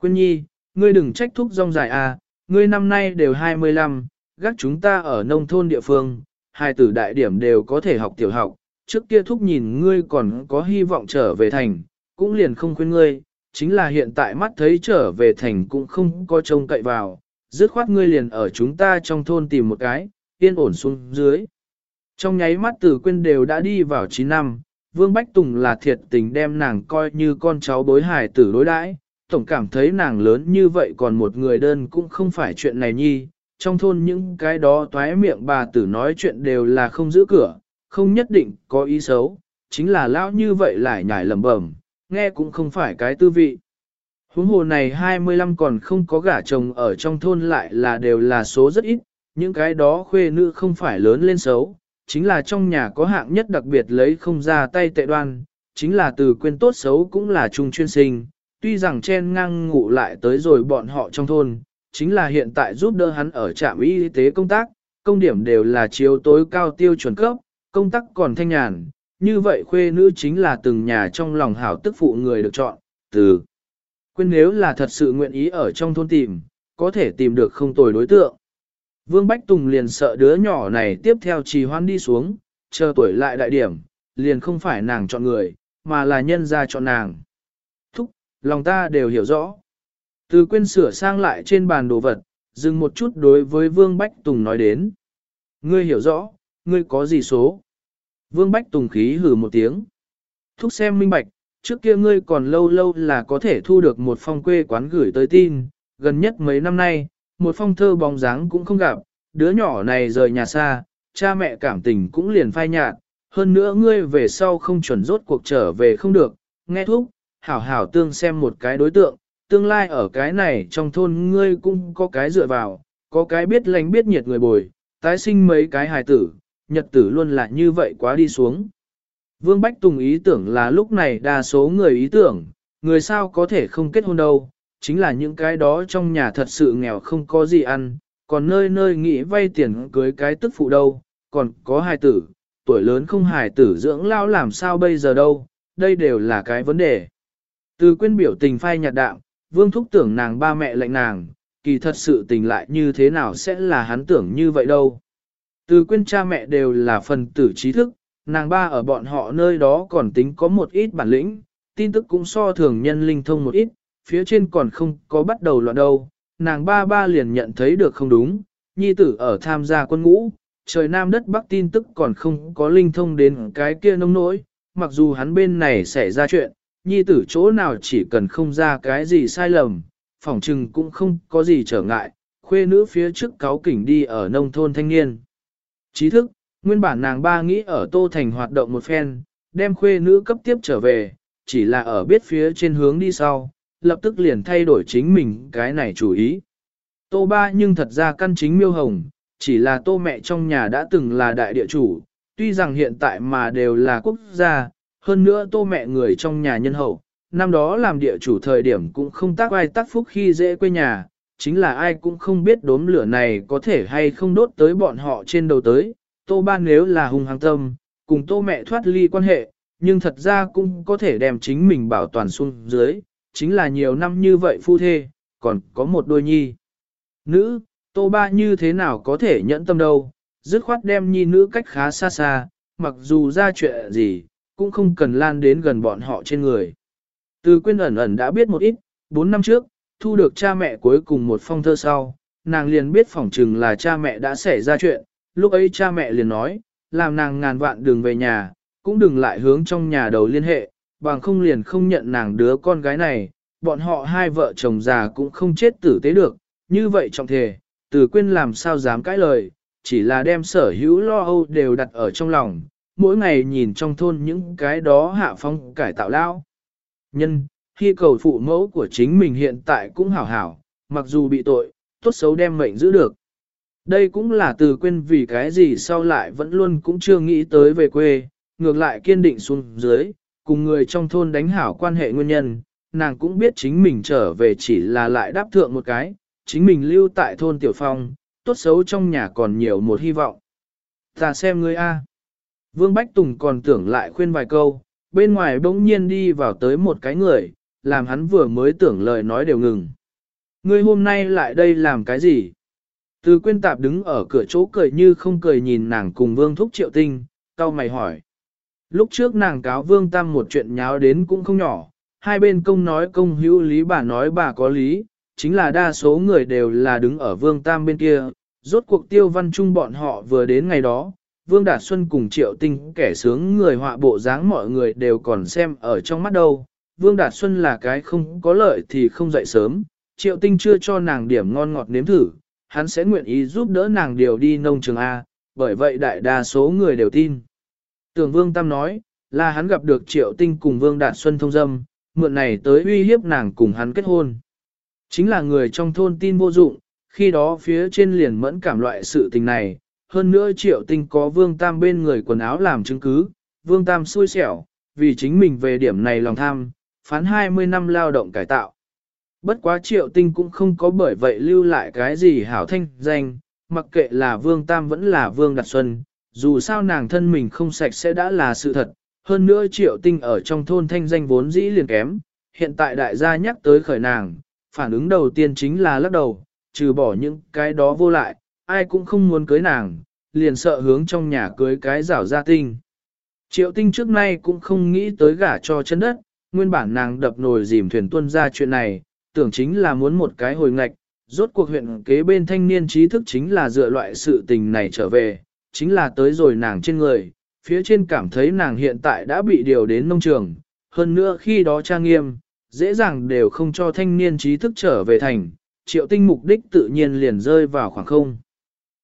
Quyên nhi, ngươi đừng trách thúc rong dài à, ngươi năm nay đều 25, gác chúng ta ở nông thôn địa phương, hai tử đại điểm đều có thể học tiểu học, trước kia thúc nhìn ngươi còn có hy vọng trở về thành, cũng liền không khuyên ngươi, chính là hiện tại mắt thấy trở về thành cũng không có trông cậy vào, dứt khoát ngươi liền ở chúng ta trong thôn tìm một cái, yên ổn xuống dưới. Trong nháy mắt tử quên đều đã đi vào 9 năm, Vương Bách Tùng là thiệt tình đem nàng coi như con cháu bối hài tử đối đãi, tổng cảm thấy nàng lớn như vậy còn một người đơn cũng không phải chuyện này nhi, trong thôn những cái đó toái miệng bà tử nói chuyện đều là không giữ cửa, không nhất định có ý xấu, chính là lão như vậy lại nhảy lầm bẩm, nghe cũng không phải cái tư vị. Huống hồ này 25 còn không có gả chồng ở trong thôn lại là đều là số rất ít, những cái đó khuê nữ không phải lớn lên xấu, chính là trong nhà có hạng nhất đặc biệt lấy không ra tay tệ đoan, chính là từ quên tốt xấu cũng là trung chuyên sinh, tuy rằng chen ngang ngủ lại tới rồi bọn họ trong thôn, chính là hiện tại giúp đỡ hắn ở trạm y tế công tác, công điểm đều là chiếu tối cao tiêu chuẩn cấp, công tác còn thanh nhàn, như vậy khuê nữ chính là từng nhà trong lòng hảo tức phụ người được chọn, từ quên nếu là thật sự nguyện ý ở trong thôn tìm, có thể tìm được không tồi đối tượng. Vương Bách Tùng liền sợ đứa nhỏ này tiếp theo trì hoan đi xuống, chờ tuổi lại đại điểm, liền không phải nàng chọn người, mà là nhân ra chọn nàng. Lòng ta đều hiểu rõ. Từ quên sửa sang lại trên bàn đồ vật, dừng một chút đối với Vương Bách Tùng nói đến. Ngươi hiểu rõ, ngươi có gì số? Vương Bách Tùng khí hử một tiếng. Thúc xem minh bạch, trước kia ngươi còn lâu lâu là có thể thu được một phong quê quán gửi tới tin, gần nhất mấy năm nay, một phong thơ bóng dáng cũng không gặp, đứa nhỏ này rời nhà xa, cha mẹ cảm tình cũng liền phai nhạt, hơn nữa ngươi về sau không chuẩn rốt cuộc trở về không được, nghe thúc, hảo hảo tương xem một cái đối tượng, tương lai ở cái này trong thôn ngươi cũng có cái dựa vào, có cái biết lành biết nhiệt người bồi, tái sinh mấy cái hài tử, nhật tử luôn là như vậy quá đi xuống. Vương Bách Tùng ý tưởng là lúc này đa số người ý tưởng, người sao có thể không kết hôn đâu, chính là những cái đó trong nhà thật sự nghèo không có gì ăn, còn nơi nơi nghĩ vay tiền cưới cái tức phụ đâu, còn có hài tử, tuổi lớn không hài tử dưỡng lao làm sao bây giờ đâu, đây đều là cái vấn đề. Từ quyên biểu tình phai nhạt đạm, vương thúc tưởng nàng ba mẹ lệnh nàng, kỳ thật sự tình lại như thế nào sẽ là hắn tưởng như vậy đâu. Từ quyên cha mẹ đều là phần tử trí thức, nàng ba ở bọn họ nơi đó còn tính có một ít bản lĩnh, tin tức cũng so thường nhân linh thông một ít, phía trên còn không có bắt đầu loạn đâu, nàng ba ba liền nhận thấy được không đúng, nhi tử ở tham gia quân ngũ, trời nam đất bắc tin tức còn không có linh thông đến cái kia nông nỗi, mặc dù hắn bên này xảy ra chuyện, nhi tử chỗ nào chỉ cần không ra cái gì sai lầm, phỏng chừng cũng không có gì trở ngại, khuê nữ phía trước cáo kỉnh đi ở nông thôn thanh niên. Trí thức, nguyên bản nàng ba nghĩ ở Tô Thành hoạt động một phen, đem khuê nữ cấp tiếp trở về, chỉ là ở biết phía trên hướng đi sau, lập tức liền thay đổi chính mình cái này chủ ý. Tô ba nhưng thật ra căn chính miêu hồng, chỉ là tô mẹ trong nhà đã từng là đại địa chủ, tuy rằng hiện tại mà đều là quốc gia, hơn nữa tô mẹ người trong nhà nhân hậu, năm đó làm địa chủ thời điểm cũng không tác ai tác phúc khi dễ quê nhà, chính là ai cũng không biết đốm lửa này có thể hay không đốt tới bọn họ trên đầu tới, tô ba nếu là hung hăng tâm, cùng tô mẹ thoát ly quan hệ, nhưng thật ra cũng có thể đem chính mình bảo toàn xuống dưới, chính là nhiều năm như vậy phu thê, còn có một đôi nhi. Nữ, tô ba như thế nào có thể nhẫn tâm đâu, dứt khoát đem nhi nữ cách khá xa xa, mặc dù ra chuyện gì, cũng không cần lan đến gần bọn họ trên người. Từ quyên ẩn ẩn đã biết một ít, 4 năm trước, thu được cha mẹ cuối cùng một phong thơ sau, nàng liền biết phỏng chừng là cha mẹ đã xảy ra chuyện, lúc ấy cha mẹ liền nói, làm nàng ngàn vạn đường về nhà, cũng đừng lại hướng trong nhà đầu liên hệ, bằng không liền không nhận nàng đứa con gái này, bọn họ hai vợ chồng già cũng không chết tử tế được, như vậy trọng thể, từ Quyên làm sao dám cãi lời, chỉ là đem sở hữu lo âu đều đặt ở trong lòng, mỗi ngày nhìn trong thôn những cái đó hạ phong cải tạo lao. Nhân, khi cầu phụ mẫu của chính mình hiện tại cũng hảo hảo, mặc dù bị tội, tốt xấu đem mệnh giữ được. Đây cũng là từ quên vì cái gì sau lại vẫn luôn cũng chưa nghĩ tới về quê, ngược lại kiên định xuống dưới, cùng người trong thôn đánh hảo quan hệ nguyên nhân, nàng cũng biết chính mình trở về chỉ là lại đáp thượng một cái, chính mình lưu tại thôn Tiểu Phong, tốt xấu trong nhà còn nhiều một hy vọng. Ta xem ngươi a. Vương Bách Tùng còn tưởng lại khuyên vài câu, bên ngoài bỗng nhiên đi vào tới một cái người, làm hắn vừa mới tưởng lời nói đều ngừng. Ngươi hôm nay lại đây làm cái gì? Từ quyên tạp đứng ở cửa chỗ cười như không cười nhìn nàng cùng vương thúc triệu tinh, cau mày hỏi. Lúc trước nàng cáo vương tam một chuyện nháo đến cũng không nhỏ, hai bên công nói công hữu lý bà nói bà có lý, chính là đa số người đều là đứng ở vương tam bên kia. Rốt cuộc tiêu văn trung bọn họ vừa đến ngày đó, Vương Đạt Xuân cùng Triệu Tinh kẻ sướng người họa bộ dáng mọi người đều còn xem ở trong mắt đâu. Vương Đạt Xuân là cái không có lợi thì không dậy sớm, Triệu Tinh chưa cho nàng điểm ngon ngọt nếm thử, hắn sẽ nguyện ý giúp đỡ nàng điều đi nông trường A, bởi vậy đại đa số người đều tin. Tưởng Vương Tam nói, là hắn gặp được Triệu Tinh cùng Vương Đạt Xuân thông dâm, mượn này tới uy hiếp nàng cùng hắn kết hôn. Chính là người trong thôn tin vô dụng, khi đó phía trên liền mẫn cảm loại sự tình này, hơn nữa Triệu Tinh có Vương Tam bên người quần áo làm chứng cứ, Vương Tam xui xẻo, vì chính mình về điểm này lòng tham, phán 20 năm lao động cải tạo. Bất quá triệu tinh cũng không có bởi vậy lưu lại cái gì hảo thanh danh, mặc kệ là vương tam vẫn là vương đặt xuân, dù sao nàng thân mình không sạch sẽ đã là sự thật, hơn nữa triệu tinh ở trong thôn thanh danh vốn dĩ liền kém, hiện tại đại gia nhắc tới khởi nàng, phản ứng đầu tiên chính là lắc đầu, trừ bỏ những cái đó vô lại, ai cũng không muốn cưới nàng, liền sợ hướng trong nhà cưới cái rảo gia tinh. Triệu tinh trước nay cũng không nghĩ tới gả cho chân đất, nguyên bản nàng đập nồi dìm thuyền tuân ra chuyện này, tưởng chính là muốn một cái hồi ngạch, rốt cuộc huyện kế bên thanh niên trí thức chính là dựa loại sự tình này trở về, chính là tới rồi nàng trên người, phía trên cảm thấy nàng hiện tại đã bị điều đến nông trường, hơn nữa khi đó trang nghiêm, dễ dàng đều không cho thanh niên trí thức trở về thành, triệu tinh mục đích tự nhiên liền rơi vào khoảng không.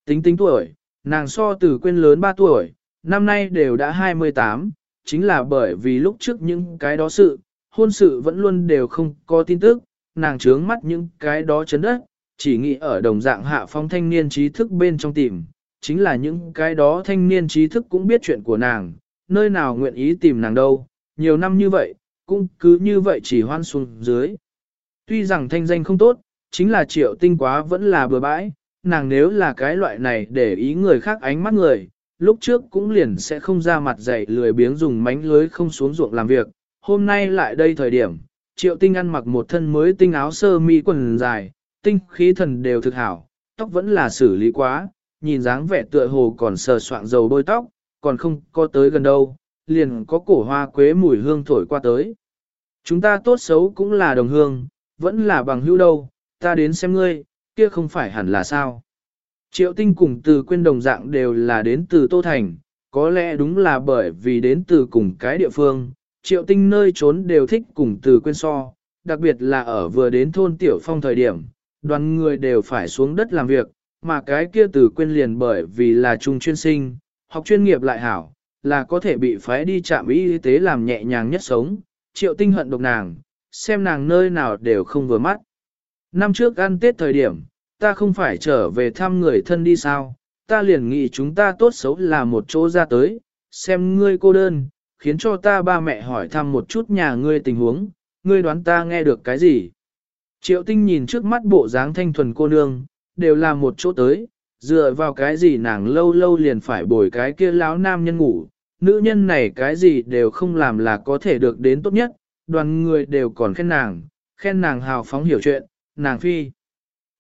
Tính tính tuổi, nàng so từ quên lớn 3 tuổi, năm nay đều đã 28, chính là bởi vì lúc trước những cái đó sự, hôn sự vẫn luôn đều không có tin tức, nàng trướng mắt những cái đó chấn đất, chỉ nghĩ ở đồng dạng hạ phong thanh niên trí thức bên trong tìm, chính là những cái đó thanh niên trí thức cũng biết chuyện của nàng, nơi nào nguyện ý tìm nàng đâu, nhiều năm như vậy, cũng cứ như vậy chỉ hoan xuống dưới. Tuy rằng thanh danh không tốt, chính là triệu tinh quá vẫn là bừa bãi, nàng nếu là cái loại này để ý người khác ánh mắt người, lúc trước cũng liền sẽ không ra mặt dày lười biếng dùng mánh lưới không xuống ruộng làm việc, hôm nay lại đây thời điểm, triệu tinh ăn mặc một thân mới tinh áo sơ mi quần dài, tinh khí thần đều thực hảo, tóc vẫn là xử lý quá, nhìn dáng vẻ tựa hồ còn sờ soạn dầu bôi tóc, còn không có tới gần đâu, liền có cổ hoa quế mùi hương thổi qua tới. Chúng ta tốt xấu cũng là đồng hương, vẫn là bằng hữu đâu, ta đến xem ngươi, kia không phải hẳn là sao. Triệu tinh cùng từ quên đồng dạng đều là đến từ Tô Thành, có lẽ đúng là bởi vì đến từ cùng cái địa phương, triệu tinh nơi trốn đều thích cùng từ quên so, đặc biệt là ở vừa đến thôn Tiểu Phong thời điểm, đoàn người đều phải xuống đất làm việc, mà cái kia từ quên liền bởi vì là trung chuyên sinh, học chuyên nghiệp lại hảo, là có thể bị phái đi trạm y tế làm nhẹ nhàng nhất sống, triệu tinh hận độc nàng, xem nàng nơi nào đều không vừa mắt. Năm trước ăn Tết thời điểm, ta không phải trở về thăm người thân đi sao, ta liền nghĩ chúng ta tốt xấu là một chỗ ra tới, xem ngươi cô đơn, khiến cho ta ba mẹ hỏi thăm một chút nhà ngươi tình huống, ngươi đoán ta nghe được cái gì. Triệu tinh nhìn trước mắt bộ dáng thanh thuần cô nương, đều là một chỗ tới, dựa vào cái gì nàng lâu lâu liền phải bồi cái kia láo nam nhân ngủ, nữ nhân này cái gì đều không làm là có thể được đến tốt nhất, đoàn người đều còn khen nàng, khen nàng hào phóng hiểu chuyện, nàng phi.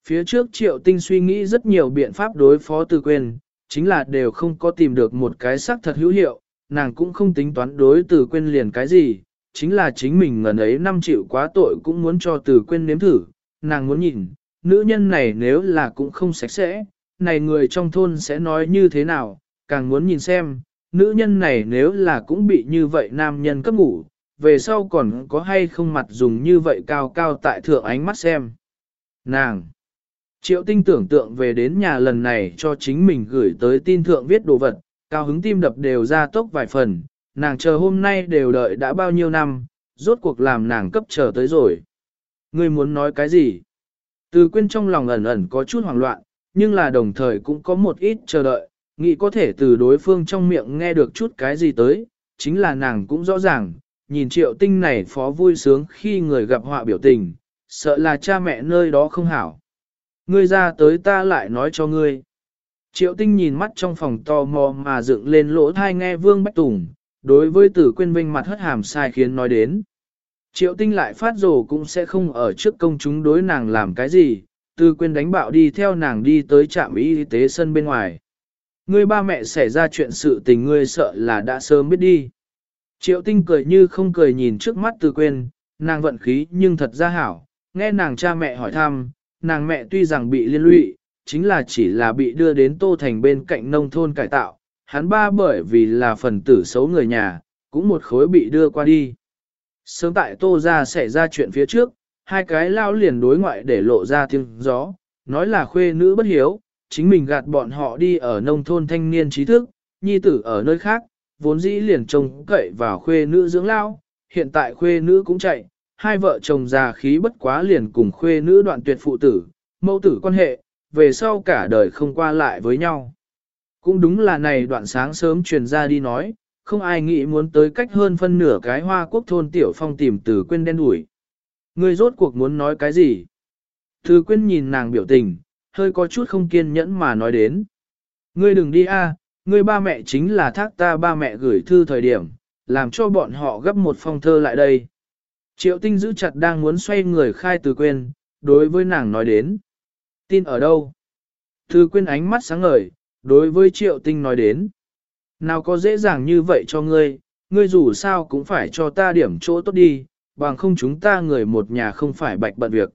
Phía trước triệu tinh suy nghĩ rất nhiều biện pháp đối phó tư quên, chính là đều không có tìm được một cái sắc thật hữu hiệu, nàng cũng không tính toán đối từ quên liền cái gì, chính là chính mình ngần ấy năm chịu quá tội cũng muốn cho từ quên nếm thử, nàng muốn nhìn, nữ nhân này nếu là cũng không sạch sẽ, này người trong thôn sẽ nói như thế nào, càng muốn nhìn xem, nữ nhân này nếu là cũng bị như vậy nam nhân cấp ngủ, về sau còn có hay không mặt dùng như vậy cao cao tại thượng ánh mắt xem. Nàng! Triệu tinh tưởng tượng về đến nhà lần này cho chính mình gửi tới tin thượng viết đồ vật, cao hứng tim đập đều ra tốc vài phần, nàng chờ hôm nay đều đợi đã bao nhiêu năm, rốt cuộc làm nàng cấp chờ tới rồi. Ngươi muốn nói cái gì? Từ quên trong lòng ẩn ẩn có chút hoảng loạn, nhưng là đồng thời cũng có một ít chờ đợi, nghĩ có thể từ đối phương trong miệng nghe được chút cái gì tới, chính là nàng cũng rõ ràng, nhìn triệu tinh này phó vui sướng khi người gặp họa biểu tình, sợ là cha mẹ nơi đó không hảo. Ngươi ra tới ta lại nói cho ngươi. Triệu tinh nhìn mắt trong phòng to mò mà dựng lên lỗ thai nghe Vương Bách Tùng, đối với tử quên vinh mặt hất hàm sai khiến nói đến. Triệu tinh lại phát rồ cũng sẽ không ở trước công chúng đối nàng làm cái gì, từ quên đánh bạo đi theo nàng đi tới trạm y tế sân bên ngoài. Ngươi ba mẹ xảy ra chuyện sự tình ngươi sợ là đã sớm biết đi. Triệu tinh cười như không cười nhìn trước mắt từ quên, nàng vận khí nhưng thật ra hảo, nghe nàng cha mẹ hỏi thăm, nàng mẹ tuy rằng bị liên lụy, chính là chỉ là bị đưa đến Tô Thành bên cạnh nông thôn cải tạo, hắn ba bởi vì là phần tử xấu người nhà, cũng một khối bị đưa qua đi. Sớm tại Tô ra xảy ra chuyện phía trước, hai cái lao liền đối ngoại để lộ ra tiếng gió, nói là khuê nữ bất hiếu, chính mình gạt bọn họ đi ở nông thôn thanh niên trí thức, nhi tử ở nơi khác, vốn dĩ liền trông cậy vào khuê nữ dưỡng lao, hiện tại khuê nữ cũng chạy, hai vợ chồng già khí bất quá liền cùng khuê nữ đoạn tuyệt phụ tử, mẫu tử quan hệ, về sau cả đời không qua lại với nhau. Cũng đúng là này đoạn sáng sớm truyền ra đi nói, không ai nghĩ muốn tới cách hơn phân nửa cái hoa quốc thôn tiểu phong tìm từ quên đen đuổi. người rốt cuộc muốn nói cái gì? Từ quên nhìn nàng biểu tình, hơi có chút không kiên nhẫn mà nói đến. Ngươi đừng đi a, ngươi ba mẹ chính là thác ta ba mẹ gửi thư thời điểm, làm cho bọn họ gấp một phong thơ lại đây. Triệu tinh giữ chặt đang muốn xoay người khai từ quên, đối với nàng nói đến. Tin ở đâu? Từ quên ánh mắt sáng ngời, đối với triệu tinh nói đến. Nào có dễ dàng như vậy cho ngươi, ngươi dù sao cũng phải cho ta điểm chỗ tốt đi, bằng không chúng ta người một nhà không phải bạch bận việc.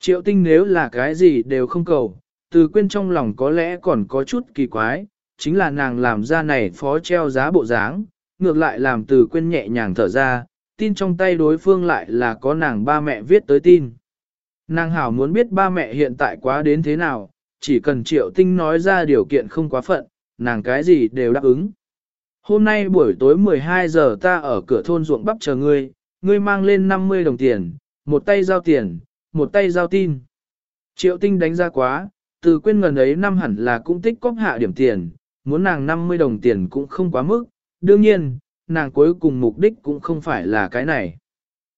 Triệu tinh nếu là cái gì đều không cầu, từ quên trong lòng có lẽ còn có chút kỳ quái, chính là nàng làm ra này phó treo giá bộ dáng, ngược lại làm từ quên nhẹ nhàng thở ra, tin trong tay đối phương lại là có nàng ba mẹ viết tới tin. Nàng hảo muốn biết ba mẹ hiện tại quá đến thế nào, chỉ cần triệu tinh nói ra điều kiện không quá phận, nàng cái gì đều đáp ứng. Hôm nay buổi tối 12 giờ ta ở cửa thôn ruộng bắp chờ ngươi, ngươi mang lên 50 đồng tiền, một tay giao tiền, một tay giao tin. Triệu tinh đánh ra quá, từ quên ngần ấy năm hẳn là cũng tích cóp hạ điểm tiền, muốn nàng 50 đồng tiền cũng không quá mức, đương nhiên, nàng cuối cùng mục đích cũng không phải là cái này.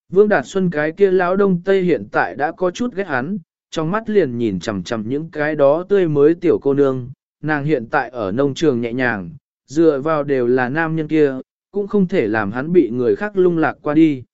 Vương Đạt Xuân cái kia lão đông tây hiện tại đã có chút ghét hắn, trong mắt liền nhìn chằm chằm những cái đó tươi mới tiểu cô nương, nàng hiện tại ở nông trường nhẹ nhàng, dựa vào đều là nam nhân kia, cũng không thể làm hắn bị người khác lung lạc qua đi.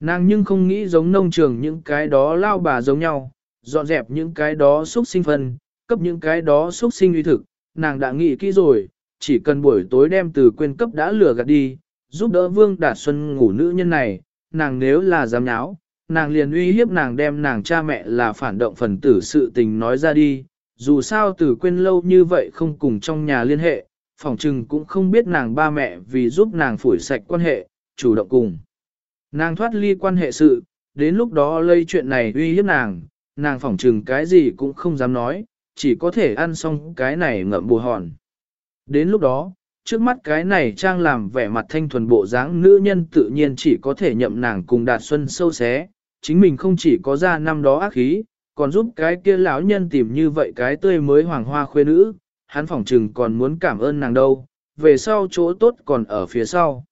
Nàng nhưng không nghĩ giống nông trường những cái đó lao bà giống nhau, dọn dẹp những cái đó xúc sinh phân, cấp những cái đó xúc sinh uy thực, nàng đã nghĩ kỹ rồi, chỉ cần buổi tối đem từ quên cấp đã lừa gạt đi, giúp đỡ Vương Đạt Xuân ngủ nữ nhân này, nàng nếu là dám nháo, nàng liền uy hiếp nàng đem nàng cha mẹ là phản động phần tử sự tình nói ra đi, dù sao từ quên lâu như vậy không cùng trong nhà liên hệ, phòng trừng cũng không biết nàng ba mẹ vì giúp nàng phủi sạch quan hệ, chủ động cùng. Nàng thoát ly quan hệ sự, đến lúc đó lây chuyện này uy hiếp nàng, nàng phỏng trừng cái gì cũng không dám nói, chỉ có thể ăn xong cái này ngậm bù hòn. Đến lúc đó, trước mắt cái này trang làm vẻ mặt thanh thuần bộ dáng nữ nhân tự nhiên chỉ có thể nhậm nàng cùng đạt xuân sâu xé, chính mình không chỉ có ra năm đó ác khí, còn giúp cái kia lão nhân tìm như vậy cái tươi mới hoàng hoa khuê nữ, hắn phỏng trừng còn muốn cảm ơn nàng đâu, về sau chỗ tốt còn ở phía sau.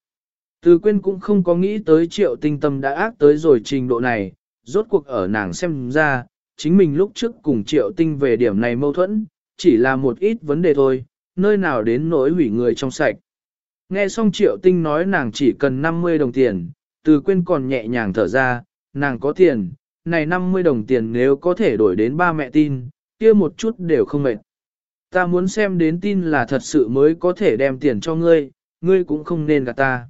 Từ quên cũng không có nghĩ tới triệu tinh tâm đã ác tới rồi trình độ này, rốt cuộc ở nàng xem ra, chính mình lúc trước cùng triệu tinh về điểm này mâu thuẫn, chỉ là một ít vấn đề thôi, nơi nào đến nỗi hủy người trong sạch. Nghe xong triệu tinh nói nàng chỉ cần 50 đồng tiền, từ quên còn nhẹ nhàng thở ra, nàng có tiền, này 50 đồng tiền nếu có thể đổi đến ba mẹ tin, kia một chút đều không mệt. Ta muốn xem đến tin là thật sự mới có thể đem tiền cho ngươi, ngươi cũng không nên gạt ta.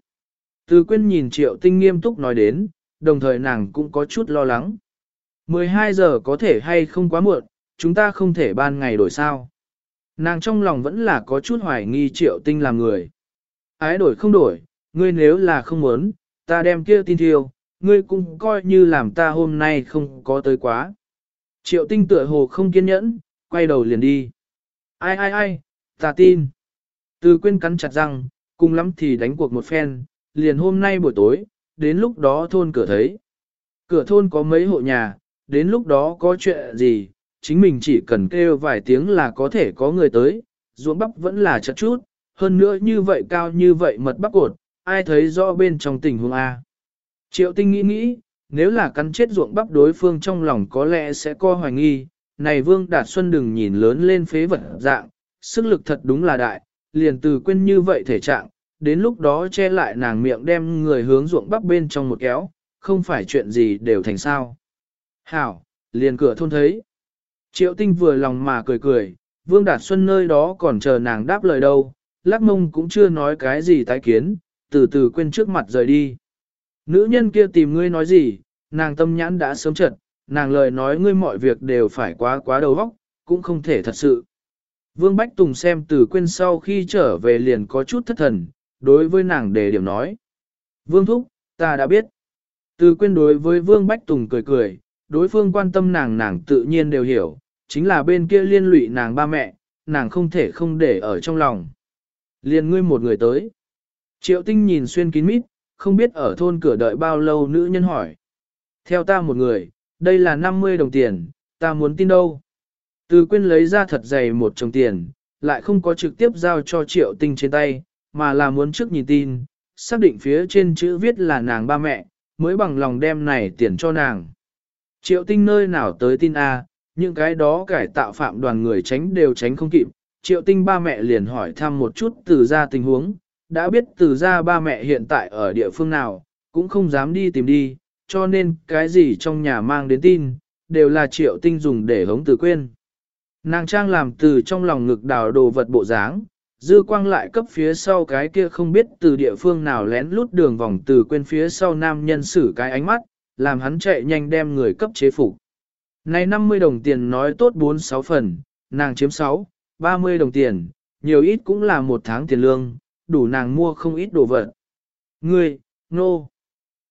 Từ quên nhìn triệu tinh nghiêm túc nói đến, đồng thời nàng cũng có chút lo lắng. 12 giờ có thể hay không quá muộn, chúng ta không thể ban ngày đổi sao. Nàng trong lòng vẫn là có chút hoài nghi triệu tinh làm người. Ái đổi không đổi, ngươi nếu là không muốn, ta đem kia tin thiêu, ngươi cũng coi như làm ta hôm nay không có tới quá. Triệu tinh tựa hồ không kiên nhẫn, quay đầu liền đi. Ai ai ai, ta tin. Từ quên cắn chặt răng, cùng lắm thì đánh cuộc một phen, liền hôm nay buổi tối, đến lúc đó thôn cửa thấy. Cửa thôn có mấy hộ nhà, đến lúc đó có chuyện gì, chính mình chỉ cần kêu vài tiếng là có thể có người tới, ruộng bắp vẫn là chật chút, hơn nữa như vậy cao như vậy mật bắp cột, ai thấy rõ bên trong tình huống A. Triệu tinh nghĩ nghĩ, nếu là cắn chết ruộng bắp đối phương trong lòng có lẽ sẽ co hoài nghi, này Vương Đạt Xuân đừng nhìn lớn lên phế vật dạng, sức lực thật đúng là đại, liền từ quên như vậy thể trạng, đến lúc đó che lại nàng miệng đem người hướng ruộng bắp bên trong một kéo, không phải chuyện gì đều thành sao. Hảo, liền cửa thôn thấy. Triệu tinh vừa lòng mà cười cười, Vương Đạt Xuân nơi đó còn chờ nàng đáp lời đâu, lắc mông cũng chưa nói cái gì tái kiến, từ từ quên trước mặt rời đi. Nữ nhân kia tìm ngươi nói gì, nàng tâm nhãn đã sớm trật, nàng lời nói ngươi mọi việc đều phải quá quá đầu óc, cũng không thể thật sự. Vương Bách Tùng xem từ quên sau khi trở về liền có chút thất thần, đối với nàng đề điểm nói. Vương Thúc, ta đã biết. Từ quên đối với Vương Bách Tùng cười cười, đối phương quan tâm nàng nàng tự nhiên đều hiểu, chính là bên kia liên lụy nàng ba mẹ, nàng không thể không để ở trong lòng. Liên ngươi một người tới. Triệu tinh nhìn xuyên kín mít, không biết ở thôn cửa đợi bao lâu nữ nhân hỏi. Theo ta một người, đây là 50 đồng tiền, ta muốn tin đâu. Từ Quyên lấy ra thật dày một chồng tiền, lại không có trực tiếp giao cho triệu tinh trên tay, mà là muốn trước nhìn tin, xác định phía trên chữ viết là nàng ba mẹ, mới bằng lòng đem này tiền cho nàng. Triệu tinh nơi nào tới tin A, những cái đó cải tạo phạm đoàn người tránh đều tránh không kịp. Triệu tinh ba mẹ liền hỏi thăm một chút từ ra tình huống, đã biết từ ra ba mẹ hiện tại ở địa phương nào, cũng không dám đi tìm đi, cho nên cái gì trong nhà mang đến tin, đều là triệu tinh dùng để hống từ quên. Nàng trang làm từ trong lòng ngực đào đồ vật bộ dáng, dư quang lại cấp phía sau cái kia không biết từ địa phương nào lén lút đường vòng từ quên phía sau nam nhân xử cái ánh mắt, làm hắn chạy nhanh đem người cấp chế phục. Này 50 đồng tiền nói tốt 4-6 phần, nàng chiếm 6, 30 đồng tiền, nhiều ít cũng là một tháng tiền lương, đủ nàng mua không ít đồ vật. Ngươi, nô. No.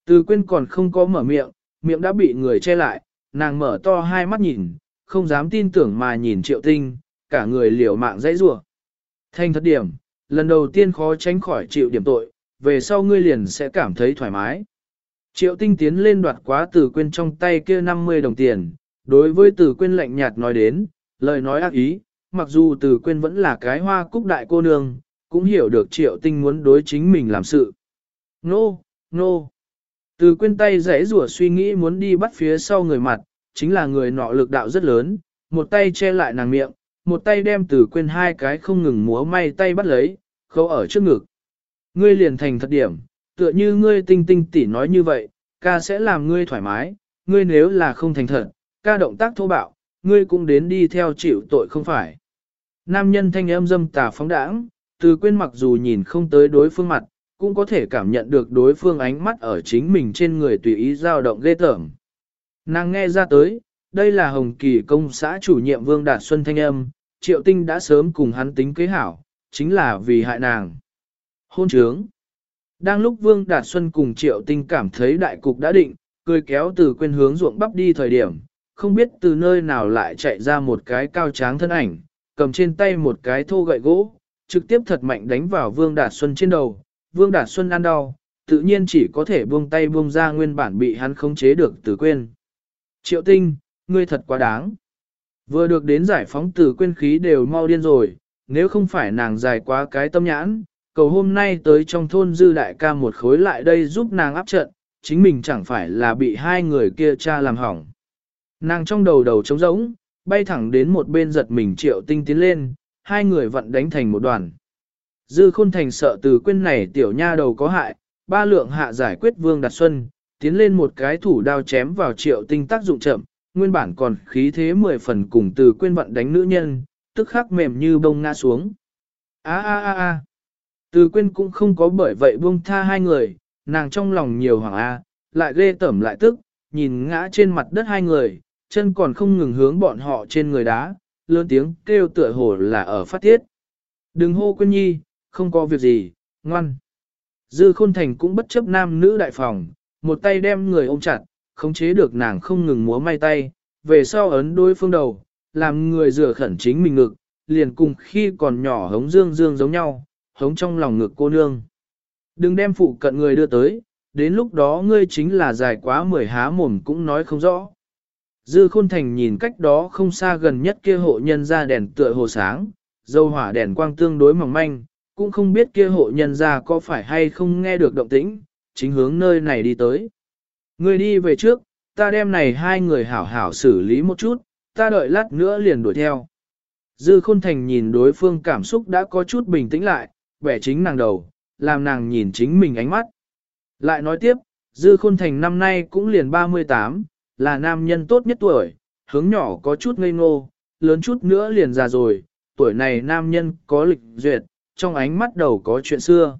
Từ quên còn không có mở miệng, miệng đã bị người che lại, nàng mở to hai mắt nhìn, không dám tin tưởng mà nhìn triệu tinh, cả người liều mạng dãy rủa. Thanh thất điểm, lần đầu tiên khó tránh khỏi chịu điểm tội, về sau ngươi liền sẽ cảm thấy thoải mái. Triệu tinh tiến lên đoạt quá từ quên trong tay kia 50 đồng tiền, đối với từ quên lạnh nhạt nói đến, lời nói ác ý, mặc dù từ quên vẫn là cái hoa cúc đại cô nương, cũng hiểu được triệu tinh muốn đối chính mình làm sự. Nô, nô. Từ quên tay rẽ rủa suy nghĩ muốn đi bắt phía sau người mặt, chính là người nọ lực đạo rất lớn, một tay che lại nàng miệng, một tay đem từ quên hai cái không ngừng múa may tay bắt lấy, khâu ở trước ngực. Ngươi liền thành thật điểm, tựa như ngươi tinh tinh tỉ nói như vậy, ca sẽ làm ngươi thoải mái, ngươi nếu là không thành thật, ca động tác thô bạo, ngươi cũng đến đi theo chịu tội không phải. Nam nhân thanh âm dâm tà phóng đãng, từ quên mặc dù nhìn không tới đối phương mặt, cũng có thể cảm nhận được đối phương ánh mắt ở chính mình trên người tùy ý dao động ghê tởm. Nàng nghe ra tới, đây là Hồng Kỳ công xã chủ nhiệm Vương Đạt Xuân thanh âm, Triệu Tinh đã sớm cùng hắn tính kế hảo, chính là vì hại nàng. Hôn trướng. Đang lúc Vương Đạt Xuân cùng Triệu Tinh cảm thấy đại cục đã định, cười kéo từ quên hướng ruộng bắp đi thời điểm, không biết từ nơi nào lại chạy ra một cái cao tráng thân ảnh, cầm trên tay một cái thô gậy gỗ, trực tiếp thật mạnh đánh vào Vương Đạt Xuân trên đầu. Vương Đạt Xuân ăn đau, tự nhiên chỉ có thể buông tay buông ra nguyên bản bị hắn khống chế được từ quên. Triệu tinh, ngươi thật quá đáng. Vừa được đến giải phóng từ quên khí đều mau điên rồi, nếu không phải nàng dài quá cái tâm nhãn, cầu hôm nay tới trong thôn dư đại ca một khối lại đây giúp nàng áp trận, chính mình chẳng phải là bị hai người kia cha làm hỏng. Nàng trong đầu đầu trống rỗng, bay thẳng đến một bên giật mình triệu tinh tiến lên, hai người vận đánh thành một đoàn. Dư khôn thành sợ từ quên này tiểu nha đầu có hại, ba lượng hạ giải quyết vương đặt xuân, tiến lên một cái thủ đao chém vào triệu tinh tác dụng chậm, nguyên bản còn khí thế mười phần cùng từ quên vận đánh nữ nhân, tức khắc mềm như bông ngã xuống. A a a a. Từ quên cũng không có bởi vậy buông tha hai người, nàng trong lòng nhiều hoàng a, lại ghê tẩm lại tức, nhìn ngã trên mặt đất hai người, chân còn không ngừng hướng bọn họ trên người đá, lớn tiếng kêu tựa hồ là ở phát tiết. Đừng hô quên nhi, không có việc gì, ngoan. Dư khôn thành cũng bất chấp nam nữ đại phòng, một tay đem người ôm chặt, khống chế được nàng không ngừng múa may tay, về sau ấn đôi phương đầu, làm người rửa khẩn chính mình ngực, liền cùng khi còn nhỏ hống dương dương giống nhau, hống trong lòng ngực cô nương. Đừng đem phụ cận người đưa tới, đến lúc đó ngươi chính là dài quá mười há mồm cũng nói không rõ. Dư khôn thành nhìn cách đó không xa gần nhất kia hộ nhân ra đèn tựa hồ sáng, dâu hỏa đèn quang tương đối mỏng manh, cũng không biết kia hộ nhân ra có phải hay không nghe được động tĩnh, chính hướng nơi này đi tới. ngươi đi về trước, ta đem này hai người hảo hảo xử lý một chút, ta đợi lát nữa liền đuổi theo. Dư khôn thành nhìn đối phương cảm xúc đã có chút bình tĩnh lại, vẻ chính nàng đầu, làm nàng nhìn chính mình ánh mắt. Lại nói tiếp, Dư Khôn Thành năm nay cũng liền 38, là nam nhân tốt nhất tuổi, hướng nhỏ có chút ngây ngô, lớn chút nữa liền già rồi, tuổi này nam nhân có lịch duyệt, trong ánh mắt đầu có chuyện xưa.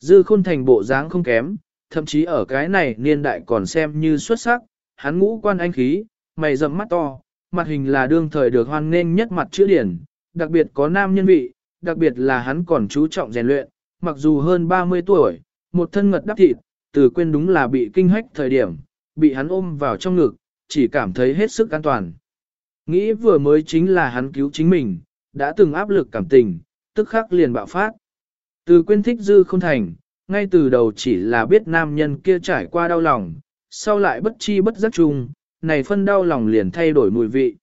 Dư Khôn Thành bộ dáng không kém, thậm chí ở cái này niên đại còn xem như xuất sắc, hắn ngũ quan anh khí, mày rậm mắt to, mặt hình là đương thời được hoan nghênh nhất mặt chữ điển, đặc biệt có nam nhân vị, đặc biệt là hắn còn chú trọng rèn luyện, mặc dù hơn 30 tuổi, một thân ngật đắp thịt, từ quên đúng là bị kinh hách thời điểm, bị hắn ôm vào trong ngực, chỉ cảm thấy hết sức an toàn. Nghĩ vừa mới chính là hắn cứu chính mình, đã từng áp lực cảm tình, tức khắc liền bạo phát. Từ quên thích dư không thành, ngay từ đầu chỉ là biết nam nhân kia trải qua đau lòng, sau lại bất chi bất giác chung, này phân đau lòng liền thay đổi mùi vị.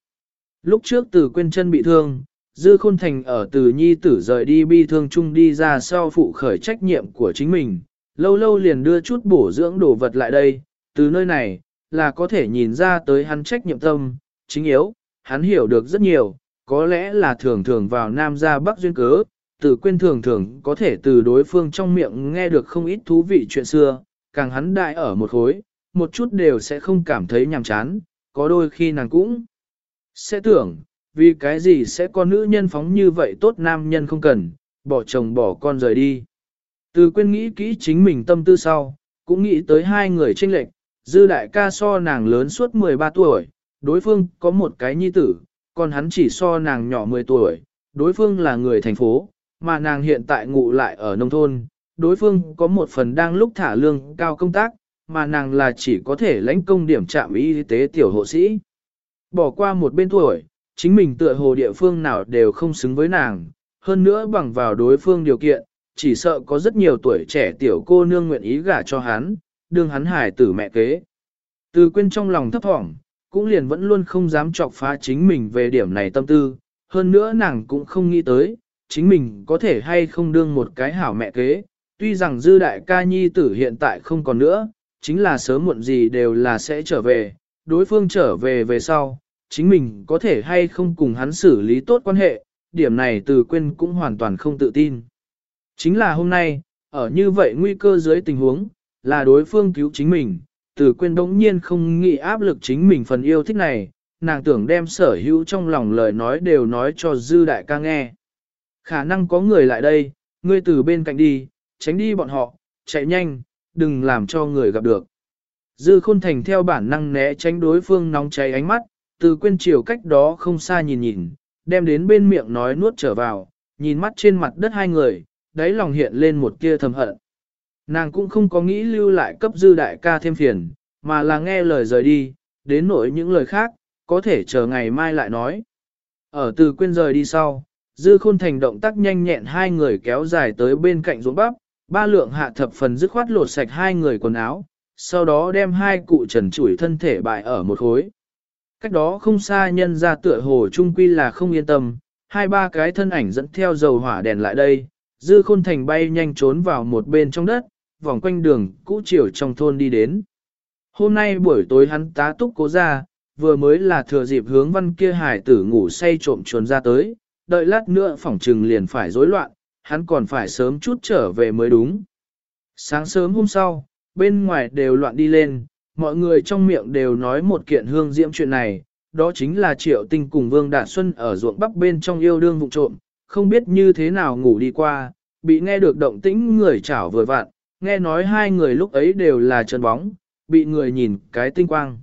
Lúc trước từ quên chân bị thương, dư khôn thành ở từ nhi tử rời đi bi thương chung đi ra sau phụ khởi trách nhiệm của chính mình, lâu lâu liền đưa chút bổ dưỡng đồ vật lại đây, từ nơi này, là có thể nhìn ra tới hắn trách nhiệm tâm, chính yếu, hắn hiểu được rất nhiều, có lẽ là thường thường vào Nam ra Bắc duyên cớ, từ quên thường thường có thể từ đối phương trong miệng nghe được không ít thú vị chuyện xưa, càng hắn đại ở một khối, một chút đều sẽ không cảm thấy nhàm chán, có đôi khi nàng cũng sẽ tưởng, vì cái gì sẽ có nữ nhân phóng như vậy tốt nam nhân không cần, bỏ chồng bỏ con rời đi. Từ quên nghĩ kỹ chính mình tâm tư sau, cũng nghĩ tới hai người tranh lệch, dư đại ca so nàng lớn suốt 13 tuổi, đối phương có một cái nhi tử, còn hắn chỉ so nàng nhỏ 10 tuổi, đối phương là người thành phố, mà nàng hiện tại ngụ lại ở nông thôn, đối phương có một phần đang lúc thả lương cao công tác, mà nàng là chỉ có thể lãnh công điểm trạm y tế tiểu hộ sĩ. Bỏ qua một bên tuổi, chính mình tựa hồ địa phương nào đều không xứng với nàng, hơn nữa bằng vào đối phương điều kiện, chỉ sợ có rất nhiều tuổi trẻ tiểu cô nương nguyện ý gả cho hắn, đương hắn hải tử mẹ kế. Từ quên trong lòng thấp thỏm, cũng liền vẫn luôn không dám chọc phá chính mình về điểm này tâm tư, hơn nữa nàng cũng không nghĩ tới, chính mình có thể hay không đương một cái hảo mẹ kế, tuy rằng dư đại ca nhi tử hiện tại không còn nữa, chính là sớm muộn gì đều là sẽ trở về, đối phương trở về về sau, chính mình có thể hay không cùng hắn xử lý tốt quan hệ, điểm này từ quên cũng hoàn toàn không tự tin. Chính là hôm nay, ở như vậy nguy cơ dưới tình huống, là đối phương cứu chính mình, từ quên đống nhiên không nghĩ áp lực chính mình phần yêu thích này, nàng tưởng đem sở hữu trong lòng lời nói đều nói cho dư đại ca nghe. Khả năng có người lại đây, ngươi từ bên cạnh đi, tránh đi bọn họ, chạy nhanh, đừng làm cho người gặp được. Dư khôn thành theo bản năng né tránh đối phương nóng cháy ánh mắt, từ quên chiều cách đó không xa nhìn nhìn, đem đến bên miệng nói nuốt trở vào, nhìn mắt trên mặt đất hai người, đáy lòng hiện lên một tia thầm hận. Nàng cũng không có nghĩ lưu lại cấp dư đại ca thêm phiền, mà là nghe lời rời đi, đến nỗi những lời khác, có thể chờ ngày mai lại nói. Ở từ quên rời đi sau, dư khôn thành động tác nhanh nhẹn hai người kéo dài tới bên cạnh ruộng bắp, ba lượng hạ thập phần dứt khoát lột sạch hai người quần áo, sau đó đem hai cụ trần chủi thân thể bại ở một khối. Cách đó không xa nhân ra tựa hồ trung quy là không yên tâm, hai ba cái thân ảnh dẫn theo dầu hỏa đèn lại đây, dư khôn thành bay nhanh trốn vào một bên trong đất, vòng quanh đường cũ chiều trong thôn đi đến. Hôm nay buổi tối hắn tá túc cố ra, vừa mới là thừa dịp hướng văn kia hải tử ngủ say trộm chuồn ra tới, đợi lát nữa phỏng trừng liền phải rối loạn, hắn còn phải sớm chút trở về mới đúng. Sáng sớm hôm sau, bên ngoài đều loạn đi lên, mọi người trong miệng đều nói một kiện hương diễm chuyện này, đó chính là triệu tinh cùng Vương Đạt Xuân ở ruộng bắc bên trong yêu đương vụ trộm, không biết như thế nào ngủ đi qua, bị nghe được động tĩnh người chảo vừa vạn, nghe nói hai người lúc ấy đều là chân bóng, bị người nhìn cái tinh quang.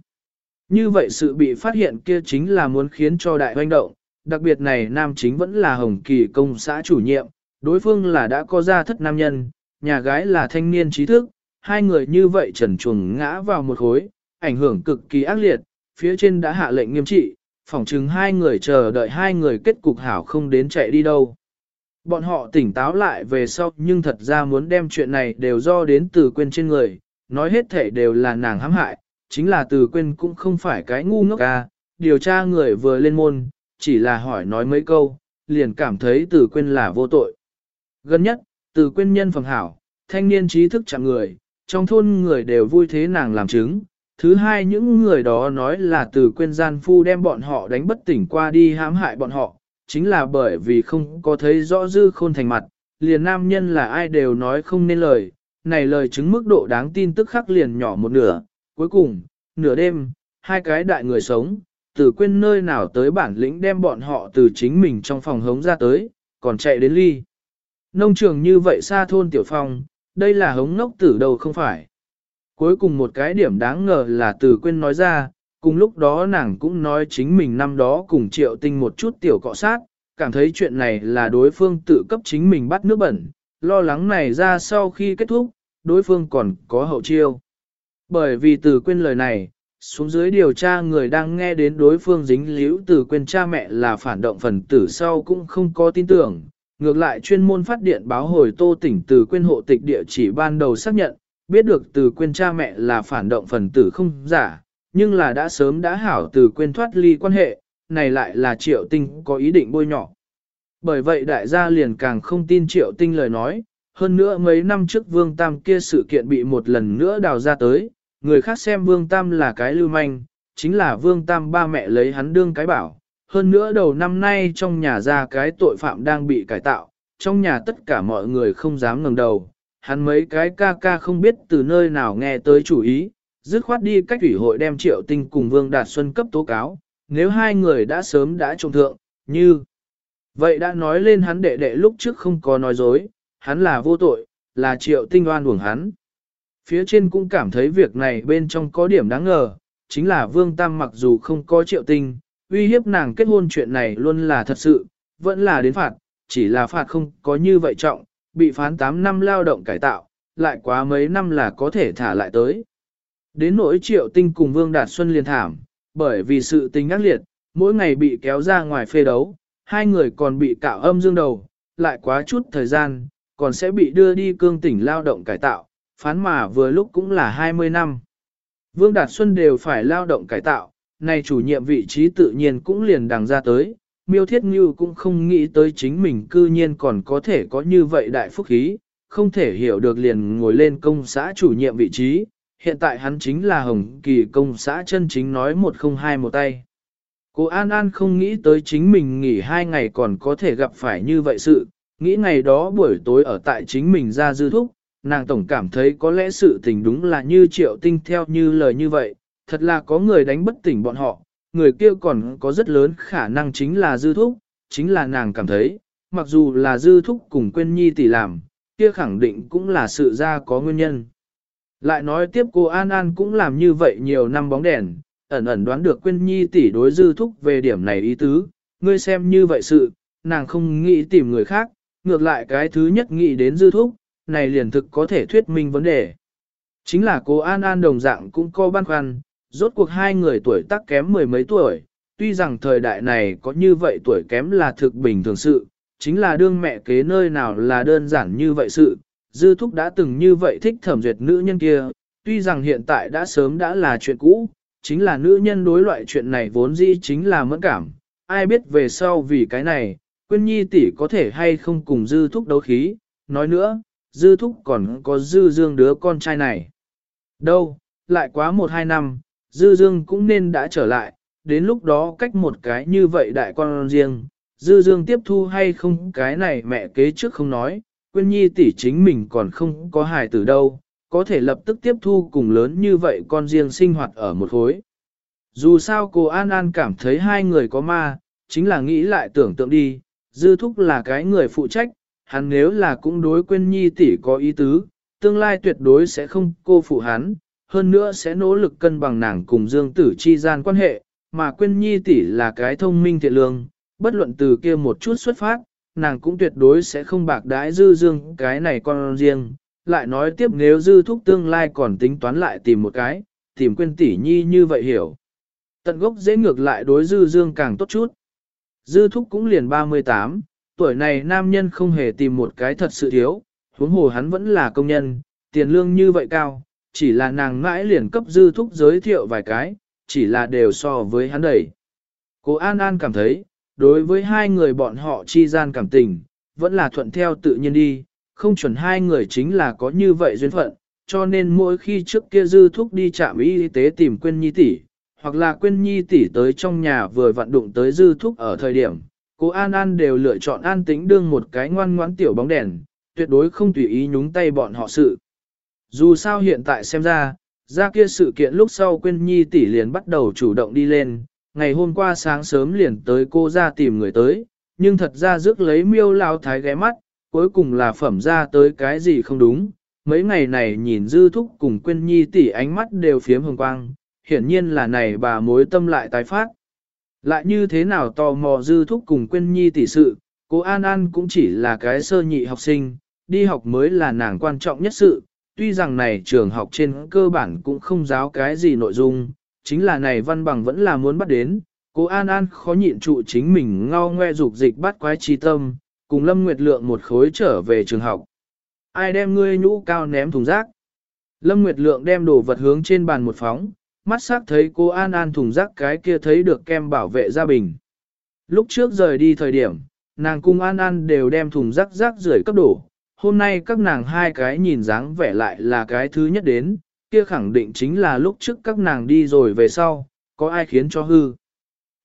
Như vậy sự bị phát hiện kia chính là muốn khiến cho đại hoành động, đặc biệt này nam chính vẫn là Hồng Kỳ công xã chủ nhiệm, đối phương là đã có gia thất nam nhân, nhà gái là thanh niên trí thức, hai người như vậy trần chuồng ngã vào một khối, ảnh hưởng cực kỳ ác liệt, phía trên đã hạ lệnh nghiêm trị, phỏng chừng hai người chờ đợi hai người kết cục hảo không đến chạy đi đâu. Bọn họ tỉnh táo lại về sau nhưng thật ra muốn đem chuyện này đều do đến từ quên trên người, nói hết thể đều là nàng hãm hại, chính là từ quên cũng không phải cái ngu ngốc ca, điều tra người vừa lên môn, chỉ là hỏi nói mấy câu, liền cảm thấy từ quên là vô tội. Gần nhất, từ quên nhân phẩm hảo, thanh niên trí thức chẳng người, trong thôn người đều vui thế nàng làm chứng. Thứ hai những người đó nói là từ quên gian phu đem bọn họ đánh bất tỉnh qua đi hãm hại bọn họ, chính là bởi vì không có thấy rõ dư khôn thành mặt, liền nam nhân là ai đều nói không nên lời, này lời chứng mức độ đáng tin tức khắc liền nhỏ một nửa, cuối cùng, nửa đêm, hai cái đại người sống, từ quên nơi nào tới bản lĩnh đem bọn họ từ chính mình trong phòng hống ra tới, còn chạy đến ly. Nông trường như vậy xa thôn tiểu phong, đây là hống ngốc tử đâu không phải. Cuối cùng một cái điểm đáng ngờ là từ quên nói ra, cùng lúc đó nàng cũng nói chính mình năm đó cùng triệu tinh một chút tiểu cọ sát, cảm thấy chuyện này là đối phương tự cấp chính mình bắt nước bẩn, lo lắng này ra sau khi kết thúc, đối phương còn có hậu chiêu. Bởi vì từ quên lời này, xuống dưới điều tra người đang nghe đến đối phương dính líu từ quên cha mẹ là phản động phần tử sau cũng không có tin tưởng. Ngược lại chuyên môn phát điện báo hồi tô tỉnh từ quên hộ tịch địa chỉ ban đầu xác nhận, biết được từ quên cha mẹ là phản động phần tử không giả, nhưng là đã sớm đã hảo từ quên thoát ly quan hệ, này lại là triệu tinh có ý định bôi nhỏ. Bởi vậy đại gia liền càng không tin triệu tinh lời nói, hơn nữa mấy năm trước Vương Tam kia sự kiện bị một lần nữa đào ra tới, người khác xem Vương Tam là cái lưu manh, chính là Vương Tam ba mẹ lấy hắn đương cái bảo. Hơn nữa đầu năm nay trong nhà ra cái tội phạm đang bị cải tạo, trong nhà tất cả mọi người không dám ngẩng đầu. Hắn mấy cái ca ca không biết từ nơi nào nghe tới chủ ý, dứt khoát đi cách ủy hội đem triệu tinh cùng Vương Đạt Xuân cấp tố cáo, nếu hai người đã sớm đã trông thượng, như... Vậy đã nói lên hắn đệ đệ lúc trước không có nói dối, hắn là vô tội, là triệu tinh oan uổng hắn. Phía trên cũng cảm thấy việc này bên trong có điểm đáng ngờ, chính là Vương Tam mặc dù không có triệu tinh, uy hiếp nàng kết hôn chuyện này luôn là thật sự, vẫn là đến phạt, chỉ là phạt không có như vậy trọng, bị phán 8 năm lao động cải tạo, lại quá mấy năm là có thể thả lại tới. Đến nỗi triệu tinh cùng Vương Đạt Xuân liền thảm, bởi vì sự tình ác liệt, mỗi ngày bị kéo ra ngoài phê đấu, hai người còn bị cạo âm dương đầu, lại quá chút thời gian, còn sẽ bị đưa đi cương tỉnh lao động cải tạo, phán mà vừa lúc cũng là 20 năm. Vương Đạt Xuân đều phải lao động cải tạo, này chủ nhiệm vị trí tự nhiên cũng liền đằng ra tới, miêu thiết như cũng không nghĩ tới chính mình cư nhiên còn có thể có như vậy đại phúc khí, không thể hiểu được liền ngồi lên công xã chủ nhiệm vị trí, hiện tại hắn chính là Hồng Kỳ công xã chân chính nói một không hai một tay. Cô An An không nghĩ tới chính mình nghỉ hai ngày còn có thể gặp phải như vậy sự, nghĩ ngày đó buổi tối ở tại chính mình ra dư thúc, nàng tổng cảm thấy có lẽ sự tình đúng là như triệu tinh theo như lời như vậy, thật là có người đánh bất tỉnh bọn họ, người kia còn có rất lớn khả năng chính là dư thúc, chính là nàng cảm thấy, mặc dù là dư thúc cùng quên nhi tỷ làm, kia khẳng định cũng là sự ra có nguyên nhân. Lại nói tiếp cô An An cũng làm như vậy nhiều năm bóng đèn, ẩn ẩn đoán được quên nhi tỷ đối dư thúc về điểm này ý tứ, ngươi xem như vậy sự, nàng không nghĩ tìm người khác, ngược lại cái thứ nhất nghĩ đến dư thúc, này liền thực có thể thuyết minh vấn đề. Chính là cô An An đồng dạng cũng có băn khoăn, rốt cuộc hai người tuổi tác kém mười mấy tuổi, tuy rằng thời đại này có như vậy tuổi kém là thực bình thường sự, chính là đương mẹ kế nơi nào là đơn giản như vậy sự, dư thúc đã từng như vậy thích thẩm duyệt nữ nhân kia, tuy rằng hiện tại đã sớm đã là chuyện cũ, chính là nữ nhân đối loại chuyện này vốn dĩ chính là mẫn cảm, ai biết về sau vì cái này, Quyên Nhi tỷ có thể hay không cùng dư thúc đấu khí, nói nữa, dư thúc còn có dư dương đứa con trai này. Đâu, lại quá một hai năm, dư dương cũng nên đã trở lại, đến lúc đó cách một cái như vậy đại con riêng, dư dương tiếp thu hay không cái này mẹ kế trước không nói, Quyên Nhi tỷ chính mình còn không có hài từ đâu, có thể lập tức tiếp thu cùng lớn như vậy con riêng sinh hoạt ở một khối. Dù sao cô An An cảm thấy hai người có ma, chính là nghĩ lại tưởng tượng đi, dư thúc là cái người phụ trách, hắn nếu là cũng đối Quyên nhi tỷ có ý tứ, tương lai tuyệt đối sẽ không cô phụ hắn, hơn nữa sẽ nỗ lực cân bằng nàng cùng dương tử chi gian quan hệ, mà quyên nhi tỷ là cái thông minh thiện lương, bất luận từ kia một chút xuất phát, nàng cũng tuyệt đối sẽ không bạc đãi dư dương cái này con riêng, lại nói tiếp nếu dư thúc tương lai còn tính toán lại tìm một cái, tìm quyên tỷ nhi như vậy hiểu. Tận gốc dễ ngược lại đối dư dương càng tốt chút. Dư thúc cũng liền 38, tuổi này nam nhân không hề tìm một cái thật sự thiếu, huống hồ hắn vẫn là công nhân, tiền lương như vậy cao, chỉ là nàng mãi liền cấp dư thúc giới thiệu vài cái, chỉ là đều so với hắn đẩy. Cô An An cảm thấy, đối với hai người bọn họ chi gian cảm tình, vẫn là thuận theo tự nhiên đi, không chuẩn hai người chính là có như vậy duyên phận, cho nên mỗi khi trước kia dư thúc đi trạm y tế tìm quên nhi tỷ, hoặc là quên nhi tỷ tới trong nhà vừa vặn đụng tới dư thúc ở thời điểm, cô An An đều lựa chọn an tĩnh đương một cái ngoan ngoãn tiểu bóng đèn, tuyệt đối không tùy ý nhúng tay bọn họ sự. Dù sao hiện tại xem ra, ra kia sự kiện lúc sau quên nhi tỷ liền bắt đầu chủ động đi lên, ngày hôm qua sáng sớm liền tới cô ra tìm người tới, nhưng thật ra rước lấy miêu lao thái ghé mắt, cuối cùng là phẩm ra tới cái gì không đúng. Mấy ngày này nhìn dư thúc cùng quên nhi tỷ ánh mắt đều phiếm hồng quang, hiển nhiên là này bà mối tâm lại tái phát. Lại như thế nào tò mò dư thúc cùng quên nhi tỷ sự, cô An An cũng chỉ là cái sơ nhị học sinh, đi học mới là nàng quan trọng nhất sự, tuy rằng này trường học trên cơ bản cũng không giáo cái gì nội dung, chính là này văn bằng vẫn là muốn bắt đến, cô An An khó nhịn trụ chính mình ngao ngoe dục dịch bắt quái trí tâm, cùng Lâm Nguyệt Lượng một khối trở về trường học. Ai đem ngươi nhũ cao ném thùng rác? Lâm Nguyệt Lượng đem đồ vật hướng trên bàn một phóng, mắt sắc thấy cô An An thùng rác cái kia thấy được kem bảo vệ gia bình. Lúc trước rời đi thời điểm, nàng cùng An An đều đem thùng rác rác rưởi cấp đổ. Hôm nay các nàng hai cái nhìn dáng vẻ lại là cái thứ nhất đến, kia khẳng định chính là lúc trước các nàng đi rồi về sau, có ai khiến cho hư.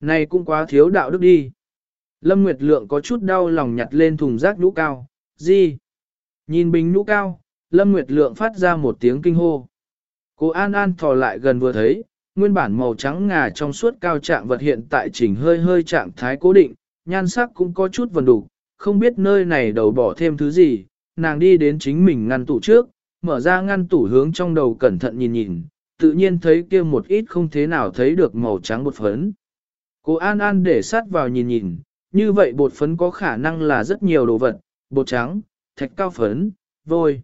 Này cũng quá thiếu đạo đức đi. Lâm Nguyệt Lượng có chút đau lòng nhặt lên thùng rác nhũ cao, gì? Nhìn bình nhũ cao, Lâm Nguyệt Lượng phát ra một tiếng kinh hô. Cô An An thò lại gần vừa thấy, nguyên bản màu trắng ngà trong suốt cao trạng vật hiện tại chỉnh hơi hơi trạng thái cố định, nhan sắc cũng có chút vần đủ, không biết nơi này đầu bỏ thêm thứ gì, nàng đi đến chính mình ngăn tủ trước, mở ra ngăn tủ hướng trong đầu cẩn thận nhìn nhìn, tự nhiên thấy kia một ít không thế nào thấy được màu trắng bột phấn. Cô An An để sát vào nhìn nhìn, như vậy bột phấn có khả năng là rất nhiều đồ vật, bột trắng, thạch cao phấn, vôi.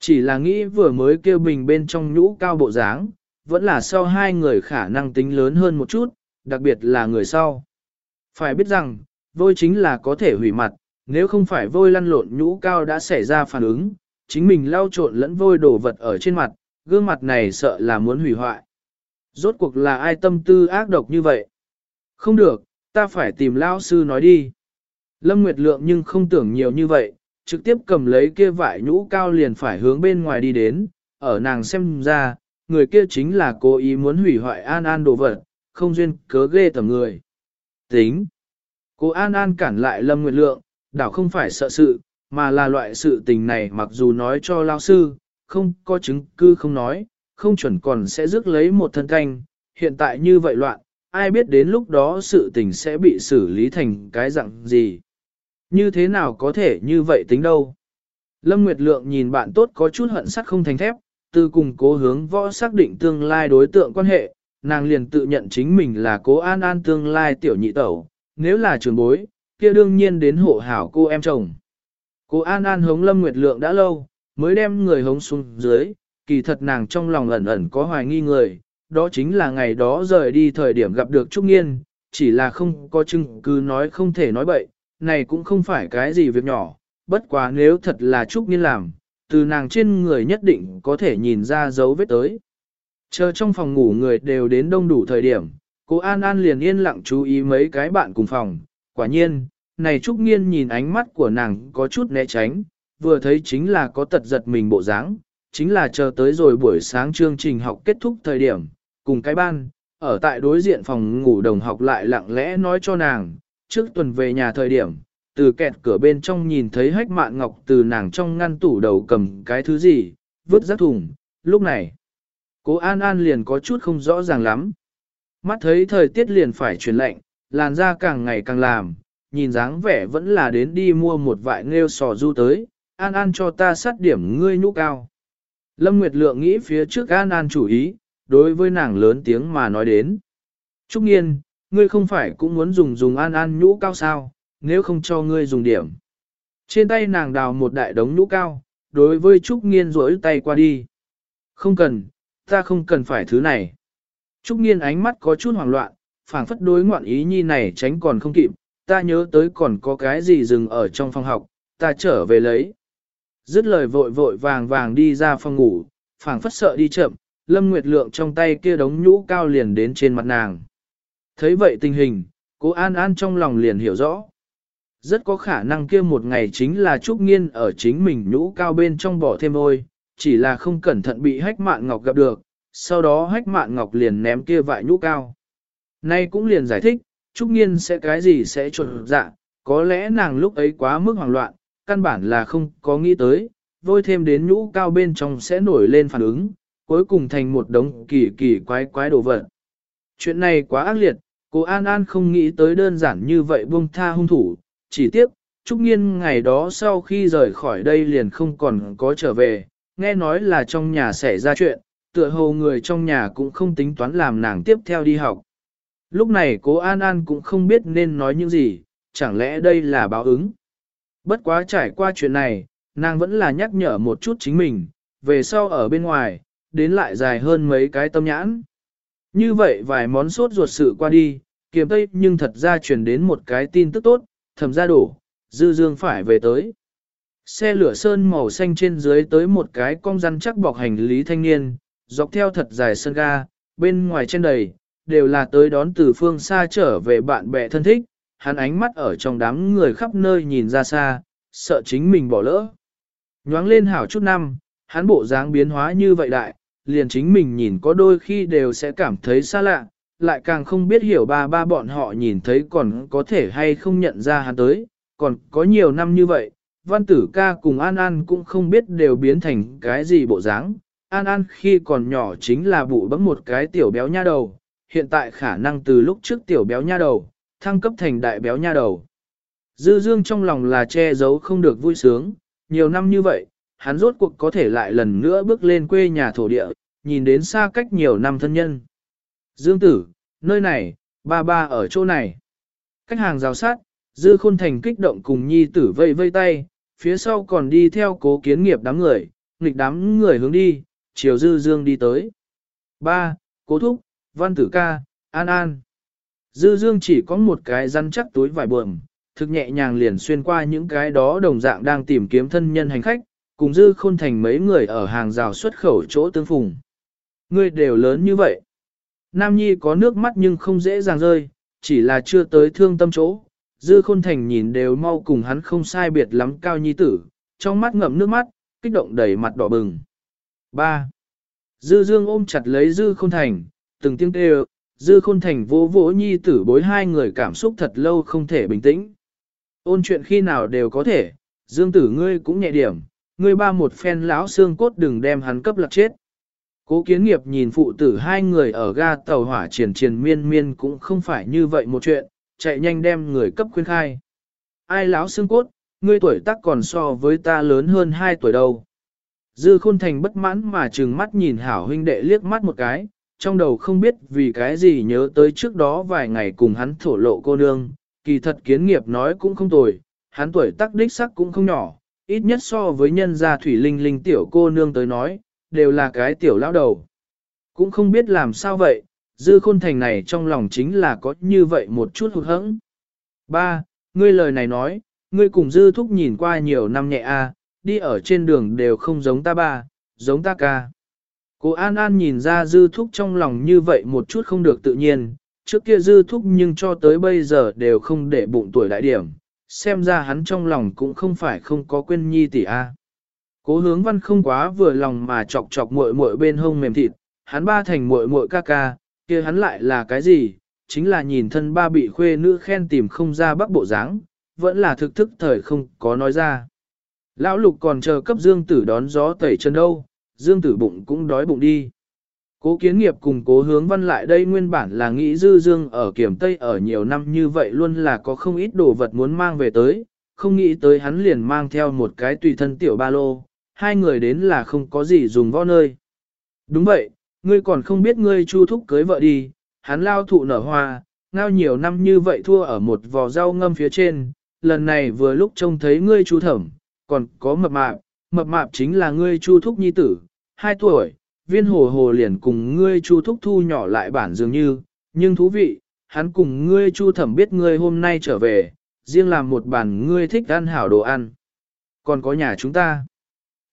Chỉ là nghĩ vừa mới kêu bình bên trong nhũ cao bộ dáng, vẫn là sau hai người khả năng tính lớn hơn một chút, đặc biệt là người sau. Phải biết rằng, vôi chính là có thể hủy mặt, nếu không phải vôi lăn lộn nhũ cao đã xảy ra phản ứng, chính mình lau trộn lẫn vôi đổ vật ở trên mặt, gương mặt này sợ là muốn hủy hoại. Rốt cuộc là ai tâm tư ác độc như vậy? Không được, ta phải tìm lao sư nói đi. Lâm Nguyệt Lượng nhưng không tưởng nhiều như vậy, trực tiếp cầm lấy kia vải nhũ cao liền phải hướng bên ngoài đi đến, ở nàng xem ra, người kia chính là cố ý muốn hủy hoại An An đồ vật, không duyên cớ ghê tầm người. Tính. Cô An An cản lại Lâm Nguyệt Lượng, đảo không phải sợ sự, mà là loại sự tình này mặc dù nói cho lao sư, không có chứng cứ không nói, không chuẩn còn sẽ rước lấy một thân canh, hiện tại như vậy loạn, ai biết đến lúc đó sự tình sẽ bị xử lý thành cái dạng gì. Như thế nào có thể như vậy tính đâu. Lâm Nguyệt Lượng nhìn bạn tốt có chút hận sắt không thành thép, từ cùng cố hướng võ xác định tương lai đối tượng quan hệ, nàng liền tự nhận chính mình là cố an an tương lai tiểu nhị tẩu, nếu là trường bối, kia đương nhiên đến hộ hảo cô em chồng. cô an an hống Lâm Nguyệt Lượng đã lâu, mới đem người hống xuống dưới, kỳ thật nàng trong lòng ẩn ẩn có hoài nghi người, đó chính là ngày đó rời đi thời điểm gặp được Trúc Nghiên, chỉ là không có chứng cứ nói không thể nói bậy, này cũng không phải cái gì việc nhỏ, bất quá nếu thật là Trúc Nghiên làm, từ nàng trên người nhất định có thể nhìn ra dấu vết tới. Chờ trong phòng ngủ người đều đến đông đủ thời điểm, cô An An liền yên lặng chú ý mấy cái bạn cùng phòng, quả nhiên, này Trúc Nghiên nhìn ánh mắt của nàng có chút né tránh, vừa thấy chính là có tật giật mình bộ dáng, chính là chờ tới rồi buổi sáng chương trình học kết thúc thời điểm, cùng cái ban, ở tại đối diện phòng ngủ đồng học lại lặng lẽ nói cho nàng, trước tuần về nhà thời điểm, từ kẹt cửa bên trong nhìn thấy hách mạn ngọc từ nàng trong ngăn tủ đầu cầm cái thứ gì, vứt rác thùng, lúc này, cố An An liền có chút không rõ ràng lắm. Mắt thấy thời tiết liền phải chuyển lạnh, làn da càng ngày càng làm, nhìn dáng vẻ vẫn là đến đi mua một vại nghêu sò du tới, An An cho ta sát điểm ngươi nhũ cao. Lâm Nguyệt Lượng nghĩ phía trước An An chủ ý, đối với nàng lớn tiếng mà nói đến. Trúc Nghiên, ngươi không phải cũng muốn dùng dùng An An nhũ cao sao, nếu không cho ngươi dùng điểm. Trên tay nàng đào một đại đống nhũ cao, đối với Trúc Nghiên rỗi tay qua đi. Không cần, ta không cần phải thứ này. Trúc Nghiên ánh mắt có chút hoảng loạn, phảng phất đối ngoạn ý nhi này tránh còn không kịp, ta nhớ tới còn có cái gì dừng ở trong phòng học, ta trở về lấy. Dứt lời vội vội vàng vàng đi ra phòng ngủ, phảng phất sợ đi chậm, Lâm Nguyệt Lượng trong tay kia đống nhũ cao liền đến trên mặt nàng. Thấy vậy tình hình, cô An An trong lòng liền hiểu rõ. Rất có khả năng kia một ngày chính là Trúc Nghiên ở chính mình nhũ cao bên trong bỏ thêm ôi, chỉ là không cẩn thận bị hách mạn ngọc gặp được, sau đó hách mạn ngọc liền ném kia vại nhũ cao. Nay cũng liền giải thích, Trúc Nghiên sẽ cái gì sẽ trộn dạ, có lẽ nàng lúc ấy quá mức hoảng loạn, căn bản là không có nghĩ tới, vôi thêm đến nhũ cao bên trong sẽ nổi lên phản ứng, cuối cùng thành một đống kỳ kỳ quái quái đồ vật. Chuyện này quá ác liệt, cô An An không nghĩ tới đơn giản như vậy buông tha hung thủ, chỉ tiếc, Trúc Nghiên ngày đó sau khi rời khỏi đây liền không còn có trở về, nghe nói là trong nhà xảy ra chuyện, tựa hồ người trong nhà cũng không tính toán làm nàng tiếp theo đi học. Lúc này cố An An cũng không biết nên nói những gì, chẳng lẽ đây là báo ứng. Bất quá trải qua chuyện này, nàng vẫn là nhắc nhở một chút chính mình, về sau ở bên ngoài, đến lại dài hơn mấy cái tâm nhãn. Như vậy vài món sốt ruột sự qua đi, kiềm tây nhưng thật ra truyền đến một cái tin tức tốt, thầm ra đủ, dư dương phải về tới. Xe lửa sơn màu xanh trên dưới tới một cái cong rắn chắc bọc hành lý thanh niên, dọc theo thật dài sân ga, bên ngoài trên đầy, đều là tới đón từ phương xa trở về bạn bè thân thích, hắn ánh mắt ở trong đám người khắp nơi nhìn ra xa, sợ chính mình bỏ lỡ. Nhoáng lên hảo chút năm, hắn bộ dáng biến hóa như vậy đại, liền chính mình nhìn có đôi khi đều sẽ cảm thấy xa lạ, lại càng không biết hiểu ba ba bọn họ nhìn thấy còn có thể hay không nhận ra hắn tới, còn có nhiều năm như vậy, văn tử ca cùng An An cũng không biết đều biến thành cái gì bộ dáng. An An khi còn nhỏ chính là bụ bấm một cái tiểu béo nha đầu, hiện tại khả năng từ lúc trước tiểu béo nha đầu, thăng cấp thành đại béo nha đầu. Dư dương trong lòng là che giấu không được vui sướng, nhiều năm như vậy, hắn rốt cuộc có thể lại lần nữa bước lên quê nhà thổ địa, nhìn đến xa cách nhiều năm thân nhân. Dương tử, nơi này, ba ba ở chỗ này. Cách hàng rào sát, dư khôn thành kích động cùng nhi tử vây vây tay, phía sau còn đi theo cố kiến nghiệp đám người, nghịch đám người hướng đi, chiều dư dương đi tới. Ba, cố thúc, văn tử ca, an an. Dư dương chỉ có một cái rắn chắc túi vải buồm, thực nhẹ nhàng liền xuyên qua những cái đó đồng dạng đang tìm kiếm thân nhân hành khách, cùng dư khôn thành mấy người ở hàng rào xuất khẩu chỗ tương phùng. Ngươi đều lớn như vậy. Nam Nhi có nước mắt nhưng không dễ dàng rơi, chỉ là chưa tới thương tâm chỗ. Dư khôn thành nhìn đều mau cùng hắn không sai biệt lắm cao nhi tử, trong mắt ngậm nước mắt, kích động đầy mặt đỏ bừng. 3. Dư dương ôm chặt lấy dư khôn thành, từng tiếng kêu, dư khôn thành vô vỗ nhi tử bối hai người cảm xúc thật lâu không thể bình tĩnh. Ôn chuyện khi nào đều có thể, dương tử ngươi cũng nhẹ điểm, ngươi ba một phen lão xương cốt đừng đem hắn cấp lạc chết. Cố kiến nghiệp nhìn phụ tử hai người ở ga tàu hỏa triển triển miên miên cũng không phải như vậy một chuyện, chạy nhanh đem người cấp khuyên khai. Ai lão xương cốt, ngươi tuổi tác còn so với ta lớn hơn hai tuổi đâu. Dư khôn thành bất mãn mà trừng mắt nhìn hảo huynh đệ liếc mắt một cái, trong đầu không biết vì cái gì nhớ tới trước đó vài ngày cùng hắn thổ lộ cô nương, kỳ thật kiến nghiệp nói cũng không tồi, hắn tuổi tác đích sắc cũng không nhỏ, ít nhất so với nhân gia thủy linh linh tiểu cô nương tới nói, đều là cái tiểu lão đầu. Cũng không biết làm sao vậy, dư khôn thành này trong lòng chính là có như vậy một chút hụt hẫng. Ba, ngươi lời này nói, ngươi cùng dư thúc nhìn qua nhiều năm nhẹ a, đi ở trên đường đều không giống ta ba, giống ta ca. Cô An An nhìn ra dư thúc trong lòng như vậy một chút không được tự nhiên, trước kia dư thúc nhưng cho tới bây giờ đều không để bụng tuổi đại điểm, xem ra hắn trong lòng cũng không phải không có quên nhi tỷ a. Cố hướng văn không quá vừa lòng mà chọc chọc muội muội bên hông mềm thịt, hắn ba thành muội muội ca ca, kia hắn lại là cái gì, chính là nhìn thân ba bị khuê nữ khen tìm không ra bắc bộ dáng, vẫn là thực thức thời không có nói ra. Lão lục còn chờ cấp dương tử đón gió tẩy chân đâu, dương tử bụng cũng đói bụng đi. Cố kiến nghiệp cùng cố hướng văn lại đây nguyên bản là nghĩ dư dương ở kiểm tây ở nhiều năm như vậy luôn là có không ít đồ vật muốn mang về tới, không nghĩ tới hắn liền mang theo một cái tùy thân tiểu ba lô, hai người đến là không có gì dùng võ nơi. Đúng vậy, ngươi còn không biết ngươi chu thúc cưới vợ đi, hắn lao thụ nở hoa, ngao nhiều năm như vậy thua ở một vò rau ngâm phía trên, lần này vừa lúc trông thấy ngươi chu thẩm, còn có mập mạp, mập mạp chính là ngươi chu thúc nhi tử, hai tuổi, viên hồ hồ liền cùng ngươi chu thúc thu nhỏ lại bản dường như, nhưng thú vị, hắn cùng ngươi chu thẩm biết ngươi hôm nay trở về, riêng làm một bàn ngươi thích ăn hảo đồ ăn. Còn có nhà chúng ta.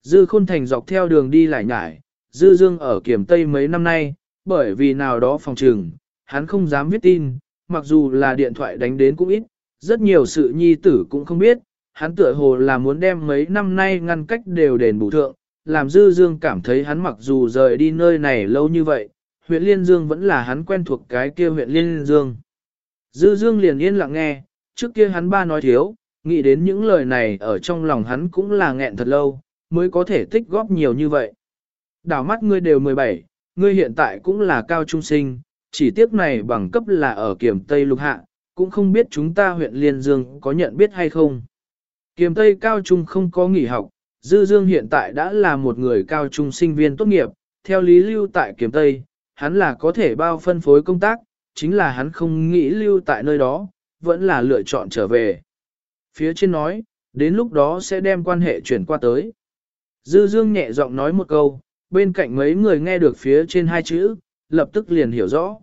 Dư khôn thành dọc theo đường đi lại nhải, dư dương ở kiểm tây mấy năm nay, bởi vì nào đó phòng trừng, hắn không dám viết tin, mặc dù là điện thoại đánh đến cũng ít, rất nhiều sự nhi tử cũng không biết, hắn tựa hồ là muốn đem mấy năm nay ngăn cách đều đền bù thượng, làm dư dương cảm thấy hắn mặc dù rời đi nơi này lâu như vậy, huyện Liên Dương vẫn là hắn quen thuộc cái kia huyện Liên Dương. Dư dương liền yên lặng nghe, trước kia hắn ba nói thiếu, nghĩ đến những lời này ở trong lòng hắn cũng là nghẹn thật lâu, mới có thể tích góp nhiều như vậy. Đảo mắt ngươi đều 17, ngươi hiện tại cũng là cao trung sinh, chỉ tiếc này bằng cấp là ở kiểm Tây Lục Hạ, cũng không biết chúng ta huyện Liên Dương có nhận biết hay không. Kiềm Tây cao trung không có nghỉ học, Dư Dương hiện tại đã là một người cao trung sinh viên tốt nghiệp, theo lý lưu tại Kiềm Tây, hắn là có thể bao phân phối công tác, chính là hắn không nghĩ lưu tại nơi đó, vẫn là lựa chọn trở về. Phía trên nói, đến lúc đó sẽ đem quan hệ chuyển qua tới. Dư Dương nhẹ giọng nói một câu, bên cạnh mấy người nghe được phía trên hai chữ, lập tức liền hiểu rõ.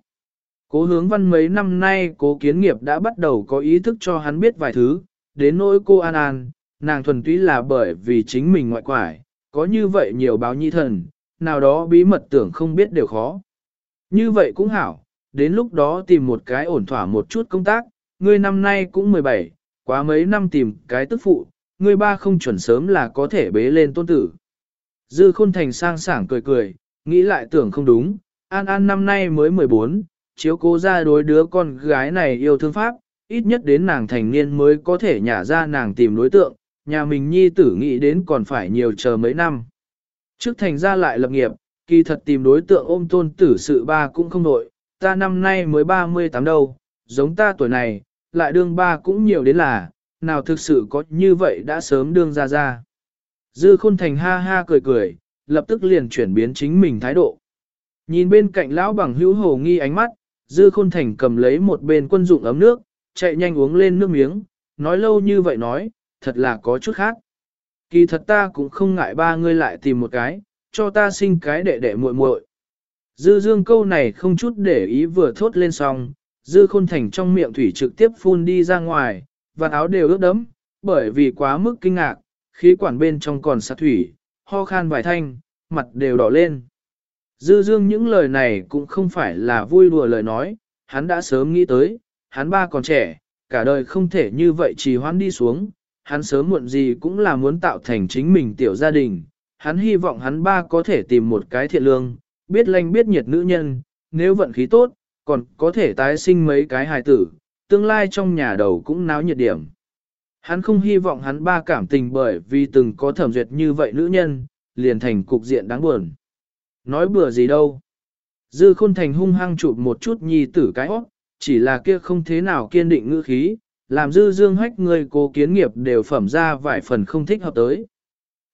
Cố hướng văn mấy năm nay cố kiến nghiệp đã bắt đầu có ý thức cho hắn biết vài thứ, đến nỗi cô An An, nàng thuần túy là bởi vì chính mình ngoại quải, có như vậy nhiều báo nhi thần, nào đó bí mật tưởng không biết đều khó. Như vậy cũng hảo, đến lúc đó tìm một cái ổn thỏa một chút công tác, ngươi năm nay cũng 17, quá mấy năm tìm cái tức phụ, ngươi ba không chuẩn sớm là có thể bế lên tôn tử. Dư khôn thành sang sảng cười cười, nghĩ lại tưởng không đúng, An An năm nay mới 14, chiếu cố ra đối đứa con gái này yêu thương pháp, ít nhất đến nàng thành niên mới có thể nhả ra nàng tìm đối tượng, nhà mình nhi tử nghĩ đến còn phải nhiều chờ mấy năm. Trước thành ra lại lập nghiệp, kỳ thật tìm đối tượng ôm tôn tử sự ba cũng không nội, ta năm nay mới 38 đâu, giống ta tuổi này, lại đương ba cũng nhiều đến là, nào thực sự có như vậy đã sớm đương ra ra. Dư khôn thành ha ha cười cười, lập tức liền chuyển biến chính mình thái độ. Nhìn bên cạnh lão bằng hữu hồ nghi ánh mắt, dư khôn thành cầm lấy một bên quân dụng ấm nước, chạy nhanh uống lên nước miếng, nói lâu như vậy nói, thật là có chút khác. Kỳ thật ta cũng không ngại ba ngươi lại tìm một cái, cho ta sinh cái đệ đệ muội muội. Dư dương câu này không chút để ý vừa thốt lên xong, dư khôn thành trong miệng thủy trực tiếp phun đi ra ngoài, và áo đều ướt đẫm, bởi vì quá mức kinh ngạc, khí quản bên trong còn sạt thủy, ho khan vài thanh, mặt đều đỏ lên. Dư dương những lời này cũng không phải là vui đùa lời nói, hắn đã sớm nghĩ tới, hắn ba còn trẻ, cả đời không thể như vậy trì hoãn đi xuống, hắn sớm muộn gì cũng là muốn tạo thành chính mình tiểu gia đình, hắn hy vọng hắn ba có thể tìm một cái thiện lương, biết lanh biết nhiệt nữ nhân, nếu vận khí tốt, còn có thể tái sinh mấy cái hài tử, tương lai trong nhà đầu cũng náo nhiệt điểm. Hắn không hy vọng hắn ba cảm tình bởi vì từng có thẩm duyệt như vậy nữ nhân, liền thành cục diện đáng buồn. Nói bừa gì đâu. Dư khôn thành hung hăng chụp một chút nhi tử cái óc, chỉ là kia không thế nào kiên định ngữ khí, làm dư dương hách người cố kiến nghiệp đều phẩm ra vài phần không thích hợp tới.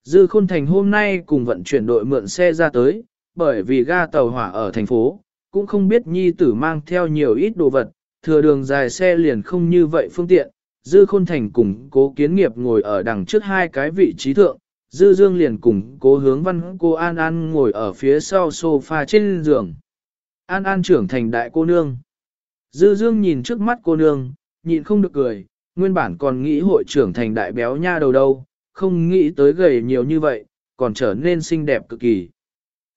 Dư khôn thành hôm nay cùng vận chuyển đội mượn xe ra tới, bởi vì ga tàu hỏa ở thành phố, cũng không biết nhi tử mang theo nhiều ít đồ vật, thừa đường dài xe liền không như vậy phương tiện. Dư khôn thành cùng cố kiến nghiệp ngồi ở đằng trước hai cái vị trí thượng, Dư Dương liền cùng cố hướng văn cô An An ngồi ở phía sau sofa trên giường. An An trưởng thành đại cô nương. Dư Dương nhìn trước mắt cô nương, nhịn không được cười, nguyên bản còn nghĩ hội trưởng thành đại béo nha đầu đâu, không nghĩ tới gầy nhiều như vậy, còn trở nên xinh đẹp cực kỳ.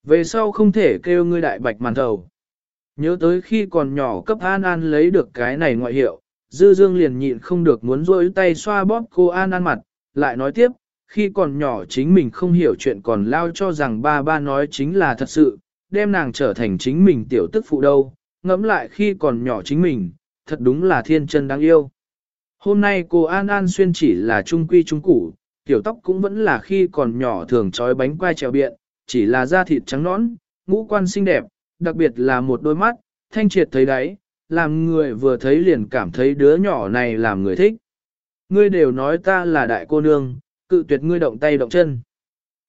Về sau không thể kêu ngươi đại bạch màn thầu. Nhớ tới khi còn nhỏ cấp An An lấy được cái này ngoại hiệu, Dư Dương liền nhịn không được muốn rôi tay xoa bóp cô An An mặt, lại nói tiếp, khi còn nhỏ chính mình không hiểu chuyện còn lao cho rằng ba ba nói chính là thật sự, đem nàng trở thành chính mình tiểu tức phụ đâu, ngẫm lại khi còn nhỏ chính mình, thật đúng là thiên chân đáng yêu. Hôm nay cô An An xuyên chỉ là trung quy trung củ, tiểu tóc cũng vẫn là khi còn nhỏ thường trói bánh quai trèo biện, chỉ là da thịt trắng nõn, ngũ quan xinh đẹp, đặc biệt là một đôi mắt, thanh triệt thấy đấy, làm người vừa thấy liền cảm thấy đứa nhỏ này làm người thích. Ngươi đều nói ta là đại cô nương, cự tuyệt ngươi động tay động chân.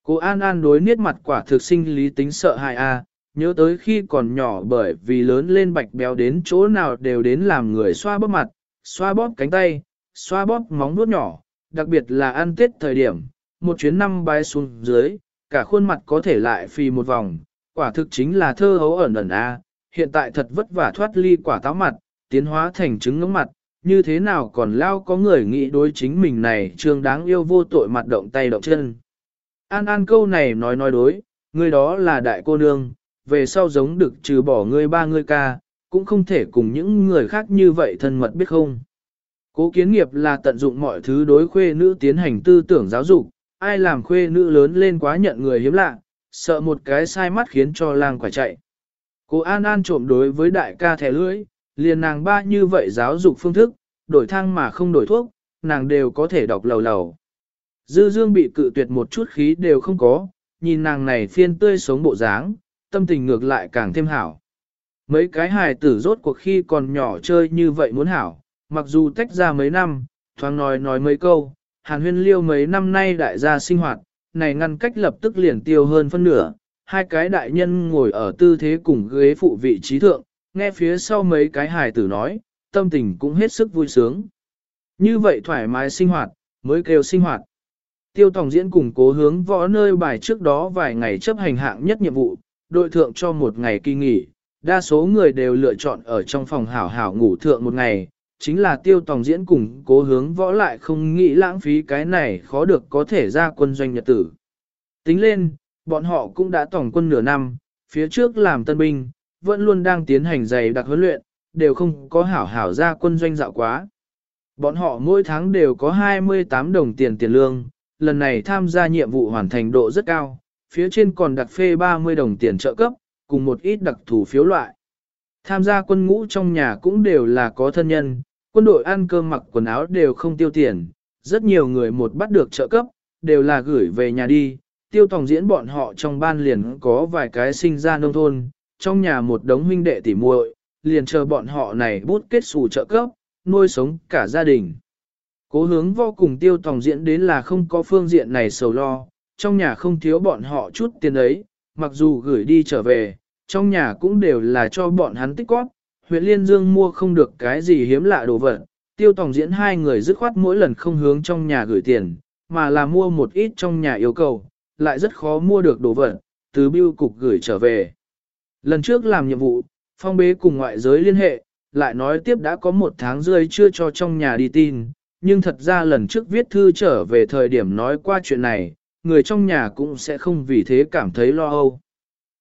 Cô An An đối niết mặt quả thực sinh lý tính sợ hại a, nhớ tới khi còn nhỏ bởi vì lớn lên bạch béo đến chỗ nào đều đến làm người xoa bóp mặt, xoa bóp cánh tay, xoa bóp móng vuốt nhỏ, đặc biệt là ăn tết thời điểm, một chuyến năm bay xuống dưới, cả khuôn mặt có thể lại phì một vòng, quả thực chính là thơ hấu ẩn ẩn a. hiện tại thật vất vả thoát ly quả táo mặt, tiến hóa thành trứng ngưỡng mặt, như thế nào còn lao có người nghĩ đối chính mình này trương đáng yêu vô tội mặt động tay động chân. An An câu này nói nói đối, người đó là đại cô nương, về sau giống được trừ bỏ ngươi ba ngươi ca, cũng không thể cùng những người khác như vậy thân mật biết không. Cố kiến nghiệp là tận dụng mọi thứ đối khuê nữ tiến hành tư tưởng giáo dục, ai làm khuê nữ lớn lên quá nhận người hiếm lạ, sợ một cái sai mắt khiến cho lang quả chạy. Cô An An trộm đối với đại ca thẻ lưỡi, liền nàng ba như vậy giáo dục phương thức, đổi thang mà không đổi thuốc, nàng đều có thể đọc lầu lầu. Dư dương bị cự tuyệt một chút khí đều không có, nhìn nàng này phiên tươi sống bộ dáng, tâm tình ngược lại càng thêm hảo. Mấy cái hài tử rốt cuộc khi còn nhỏ chơi như vậy muốn hảo, mặc dù tách ra mấy năm, thoáng nói nói mấy câu, hàn huyên liêu mấy năm nay đại gia sinh hoạt, này ngăn cách lập tức liền tiêu hơn phân nửa, hai cái đại nhân ngồi ở tư thế cùng ghế phụ vị trí thượng, nghe phía sau mấy cái hài tử nói, tâm tình cũng hết sức vui sướng. Như vậy thoải mái sinh hoạt, mới kêu sinh hoạt. Tiêu Tòng diễn cùng cố hướng võ nơi bài trước đó vài ngày chấp hành hạng nhất nhiệm vụ, đội thượng cho một ngày kỳ nghỉ, đa số người đều lựa chọn ở trong phòng hảo hảo ngủ thượng một ngày, chính là tiêu tòng diễn cùng cố hướng võ lại không nghĩ lãng phí cái này khó được có thể ra quân doanh nhật tử. Tính lên, bọn họ cũng đã tổng quân nửa năm, phía trước làm tân binh, vẫn luôn đang tiến hành dày đặc huấn luyện, đều không có hảo hảo ra quân doanh dạo quá. Bọn họ mỗi tháng đều có 28 đồng tiền tiền lương, lần này tham gia nhiệm vụ hoàn thành độ rất cao, phía trên còn đặt phê 30 đồng tiền trợ cấp, cùng một ít đặc thù phiếu loại. Tham gia quân ngũ trong nhà cũng đều là có thân nhân, quân đội ăn cơm mặc quần áo đều không tiêu tiền, rất nhiều người một bắt được trợ cấp, đều là gửi về nhà đi. Tiêu tòng diễn bọn họ trong ban liền có vài cái sinh ra nông thôn, trong nhà một đống huynh đệ tỉ muội, liền chờ bọn họ này bút kết xù trợ cấp, nuôi sống cả gia đình. Cố hướng vô cùng tiêu tòng diễn đến là không có phương diện này sầu lo, trong nhà không thiếu bọn họ chút tiền ấy, mặc dù gửi đi trở về, trong nhà cũng đều là cho bọn hắn tích góp. Huyện Liên Dương mua không được cái gì hiếm lạ đồ vật, tiêu tòng diễn hai người dứt khoát mỗi lần không hướng trong nhà gửi tiền, mà là mua một ít trong nhà yêu cầu, lại rất khó mua được đồ vật, từ biêu cục gửi trở về. Lần trước làm nhiệm vụ, phong bế cùng ngoại giới liên hệ, lại nói tiếp đã có một tháng rưỡi chưa cho trong nhà đi tin, nhưng thật ra lần trước viết thư trở về thời điểm nói qua chuyện này, người trong nhà cũng sẽ không vì thế cảm thấy lo âu.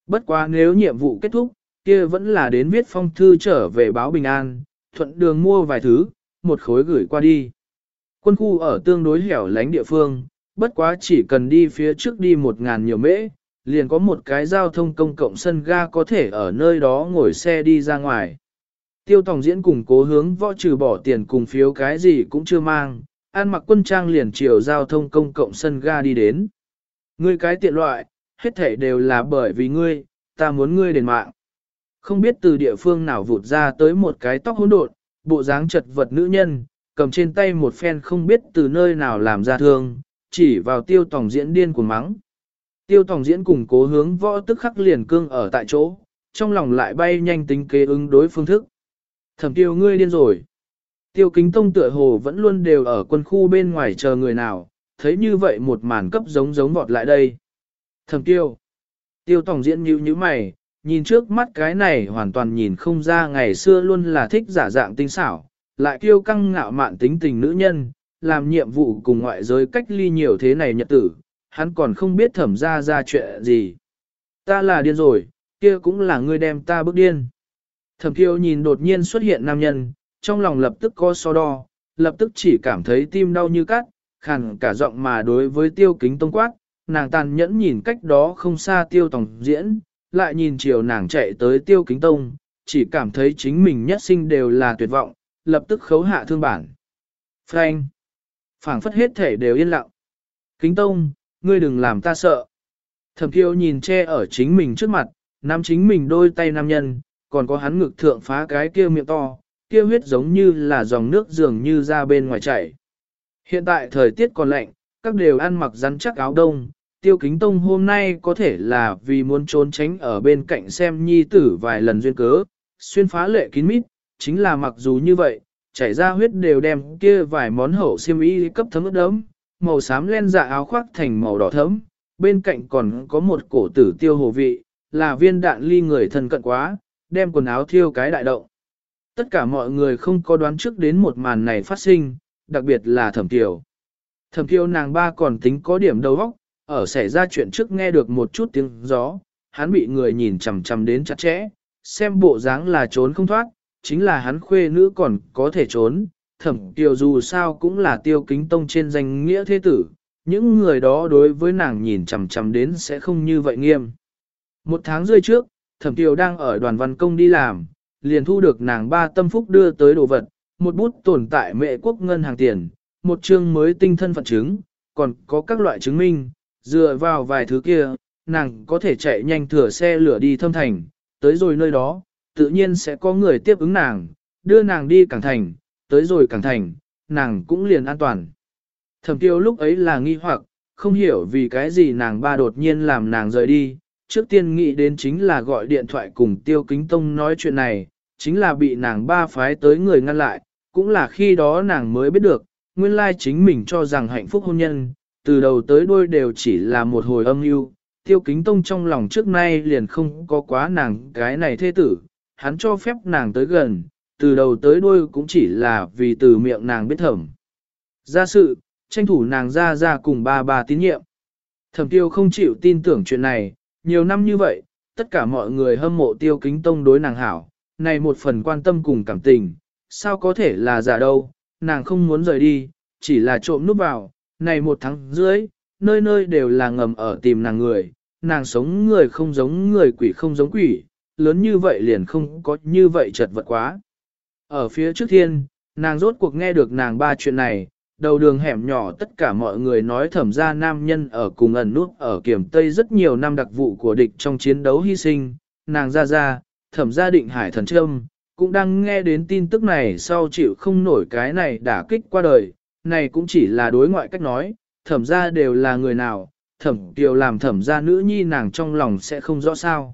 Bất quá nếu nhiệm vụ kết thúc, kia vẫn là đến viết phong thư trở về báo bình an, thuận đường mua vài thứ, một khối gửi qua đi. Quân khu ở tương đối hẻo lánh địa phương, bất quá chỉ cần đi phía trước đi một ngàn nhiều mễ, liền có một cái giao thông công cộng sân ga có thể ở nơi đó ngồi xe đi ra ngoài. Tiêu Tòng diễn cùng cố hướng võ trừ bỏ tiền cùng phiếu cái gì cũng chưa mang, an mặc quân trang liền chiều giao thông công cộng sân ga đi đến. Ngươi cái tiện loại, hết thể đều là bởi vì ngươi, ta muốn ngươi đền mạng. Không biết từ địa phương nào vụt ra tới một cái tóc hỗn độn, bộ dáng chật vật nữ nhân, cầm trên tay một phen không biết từ nơi nào làm ra thương, chỉ vào tiêu tổng diễn điên cuồng mắng. Tiêu tổng diễn cùng cố hướng võ tức khắc liền cương ở tại chỗ, trong lòng lại bay nhanh tính kế ứng đối phương thức. Thẩm tiêu ngươi điên rồi. Tiêu kính tông tựa hồ vẫn luôn đều ở quân khu bên ngoài chờ người nào, thấy như vậy một màn cấp giống giống vọt lại đây. Thẩm tiêu. Tiêu tổng diễn nhíu như mày, nhìn trước mắt cái này hoàn toàn nhìn không ra ngày xưa luôn là thích giả dạng tinh xảo, lại kiêu căng ngạo mạn tính tình nữ nhân, làm nhiệm vụ cùng ngoại giới cách ly nhiều thế này nhật tử, hắn còn không biết thẩm ra ra chuyện gì. Ta là điên rồi, kia cũng là ngươi đem ta bước điên. Thẩm tiêu nhìn đột nhiên xuất hiện nam nhân, trong lòng lập tức có so đo, lập tức chỉ cảm thấy tim đau như cắt, khàn cả giọng mà đối với tiêu kính tông quát, nàng tàn nhẫn nhìn cách đó không xa tiêu tổng diễn, lại nhìn chiều nàng chạy tới tiêu kính tông, chỉ cảm thấy chính mình nhất sinh đều là tuyệt vọng, lập tức khấu hạ thương bản. Frank! phảng phất hết thể đều yên lặng. Kính tông, ngươi đừng làm ta sợ. Thẩm kiêu nhìn che ở chính mình trước mặt, nắm chính mình đôi tay nam nhân, còn có hắn ngực thượng phá cái kia miệng to, kia huyết giống như là dòng nước dường như ra bên ngoài chảy. Hiện tại thời tiết còn lạnh, các đều ăn mặc rắn chắc áo đông, tiêu kính tông hôm nay có thể là vì muốn trốn tránh ở bên cạnh xem nhi tử vài lần duyên cớ, xuyên phá lệ kín mít, chính là mặc dù như vậy, chảy ra huyết đều đem kia vài món hậu xiêm y cấp thấm ướt đấm, màu xám len dạ áo khoác thành màu đỏ thấm, bên cạnh còn có một cổ tử tiêu hồ vị, là viên đạn ly người thân cận quá, đem quần áo thiêu cái đại động. Tất cả mọi người không có đoán trước đến một màn này phát sinh, đặc biệt là thẩm tiểu. Thẩm tiểu nàng ba còn tính có điểm đầu óc, ở xảy ra chuyện trước nghe được một chút tiếng gió, hắn bị người nhìn chằm chằm đến chặt chẽ, xem bộ dáng là trốn không thoát, chính là hắn khuê nữ còn có thể trốn, thẩm kiều dù sao cũng là tiêu kính tông trên danh nghĩa thế tử, những người đó đối với nàng nhìn chằm chằm đến sẽ không như vậy nghiêm. Một tháng rưỡi trước, thẩm kiều đang ở đoàn văn công đi làm, liền thu được nàng ba tâm phúc đưa tới đồ vật, một bút tồn tại mệ quốc ngân hàng tiền, một chương mới tinh thân phận chứng, còn có các loại chứng minh, dựa vào vài thứ kia, nàng có thể chạy nhanh thừa xe lửa đi thâm thành, tới rồi nơi đó, tự nhiên sẽ có người tiếp ứng nàng, đưa nàng đi cảng thành, tới rồi cảng thành, nàng cũng liền an toàn. Thẩm tiêu lúc ấy là nghi hoặc, không hiểu vì cái gì nàng ba đột nhiên làm nàng rời đi, trước tiên nghĩ đến chính là gọi điện thoại cùng tiêu kính tông nói chuyện này, chính là bị nàng ba phái tới người ngăn lại, cũng là khi đó nàng mới biết được, nguyên lai chính mình cho rằng hạnh phúc hôn nhân, từ đầu tới đuôi đều chỉ là một hồi âm mưu. Tiêu kính tông trong lòng trước nay liền không có quá nàng cái này thê tử, hắn cho phép nàng tới gần, từ đầu tới đuôi cũng chỉ là vì từ miệng nàng biết thẩm. Ra sự, tranh thủ nàng ra ra cùng ba bà tín nhiệm. Thẩm tiêu không chịu tin tưởng chuyện này, nhiều năm như vậy, tất cả mọi người hâm mộ tiêu kính tông đối nàng hảo, này một phần quan tâm cùng cảm tình, sao có thể là giả đâu, nàng không muốn rời đi, chỉ là trộm núp vào, này một tháng dưới, nơi nơi đều là ngầm ở tìm nàng người, nàng sống người không giống người quỷ không giống quỷ, lớn như vậy liền không có như vậy chật vật quá. Ở phía trước thiên, nàng rốt cuộc nghe được nàng ba chuyện này, đầu đường hẻm nhỏ tất cả mọi người nói thẩm ra nam nhân ở cùng ẩn nút ở kiểm Tây rất nhiều năm đặc vụ của địch trong chiến đấu hy sinh, nàng ra ra, thẩm gia định hải thần trâm, cũng đang nghe đến tin tức này sau chịu không nổi cái này đả kích qua đời, này cũng chỉ là đối ngoại cách nói, thẩm gia đều là người nào, thẩm kiều làm thẩm gia nữ nhi nàng trong lòng sẽ không rõ sao.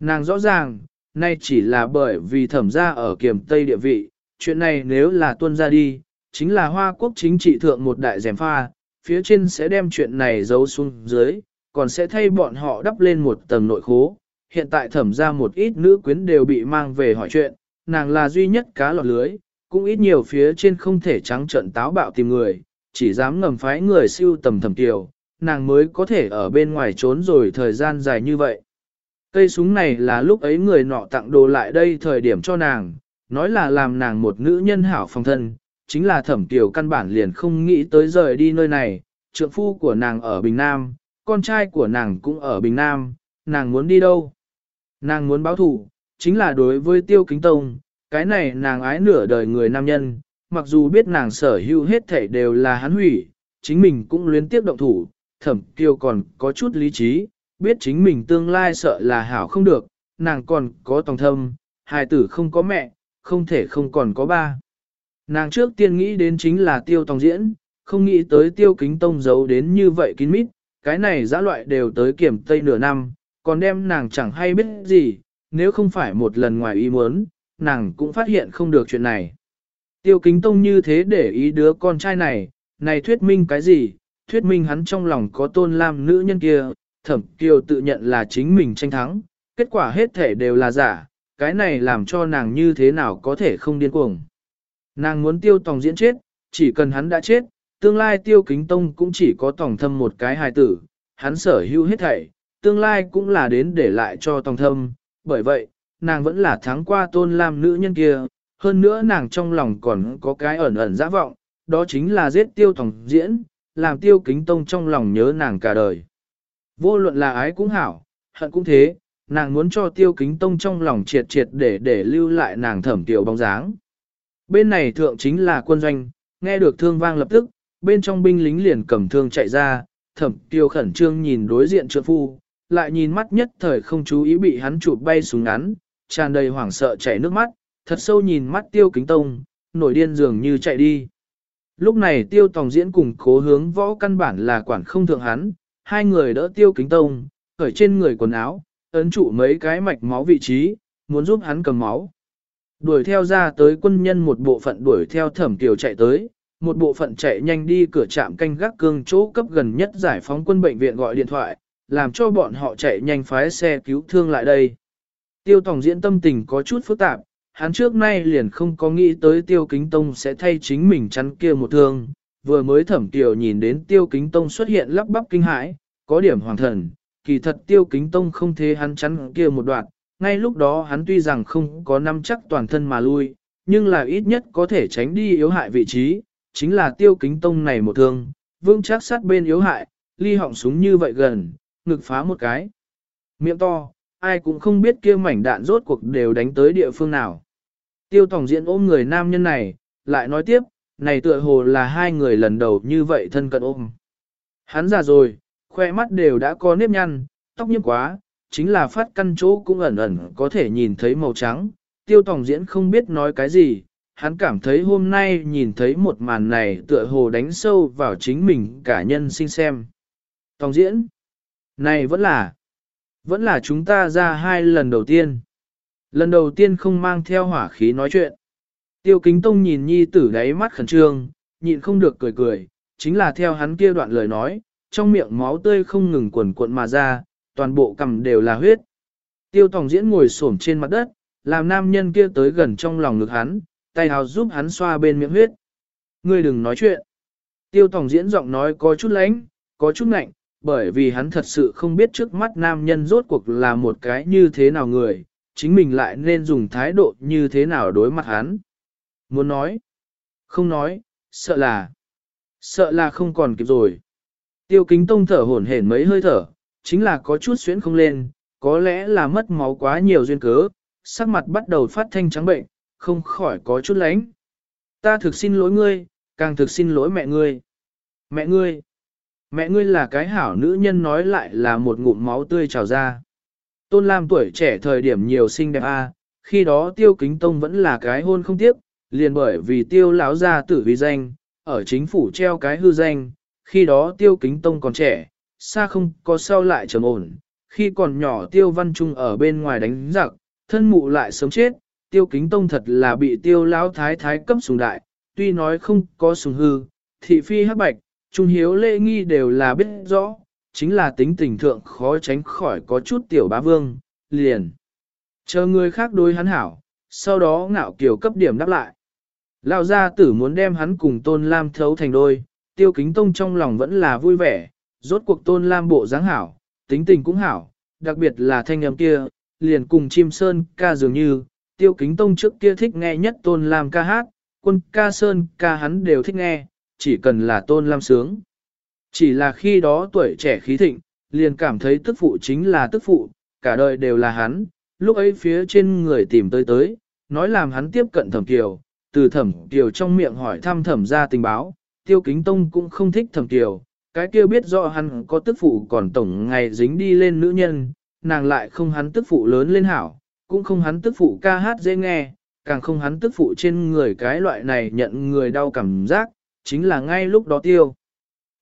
Nàng rõ ràng, nay chỉ là bởi vì thẩm gia ở kiềm Tây địa vị, chuyện này nếu là tuân ra đi, chính là hoa quốc chính trị thượng một đại dèm pha, phía trên sẽ đem chuyện này giấu xuống dưới, còn sẽ thay bọn họ đắp lên một tầng nội khố. Hiện tại thẩm ra một ít nữ quyến đều bị mang về hỏi chuyện, nàng là duy nhất cá lọt lưới, cũng ít nhiều phía trên không thể trắng trận táo bạo tìm người, chỉ dám ngầm phái người siêu tầm thẩm tiểu, nàng mới có thể ở bên ngoài trốn rồi thời gian dài như vậy. Cây súng này là lúc ấy người nọ tặng đồ lại đây thời điểm cho nàng, nói là làm nàng một nữ nhân hảo phòng thân, chính là thẩm tiểu căn bản liền không nghĩ tới rời đi nơi này, trượng phu của nàng ở Bình Nam, con trai của nàng cũng ở Bình Nam, nàng muốn đi đâu? Nàng muốn báo thủ, chính là đối với tiêu kính tông, cái này nàng ái nửa đời người nam nhân, mặc dù biết nàng sở hữu hết thể đều là hắn hủy, chính mình cũng luyến tiếp động thủ, thẩm kiều còn có chút lý trí, biết chính mình tương lai sợ là hảo không được, nàng còn có tòng thâm, hài tử không có mẹ, không thể không còn có ba. Nàng trước tiên nghĩ đến chính là tiêu tòng diễn, không nghĩ tới tiêu kính tông giấu đến như vậy kín mít, cái này giã loại đều tới kiểm tây nửa năm, còn đem nàng chẳng hay biết gì, nếu không phải một lần ngoài ý muốn, nàng cũng phát hiện không được chuyện này. Tiêu kính tông như thế để ý đứa con trai này, này thuyết minh cái gì, thuyết minh hắn trong lòng có tôn lam nữ nhân kia, thẩm kiều tự nhận là chính mình tranh thắng, kết quả hết thể đều là giả, cái này làm cho nàng như thế nào có thể không điên cuồng. Nàng muốn tiêu tòng diễn chết, chỉ cần hắn đã chết, tương lai tiêu kính tông cũng chỉ có tòng thâm một cái hài tử, hắn sở hữu hết thảy, tương lai cũng là đến để lại cho tòng thâm, bởi vậy, nàng vẫn là thắng qua tôn lam nữ nhân kia, hơn nữa nàng trong lòng còn có cái ẩn ẩn dã vọng, đó chính là giết tiêu tòng diễn, làm tiêu kính tông trong lòng nhớ nàng cả đời. Vô luận là ái cũng hảo, hận cũng thế, nàng muốn cho tiêu kính tông trong lòng triệt triệt để để lưu lại nàng thẩm tiểu bóng dáng. Bên này thượng chính là quân doanh, nghe được thương vang lập tức, bên trong binh lính liền cầm thương chạy ra, thẩm tiêu khẩn trương nhìn đối diện trượng phu, lại nhìn mắt nhất thời không chú ý bị hắn chụp bay xuống ngắn, tràn đầy hoảng sợ chảy nước mắt, thật sâu nhìn mắt tiêu kính tông, nổi điên dường như chạy đi. Lúc này tiêu tòng diễn cùng cố hướng võ căn bản là quản không thượng hắn, hai người đỡ tiêu kính tông, khởi trên người quần áo, ấn trụ mấy cái mạch máu vị trí, muốn giúp hắn cầm máu. Đuổi theo ra tới quân nhân một bộ phận đuổi theo thẩm kiều chạy tới, một bộ phận chạy nhanh đi cửa trạm canh gác cương chỗ cấp gần nhất giải phóng quân bệnh viện gọi điện thoại, làm cho bọn họ chạy nhanh phái xe cứu thương lại đây. Tiêu Tòng diễn tâm tình có chút phức tạp, hắn trước nay liền không có nghĩ tới Tiêu Kính Tông sẽ thay chính mình chắn kia một thương, vừa mới thẩm tiểu nhìn đến Tiêu Kính Tông xuất hiện lắp bắp kinh hãi, có điểm hoàng thần, kỳ thật Tiêu Kính Tông không thế hắn chắn kia một đoạn, ngay lúc đó hắn tuy rằng không có năm chắc toàn thân mà lui, nhưng là ít nhất có thể tránh đi yếu hại vị trí, chính là Tiêu Kính Tông này một thương, vương chắc sát bên yếu hại, ly họng súng như vậy gần, ngực phá một cái. Miệng to, ai cũng không biết kia mảnh đạn rốt cuộc đều đánh tới địa phương nào. Tiêu tổng Diễn ôm người nam nhân này, lại nói tiếp, này tựa hồ là hai người lần đầu như vậy thân cận ôm. Hắn già rồi, khoe mắt đều đã có nếp nhăn, tóc nhiễm quá, chính là phát căn chỗ cũng ẩn ẩn có thể nhìn thấy màu trắng. Tiêu tổng Diễn không biết nói cái gì, hắn cảm thấy hôm nay nhìn thấy một màn này tựa hồ đánh sâu vào chính mình cả nhân sinh xem. Tổng Diễn, này vẫn là, vẫn là chúng ta ra hai lần đầu tiên. Lần đầu tiên không mang theo hỏa khí nói chuyện. Tiêu kính tông nhìn nhi tử đáy mắt khẩn trương, nhịn không được cười cười, chính là theo hắn kia đoạn lời nói, trong miệng máu tươi không ngừng quần cuộn mà ra, toàn bộ cầm đều là huyết. Tiêu Tòng Diễn ngồi xổm trên mặt đất, làm nam nhân kia tới gần trong lòng ngực hắn, tay hào giúp hắn xoa bên miệng huyết. Ngươi đừng nói chuyện. Tiêu Tòng Diễn giọng nói có chút lánh, có chút lạnh, bởi vì hắn thật sự không biết trước mắt nam nhân rốt cuộc là một cái như thế nào người, chính mình lại nên dùng thái độ như thế nào đối mặt hắn. Muốn nói, không nói, sợ là, sợ là không còn kịp rồi. Tiêu kính tông thở hổn hển mấy hơi thở, chính là có chút xuyến không lên, có lẽ là mất máu quá nhiều duyên cớ, sắc mặt bắt đầu phát thanh trắng bệnh, không khỏi có chút lánh. Ta thực xin lỗi ngươi, càng thực xin lỗi mẹ ngươi. Mẹ ngươi, mẹ ngươi là cái hảo nữ nhân nói lại là một ngụm máu tươi trào ra. Tôn Lam tuổi trẻ thời điểm nhiều xinh đẹp a, à, khi đó tiêu kính tông vẫn là cái hôn không tiếp, liền bởi vì tiêu lão gia tử vì danh, ở chính phủ treo cái hư danh, khi đó tiêu kính tông còn trẻ, xa không có sau lại trầm ổn, khi còn nhỏ tiêu văn trung ở bên ngoài đánh giặc, thân mụ lại sớm chết, tiêu kính tông thật là bị tiêu lão thái thái cấp sùng đại, tuy nói không có sùng hư, thị phi hắc bạch, trung hiếu lễ nghi đều là biết rõ, chính là tính tình thượng khó tránh khỏi có chút tiểu bá vương, liền. Chờ người khác đối hắn hảo, sau đó ngạo kiều cấp điểm đáp lại. Lão gia tử muốn đem hắn cùng tôn lam thấu thành đôi, tiêu kính tông trong lòng vẫn là vui vẻ, rốt cuộc tôn lam bộ dáng hảo, tính tình cũng hảo, đặc biệt là thanh âm kia, liền cùng chim sơn ca dường như, tiêu kính tông trước kia thích nghe nhất tôn lam ca hát, quân ca sơn ca hắn đều thích nghe, chỉ cần là tôn lam sướng. Chỉ là khi đó tuổi trẻ khí thịnh, liền cảm thấy tức phụ chính là tức phụ, cả đời đều là hắn, lúc ấy phía trên người tìm tới tới, nói làm hắn tiếp cận thẩm kiều, từ thẩm kiều trong miệng hỏi thăm thẩm ra tình báo, tiêu kính tông cũng không thích thẩm kiều, cái kia biết rõ hắn có tức phụ còn tổng ngày dính đi lên nữ nhân, nàng lại không hắn tức phụ lớn lên hảo, cũng không hắn tức phụ ca hát dễ nghe, càng không hắn tức phụ trên người cái loại này nhận người đau cảm giác, chính là ngay lúc đó tiêu.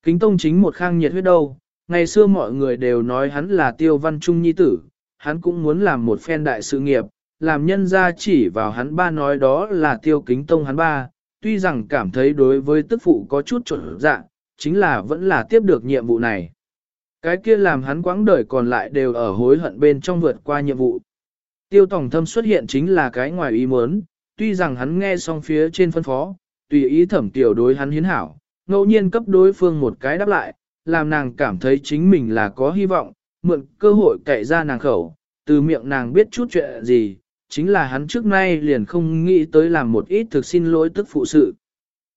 Kính tông chính một khang nhiệt huyết đâu, ngày xưa mọi người đều nói hắn là tiêu văn trung nhi tử, hắn cũng muốn làm một phen đại sự nghiệp, làm nhân ra chỉ vào hắn ba nói đó là tiêu kính tông hắn ba, tuy rằng cảm thấy đối với tức phụ có chút trộn dạ, chính là vẫn là tiếp được nhiệm vụ này. Cái kia làm hắn quãng đời còn lại đều ở hối hận bên trong vượt qua nhiệm vụ. Tiêu tổng thâm xuất hiện chính là cái ngoài ý muốn, tuy rằng hắn nghe xong phía trên phân phó, tùy ý thẩm tiểu đối hắn hiến hảo, ngẫu nhiên cấp đối phương một cái đáp lại, làm nàng cảm thấy chính mình là có hy vọng, mượn cơ hội cậy ra nàng khẩu, từ miệng nàng biết chút chuyện gì, chính là hắn trước nay liền không nghĩ tới làm một ít thực xin lỗi tức phụ sự.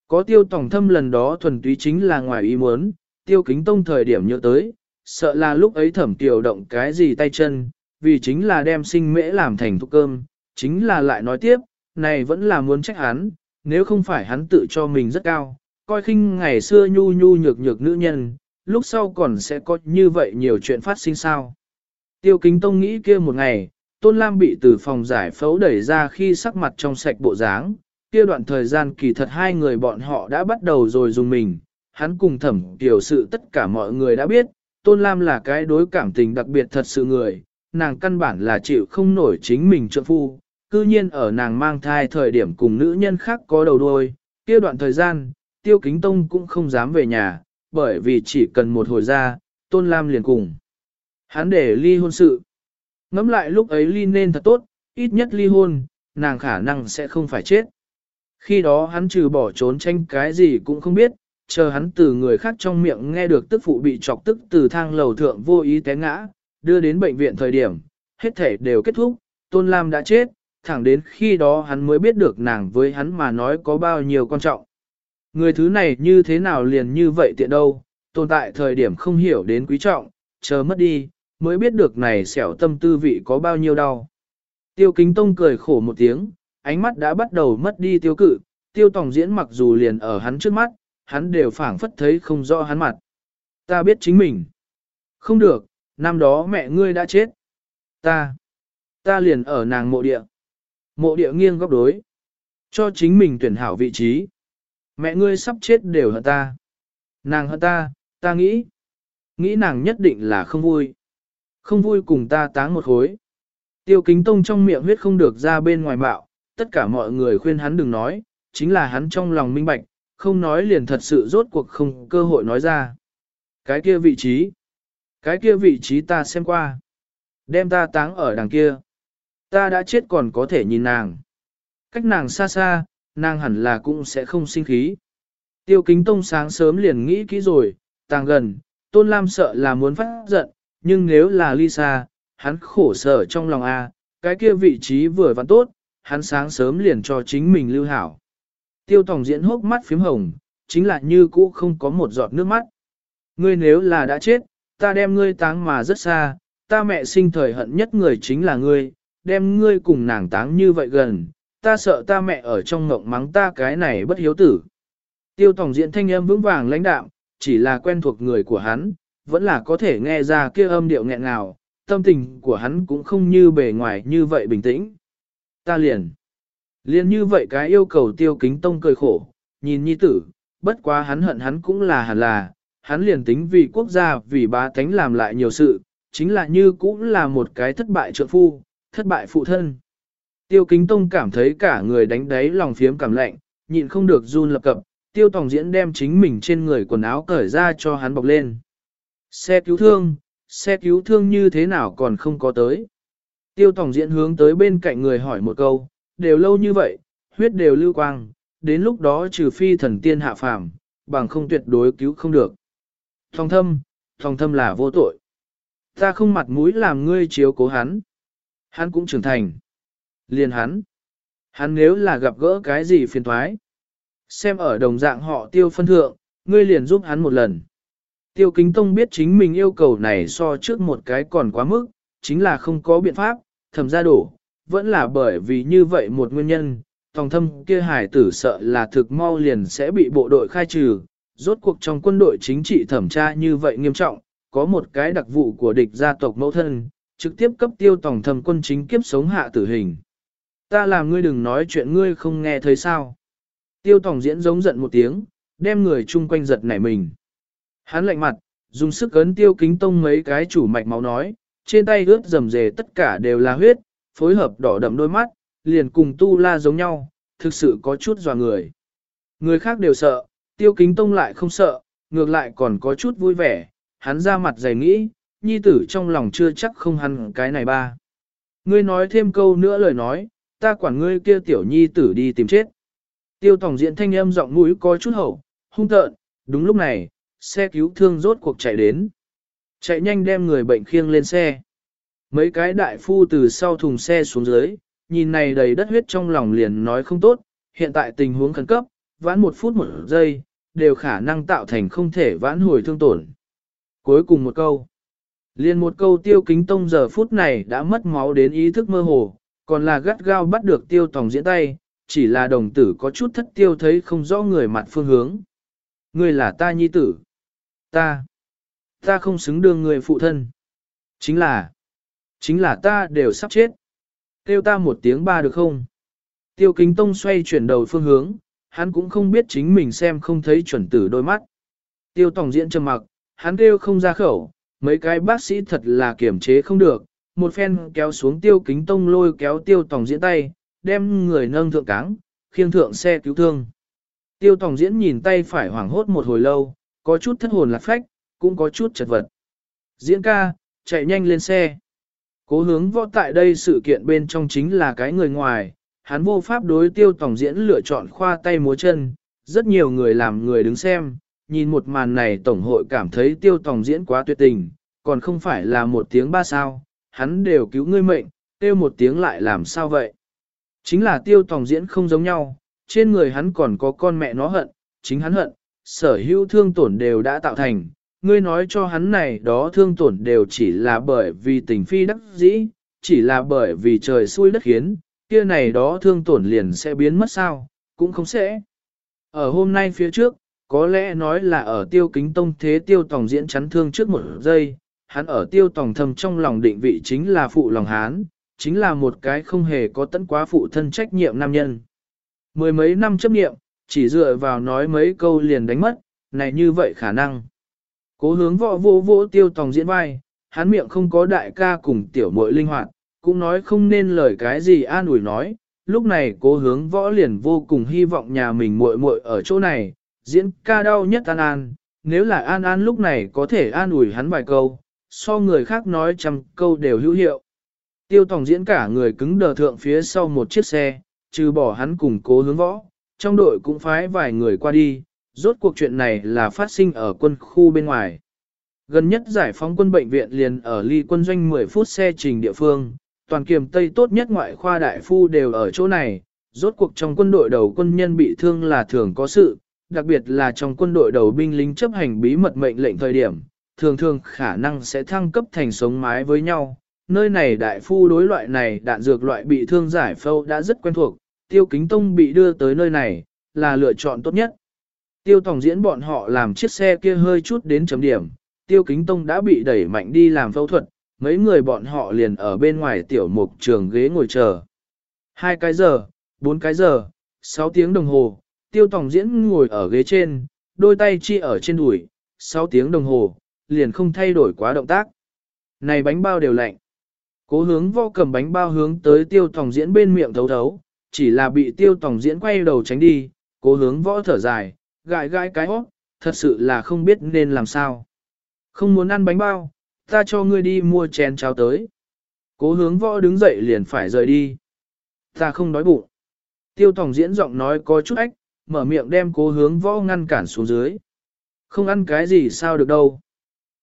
Có tiêu tổng thâm lần đó thuần túy chính là ngoài ý muốn, tiêu kính tông thời điểm nhớ tới, sợ là lúc ấy thẩm tiểu động cái gì tay chân, vì chính là đem sinh mễ làm thành thuốc cơm, chính là lại nói tiếp, này vẫn là muốn trách hắn, nếu không phải hắn tự cho mình rất cao, coi khinh ngày xưa nhu nhu nhược nhược nữ nhân, lúc sau còn sẽ có như vậy nhiều chuyện phát sinh sao. Tiêu kính tông nghĩ kia một ngày, Tôn Lam bị từ phòng giải phẫu đẩy ra khi sắc mặt trong sạch bộ dáng, kia đoạn thời gian kỳ thật hai người bọn họ đã bắt đầu rồi dùng mình, hắn cùng thẩm tiểu sự tất cả mọi người đã biết, Tôn Lam là cái đối cảm tình đặc biệt thật sự người, nàng căn bản là chịu không nổi chính mình trượng phu, cư nhiên ở nàng mang thai thời điểm cùng nữ nhân khác có đầu đuôi, kia đoạn thời gian, Tiêu Kính Tông cũng không dám về nhà, bởi vì chỉ cần một hồi ra, Tôn Lam liền cùng. Hắn để ly hôn sự. Ngắm lại lúc ấy ly nên thật tốt, ít nhất ly hôn, nàng khả năng sẽ không phải chết. Khi đó hắn trừ bỏ trốn tranh cái gì cũng không biết, chờ hắn từ người khác trong miệng nghe được tức phụ bị chọc tức từ thang lầu thượng vô ý té ngã, đưa đến bệnh viện thời điểm, hết thể đều kết thúc, Tôn Lam đã chết, thẳng đến khi đó hắn mới biết được nàng với hắn mà nói có bao nhiêu quan trọng. Người thứ này như thế nào liền như vậy tiện đâu, tồn tại thời điểm không hiểu đến quý trọng, chờ mất đi, mới biết được này xẻo tâm tư vị có bao nhiêu đau. Tiêu kính tông cười khổ một tiếng, ánh mắt đã bắt đầu mất đi tiêu cự, tiêu tổng diễn mặc dù liền ở hắn trước mắt, hắn đều phảng phất thấy không rõ hắn mặt. Ta biết chính mình. Không được, năm đó mẹ ngươi đã chết. Ta, ta liền ở nàng mộ địa. Mộ địa nghiêng góc đối. Cho chính mình tuyển hảo vị trí. Mẹ ngươi sắp chết đều hận ta. Nàng hận ta, ta nghĩ. Nghĩ nàng nhất định là không vui. Không vui cùng ta táng một khối. Tiêu kính tông trong miệng huyết không được ra bên ngoài bạo. Tất cả mọi người khuyên hắn đừng nói. Chính là hắn trong lòng minh bạch. Không nói liền thật sự rốt cuộc không cơ hội nói ra. Cái kia vị trí. Cái kia vị trí ta xem qua. Đem ta táng ở đằng kia. Ta đã chết còn có thể nhìn nàng. Cách nàng xa xa, nàng hẳn là cũng sẽ không sinh khí. Tiêu kính tông sáng sớm liền nghĩ kỹ rồi, tàng gần, tôn lam sợ là muốn phát giận, nhưng nếu là Lisa, hắn khổ sở trong lòng A, cái kia vị trí vừa vặn tốt, hắn sáng sớm liền cho chính mình lưu hảo. Tiêu tổng diễn hốc mắt phím hồng, chính là như cũ không có một giọt nước mắt. Ngươi nếu là đã chết, ta đem ngươi táng mà rất xa, ta mẹ sinh thời hận nhất người chính là ngươi, đem ngươi cùng nàng táng như vậy gần, ta sợ ta mẹ ở trong ngộng mắng ta cái này bất hiếu tử. Tiêu tổng diện thanh âm vững vàng lãnh đạm, chỉ là quen thuộc người của hắn, vẫn là có thể nghe ra kia âm điệu nghẹn ngào, tâm tình của hắn cũng không như bề ngoài như vậy bình tĩnh. Ta liền, liền như vậy cái yêu cầu tiêu kính tông cười khổ, nhìn nhi tử, bất quá hắn hận hắn cũng là hẳn là, hắn liền tính vì quốc gia vì bá tánh làm lại nhiều sự, chính là như cũng là một cái thất bại trợ phu, thất bại phụ thân. Tiêu kính tông cảm thấy cả người đánh đáy lòng phiếm cảm lạnh, nhịn không được run lập cập, tiêu tòng diễn đem chính mình trên người quần áo cởi ra cho hắn bọc lên. Xe cứu thương, xe cứu thương như thế nào còn không có tới. Tiêu tòng diễn hướng tới bên cạnh người hỏi một câu, đều lâu như vậy, huyết đều lưu quang, đến lúc đó trừ phi thần tiên hạ phàm, bằng không tuyệt đối cứu không được. Thòng thâm, thòng thâm là vô tội. Ta không mặt mũi làm ngươi chiếu cố hắn. Hắn cũng trưởng thành. Liền hắn. Hắn nếu là gặp gỡ cái gì phiền thoái. Xem ở đồng dạng họ tiêu phân thượng, ngươi liền giúp hắn một lần. Tiêu kính tông biết chính mình yêu cầu này so trước một cái còn quá mức, chính là không có biện pháp, thầm ra đổ, vẫn là bởi vì như vậy một nguyên nhân, tòng thâm kia hải tử sợ là thực mau liền sẽ bị bộ đội khai trừ, rốt cuộc trong quân đội chính trị thẩm tra như vậy nghiêm trọng, có một cái đặc vụ của địch gia tộc mẫu thân, trực tiếp cấp tiêu tổng thầm quân chính kiếp sống hạ tử hình. Ta làm ngươi đừng nói chuyện ngươi không nghe thấy sao. Tiêu tổng diễn giống giận một tiếng, đem người chung quanh giật nảy mình. Hắn lạnh mặt, dùng sức ấn tiêu kính tông mấy cái chủ mạch máu nói, trên tay ướt rầm rề tất cả đều là huyết, phối hợp đỏ đậm đôi mắt, liền cùng tu la giống nhau, thực sự có chút dò người. Người khác đều sợ, tiêu kính tông lại không sợ, ngược lại còn có chút vui vẻ, hắn ra mặt dày nghĩ, nhi tử trong lòng chưa chắc không hắn cái này ba. Ngươi nói thêm câu nữa lời nói, ta quản ngươi kia tiểu nhi tử đi tìm chết. Tiêu tổng diện thanh âm giọng mũi có chút hậu, hung tợn, đúng lúc này, xe cứu thương rốt cuộc chạy đến. Chạy nhanh đem người bệnh khiêng lên xe. Mấy cái đại phu từ sau thùng xe xuống dưới, nhìn này đầy đất huyết trong lòng liền nói không tốt, hiện tại tình huống khẩn cấp, vãn một phút một giây, đều khả năng tạo thành không thể vãn hồi thương tổn. Cuối cùng một câu liên một câu tiêu kính tông giờ phút này đã mất máu đến ý thức mơ hồ, còn là gắt gao bắt được tiêu tòng diễn tay, chỉ là đồng tử có chút thất tiêu thấy không rõ người mặt phương hướng. Ngươi là ta nhi tử. Ta. Ta không xứng đương người phụ thân. Chính là. Chính là ta đều sắp chết. Tiêu ta một tiếng ba được không? Tiêu kính tông xoay chuyển đầu phương hướng, hắn cũng không biết chính mình xem không thấy chuẩn tử đôi mắt. Tiêu tổng diễn trầm mặc, hắn kêu không ra khẩu, mấy cái bác sĩ thật là kiểm chế không được, một phen kéo xuống tiêu kính tông lôi kéo tiêu tổng diễn tay, đem người nâng thượng cáng, khiêng thượng xe cứu thương. Tiêu tổng diễn nhìn tay phải hoảng hốt một hồi lâu, có chút thất hồn lạc phách, cũng có chút chật vật. Diễn ca, chạy nhanh lên xe. Cố hướng võ tại đây sự kiện bên trong chính là cái người ngoài, hắn vô pháp đối tiêu tổng diễn lựa chọn khoa tay múa chân, rất nhiều người làm người đứng xem, nhìn một màn này tổng hội cảm thấy tiêu tòng diễn quá tuyệt tình, còn không phải là một tiếng ba sao, hắn đều cứu ngươi mệnh, tiêu một tiếng lại làm sao vậy. Chính là tiêu tòng diễn không giống nhau, trên người hắn còn có con mẹ nó hận, chính hắn hận, sở hữu thương tổn đều đã tạo thành, ngươi nói cho hắn này đó thương tổn đều chỉ là bởi vì tình phi đắc dĩ, chỉ là bởi vì trời xui đất khiến, kia này đó thương tổn liền sẽ biến mất sao, cũng không sẽ. Ở hôm nay phía trước, có lẽ nói là ở tiêu kính tông thế tiêu tòng diễn chắn thương trước một giây, hắn ở tiêu tòng thầm trong lòng định vị chính là phụ lòng hán, chính là một cái không hề có tận quá phụ thân trách nhiệm nam nhân. Mười mấy năm chấp nghiệm, chỉ dựa vào nói mấy câu liền đánh mất, này như vậy khả năng. Cố hướng võ vô vô tiêu tòng diễn vai, hắn miệng không có đại ca cùng tiểu muội linh hoạt, cũng nói không nên lời cái gì an ủi nói. Lúc này cố hướng võ liền vô cùng hy vọng nhà mình muội muội ở chỗ này, diễn ca đau nhất an an, nếu là an an lúc này có thể an ủi hắn vài câu, so người khác nói trăm câu đều hữu hiệu. Tiêu tổng diễn cả người cứng đờ thượng phía sau một chiếc xe, trừ bỏ hắn cùng cố hướng võ, trong đội cũng phái vài người qua đi, rốt cuộc chuyện này là phát sinh ở quân khu bên ngoài. Gần nhất giải phóng quân bệnh viện liền ở ly quân doanh 10 phút xe trình địa phương, toàn kiềm Tây tốt nhất ngoại khoa đại phu đều ở chỗ này, rốt cuộc trong quân đội đầu quân nhân bị thương là thường có sự, đặc biệt là trong quân đội đầu binh lính chấp hành bí mật mệnh lệnh thời điểm, thường thường khả năng sẽ thăng cấp thành sống mái với nhau. Nơi này đại phu đối loại này đạn dược loại bị thương giải phâu đã rất quen thuộc, tiêu kính tông bị đưa tới nơi này, là lựa chọn tốt nhất. Tiêu tổng diễn bọn họ làm chiếc xe kia hơi chút đến chấm điểm, tiêu kính tông đã bị đẩy mạnh đi làm phẫu thuật, mấy người bọn họ liền ở bên ngoài tiểu mục trường ghế ngồi chờ. Hai cái giờ, bốn cái giờ, sáu tiếng đồng hồ, tiêu tổng diễn ngồi ở ghế trên, đôi tay chi ở trên đùi, sáu tiếng đồng hồ, liền không thay đổi quá động tác. Này bánh bao đều lạnh. Cố hướng vô cầm bánh bao hướng tới tiêu tổng diễn bên miệng thấu thấu, chỉ là bị tiêu tổng diễn quay đầu tránh đi, cố hướng võ thở dài, gãi gãi cái hót, thật sự là không biết nên làm sao. Không muốn ăn bánh bao, ta cho ngươi đi mua chén cháo tới. Cố hướng võ đứng dậy liền phải rời đi. Ta không đói bụng. Tiêu tổng diễn giọng nói có chút ách, mở miệng đem cố hướng võ ngăn cản xuống dưới. Không ăn cái gì sao được đâu.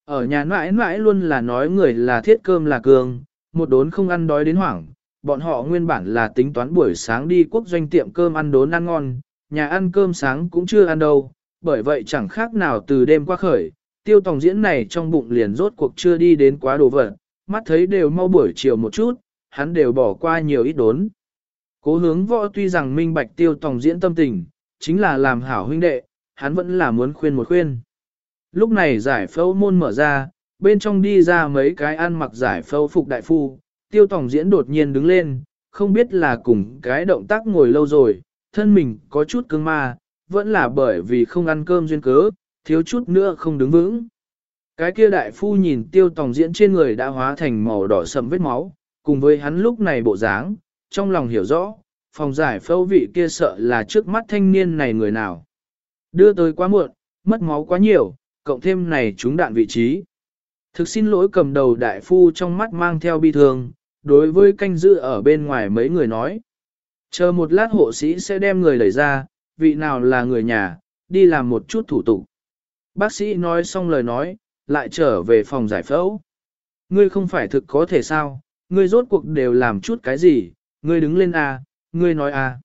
Ở nhà mãi mãi luôn là nói người là thiết cơm là cường, một đốn không ăn đói đến hoảng. Bọn họ nguyên bản là tính toán buổi sáng đi quốc doanh tiệm cơm ăn đốn ăn ngon, nhà ăn cơm sáng cũng chưa ăn đâu, bởi vậy chẳng khác nào từ đêm qua khởi, tiêu tòng diễn này trong bụng liền rốt cuộc chưa đi đến quá đồ vật, mắt thấy đều mau buổi chiều một chút, hắn đều bỏ qua nhiều ít đốn. Cố hướng võ tuy rằng minh bạch tiêu tòng diễn tâm tình, chính là làm hảo huynh đệ, hắn vẫn là muốn khuyên một khuyên. Lúc này giải phẫu môn mở ra, bên trong đi ra mấy cái ăn mặc giải phẫu phục đại phu, tiêu tổng diễn đột nhiên đứng lên, không biết là cùng cái động tác ngồi lâu rồi, thân mình có chút cứng ma, vẫn là bởi vì không ăn cơm duyên cớ, thiếu chút nữa không đứng vững. Cái kia đại phu nhìn tiêu tổng diễn trên người đã hóa thành màu đỏ sầm vết máu, cùng với hắn lúc này bộ dáng, trong lòng hiểu rõ, phòng giải phẫu vị kia sợ là trước mắt thanh niên này người nào. Đưa tới quá muộn, mất máu quá nhiều, cộng thêm này chúng đạn vị trí. Thực xin lỗi cầm đầu đại phu trong mắt mang theo bi thương, đối với canh giữ ở bên ngoài mấy người nói. Chờ một lát hộ sĩ sẽ đem người đẩy ra, vị nào là người nhà, đi làm một chút thủ tục. Bác sĩ nói xong lời nói, lại trở về phòng giải phẫu. Ngươi không phải thực có thể sao, ngươi rốt cuộc đều làm chút cái gì, ngươi đứng lên à, ngươi nói. À.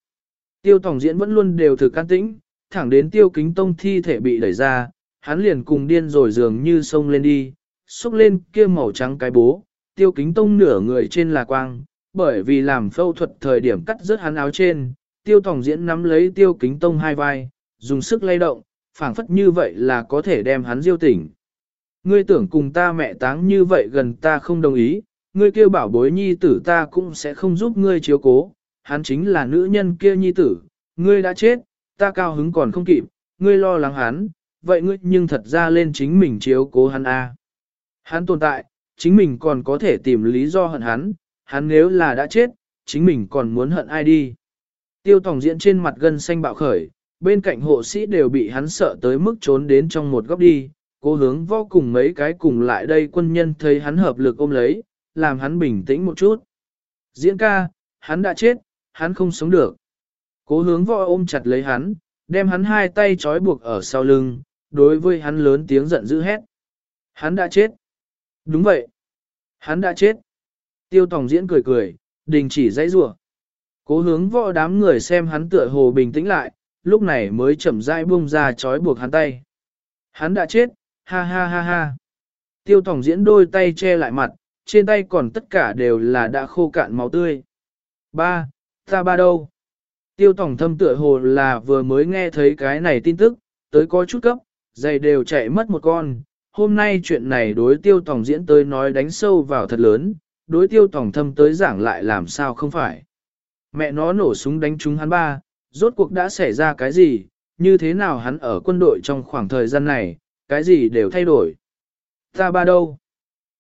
Tiêu tổng diễn vẫn luôn đều thực can tĩnh, thẳng đến tiêu kính tông thi thể bị đẩy ra, hắn liền cùng điên rồi dường như sông lên đi, xúc lên kia màu trắng cái bố, tiêu kính tông nửa người trên là quang, bởi vì làm phẫu thuật thời điểm cắt rớt hắn áo trên, tiêu tổng diễn nắm lấy tiêu kính tông hai vai, dùng sức lay động, phảng phất như vậy là có thể đem hắn diêu tỉnh. Ngươi tưởng cùng ta mẹ táng như vậy gần ta không đồng ý, ngươi kêu bảo bối nhi tử ta cũng sẽ không giúp ngươi chiếu cố, hắn chính là nữ nhân kia nhi tử, ngươi đã chết, ta cao hứng còn không kịp, ngươi lo lắng hắn, vậy ngươi nhưng thật ra lên chính mình chiếu cố hắn a. À. Hắn tồn tại, chính mình còn có thể tìm lý do hận hắn, hắn nếu là đã chết, chính mình còn muốn hận ai đi. Tiêu Tòng diễn trên mặt gân xanh bạo khởi, bên cạnh hộ sĩ đều bị hắn sợ tới mức trốn đến trong một góc đi, cố hướng vô cùng mấy cái cùng lại đây quân nhân thấy hắn hợp lực ôm lấy, làm hắn bình tĩnh một chút. Diễn ca, hắn đã chết, hắn không sống được. Cố hướng võ ôm chặt lấy hắn, đem hắn hai tay trói buộc ở sau lưng, đối với hắn lớn tiếng giận dữ hét. Hắn đã chết. Đúng vậy. Hắn đã chết. Tiêu Tòng diễn cười cười, đình chỉ dãy rủa. Cố hướng võ đám người xem hắn tựa hồ bình tĩnh lại, lúc này mới chậm rãi buông ra trói buộc hắn tay. Hắn đã chết, ha ha ha ha. Tiêu Tòng diễn đôi tay che lại mặt, trên tay còn tất cả đều là đã khô cạn máu tươi. Ba, ta ba đâu? Tiêu tổng thâm tựa hồ là vừa mới nghe thấy cái này tin tức, tới có chút cấp, giày đều chạy mất một con. Hôm nay chuyện này đối tiêu tổng diễn tới nói đánh sâu vào thật lớn, đối tiêu tổng thâm tới giảng lại làm sao không phải. Mẹ nó nổ súng đánh trúng hắn ba, rốt cuộc đã xảy ra cái gì, như thế nào hắn ở quân đội trong khoảng thời gian này, cái gì đều thay đổi. Ta ba đâu?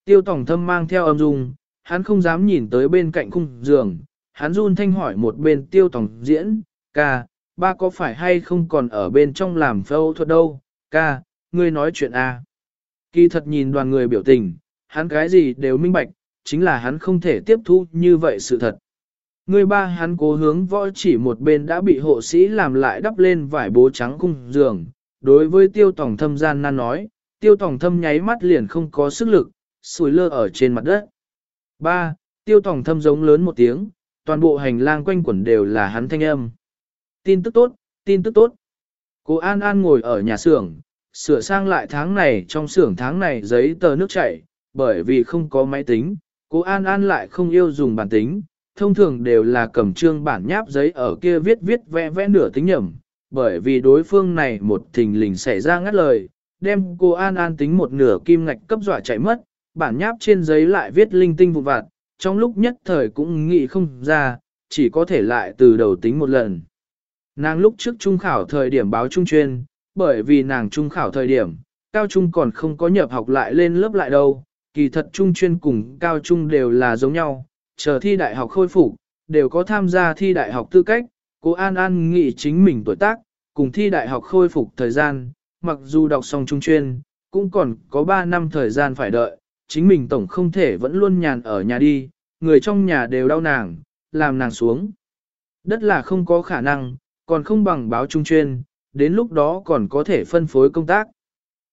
Tiêu tổng thâm mang theo âm dung, hắn không dám nhìn tới bên cạnh khung giường, hắn run thanh hỏi một bên tiêu tòng diễn, ca, ba có phải hay không còn ở bên trong làm phẫu thuật đâu, ca, ngươi nói chuyện a. À? Kỳ thật nhìn đoàn người biểu tình, hắn cái gì đều minh bạch, chính là hắn không thể tiếp thu như vậy sự thật. Người ba hắn cố hướng võ chỉ một bên đã bị hộ sĩ làm lại đắp lên vải bố trắng cung giường. Đối với tiêu tòng thâm gian nan nói, tiêu tòng thâm nháy mắt liền không có sức lực, sùi lơ ở trên mặt đất. Ba, tiêu tòng thâm giống lớn một tiếng, toàn bộ hành lang quanh quẩn đều là hắn thanh âm. Tin tức tốt, tin tức tốt. Cô An An ngồi ở nhà xưởng, sửa sang lại tháng này trong xưởng tháng này giấy tờ nước chảy, bởi vì không có máy tính, cô An An lại không yêu dùng bản tính, thông thường đều là cầm trương bản nháp giấy ở kia viết viết vẽ vẽ nửa tính nhầm, bởi vì đối phương này một thình lình xảy ra ngắt lời, đem cô An An tính một nửa kim ngạch cấp dọa chạy mất, bản nháp trên giấy lại viết linh tinh vụn vặt, trong lúc nhất thời cũng nghĩ không ra, chỉ có thể lại từ đầu tính một lần. Nàng lúc trước trung khảo thời điểm báo trung chuyên, bởi vì nàng trung khảo thời điểm, cao trung còn không có nhập học lại lên lớp lại đâu, kỳ thật trung chuyên cùng cao trung đều là giống nhau, chờ thi đại học khôi phục, đều có tham gia thi đại học tư cách, cô An An nghĩ chính mình tuổi tác, cùng thi đại học khôi phục thời gian, mặc dù đọc xong trung chuyên, cũng còn có 3 năm thời gian phải đợi, chính mình tổng không thể vẫn luôn nhàn ở nhà đi, người trong nhà đều đau nàng, làm nàng xuống. Đất là không có khả năng, còn không bằng báo trung chuyên, đến lúc đó còn có thể phân phối công tác.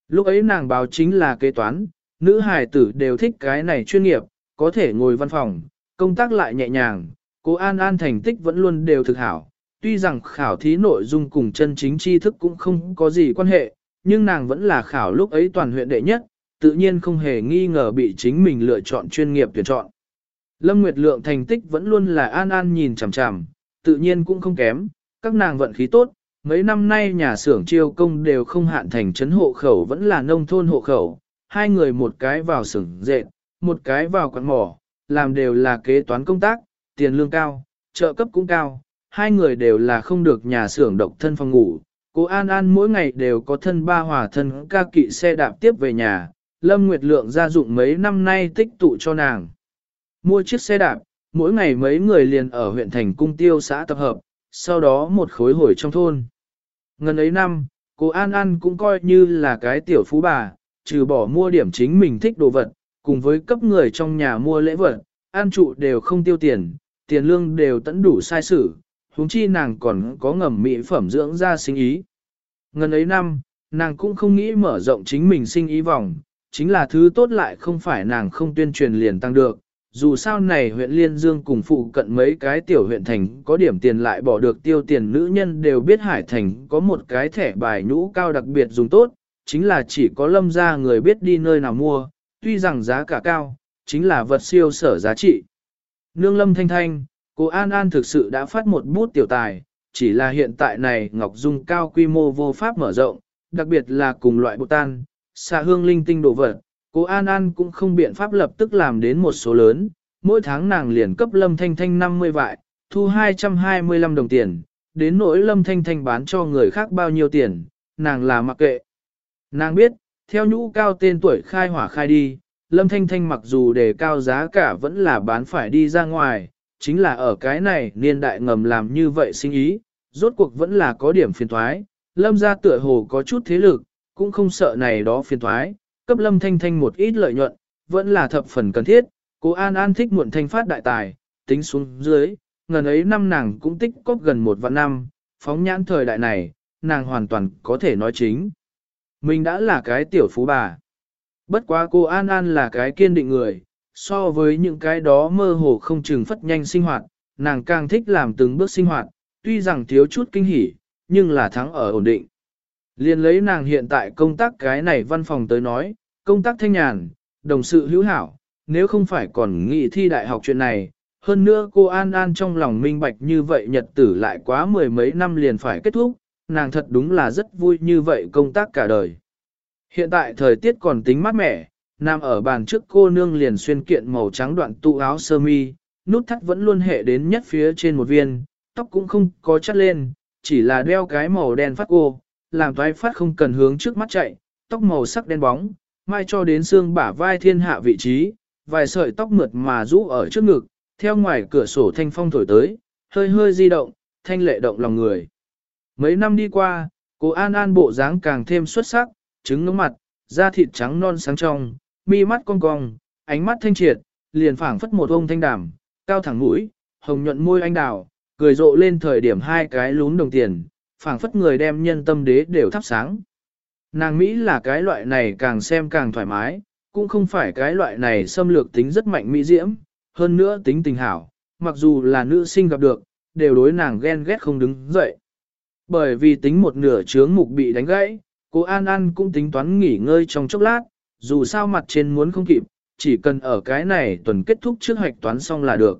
Lúc ấy nàng báo chính là kế toán, nữ hài tử đều thích cái này chuyên nghiệp, có thể ngồi văn phòng, công tác lại nhẹ nhàng, cô An An thành tích vẫn luôn đều thực hảo. Tuy rằng khảo thí nội dung cùng chân chính tri thức cũng không có gì quan hệ, nhưng nàng vẫn là khảo lúc ấy toàn huyện đệ nhất, tự nhiên không hề nghi ngờ bị chính mình lựa chọn chuyên nghiệp tuyển chọn. Lâm Nguyệt Lượng thành tích vẫn luôn là An An nhìn chằm chằm, tự nhiên cũng không kém, các nàng vận khí tốt, mấy năm nay nhà xưởng chiêu công đều không hạn thành trấn hộ khẩu vẫn là nông thôn hộ khẩu, hai người một cái vào xưởng dệt, một cái vào quán mỏ, làm đều là kế toán công tác, tiền lương cao, trợ cấp cũng cao, hai người đều là không được nhà xưởng độc thân phòng ngủ. Cô An An mỗi ngày đều có thân ba hòa thân ca kỵ xe đạp tiếp về nhà, Lâm Nguyệt Lượng gia dụng mấy năm nay tích tụ cho nàng. Mua chiếc xe đạp, mỗi ngày mấy người liền ở huyện thành cung tiêu xã tập hợp, sau đó một khối hồi trong thôn. Ngần ấy năm, cô An An cũng coi như là cái tiểu phú bà, trừ bỏ mua điểm chính mình thích đồ vật, cùng với cấp người trong nhà mua lễ vật, an trụ đều không tiêu tiền, tiền lương đều tẫn đủ sai sử, huống chi nàng còn có ngầm mỹ phẩm dưỡng ra sinh ý. Ngần ấy năm, nàng cũng không nghĩ mở rộng chính mình sinh ý vòng, chính là thứ tốt lại không phải nàng không tuyên truyền liền tăng được. Dù sao này huyện Liên Dương cùng phụ cận mấy cái tiểu huyện thành có điểm tiền lại bỏ được tiêu tiền nữ nhân đều biết Hải Thành có một cái thẻ bài nhũ cao đặc biệt dùng tốt, chính là chỉ có lâm ra người biết đi nơi nào mua, tuy rằng giá cả cao, chính là vật siêu sở giá trị. Nương lâm thanh thanh, cô An An thực sự đã phát một bút tiểu tài, chỉ là hiện tại này Ngọc Dung cao quy mô vô pháp mở rộng, đặc biệt là cùng loại bộ tan, xạ hương linh tinh đồ vật, cô An An cũng không biện pháp lập tức làm đến một số lớn, mỗi tháng nàng liền cấp lâm thanh thanh 50 vại, thu 225 đồng tiền, đến nỗi lâm thanh thanh bán cho người khác bao nhiêu tiền, nàng là mặc kệ. Nàng biết, theo nhũ cao tên tuổi khai hỏa khai đi, Lâm Thanh Thanh mặc dù đề cao giá cả vẫn là bán phải đi ra ngoài, chính là ở cái này niên đại ngầm làm như vậy sinh ý, rốt cuộc vẫn là có điểm phiền thoái. Lâm ra tựa hồ có chút thế lực, cũng không sợ này đó phiền thoái, cấp Lâm Thanh Thanh một ít lợi nhuận, vẫn là thập phần cần thiết. Cô An An thích muộn thanh phát đại tài, tính xuống dưới, ngần ấy năm nàng cũng tích cóp gần một vạn năm, phóng nhãn thời đại này, nàng hoàn toàn có thể nói chính. Mình đã là cái tiểu phú bà. Bất quá cô An An là cái kiên định người, so với những cái đó mơ hồ không chừng phất nhanh sinh hoạt, nàng càng thích làm từng bước sinh hoạt, tuy rằng thiếu chút kinh hỉ, nhưng là thắng ở ổn định. Liên lấy nàng hiện tại công tác cái này văn phòng tới nói, công tác thanh nhàn, đồng sự hữu hảo, nếu không phải còn nghị thi đại học chuyện này, hơn nữa cô An An trong lòng minh bạch như vậy nhật tử lại quá mười mấy năm liền phải kết thúc, nàng thật đúng là rất vui như vậy công tác cả đời. Hiện tại thời tiết còn tính mát mẻ, nằm ở bàn trước cô nương liền xuyên kiện màu trắng đoạn tụ áo sơ mi, nút thắt vẫn luôn hệ đến nhất phía trên một viên, tóc cũng không có chắt lên, chỉ là đeo cái màu đen phát cô, làm toái phát không cần hướng trước mắt chạy, tóc màu sắc đen bóng, mai cho đến xương bả vai thiên hạ vị trí, vài sợi tóc mượt mà rũ ở trước ngực, theo ngoài cửa sổ thanh phong thổi tới, hơi hơi di động, thanh lệ động lòng người. Mấy năm đi qua, cô An An bộ dáng càng thêm xuất sắc, trứng ngưỡng mặt, da thịt trắng non sáng trong, mi mắt cong cong, ánh mắt thanh triệt, liền phảng phất một ông thanh đảm, cao thẳng mũi, hồng nhuận môi anh đào, cười rộ lên thời điểm hai cái lún đồng tiền, phảng phất người đem nhân tâm đế đều thắp sáng. Nàng Mỹ là cái loại này càng xem càng thoải mái, cũng không phải cái loại này xâm lược tính rất mạnh mỹ diễm, hơn nữa tính tình hảo, mặc dù là nữ sinh gặp được, đều đối nàng ghen ghét không đứng dậy. Bởi vì tính một nửa chướng mục bị đánh gãy, cô An An cũng tính toán nghỉ ngơi trong chốc lát, dù sao mặt trên muốn không kịp, chỉ cần ở cái này tuần kết thúc trước hoạch toán xong là được.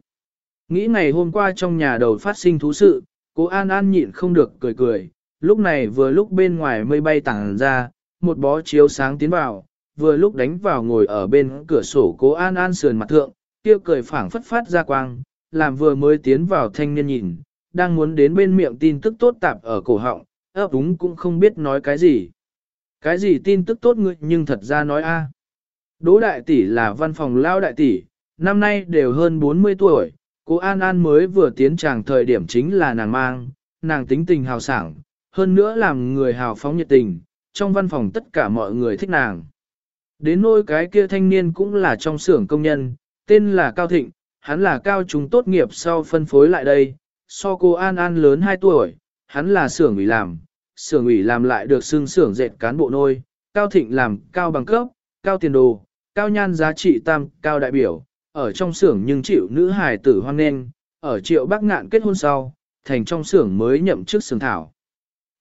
Nghĩ ngày hôm qua trong nhà đầu phát sinh thú sự, cô An An nhịn không được cười cười, lúc này vừa lúc bên ngoài mây bay tảng ra, một bó chiếu sáng tiến vào, vừa lúc đánh vào ngồi ở bên cửa sổ cố An An sườn mặt thượng, kia cười phảng phất phát ra quang, làm vừa mới tiến vào thanh niên nhìn, đang muốn đến bên miệng tin tức tốt tạp ở cổ họng, ấp đúng cũng không biết nói cái gì. Cái gì tin tức tốt ngươi nhưng thật ra nói a. Đỗ đại tỷ là văn phòng lao đại tỷ, năm nay đều hơn 40 tuổi, cô An An mới vừa tiến tràng thời điểm chính là nàng mang, nàng tính tình hào sảng, hơn nữa làm người hào phóng nhiệt tình, trong văn phòng tất cả mọi người thích nàng. Đến nôi cái kia thanh niên cũng là trong xưởng công nhân, tên là Cao Thịnh, hắn là cao chúng tốt nghiệp sau phân phối lại đây, so cô An An lớn 2 tuổi, hắn là xưởng ủy làm, xưởng ủy làm lại được xưng xưởng dệt cán bộ nôi, Cao Thịnh làm cao bằng cấp, cao tiền đồ, cao nhan giá trị tam, cao đại biểu, ở trong xưởng nhưng chịu nữ hài tử hoan nghênh, ở triệu bác ngạn kết hôn sau, thành trong xưởng mới nhậm chức xưởng thảo.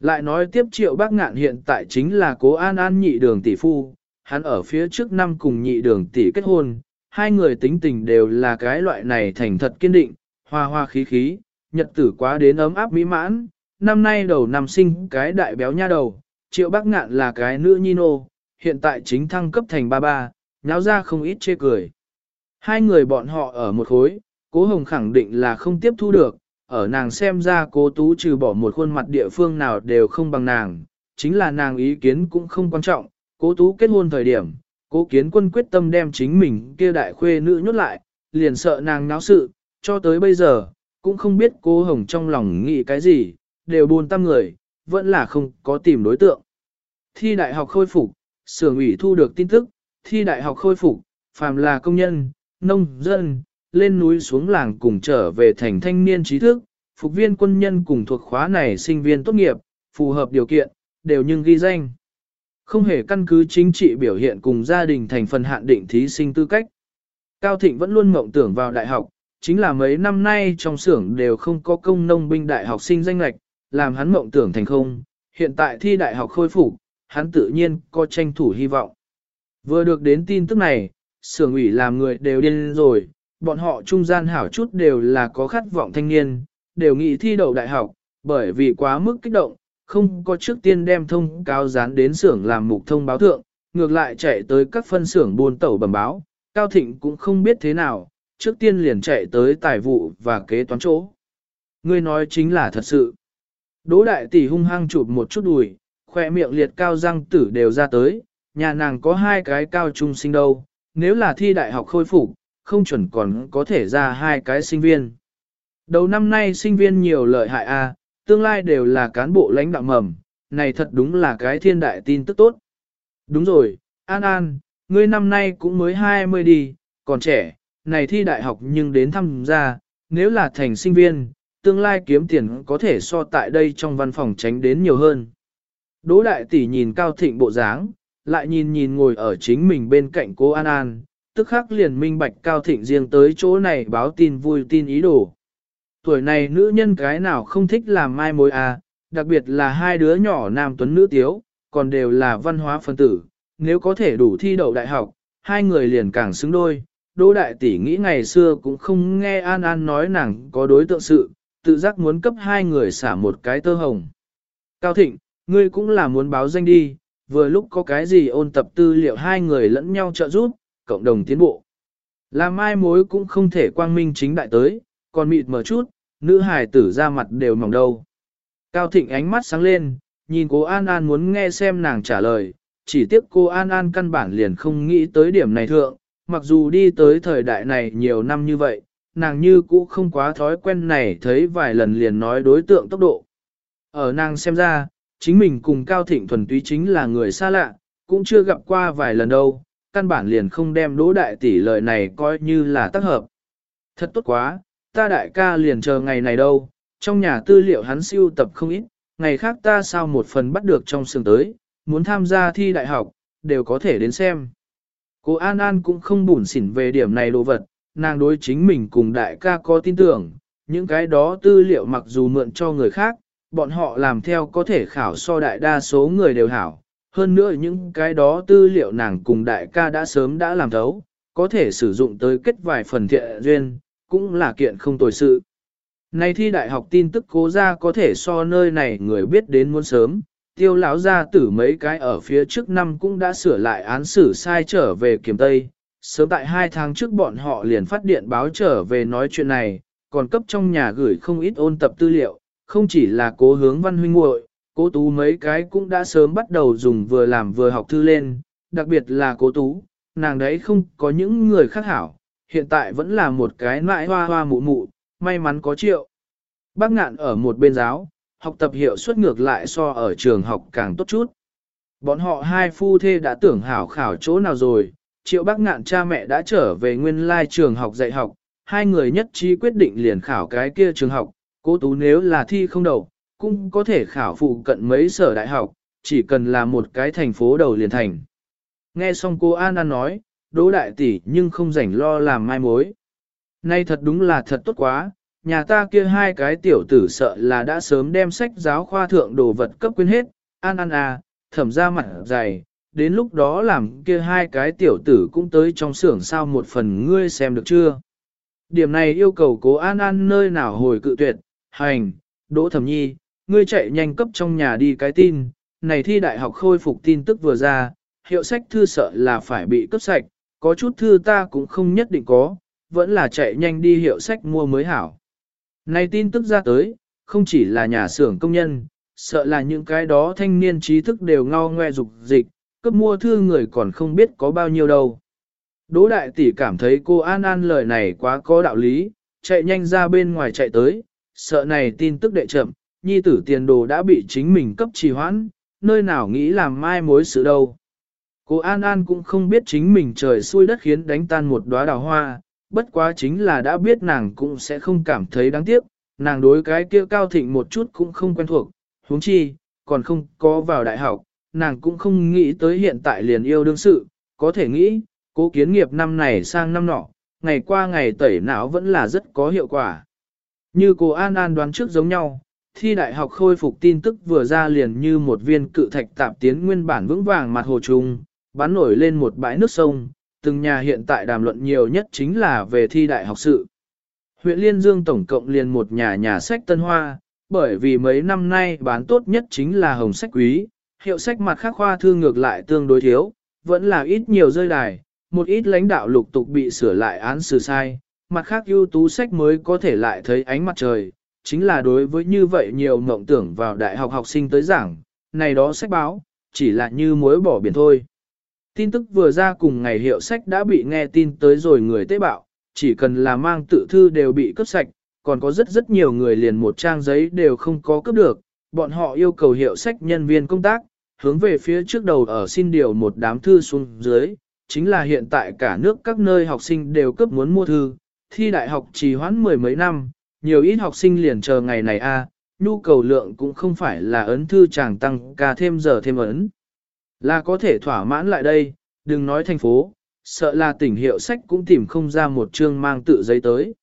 Lại nói tiếp triệu bác ngạn hiện tại chính là cố an an nhị đường tỷ phu, hắn ở phía trước năm cùng nhị đường tỷ kết hôn, hai người tính tình đều là cái loại này thành thật kiên định, hoa hoa khí khí, nhật tử quá đến ấm áp mỹ mãn, năm nay đầu năm sinh cái đại béo nha đầu, triệu bác ngạn là cái nữ nhi nô, hiện tại chính thăng cấp thành ba ba, nháo ra không ít chê cười. Hai người bọn họ ở một khối, cố hồng khẳng định là không tiếp thu được, ở nàng xem ra cố tú trừ bỏ một khuôn mặt địa phương nào đều không bằng nàng, chính là nàng ý kiến cũng không quan trọng, cố tú kết hôn thời điểm, cố kiến quân quyết tâm đem chính mình kia đại khuê nữ nhốt lại, liền sợ nàng náo sự, cho tới bây giờ, cũng không biết cố hồng trong lòng nghĩ cái gì, đều buồn tâm người, vẫn là không có tìm đối tượng. Thi đại học khôi phục, sưởng ủy thu được tin tức, thi đại học khôi phục, phàm là công nhân, nông dân, lên núi xuống làng cùng trở về thành thanh niên trí thức, phục viên quân nhân cùng thuộc khóa này sinh viên tốt nghiệp, phù hợp điều kiện, đều nhưng ghi danh. Không hề căn cứ chính trị biểu hiện cùng gia đình thành phần hạn định thí sinh tư cách. Cao Thịnh vẫn luôn mộng tưởng vào đại học, chính là mấy năm nay trong xưởng đều không có công nông binh đại học sinh danh lệch, làm hắn mộng tưởng thành không. Hiện tại thi đại học khôi phục, hắn tự nhiên có tranh thủ hy vọng. Vừa được đến tin tức này, Sưởng ủy làm người đều điên rồi, bọn họ trung gian hảo chút đều là có khát vọng thanh niên, đều nghĩ thi đậu đại học, bởi vì quá mức kích động, không có trước tiên đem thông cáo dán đến xưởng làm mục thông báo thượng, ngược lại chạy tới các phân xưởng buôn tẩu bẩm báo, Cao Thịnh cũng không biết thế nào, trước tiên liền chạy tới tài vụ và kế toán chỗ. Ngươi nói chính là thật sự. Đỗ đại tỷ hung hăng chụp một chút đùi, khỏe miệng liệt cao răng tử đều ra tới, nhà nàng có hai cái cao trung sinh đâu, nếu là thi đại học khôi phục, không chuẩn còn có thể ra hai cái sinh viên. Đầu năm nay sinh viên nhiều lợi hại a, tương lai đều là cán bộ lãnh đạo mầm, này thật đúng là cái thiên đại tin tức tốt. Đúng rồi, An An, ngươi năm nay cũng mới 20 đi, còn trẻ, này thi đại học nhưng đến thăm ra, nếu là thành sinh viên, tương lai kiếm tiền có thể so tại đây trong văn phòng tránh đến nhiều hơn. Đỗ đại tỷ nhìn Cao Thịnh bộ dáng, lại nhìn nhìn ngồi ở chính mình bên cạnh cô An An, tức khắc liền minh bạch Cao Thịnh riêng tới chỗ này báo tin vui tin ý đồ. Tuổi này nữ nhân cái nào không thích làm mai mối à, đặc biệt là hai đứa nhỏ nam tuấn nữ tiếu, còn đều là văn hóa phân tử, nếu có thể đủ thi đậu đại học, hai người liền càng xứng đôi. Đỗ đại tỷ nghĩ ngày xưa cũng không nghe An An nói nàng có đối tượng sự, tự giác muốn cấp hai người xả một cái tơ hồng. Cao Thịnh, ngươi cũng là muốn báo danh đi, vừa lúc có cái gì ôn tập tư liệu hai người lẫn nhau trợ giúp, cộng đồng tiến bộ. Làm mai mối cũng không thể quang minh chính đại tới, còn mịt mở chút, nữ hài tử ra mặt đều mỏng đâu. Cao Thịnh ánh mắt sáng lên, nhìn cô An An muốn nghe xem nàng trả lời, chỉ tiếc cô An An căn bản liền không nghĩ tới điểm này thượng, mặc dù đi tới thời đại này nhiều năm như vậy, nàng như cũ không quá thói quen này thấy vài lần liền nói đối tượng tốc độ. Ở nàng xem ra, chính mình cùng Cao Thịnh thuần túy chính là người xa lạ, cũng chưa gặp qua vài lần đâu, căn bản liền không đem đỗ đại tỷ lợi này coi như là tác hợp. Thật tốt quá, ta đại ca liền chờ ngày này đâu, trong nhà tư liệu hắn siêu tập không ít, ngày khác ta sao một phần bắt được trong sương tới, muốn tham gia thi đại học, đều có thể đến xem. Cô An An cũng không bủn xỉn về điểm này đồ vật, nàng đối chính mình cùng đại ca có tin tưởng, những cái đó tư liệu mặc dù mượn cho người khác, bọn họ làm theo có thể khảo so đại đa số người đều hảo. Hơn nữa những cái đó tư liệu nàng cùng đại ca đã sớm đã làm thấu, có thể sử dụng tới kết vài phần thiện duyên, cũng là kiện không tồi sự. Này thi đại học tin tức cố ra có thể so nơi này người biết đến muốn sớm, tiêu lão ra tử mấy cái ở phía trước năm cũng đã sửa lại án xử sai trở về kiểm Tây. Sớm tại hai tháng trước bọn họ liền phát điện báo trở về nói chuyện này, còn cấp trong nhà gửi không ít ôn tập tư liệu, không chỉ là cố hướng văn huynh muội, cố tú mấy cái cũng đã sớm bắt đầu dùng vừa làm vừa học thư lên, đặc biệt là cố tú, nàng đấy không có những người khác hảo, hiện tại vẫn là một cái mãi hoa hoa mụ mụ, may mắn có triệu. Bác ngạn ở một bên giáo, học tập hiệu suất ngược lại so ở trường học càng tốt chút. Bọn họ hai phu thê đã tưởng hảo khảo chỗ nào rồi, triệu bác ngạn cha mẹ đã trở về nguyên lai trường học dạy học, hai người nhất trí quyết định liền khảo cái kia trường học, cố tú nếu là thi không đầu, cũng có thể khảo phụ cận mấy sở đại học, chỉ cần là một cái thành phố đầu liền thành. Nghe xong cô An An nói, đỗ đại tỷ nhưng không rảnh lo làm mai mối. Nay thật đúng là thật tốt quá, nhà ta kia hai cái tiểu tử sợ là đã sớm đem sách giáo khoa thượng đồ vật cấp quyến hết, an an à, thẩm ra mặt dày, đến lúc đó làm kia hai cái tiểu tử cũng tới trong xưởng sao một phần ngươi xem được chưa. Điểm này yêu cầu cố an an nơi nào hồi cự tuyệt, hành, đỗ thẩm nhi, ngươi chạy nhanh cấp trong nhà đi cái tin, này thi đại học khôi phục tin tức vừa ra, hiệu sách thư sợ là phải bị cấp sạch, có chút thư ta cũng không nhất định có, vẫn là chạy nhanh đi hiệu sách mua mới hảo. Này tin tức ra tới, không chỉ là nhà xưởng công nhân, sợ là những cái đó thanh niên trí thức đều ngao ngoe dục dịch, cấp mua thư người còn không biết có bao nhiêu đâu. Đỗ đại tỷ cảm thấy cô An An lời này quá có đạo lý, chạy nhanh ra bên ngoài chạy tới, sợ này tin tức đệ chậm, nhi tử tiền đồ đã bị chính mình cấp trì hoãn, nơi nào nghĩ làm mai mối sự đâu. Cô An An cũng không biết chính mình trời xui đất khiến đánh tan một đóa đào hoa, bất quá chính là đã biết nàng cũng sẽ không cảm thấy đáng tiếc, nàng đối cái kia cao thịnh một chút cũng không quen thuộc, huống chi, còn không có vào đại học, nàng cũng không nghĩ tới hiện tại liền yêu đương sự, có thể nghĩ, cố kiến nghiệp năm này sang năm nọ, ngày qua ngày tẩy não vẫn là rất có hiệu quả. Như cô An An đoán trước giống nhau, thi đại học khôi phục tin tức vừa ra liền như một viên cự thạch tạp tiến nguyên bản vững vàng mặt hồ trùng, bắn nổi lên một bãi nước sông, từng nhà hiện tại đàm luận nhiều nhất chính là về thi đại học sự. Huyện Liên Dương tổng cộng liền một nhà nhà sách Tân Hoa, bởi vì mấy năm nay bán tốt nhất chính là hồng sách quý, hiệu sách mặt khác khoa thư ngược lại tương đối thiếu, vẫn là ít nhiều rơi đài, một ít lãnh đạo lục tục bị sửa lại án xử sai, mặt khác ưu tú sách mới có thể lại thấy ánh mặt trời, chính là đối với như vậy nhiều mộng tưởng vào đại học học sinh tới giảng, này đó sách báo, chỉ là như muối bỏ biển thôi. Tin tức vừa ra cùng ngày hiệu sách đã bị nghe tin tới rồi người tế bạo, chỉ cần là mang tự thư đều bị cướp sạch, còn có rất rất nhiều người liền một trang giấy đều không có cướp được, bọn họ yêu cầu hiệu sách nhân viên công tác, hướng về phía trước đầu ở xin điều một đám thư xuống dưới, chính là hiện tại cả nước các nơi học sinh đều cấp muốn mua thư, thi đại học trì hoãn mười mấy năm, nhiều ít học sinh liền chờ ngày này a, nhu cầu lượng cũng không phải là ấn thư chàng tăng ca thêm giờ thêm ấn. Là có thể thỏa mãn lại đây, đừng nói thành phố, sợ là tỉnh hiệu sách cũng tìm không ra một chương mang tự giấy tới.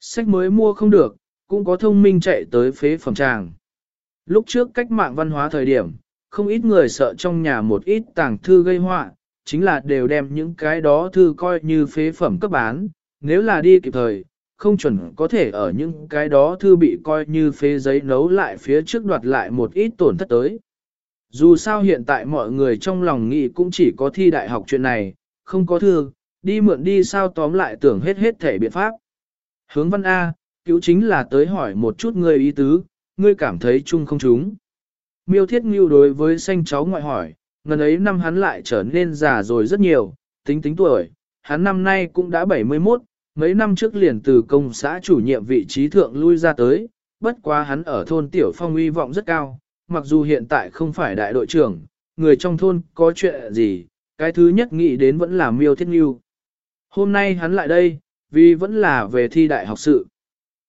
Sách mới mua không được, cũng có thông minh chạy tới phế phẩm tràng. Lúc trước cách mạng văn hóa thời điểm, không ít người sợ trong nhà một ít tàng thư gây họa, chính là đều đem những cái đó thư coi như phế phẩm cấp bán, nếu là đi kịp thời, không chuẩn có thể ở những cái đó thư bị coi như phế giấy nấu lại phía trước đoạt lại một ít tổn thất tới. Dù sao hiện tại mọi người trong lòng nghĩ cũng chỉ có thi đại học chuyện này, không có thư, đi mượn đi sao tóm lại tưởng hết hết thể biện pháp. Hướng văn A, cứu chính là tới hỏi một chút ngươi ý tứ, ngươi cảm thấy chung không chúng. Miêu thiết ngưu đối với xanh cháu ngoại hỏi, ngần ấy năm hắn lại trở nên già rồi rất nhiều, tính tính tuổi, hắn năm nay cũng đã 71, mấy năm trước liền từ công xã chủ nhiệm vị trí thượng lui ra tới, bất quá hắn ở thôn Tiểu Phong uy vọng rất cao, mặc dù hiện tại không phải đại đội trưởng, người trong thôn có chuyện gì, cái thứ nhất nghĩ đến vẫn là miêu thiết nghiêu. Hôm nay hắn lại đây, vì vẫn là về thi đại học sự.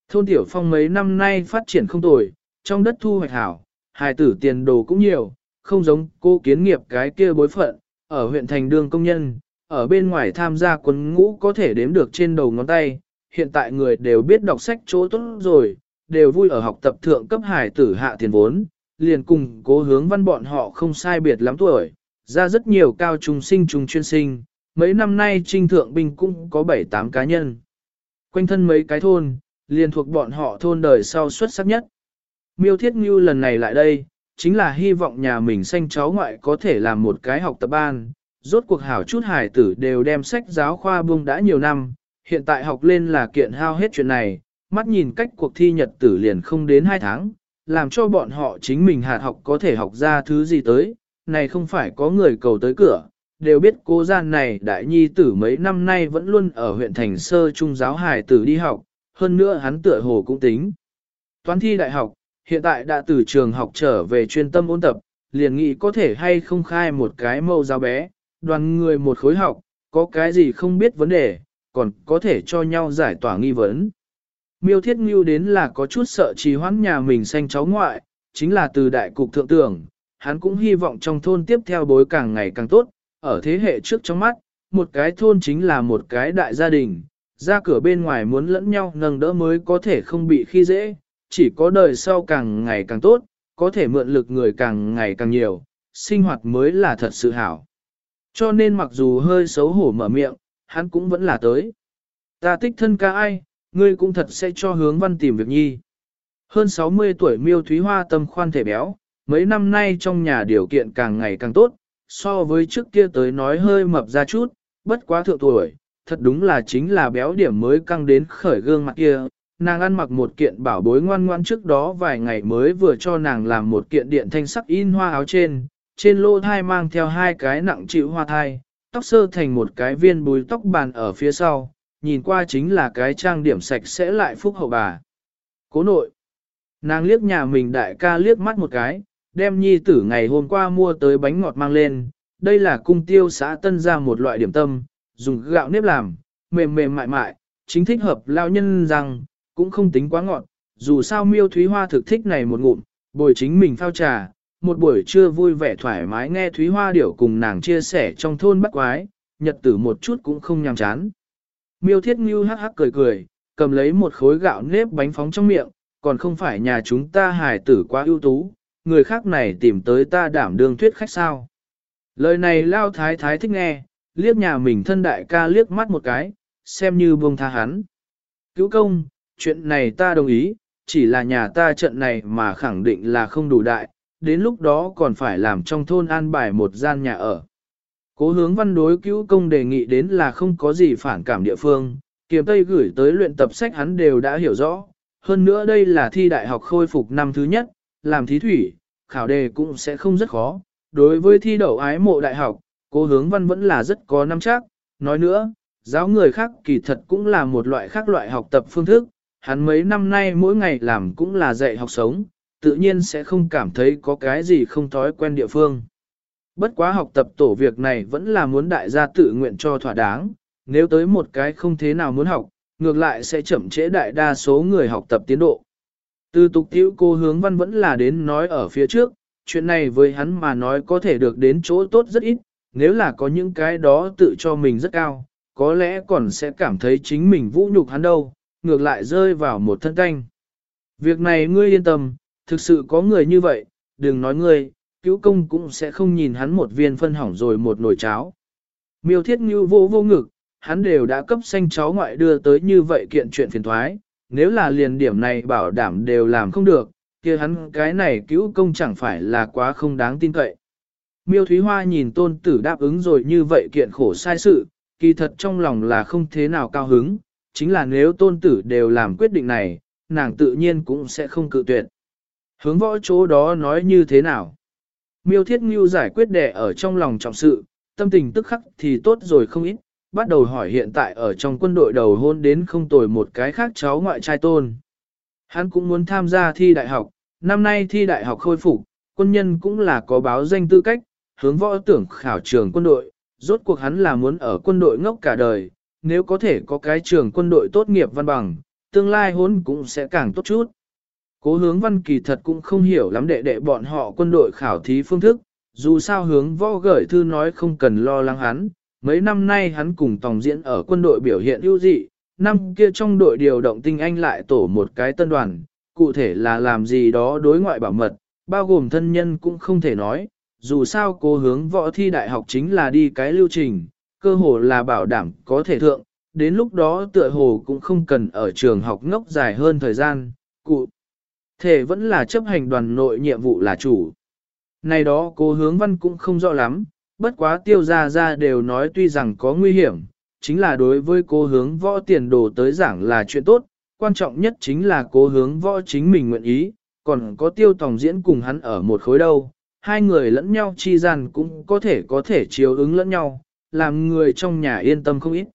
Thôn Tiểu Phong mấy năm nay phát triển không tồi, trong đất thu hoạch hảo, hài tử tiền đồ cũng nhiều, không giống cô kiến nghiệp cái kia bối phận, ở huyện thành đường công nhân, ở bên ngoài tham gia quân ngũ có thể đếm được trên đầu ngón tay, hiện tại người đều biết đọc sách chỗ tốt rồi, đều vui ở học tập thượng cấp hải tử hạ tiền vốn, liền cùng cố hướng văn bọn họ không sai biệt lắm tuổi, ra rất nhiều cao trung sinh trung chuyên sinh, mấy năm nay trinh thượng binh cũng có 7-8 cá nhân. Quanh thân mấy cái thôn, liền thuộc bọn họ thôn đời sau xuất sắc nhất. Miêu Thiết Ngưu lần này lại đây, chính là hy vọng nhà mình sanh cháu ngoại có thể làm một cái học tập ban, rốt cuộc hảo chút hải tử đều đem sách giáo khoa buông đã nhiều năm, hiện tại học lên là kiện hao hết chuyện này, mắt nhìn cách cuộc thi nhật tử liền không đến 2 tháng, làm cho bọn họ chính mình hạt học có thể học ra thứ gì tới, này không phải có người cầu tới cửa, đều biết cô gian này đại nhi tử mấy năm nay vẫn luôn ở huyện thành sơ trung giáo hải tử đi học, hơn nữa hắn tựa hồ cũng tính. Toán thi đại học, hiện tại đã từ trường học trở về chuyên tâm ôn tập, liền nghĩ có thể hay không khai một cái mâu giáo bé, đoàn người một khối học, có cái gì không biết vấn đề, còn có thể cho nhau giải tỏa nghi vấn. Miêu Thiết Ngưu đến là có chút sợ trì hoãn nhà mình sanh cháu ngoại, chính là từ đại cục thượng tưởng, hắn cũng hy vọng trong thôn tiếp theo bối càng ngày càng tốt, ở thế hệ trước trong mắt, một cái thôn chính là một cái đại gia đình, ra cửa bên ngoài muốn lẫn nhau nâng đỡ mới có thể không bị khi dễ, chỉ có đời sau càng ngày càng tốt, có thể mượn lực người càng ngày càng nhiều, sinh hoạt mới là thật sự hảo. Cho nên mặc dù hơi xấu hổ mở miệng, hắn cũng vẫn là tới. Ta thích thân ca ai, ngươi cũng thật sẽ cho hướng văn tìm việc nhi. Hơn 60 tuổi miêu thúy hoa tâm khoan thể béo, mấy năm nay trong nhà điều kiện càng ngày càng tốt, so với trước kia tới nói hơi mập ra chút, bất quá thượng tuổi, thật đúng là chính là béo điểm mới căng đến khởi gương mặt kia. Nàng ăn mặc một kiện bảo bối ngoan ngoan trước đó vài ngày mới vừa cho nàng làm một kiện điện thanh sắc in hoa áo trên, trên lô thai mang theo hai cái nặng chịu hoa thai, tóc sơ thành một cái viên bùi tóc bàn ở phía sau, nhìn qua chính là cái trang điểm sạch sẽ lại phúc hậu bà. Cố nội, nàng liếc nhà mình đại ca liếc mắt một cái, đem nhi tử ngày hôm qua mua tới bánh ngọt mang lên, đây là cung tiêu xã tân ra một loại điểm tâm, dùng gạo nếp làm, mềm mềm mại mại, chính thích hợp lao nhân rằng, cũng không tính quá ngọt, dù sao miêu thúy hoa thực thích này một ngụm, bồi chính mình phao trà, một buổi trưa vui vẻ thoải mái nghe Thúy Hoa Điểu cùng nàng chia sẻ trong thôn bắt quái, nhật tử một chút cũng không nhàm chán. Miêu Thiết Ngưu hắc hắc cười cười, cầm lấy một khối gạo nếp bánh phóng trong miệng, còn không phải nhà chúng ta hài tử quá ưu tú, người khác này tìm tới ta đảm đương thuyết khách sao. Lời này lao thái thái thích nghe, liếc nhà mình thân đại ca liếc mắt một cái, xem như buông tha hắn. Cứu công, chuyện này ta đồng ý, chỉ là nhà ta trận này mà khẳng định là không đủ đại, đến lúc đó còn phải làm trong thôn an bài một gian nhà ở. Cố hướng văn đối cứu công đề nghị đến là không có gì phản cảm địa phương, kiềm tây gửi tới luyện tập sách hắn đều đã hiểu rõ. Hơn nữa đây là thi đại học khôi phục năm thứ nhất, làm thí thủy, khảo đề cũng sẽ không rất khó. Đối với thi đậu ái mộ đại học, cố hướng văn vẫn là rất có năm chắc. Nói nữa, giáo người khác kỳ thật cũng là một loại khác loại học tập phương thức. Hắn mấy năm nay mỗi ngày làm cũng là dạy học sống, tự nhiên sẽ không cảm thấy có cái gì không thói quen địa phương. Bất quá học tập tổ việc này vẫn là muốn đại gia tự nguyện cho thỏa đáng, nếu tới một cái không thế nào muốn học, ngược lại sẽ chậm trễ đại đa số người học tập tiến độ. Từ tục tiểu cô hướng văn vẫn là đến nói ở phía trước, chuyện này với hắn mà nói có thể được đến chỗ tốt rất ít, nếu là có những cái đó tự cho mình rất cao, có lẽ còn sẽ cảm thấy chính mình vũ nhục hắn đâu, ngược lại rơi vào một thân canh. Việc này ngươi yên tâm, Thực sự có người như vậy, đừng nói ngươi, cứu công cũng sẽ không nhìn hắn một viên phân hỏng rồi một nồi cháo. Miêu thiết như vô vô ngực, hắn đều đã cấp xanh cháu ngoại đưa tới như vậy kiện chuyện phiền thoái, nếu là liền điểm này bảo đảm đều làm không được, kia hắn cái này cứu công chẳng phải là quá không đáng tin cậy. Miêu Thúy Hoa nhìn tôn tử đáp ứng rồi như vậy kiện khổ sai sự, kỳ thật trong lòng là không thế nào cao hứng, chính là nếu tôn tử đều làm quyết định này, nàng tự nhiên cũng sẽ không cự tuyệt. Hướng võ chỗ đó nói như thế nào? Miêu Thiết Ngưu giải quyết đẻ ở trong lòng trọng sự, tâm tình tức khắc thì tốt rồi không ít, bắt đầu hỏi hiện tại ở trong quân đội đầu hôn đến không tồi một cái khác cháu ngoại trai tôn. Hắn cũng muốn tham gia thi đại học, năm nay thi đại học khôi phục, quân nhân cũng là có báo danh tư cách, hướng võ tưởng khảo trường quân đội, rốt cuộc hắn là muốn ở quân đội ngốc cả đời, nếu có thể có cái trường quân đội tốt nghiệp văn bằng, tương lai hôn cũng sẽ càng tốt chút. Cố hướng văn kỳ thật cũng không hiểu lắm đệ đệ bọn họ quân đội khảo thí phương thức, dù sao hướng võ gửi thư nói không cần lo lắng hắn, mấy năm nay hắn cùng tòng diễn ở quân đội biểu hiện ưu dị, năm kia trong đội điều động tinh anh lại tổ một cái tân đoàn, cụ thể là làm gì đó đối ngoại bảo mật, bao gồm thân nhân cũng không thể nói, dù sao cố hướng võ thi đại học chính là đi cái lưu trình, cơ hồ là bảo đảm có thể thượng, đến lúc đó tựa hồ cũng không cần ở trường học ngốc dài hơn thời gian, cụ thể vẫn là chấp hành đoàn nội nhiệm vụ là chủ. Này đó cố hướng văn cũng không rõ lắm, bất quá tiêu ra ra đều nói tuy rằng có nguy hiểm, chính là đối với cố hướng võ tiền đồ tới giảng là chuyện tốt, quan trọng nhất chính là cố hướng võ chính mình nguyện ý, còn có tiêu tòng diễn cùng hắn ở một khối đâu, hai người lẫn nhau chi gian cũng có thể có thể chiếu ứng lẫn nhau, làm người trong nhà yên tâm không ít.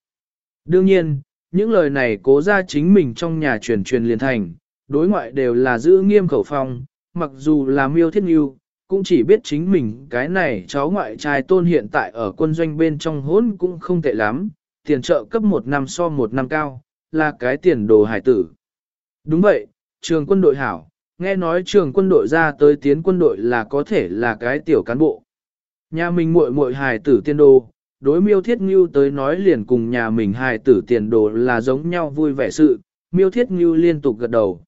Đương nhiên, những lời này cố ra chính mình trong nhà truyền truyền liền thành, đối ngoại đều là giữ nghiêm khẩu phong, mặc dù là miêu thiết nghiêu, cũng chỉ biết chính mình cái này cháu ngoại trai tôn hiện tại ở quân doanh bên trong hốn cũng không tệ lắm, tiền trợ cấp một năm so một năm cao, là cái tiền đồ hải tử. Đúng vậy, trường quân đội hảo, nghe nói trường quân đội ra tới tiến quân đội là có thể là cái tiểu cán bộ. Nhà mình muội muội hài tử tiên đồ, đối miêu thiết ngưu tới nói liền cùng nhà mình hài tử tiền đồ là giống nhau vui vẻ sự, miêu thiết ngưu liên tục gật đầu.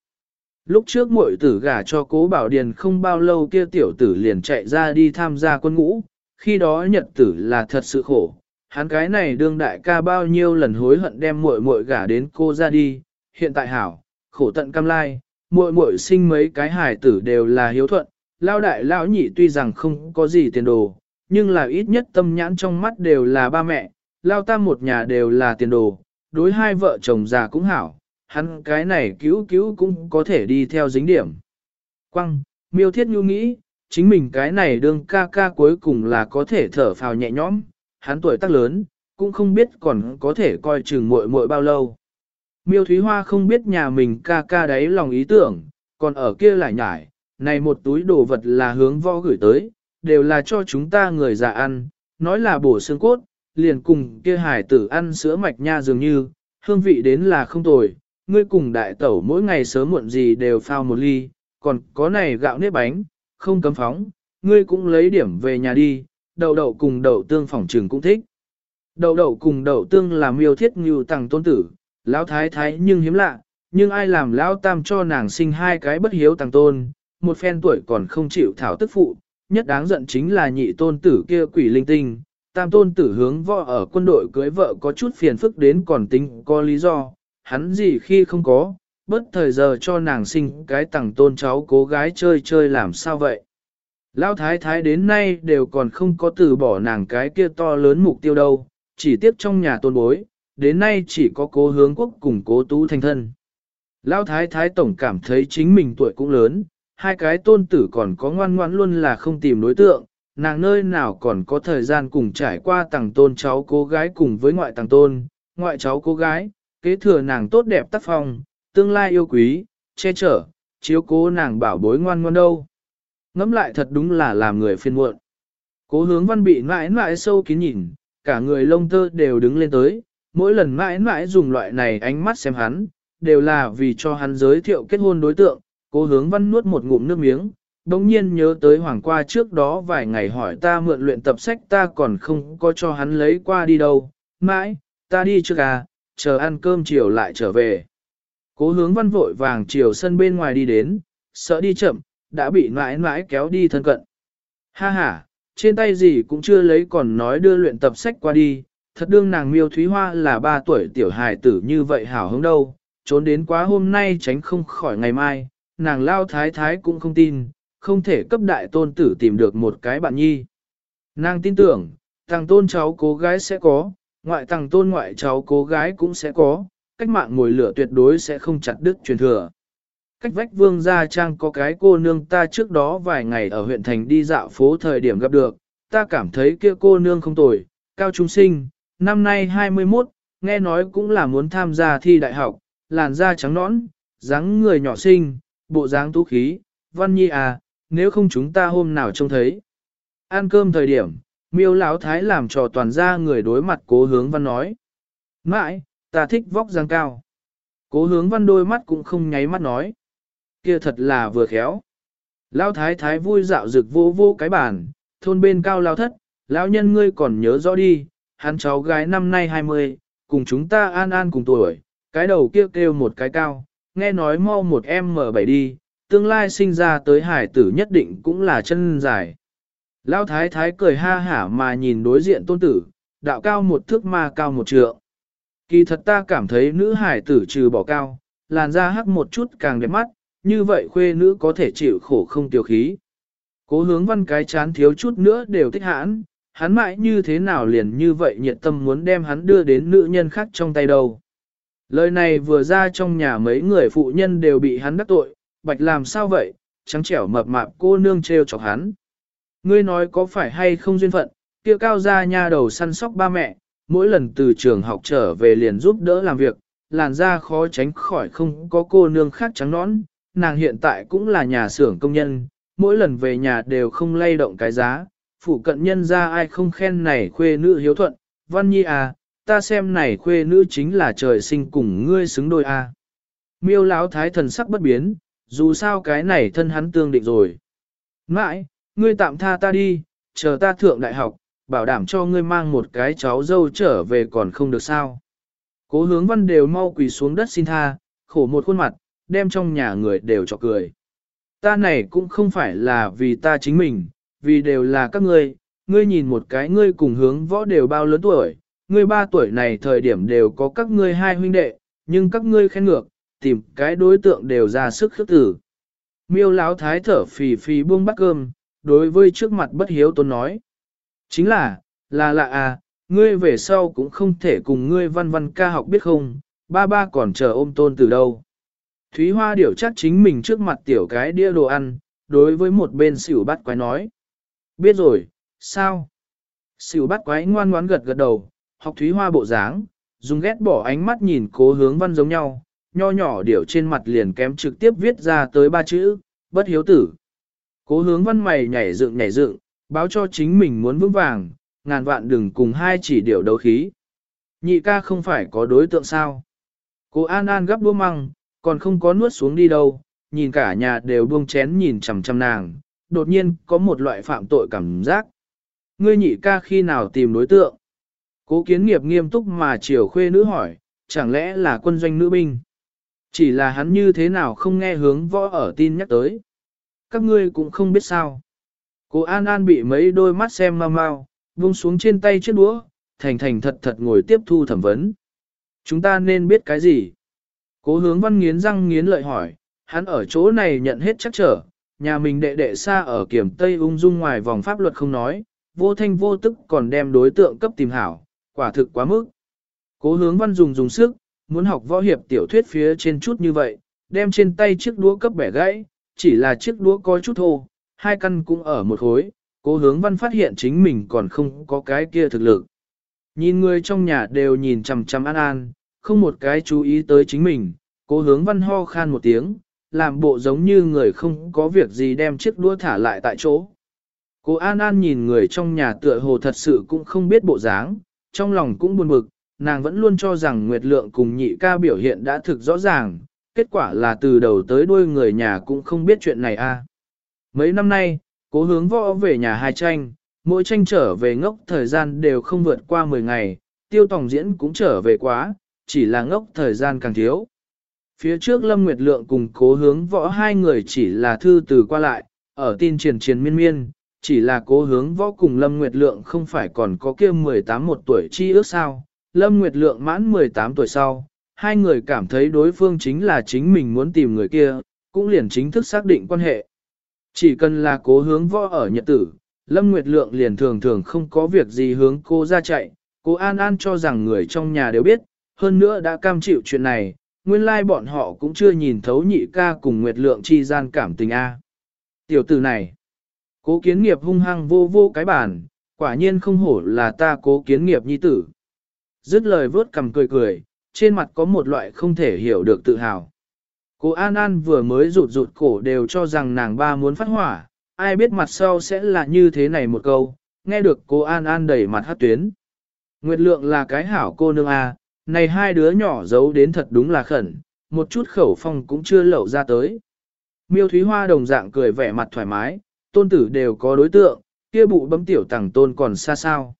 Lúc trước muội tử gả cho cố bảo điền không bao lâu kia tiểu tử liền chạy ra đi tham gia quân ngũ, khi đó nhật tử là thật sự khổ. Hắn cái này đương đại ca bao nhiêu lần hối hận đem muội muội gả đến cô ra đi, hiện tại hảo, khổ tận cam lai, muội muội sinh mấy cái hài tử đều là hiếu thuận, lao đại lão nhị tuy rằng không có gì tiền đồ, nhưng là ít nhất tâm nhãn trong mắt đều là ba mẹ, lao tam một nhà đều là tiền đồ, đối hai vợ chồng già cũng hảo, hắn cái này cứu cứu cũng có thể đi theo dính điểm. Quăng, miêu thiết nhu nghĩ, chính mình cái này đương ca ca cuối cùng là có thể thở phào nhẹ nhõm, hắn tuổi tác lớn, cũng không biết còn có thể coi chừng muội muội bao lâu. Miêu Thúy Hoa không biết nhà mình ca ca đấy lòng ý tưởng, còn ở kia lại nhải, này một túi đồ vật là hướng võ gửi tới, đều là cho chúng ta người già ăn, nói là bổ xương cốt, liền cùng kia hải tử ăn sữa mạch nha dường như, hương vị đến là không tồi, ngươi cùng đại tẩu mỗi ngày sớm muộn gì đều phao một ly, còn có này gạo nếp bánh, không cấm phóng, ngươi cũng lấy điểm về nhà đi, đậu đậu cùng đậu tương phỏng trường cũng thích. Đậu đậu cùng đậu tương là miêu thiết như tàng tôn tử, lão thái thái nhưng hiếm lạ, nhưng ai làm lão tam cho nàng sinh hai cái bất hiếu tàng tôn, một phen tuổi còn không chịu thảo tức phụ, nhất đáng giận chính là nhị tôn tử kia quỷ linh tinh, tam tôn tử hướng võ ở quân đội cưới vợ có chút phiền phức đến còn tính có lý do, hắn gì khi không có, bất thời giờ cho nàng sinh cái tặng tôn cháu cố gái chơi chơi làm sao vậy. Lão thái thái đến nay đều còn không có từ bỏ nàng cái kia to lớn mục tiêu đâu, chỉ tiếp trong nhà tôn bối, đến nay chỉ có cố hướng quốc cùng cố tú thành thân. Lão thái thái tổng cảm thấy chính mình tuổi cũng lớn, hai cái tôn tử còn có ngoan ngoãn luôn là không tìm đối tượng, nàng nơi nào còn có thời gian cùng trải qua tàng tôn cháu cô gái cùng với ngoại tàng tôn, ngoại cháu cô gái, kế thừa nàng tốt đẹp tác phong, tương lai yêu quý, che chở, chiếu cố nàng bảo bối ngoan ngoan đâu. Ngắm lại thật đúng là làm người phiền muộn. Cố hướng văn bị mãi mãi sâu kín nhìn, cả người lông tơ đều đứng lên tới, mỗi lần mãi mãi dùng loại này ánh mắt xem hắn, đều là vì cho hắn giới thiệu kết hôn đối tượng, cố hướng văn nuốt một ngụm nước miếng, đồng nhiên nhớ tới hoàng qua trước đó vài ngày hỏi ta mượn luyện tập sách ta còn không có cho hắn lấy qua đi đâu, mãi, ta đi trước à, chờ ăn cơm chiều lại trở về. Cố hướng văn vội vàng chiều sân bên ngoài đi đến, sợ đi chậm, đã bị mãi mãi kéo đi thân cận. Ha ha, trên tay gì cũng chưa lấy còn nói đưa luyện tập sách qua đi, thật đương nàng miêu thúy hoa là ba tuổi tiểu hài tử như vậy hảo hứng đâu, trốn đến quá hôm nay tránh không khỏi ngày mai, nàng lao thái thái cũng không tin, không thể cấp đại tôn tử tìm được một cái bạn nhi. Nàng tin tưởng, thằng tôn cháu cố gái sẽ có, ngoại thằng tôn ngoại cháu cố gái cũng sẽ có, cách mạng ngồi lửa tuyệt đối sẽ không chặt đứt truyền thừa. Cách vách vương gia trang có cái cô nương ta trước đó vài ngày ở huyện thành đi dạo phố thời điểm gặp được, ta cảm thấy kia cô nương không tồi, cao trung sinh, năm nay 21, nghe nói cũng là muốn tham gia thi đại học, làn da trắng nõn, dáng người nhỏ xinh, bộ dáng tú khí, văn nhi à, nếu không chúng ta hôm nào trông thấy. Ăn cơm thời điểm, miêu lão thái làm trò toàn ra người đối mặt cố hướng văn nói. Mãi, ta thích vóc dáng cao. Cố hướng văn đôi mắt cũng không nháy mắt nói. kia thật là vừa khéo. Lão thái thái vui dạo rực vô vô cái bàn, thôn bên cao lao thất, lão nhân ngươi còn nhớ rõ đi, hắn cháu gái năm nay 20, cùng chúng ta an an cùng tuổi, cái đầu kia kêu, kêu một cái cao, nghe nói mau một em mở bảy đi, tương lai sinh ra tới hải tử nhất định cũng là chân dài. Lão thái thái cười ha hả mà nhìn đối diện tôn tử, đạo cao một thước ma cao một trượng. Kỳ thật ta cảm thấy nữ hải tử trừ bỏ cao, làn da hắc một chút càng đẹp mắt, như vậy khuê nữ có thể chịu khổ không tiêu khí. Cố hướng văn cái chán thiếu chút nữa đều thích hãn, hắn mãi như thế nào liền như vậy nhiệt tâm muốn đem hắn đưa đến nữ nhân khác trong tay đâu. Lời này vừa ra trong nhà mấy người phụ nhân đều bị hắn đắc tội, bạch làm sao vậy, trắng trẻo mập mạp cô nương trêu chọc hắn. Ngươi nói có phải hay không duyên phận, kia cao gia nha đầu săn sóc ba mẹ, mỗi lần từ trường học trở về liền giúp đỡ làm việc, làn da khó tránh khỏi không có cô nương khác trắng nõn, nàng hiện tại cũng là nhà xưởng công nhân, mỗi lần về nhà đều không lay động cái giá, phủ cận nhân ra ai không khen này khuê nữ hiếu thuận, văn nhi à, ta xem này khuê nữ chính là trời sinh cùng ngươi xứng đôi à. Miêu lão thái thần sắc bất biến, dù sao cái này thân hắn tương định rồi. Mãi, ngươi tạm tha ta đi, chờ ta thượng đại học, bảo đảm cho ngươi mang một cái cháu dâu trở về còn không được sao. Cố hướng văn đều mau quỳ xuống đất xin tha, khổ một khuôn mặt, đem trong nhà người đều cho cười. Ta này cũng không phải là vì ta chính mình, vì đều là các ngươi, ngươi nhìn một cái ngươi cùng hướng võ đều bao lớn tuổi, ngươi ba tuổi này thời điểm đều có các ngươi hai huynh đệ, nhưng các ngươi khen ngược, tìm cái đối tượng đều ra sức khước tử. Miêu láo thái thở phì phì buông bát cơm, đối với trước mặt bất hiếu tôn nói. Chính là, là lạ à, ngươi về sau cũng không thể cùng ngươi văn văn ca học biết không, ba ba còn chờ ôm tôn từ đâu. Thúy Hoa điều chắc chính mình trước mặt tiểu cái đĩa đồ ăn, đối với một bên xỉu bắt quái nói. Biết rồi, sao? Xỉu bắt quái ngoan ngoãn gật gật đầu, học Thúy Hoa bộ dáng, dùng ghét bỏ ánh mắt nhìn cố hướng văn giống nhau, nho nhỏ điều trên mặt liền kém trực tiếp viết ra tới ba chữ, bất hiếu tử. Cố hướng văn mày nhảy dựng nhảy dựng, báo cho chính mình muốn vững vàng, ngàn vạn đừng cùng hai chỉ điều đấu khí. Nhị ca không phải có đối tượng sao. Cố An An gấp đũa măng, còn không có nuốt xuống đi đâu, nhìn cả nhà đều buông chén nhìn chằm chằm nàng, đột nhiên có một loại phạm tội cảm giác. Ngươi nhị ca khi nào tìm đối tượng? Cố kiến nghiệp nghiêm túc mà chiều khuê nữ hỏi, chẳng lẽ là quân doanh nữ binh? Chỉ là hắn như thế nào không nghe hướng võ ở tin nhắc tới. Các ngươi cũng không biết sao. Cô An An bị mấy đôi mắt xem mau mau, vung xuống trên tay chiếc đũa, thành thành thật thật ngồi tiếp thu thẩm vấn. Chúng ta nên biết cái gì? Cố hướng văn nghiến răng nghiến lợi hỏi, hắn ở chỗ này nhận hết chắc trở, nhà mình đệ đệ xa ở kiểm Tây ung dung ngoài vòng pháp luật không nói, vô thanh vô tức còn đem đối tượng cấp tìm hảo, quả thực quá mức. Cố hướng văn dùng dùng sức, muốn học võ hiệp tiểu thuyết phía trên chút như vậy, đem trên tay chiếc đũa cấp bẻ gãy, chỉ là chiếc đũa có chút thô, hai căn cũng ở một khối, cố hướng văn phát hiện chính mình còn không có cái kia thực lực. Nhìn người trong nhà đều nhìn chằm chằm an an, không một cái chú ý tới chính mình, cố hướng văn ho khan một tiếng, làm bộ giống như người không có việc gì đem chiếc đũa thả lại tại chỗ. Cố An An nhìn người trong nhà tựa hồ thật sự cũng không biết bộ dáng, trong lòng cũng buồn bực, nàng vẫn luôn cho rằng Nguyệt Lượng cùng nhị ca biểu hiện đã thực rõ ràng, kết quả là từ đầu tới đuôi người nhà cũng không biết chuyện này a. À. Mấy năm nay, cố hướng võ về nhà hai tranh, mỗi tranh trở về ngốc thời gian đều không vượt qua 10 ngày, tiêu tòng diễn cũng trở về quá, chỉ là ngốc thời gian càng thiếu. Phía trước Lâm Nguyệt Lượng cùng cố hướng võ hai người chỉ là thư từ qua lại, ở tin truyền truyền miên miên, chỉ là cố hướng võ cùng Lâm Nguyệt Lượng không phải còn có kia 18 một tuổi chi ước sao. Lâm Nguyệt Lượng mãn 18 tuổi sau, hai người cảm thấy đối phương chính là chính mình muốn tìm người kia, cũng liền chính thức xác định quan hệ. Chỉ cần là cố hướng võ ở nhật tử, Lâm Nguyệt Lượng liền thường thường không có việc gì hướng cô ra chạy, cô An An cho rằng người trong nhà đều biết, hơn nữa đã cam chịu chuyện này, nguyên lai like bọn họ cũng chưa nhìn thấu nhị ca cùng Nguyệt Lượng chi gian cảm tình A. Tiểu tử này, cố kiến nghiệp hung hăng vô vô cái bản, quả nhiên không hổ là ta cố kiến nghiệp nhi tử. Dứt lời vớt cầm cười cười, trên mặt có một loại không thể hiểu được tự hào. Cô An An vừa mới rụt rụt cổ đều cho rằng nàng ba muốn phát hỏa, ai biết mặt sau sẽ là như thế này một câu, nghe được cô An An đẩy mặt hát tuyến. Nguyệt lượng là cái hảo cô nương A, này hai đứa nhỏ giấu đến thật đúng là khẩn, một chút khẩu phong cũng chưa lẩu ra tới. Miêu Thúy Hoa đồng dạng cười vẻ mặt thoải mái, tôn tử đều có đối tượng, kia bụ bấm tiểu tàng tôn còn xa sao.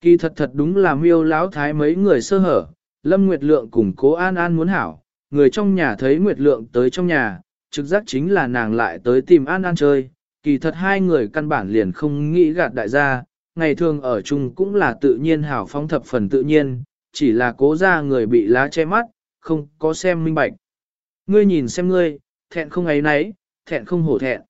Kỳ thật thật đúng là miêu lão thái mấy người sơ hở, Lâm Nguyệt Lượng cùng cố An An muốn hảo, người trong nhà thấy Nguyệt Lượng tới trong nhà, trực giác chính là nàng lại tới tìm An An chơi, kỳ thật hai người căn bản liền không nghĩ gạt đại gia, ngày thường ở chung cũng là tự nhiên hảo phong thập phần tự nhiên, chỉ là cố ra người bị lá che mắt, không có xem minh bạch. Ngươi nhìn xem ngươi, thẹn không ấy nấy, thẹn không hổ thẹn.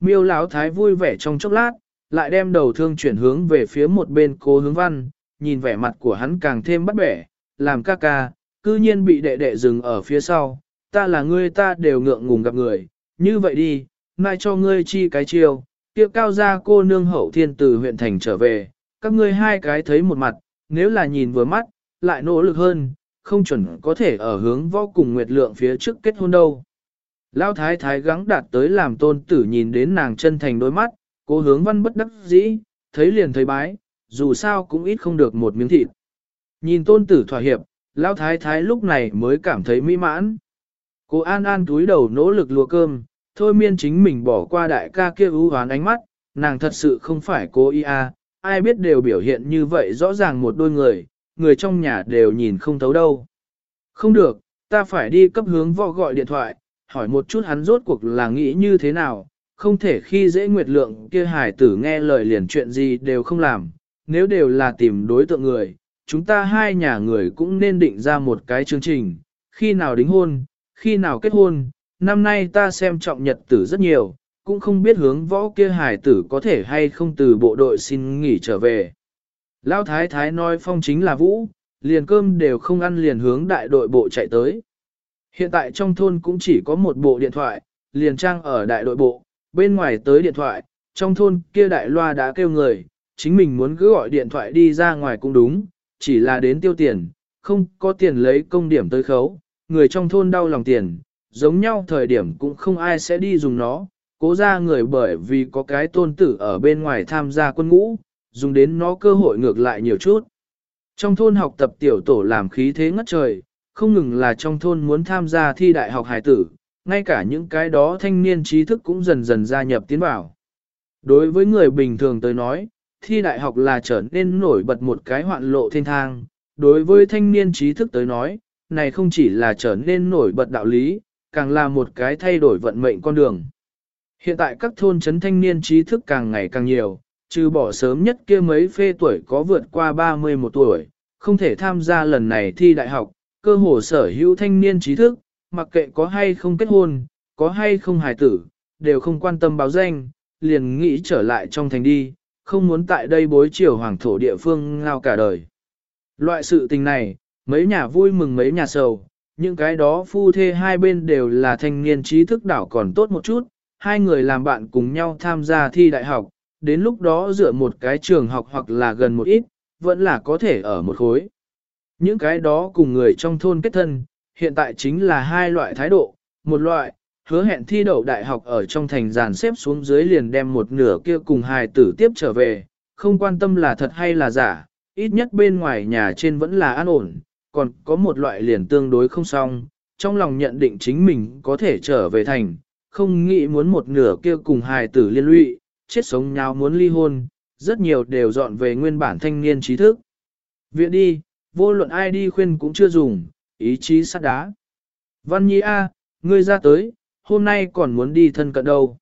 Miêu Lão thái vui vẻ trong chốc lát, lại đem đầu thương chuyển hướng về phía một bên cố hướng văn, nhìn vẻ mặt của hắn càng thêm bắt bẻ, làm ca ca, cư nhiên bị đệ đệ dừng ở phía sau, ta là ngươi ta đều ngượng ngùng gặp người, như vậy đi, mai cho ngươi chi cái chiêu, kia cao gia cô nương hậu thiên từ huyện thành trở về, các ngươi hai cái thấy một mặt, nếu là nhìn vừa mắt, lại nỗ lực hơn, không chuẩn có thể ở hướng võ cùng nguyệt lượng phía trước kết hôn đâu. Lão thái thái gắng đạt tới làm tôn tử nhìn đến nàng chân thành đôi mắt, cố hướng văn bất đắc dĩ, thấy liền thấy bái, dù sao cũng ít không được một miếng thịt. Nhìn tôn tử thỏa hiệp, lão thái thái lúc này mới cảm thấy mỹ mãn. Cô An An túi đầu nỗ lực lùa cơm, thôi miên chính mình bỏ qua đại ca kia ưu hoán ánh mắt, nàng thật sự không phải cô ia, ai biết đều biểu hiện như vậy rõ ràng một đôi người, người trong nhà đều nhìn không thấu đâu. Không được, ta phải đi cấp hướng võ gọi điện thoại, hỏi một chút hắn rốt cuộc là nghĩ như thế nào, không thể khi dễ nguyệt lượng kia hải tử nghe lời liền chuyện gì đều không làm, nếu đều là tìm đối tượng người, chúng ta hai nhà người cũng nên định ra một cái chương trình, khi nào đính hôn, khi nào kết hôn, năm nay ta xem trọng nhật tử rất nhiều, cũng không biết hướng võ kia hải tử có thể hay không từ bộ đội xin nghỉ trở về. Lão thái thái nói phong chính là vũ, liền cơm đều không ăn liền hướng đại đội bộ chạy tới. Hiện tại trong thôn cũng chỉ có một bộ điện thoại, liền trang ở đại đội bộ, bên ngoài tới điện thoại, trong thôn kia đại loa đã kêu người, chính mình muốn cứ gọi điện thoại đi ra ngoài cũng đúng, chỉ là đến tiêu tiền, không có tiền lấy công điểm tới khấu, người trong thôn đau lòng tiền, giống nhau thời điểm cũng không ai sẽ đi dùng nó, cố ra người bởi vì có cái tôn tử ở bên ngoài tham gia quân ngũ, dùng đến nó cơ hội ngược lại nhiều chút. Trong thôn học tập tiểu tổ làm khí thế ngất trời, không ngừng là trong thôn muốn tham gia thi đại học hải tử, ngay cả những cái đó thanh niên trí thức cũng dần dần gia nhập tiến vào. Đối với người bình thường tới nói, thi đại học là trở nên nổi bật một cái hoạn lộ thiên thang. Đối với thanh niên trí thức tới nói, này không chỉ là trở nên nổi bật đạo lý, càng là một cái thay đổi vận mệnh con đường. Hiện tại các thôn trấn thanh niên trí thức càng ngày càng nhiều, trừ bỏ sớm nhất kia mấy phê tuổi có vượt qua 31 tuổi, không thể tham gia lần này thi đại học, cơ hồ sở hữu thanh niên trí thức, mặc kệ có hay không kết hôn, có hay không hài tử, đều không quan tâm báo danh, liền nghĩ trở lại trong thành đi, không muốn tại đây bối chiều hoàng thổ địa phương ngao cả đời. Loại sự tình này, mấy nhà vui mừng mấy nhà sầu, những cái đó phu thê hai bên đều là thanh niên trí thức đảo còn tốt một chút, hai người làm bạn cùng nhau tham gia thi đại học, đến lúc đó dựa một cái trường học hoặc là gần một ít, vẫn là có thể ở một khối. Những cái đó cùng người trong thôn kết thân, hiện tại chính là hai loại thái độ, một loại, hứa hẹn thi đậu đại học ở trong thành giàn xếp xuống dưới liền đem một nửa kia cùng hài tử tiếp trở về, không quan tâm là thật hay là giả, ít nhất bên ngoài nhà trên vẫn là an ổn, còn có một loại liền tương đối không xong, trong lòng nhận định chính mình có thể trở về thành, không nghĩ muốn một nửa kia cùng hài tử liên lụy, chết sống nhau muốn ly hôn, rất nhiều đều dọn về nguyên bản thanh niên trí thức. Viện đi, vô luận ai đi khuyên cũng chưa dùng, ý chí sắt đá. Văn Nhi A, ngươi ra tới, hôm nay còn muốn đi thân cận đâu.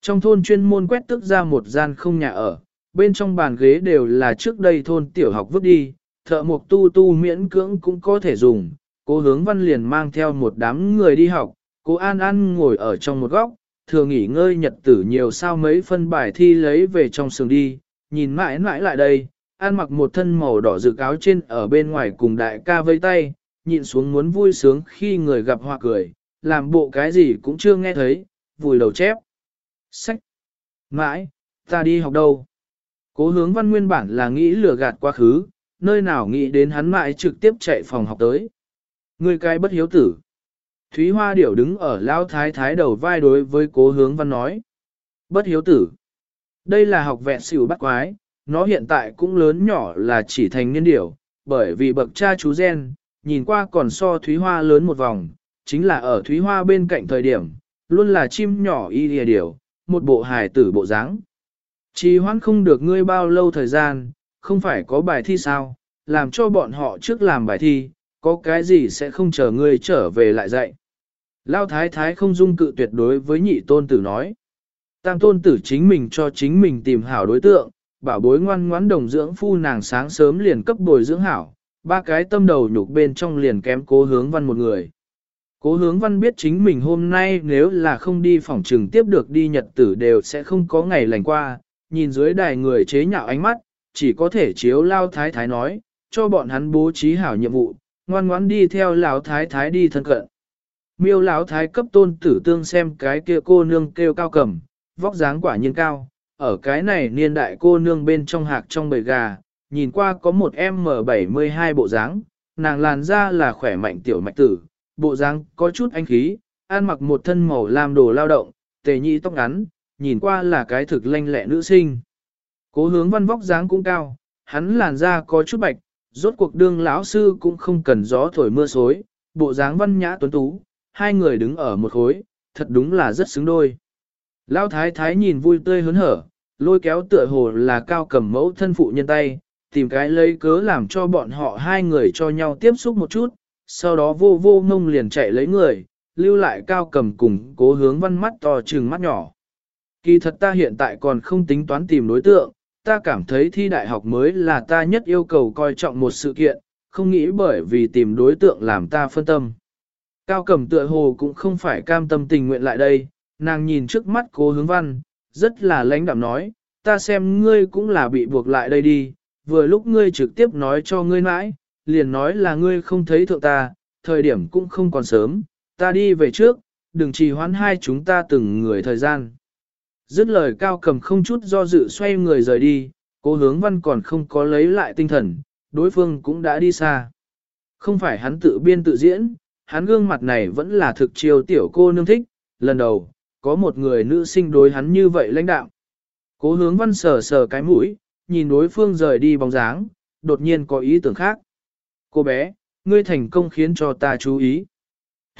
Trong thôn chuyên môn quét tức ra một gian không nhà ở, bên trong bàn ghế đều là trước đây thôn tiểu học vứt đi, thợ mộc tu tu miễn cưỡng cũng có thể dùng. Cố hướng văn liền mang theo một đám người đi học, cố an an ngồi ở trong một góc, thừa nghỉ ngơi nhật tử nhiều sao mấy phân bài thi lấy về trong sườn đi, nhìn mãi mãi lại đây, an mặc một thân màu đỏ dự áo trên ở bên ngoài cùng đại ca vây tay, nhịn xuống muốn vui sướng khi người gặp hoa cười, làm bộ cái gì cũng chưa nghe thấy, vùi đầu chép. Sách! Mãi, ta đi học đâu? Cố hướng văn nguyên bản là nghĩ lừa gạt quá khứ, nơi nào nghĩ đến hắn mãi trực tiếp chạy phòng học tới. Người cái bất hiếu tử. Thúy Hoa Điểu đứng ở lao thái thái đầu vai đối với cố hướng văn nói. Bất hiếu tử. Đây là học vẹn xỉu bắt quái, nó hiện tại cũng lớn nhỏ là chỉ thành niên điểu, bởi vì bậc cha chú gen, nhìn qua còn so Thúy Hoa lớn một vòng, chính là ở Thúy Hoa bên cạnh thời điểm, luôn là chim nhỏ y lìa điểu, một bộ hài tử bộ dáng. Chỉ hoãn không được ngươi bao lâu thời gian, không phải có bài thi sao, làm cho bọn họ trước làm bài thi, có cái gì sẽ không chờ ngươi trở về lại dạy. Lao thái thái không dung cự tuyệt đối với nhị tôn tử nói. Tam tôn tử chính mình cho chính mình tìm hảo đối tượng, bảo bối ngoan ngoãn đồng dưỡng phu nàng sáng sớm liền cấp bồi dưỡng hảo, ba cái tâm đầu nhục bên trong liền kém cố hướng văn một người. Cố hướng văn biết chính mình hôm nay nếu là không đi phòng trừng tiếp được đi nhật tử đều sẽ không có ngày lành qua, nhìn dưới đài người chế nhạo ánh mắt, chỉ có thể chiếu lao thái thái nói, cho bọn hắn bố trí hảo nhiệm vụ, ngoan ngoãn đi theo lão thái thái đi thân cận. Miêu lão thái cấp tôn tử tương xem cái kia cô nương kêu cao cầm, vóc dáng quả nhiên cao, ở cái này niên đại cô nương bên trong hạc trong bầy gà, nhìn qua có một M72 bộ dáng, nàng làn da là khỏe mạnh tiểu mạch tử, bộ dáng có chút anh khí, ăn mặc một thân màu làm đồ lao động, tề nhị tóc ngắn, nhìn qua là cái thực lanh lẹ nữ sinh. Cố hướng văn vóc dáng cũng cao, hắn làn da có chút bạch, rốt cuộc đương lão sư cũng không cần gió thổi mưa xối, bộ dáng văn nhã tuấn tú, hai người đứng ở một khối, thật đúng là rất xứng đôi. Lão thái thái nhìn vui tươi hớn hở, lôi kéo tựa hồ là cao cầm mẫu thân phụ nhân tay, tìm cái lấy cớ làm cho bọn họ hai người cho nhau tiếp xúc một chút, sau đó vô vô ngông liền chạy lấy người, lưu lại cao cầm cùng cố hướng văn mắt to trừng mắt nhỏ. Kỳ thật ta hiện tại còn không tính toán tìm đối tượng, ta cảm thấy thi đại học mới là ta nhất yêu cầu coi trọng một sự kiện, không nghĩ bởi vì tìm đối tượng làm ta phân tâm. Cao cầm tựa hồ cũng không phải cam tâm tình nguyện lại đây, nàng nhìn trước mắt cố hướng văn, rất là lãnh đạm nói, ta xem ngươi cũng là bị buộc lại đây đi, vừa lúc ngươi trực tiếp nói cho ngươi mãi, liền nói là ngươi không thấy thượng ta, thời điểm cũng không còn sớm, ta đi về trước, đừng trì hoãn hai chúng ta từng người thời gian. Dứt lời cao cầm không chút do dự xoay người rời đi, cố hướng văn còn không có lấy lại tinh thần, đối phương cũng đã đi xa. Không phải hắn tự biên tự diễn, hắn gương mặt này vẫn là thực chiều tiểu cô nương thích, lần đầu, có một người nữ sinh đối hắn như vậy lãnh đạo. Cố hướng văn sờ sờ cái mũi, nhìn đối phương rời đi bóng dáng, đột nhiên có ý tưởng khác. Cô bé, ngươi thành công khiến cho ta chú ý.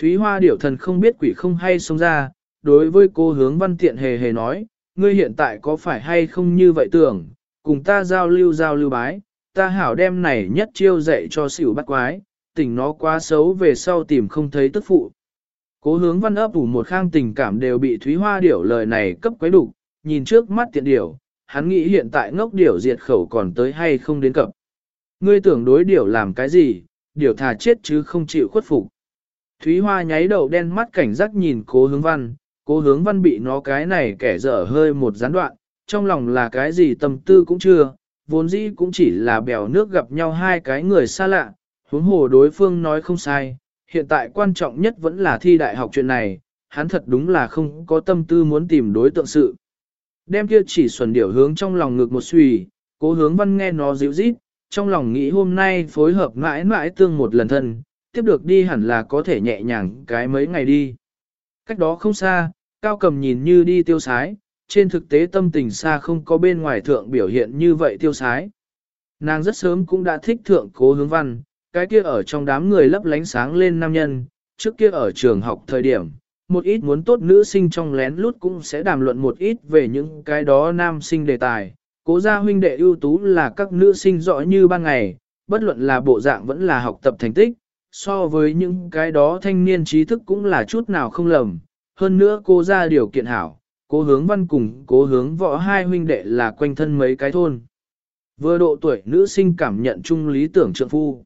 Thúy Hoa điểu thần không biết quỷ không hay xông ra, đối với cô hướng văn tiện hề hề nói, ngươi hiện tại có phải hay không như vậy tưởng, cùng ta giao lưu giao lưu bái, ta hảo đem này nhất chiêu dạy cho xỉu bắt quái, tình nó quá xấu về sau tìm không thấy tức phụ. Cố hướng văn ấp ủ một khang tình cảm đều bị Thúy Hoa điểu lời này cấp quấy đục, nhìn trước mắt tiện điểu, hắn nghĩ hiện tại ngốc điểu diệt khẩu còn tới hay không đến cập. Ngươi tưởng đối điểu làm cái gì, điểu thà chết chứ không chịu khuất phục. Thúy Hoa nháy đầu đen mắt cảnh giác nhìn cố hướng văn, cố hướng văn bị nó cái này kẻ dở hơi một gián đoạn, trong lòng là cái gì tâm tư cũng chưa, vốn dĩ cũng chỉ là bèo nước gặp nhau hai cái người xa lạ, huống hồ đối phương nói không sai, hiện tại quan trọng nhất vẫn là thi đại học chuyện này, hắn thật đúng là không có tâm tư muốn tìm đối tượng sự. Đem kia chỉ xuẩn điểu hướng trong lòng ngực một suy, cố hướng văn nghe nó dịu rít, trong lòng nghĩ hôm nay phối hợp mãi mãi tương một lần thân, tiếp được đi hẳn là có thể nhẹ nhàng cái mấy ngày đi. Cách đó không xa, cao cầm nhìn như đi tiêu sái, trên thực tế tâm tình xa không có bên ngoài thượng biểu hiện như vậy tiêu sái. Nàng rất sớm cũng đã thích thượng cố hướng văn, cái kia ở trong đám người lấp lánh sáng lên nam nhân, trước kia ở trường học thời điểm, một ít muốn tốt nữ sinh trong lén lút cũng sẽ đàm luận một ít về những cái đó nam sinh đề tài. Cố gia huynh đệ ưu tú là các nữ sinh rõ như ban ngày, bất luận là bộ dạng vẫn là học tập thành tích, so với những cái đó thanh niên trí thức cũng là chút nào không lầm. Hơn nữa cô ra điều kiện hảo, cố hướng văn cùng cố hướng võ hai huynh đệ là quanh thân mấy cái thôn. Vừa độ tuổi nữ sinh cảm nhận chung lý tưởng trượng phu.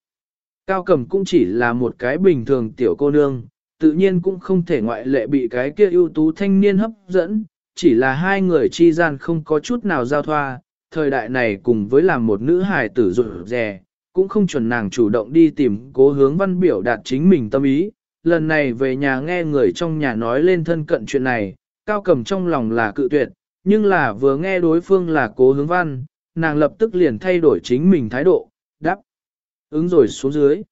Cao cầm cũng chỉ là một cái bình thường tiểu cô nương, tự nhiên cũng không thể ngoại lệ bị cái kia ưu tú thanh niên hấp dẫn, chỉ là hai người chi gian không có chút nào giao thoa, thời đại này cùng với làm một nữ hài tử rụt rè, cũng không chuẩn nàng chủ động đi tìm cố hướng văn biểu đạt chính mình tâm ý. Lần này về nhà nghe người trong nhà nói lên thân cận chuyện này, cao cầm trong lòng là cự tuyệt, nhưng là vừa nghe đối phương là cố hướng văn, nàng lập tức liền thay đổi chính mình thái độ, đáp. Ứng rồi xuống dưới.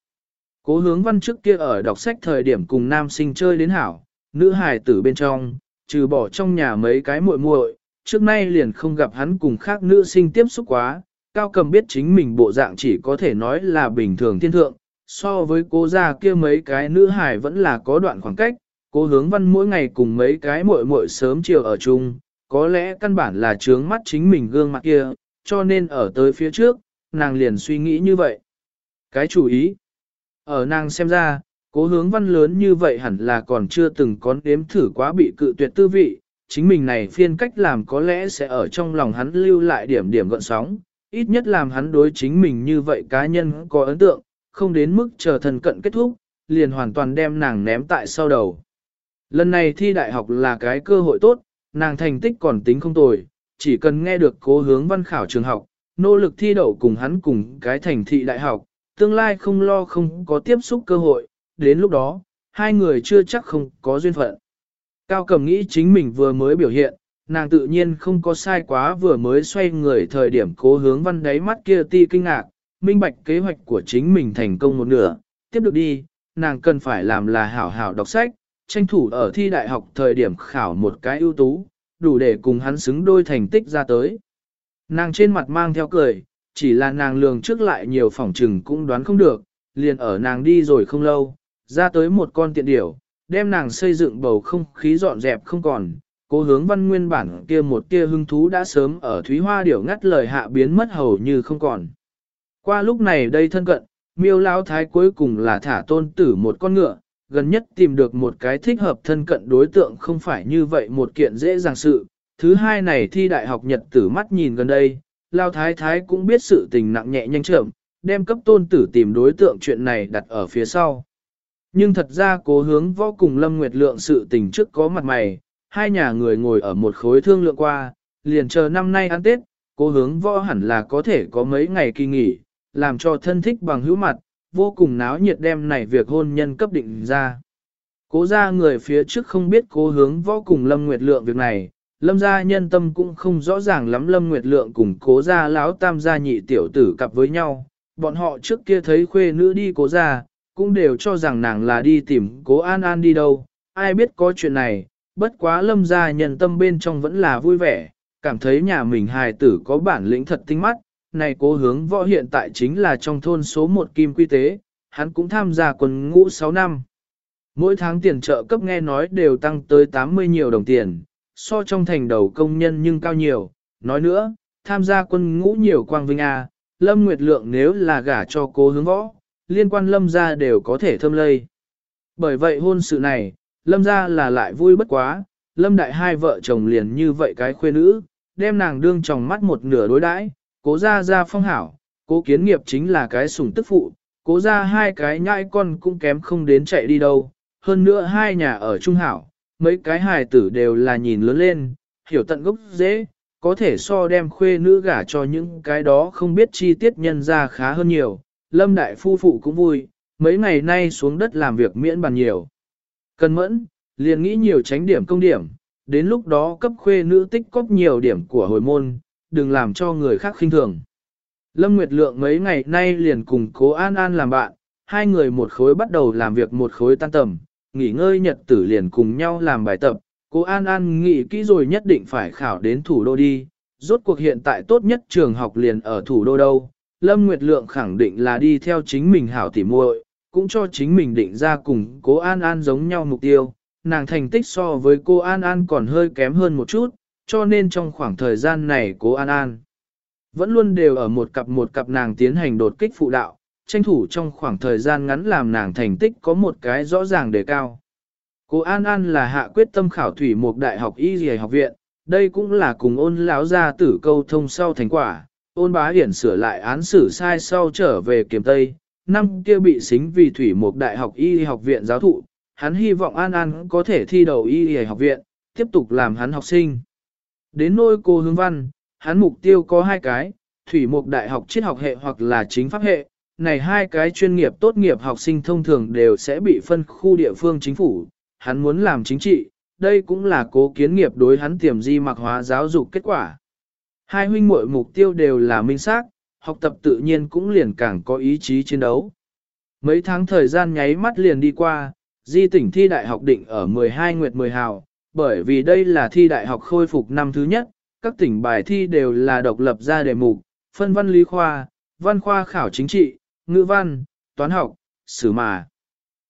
Cố hướng văn trước kia ở đọc sách thời điểm cùng nam sinh chơi đến hảo, nữ hài tử bên trong, trừ bỏ trong nhà mấy cái muội muội, trước nay liền không gặp hắn cùng khác nữ sinh tiếp xúc quá, cao cầm biết chính mình bộ dạng chỉ có thể nói là bình thường thiên thượng, so với cô già kia mấy cái nữ hài vẫn là có đoạn khoảng cách, cô hướng văn mỗi ngày cùng mấy cái muội muội sớm chiều ở chung, có lẽ căn bản là trướng mắt chính mình gương mặt kia, cho nên ở tới phía trước, nàng liền suy nghĩ như vậy. Cái chủ ý, ở nàng xem ra, cố hướng văn lớn như vậy hẳn là còn chưa từng có đếm thử quá bị cự tuyệt tư vị, chính mình này phiên cách làm có lẽ sẽ ở trong lòng hắn lưu lại điểm điểm gợn sóng, ít nhất làm hắn đối chính mình như vậy cá nhân có ấn tượng, không đến mức chờ thần cận kết thúc, liền hoàn toàn đem nàng ném tại sau đầu. Lần này thi đại học là cái cơ hội tốt, nàng thành tích còn tính không tồi, chỉ cần nghe được cố hướng văn khảo trường học, nỗ lực thi đậu cùng hắn cùng cái thành thị đại học, tương lai không lo không có tiếp xúc cơ hội, đến lúc đó, hai người chưa chắc không có duyên phận. Cao cầm nghĩ chính mình vừa mới biểu hiện, nàng tự nhiên không có sai quá vừa mới xoay người thời điểm cố hướng văn đáy mắt kia ti kinh ngạc, minh bạch kế hoạch của chính mình thành công một nửa, tiếp được đi, nàng cần phải làm là hảo hảo đọc sách, tranh thủ ở thi đại học thời điểm khảo một cái ưu tú, đủ để cùng hắn xứng đôi thành tích ra tới. Nàng trên mặt mang theo cười, chỉ là nàng lường trước lại nhiều phỏng trừng cũng đoán không được, liền ở nàng đi rồi không lâu, ra tới một con tiện điểu, đem nàng xây dựng bầu không khí dọn dẹp không còn. Cố hướng văn nguyên bản kia một kia hưng thú đã sớm ở thúy hoa điểu ngắt lời hạ biến mất hầu như không còn. Qua lúc này đây thân cận, miêu lão thái cuối cùng là thả tôn tử một con ngựa, gần nhất tìm được một cái thích hợp thân cận đối tượng không phải như vậy một kiện dễ dàng sự. Thứ hai này thi đại học nhật tử mắt nhìn gần đây, Lao Thái Thái cũng biết sự tình nặng nhẹ nhanh chậm, đem cấp tôn tử tìm đối tượng chuyện này đặt ở phía sau. Nhưng thật ra cố hướng võ cùng Lâm Nguyệt Lượng sự tình trước có mặt mày, hai nhà người ngồi ở một khối thương lượng qua, liền chờ năm nay ăn Tết, cố hướng võ hẳn là có thể có mấy ngày kỳ nghỉ, làm cho thân thích bằng hữu mặt, vô cùng náo nhiệt đem này việc hôn nhân cấp định ra. Cố ra người phía trước không biết cố hướng võ cùng Lâm Nguyệt Lượng việc này, Lâm gia nhân tâm cũng không rõ ràng lắm Lâm Nguyệt Lượng cùng cố gia lão tam gia nhị tiểu tử cặp với nhau. Bọn họ trước kia thấy khuê nữ đi cố gia, cũng đều cho rằng nàng là đi tìm cố An An đi đâu. Ai biết có chuyện này, bất quá lâm gia nhân tâm bên trong vẫn là vui vẻ, cảm thấy nhà mình hài tử có bản lĩnh thật tinh mắt. Này cố hướng võ hiện tại chính là trong thôn số một kim quy tế, hắn cũng tham gia quân ngũ 6 năm. Mỗi tháng tiền trợ cấp nghe nói đều tăng tới 80 nhiều đồng tiền, so trong thành đầu công nhân nhưng cao nhiều. Nói nữa, tham gia quân ngũ nhiều quang vinh A, Lâm Nguyệt Lượng nếu là gả cho cố hướng võ, liên quan Lâm gia đều có thể thâm lây. Bởi vậy hôn sự này, Lâm gia là lại vui bất quá, Lâm đại hai vợ chồng liền như vậy cái khuê nữ, đem nàng đương chồng mắt một nửa đối đãi, cố ra ra phong hảo, cố kiến nghiệp chính là cái sủng tức phụ, cố ra hai cái nhãi con cũng kém không đến chạy đi đâu, hơn nữa hai nhà ở trung hảo, mấy cái hài tử đều là nhìn lớn lên, hiểu tận gốc dễ, có thể so đem khuê nữ gả cho những cái đó không biết chi tiết nhân ra khá hơn nhiều. Lâm đại phu phụ cũng vui, mấy ngày nay xuống đất làm việc miễn bàn nhiều. Cần mẫn, liền nghĩ nhiều tránh điểm công điểm, đến lúc đó cấp khuê nữ tích cóp nhiều điểm của hồi môn, đừng làm cho người khác khinh thường. Lâm Nguyệt Lượng mấy ngày nay liền cùng cố An An làm bạn, hai người một khối bắt đầu làm việc một khối tan tầm, nghỉ ngơi nhật tử liền cùng nhau làm bài tập, cô An An nghĩ kỹ rồi nhất định phải khảo đến thủ đô đi, rốt cuộc hiện tại tốt nhất trường học liền ở thủ đô đâu. Lâm Nguyệt Lượng khẳng định là đi theo chính mình hảo tỉ muội, cũng cho chính mình định ra cùng cố An An giống nhau mục tiêu. Nàng thành tích so với cô An An còn hơi kém hơn một chút, cho nên trong khoảng thời gian này cố An An vẫn luôn đều ở một cặp một cặp nàng tiến hành đột kích phụ đạo, tranh thủ trong khoảng thời gian ngắn làm nàng thành tích có một cái rõ ràng đề cao. Cô An An là hạ quyết tâm khảo thủy một đại học y dì học viện, Đây cũng là cùng ôn lão gia tử câu thông sau thành quả, ôn bá hiển sửa lại án xử sai sau trở về Kiềm Tây, năm kia bị xính vì thủy một đại học y học viện giáo thụ, hắn hy vọng An An có thể thi đầu y học viện, tiếp tục làm hắn học sinh. Đến nôi cô hướng văn, hắn mục tiêu có hai cái, thủy mục đại học triết học hệ hoặc là chính pháp hệ, này hai cái chuyên nghiệp tốt nghiệp học sinh thông thường đều sẽ bị phân khu địa phương chính phủ, hắn muốn làm chính trị, đây cũng là cố kiến nghiệp đối hắn tiềm di mặc hóa giáo dục kết quả. Hai huynh muội mục tiêu đều là minh xác, học tập tự nhiên cũng liền càng có ý chí chiến đấu. Mấy tháng thời gian nháy mắt liền đi qua, di tỉnh thi đại học định ở 12 nguyệt 10 hào, bởi vì đây là thi đại học khôi phục năm thứ nhất, các tỉnh bài thi đều là độc lập ra đề mục, phân văn lý khoa, văn khoa khảo chính trị, ngữ văn, toán học, sử mà.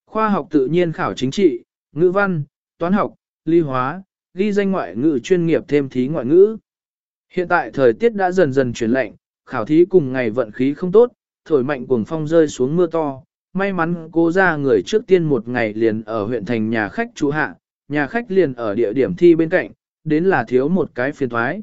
Khoa học tự nhiên khảo chính trị, ngữ văn, toán học, lý hóa, ghi danh ngoại ngữ chuyên nghiệp thêm thí ngoại ngữ. Hiện tại thời tiết đã dần dần chuyển lạnh, khảo thí cùng ngày vận khí không tốt, thổi mạnh cuồng phong rơi xuống mưa to. May mắn cô ra người trước tiên một ngày liền ở huyện thành nhà khách trụ hạ, nhà khách liền ở địa điểm thi bên cạnh, đến là thiếu một cái phiền thoái.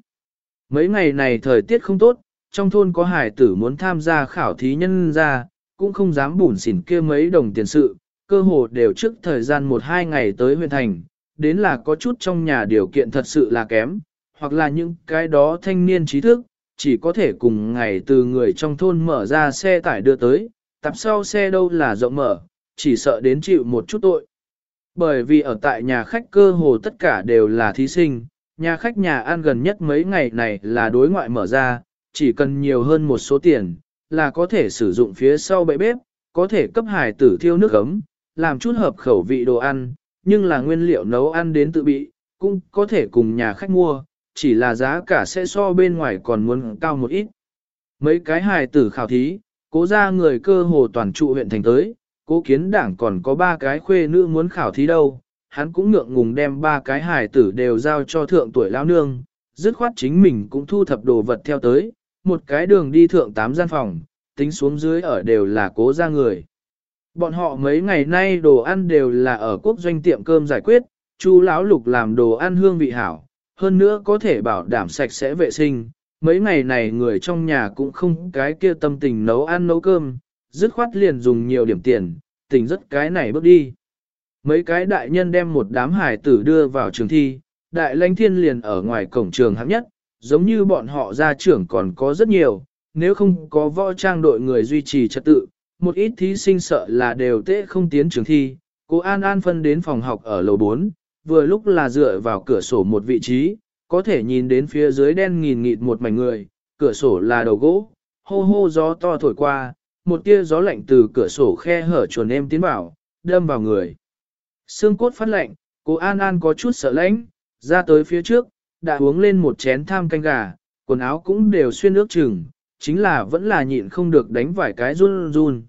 Mấy ngày này thời tiết không tốt, trong thôn có hải tử muốn tham gia khảo thí nhân ra, cũng không dám bùn xỉn kia mấy đồng tiền sự, cơ hồ đều trước thời gian một hai ngày tới huyện thành, đến là có chút trong nhà điều kiện thật sự là kém, hoặc là những cái đó thanh niên trí thức, chỉ có thể cùng ngày từ người trong thôn mở ra xe tải đưa tới, tập sau xe đâu là rộng mở, chỉ sợ đến chịu một chút tội. Bởi vì ở tại nhà khách cơ hồ tất cả đều là thí sinh, nhà khách nhà ăn gần nhất mấy ngày này là đối ngoại mở ra, chỉ cần nhiều hơn một số tiền, là có thể sử dụng phía sau bệ bếp, có thể cấp hải tử thiêu nước ấm, làm chút hợp khẩu vị đồ ăn, nhưng là nguyên liệu nấu ăn đến tự bị, cũng có thể cùng nhà khách mua, chỉ là giá cả sẽ so bên ngoài còn muốn cao một ít. Mấy cái hài tử khảo thí, cố ra người cơ hồ toàn trụ huyện thành tới, cố kiến đảng còn có ba cái khuê nữ muốn khảo thí đâu, hắn cũng ngượng ngùng đem ba cái hài tử đều giao cho thượng tuổi lao nương, dứt khoát chính mình cũng thu thập đồ vật theo tới, một cái đường đi thượng tám gian phòng, tính xuống dưới ở đều là cố ra người. Bọn họ mấy ngày nay đồ ăn đều là ở quốc doanh tiệm cơm giải quyết, chu lão lục làm đồ ăn hương vị hảo, hơn nữa có thể bảo đảm sạch sẽ vệ sinh. Mấy ngày này người trong nhà cũng không cái kia tâm tình nấu ăn nấu cơm, dứt khoát liền dùng nhiều điểm tiền, tỉnh rất cái này bước đi. Mấy cái đại nhân đem một đám hải tử đưa vào trường thi, đại lãnh thiên liền ở ngoài cổng trường hạng nhất, giống như bọn họ ra trưởng còn có rất nhiều, nếu không có võ trang đội người duy trì trật tự, một ít thí sinh sợ là đều tệ không tiến trường thi. Cô An An phân đến phòng học ở lầu 4, vừa lúc là dựa vào cửa sổ một vị trí, có thể nhìn đến phía dưới đen nghìn nghịt một mảnh người, cửa sổ là đầu gỗ, hô hô gió to thổi qua, một tia gió lạnh từ cửa sổ khe hở chuồn em tiến vào, đâm vào người. Xương cốt phát lạnh, cô An An có chút sợ lãnh, ra tới phía trước, đã uống lên một chén tham canh gà, quần áo cũng đều xuyên nước chừng, chính là vẫn là nhịn không được đánh vài cái run run.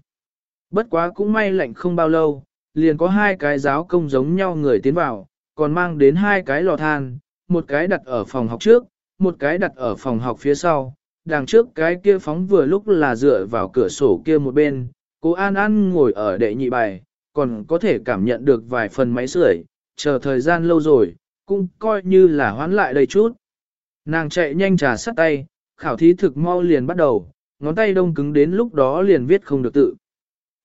Bất quá cũng may lạnh không bao lâu, liền có hai cái giáo công giống nhau người tiến vào, còn mang đến hai cái lò than, một cái đặt ở phòng học trước, một cái đặt ở phòng học phía sau. Đằng trước cái kia phóng vừa lúc là dựa vào cửa sổ kia một bên, cô An An ngồi ở đệ nhị bài, còn có thể cảm nhận được vài phần máy sưởi, chờ thời gian lâu rồi, cũng coi như là hoán lại đầy chút. Nàng chạy nhanh trà sắt tay, khảo thí thực mau liền bắt đầu, ngón tay đông cứng đến lúc đó liền viết không được tự.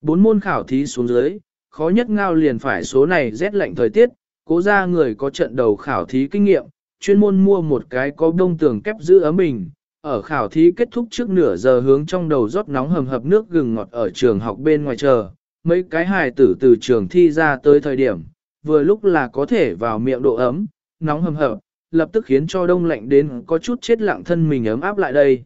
Bốn môn khảo thí xuống dưới, khó nhất ngao liền phải số này rét lạnh thời tiết, cố ra người có trận đầu khảo thí kinh nghiệm, chuyên môn mua một cái có đông tường kép giữ ấm bình. Ở khảo thí kết thúc trước nửa giờ hướng trong đầu rót nóng hầm hập nước gừng ngọt ở trường học bên ngoài chờ, mấy cái hài tử từ trường thi ra tới thời điểm, vừa lúc là có thể vào miệng độ ấm, nóng hầm hập, lập tức khiến cho đông lạnh đến có chút chết lặng thân mình ấm áp lại đây.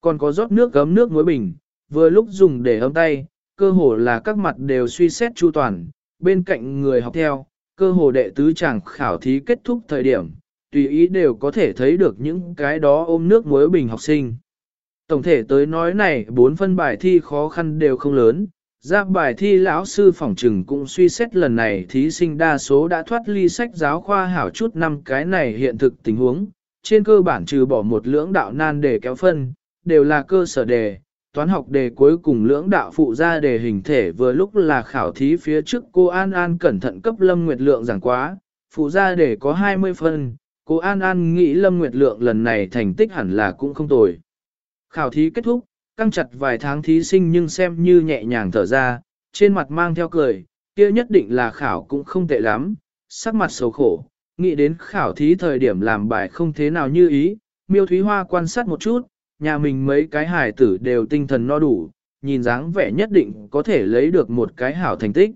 Còn có rót nước gấm nước muối bình, vừa lúc dùng để ấm tay, cơ hồ là các mặt đều suy xét chu toàn, bên cạnh người học theo, cơ hồ đệ tứ chàng khảo thí kết thúc thời điểm, tùy ý đều có thể thấy được những cái đó ôm nước muối bình học sinh. Tổng thể tới nói này bốn phân bài thi khó khăn đều không lớn, ra bài thi lão sư phỏng trừng cũng suy xét lần này thí sinh đa số đã thoát ly sách giáo khoa hảo chút năm cái này hiện thực tình huống, trên cơ bản trừ bỏ một lưỡng đạo nan để kéo phân, đều là cơ sở đề, toán học đề cuối cùng lưỡng đạo phụ ra đề hình thể vừa lúc là khảo thí phía trước cô An An cẩn thận cấp Lâm Nguyệt Lượng giảng quá, phụ ra đề có 20 phân, Cô An An nghĩ Lâm Nguyệt Lượng lần này thành tích hẳn là cũng không tồi. Khảo thí kết thúc, căng chặt vài tháng thí sinh nhưng xem như nhẹ nhàng thở ra, trên mặt mang theo cười, kia nhất định là khảo cũng không tệ lắm, sắc mặt xấu khổ, nghĩ đến khảo thí thời điểm làm bài không thế nào như ý, miêu thúy hoa quan sát một chút, nhà mình mấy cái hài tử đều tinh thần no đủ, nhìn dáng vẻ nhất định có thể lấy được một cái hảo thành tích.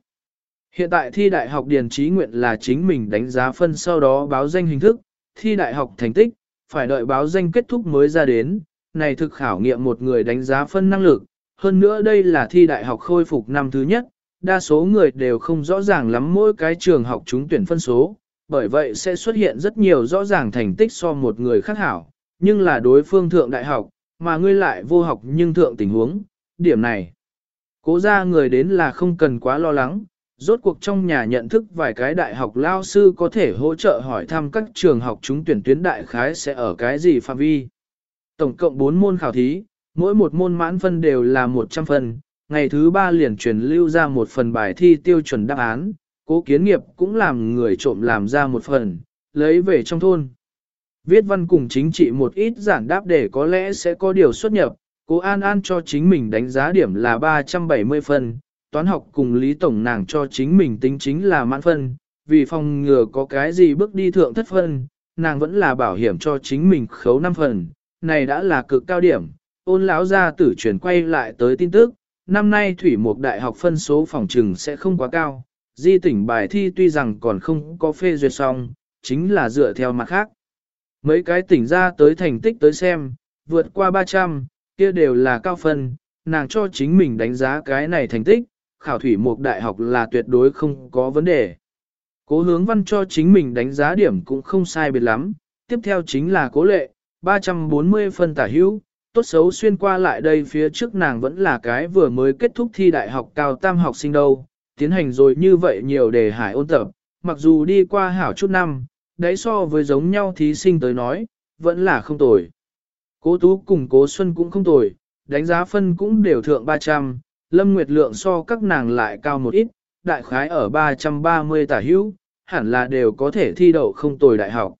Hiện tại thi đại học điền trí nguyện là chính mình đánh giá phân sau đó báo danh hình thức, thi đại học thành tích, phải đợi báo danh kết thúc mới ra đến, này thực khảo nghiệm một người đánh giá phân năng lực, hơn nữa đây là thi đại học khôi phục năm thứ nhất, đa số người đều không rõ ràng lắm mỗi cái trường học trúng tuyển phân số, bởi vậy sẽ xuất hiện rất nhiều rõ ràng thành tích so một người khác hảo, nhưng là đối phương thượng đại học, mà ngươi lại vô học nhưng thượng tình huống, điểm này. Cố ra người đến là không cần quá lo lắng, rốt cuộc trong nhà nhận thức vài cái đại học lao sư có thể hỗ trợ hỏi thăm các trường học chúng tuyển tuyến đại khái sẽ ở cái gì phạm vi. Tổng cộng 4 môn khảo thí, mỗi một môn mãn phân đều là 100 phần, ngày thứ ba liền truyền lưu ra một phần bài thi tiêu chuẩn đáp án, cố kiến nghiệp cũng làm người trộm làm ra một phần, lấy về trong thôn. Viết văn cùng chính trị một ít giản đáp để có lẽ sẽ có điều xuất nhập, cố An An cho chính mình đánh giá điểm là 370 phân, toán học cùng Lý Tổng nàng cho chính mình tính chính là mãn phân, vì phòng ngừa có cái gì bước đi thượng thất phân, nàng vẫn là bảo hiểm cho chính mình khấu 5 phần, này đã là cực cao điểm, ôn lão gia tử chuyển quay lại tới tin tức, năm nay Thủy Mục Đại học phân số phòng trừng sẽ không quá cao, di tỉnh bài thi tuy rằng còn không có phê duyệt xong, chính là dựa theo mặt khác. Mấy cái tỉnh ra tới thành tích tới xem, vượt qua 300, kia đều là cao phân, nàng cho chính mình đánh giá cái này thành tích, khảo thủy một Đại học là tuyệt đối không có vấn đề. Cố hướng văn cho chính mình đánh giá điểm cũng không sai biệt lắm, tiếp theo chính là cố lệ, 340 phân tả hữu, tốt xấu xuyên qua lại đây phía trước nàng vẫn là cái vừa mới kết thúc thi đại học cao tam học sinh đâu, tiến hành rồi như vậy nhiều đề hải ôn tập, mặc dù đi qua hảo chút năm, đấy so với giống nhau thí sinh tới nói, vẫn là không tồi. Cố Tú cùng Cố Xuân cũng không tồi, đánh giá phân cũng đều thượng 300, Lâm Nguyệt Lượng so các nàng lại cao một ít, đại khái ở 330 tả hữu, hẳn là đều có thể thi đậu không tồi đại học.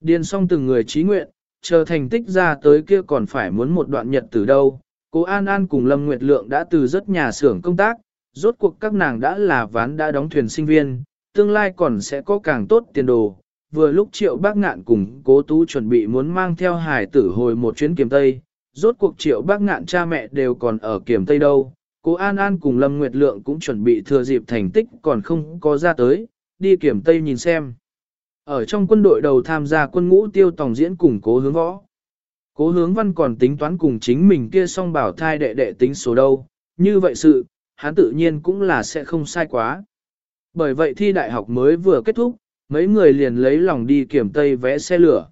Điền xong từng người trí nguyện, chờ thành tích ra tới kia còn phải muốn một đoạn nhật từ đâu. Cố An An cùng Lâm Nguyệt Lượng đã từ rất nhà xưởng công tác, rốt cuộc các nàng đã là ván đã đóng thuyền sinh viên, tương lai còn sẽ có càng tốt tiền đồ. Vừa lúc triệu bác ngạn cùng cố tú chuẩn bị muốn mang theo hải tử hồi một chuyến kiểm Tây, rốt cuộc triệu bác ngạn cha mẹ đều còn ở kiểm Tây đâu. Cố An An cùng Lâm Nguyệt Lượng cũng chuẩn bị thừa dịp thành tích còn không có ra tới, đi kiểm Tây nhìn xem. Ở trong quân đội đầu tham gia quân ngũ tiêu tòng diễn cùng cố hướng võ. Cố hướng văn còn tính toán cùng chính mình kia song bảo thai đệ đệ tính số đâu, như vậy sự, hắn tự nhiên cũng là sẽ không sai quá. Bởi vậy thi đại học mới vừa kết thúc, mấy người liền lấy lòng đi kiểm tây vẽ xe lửa.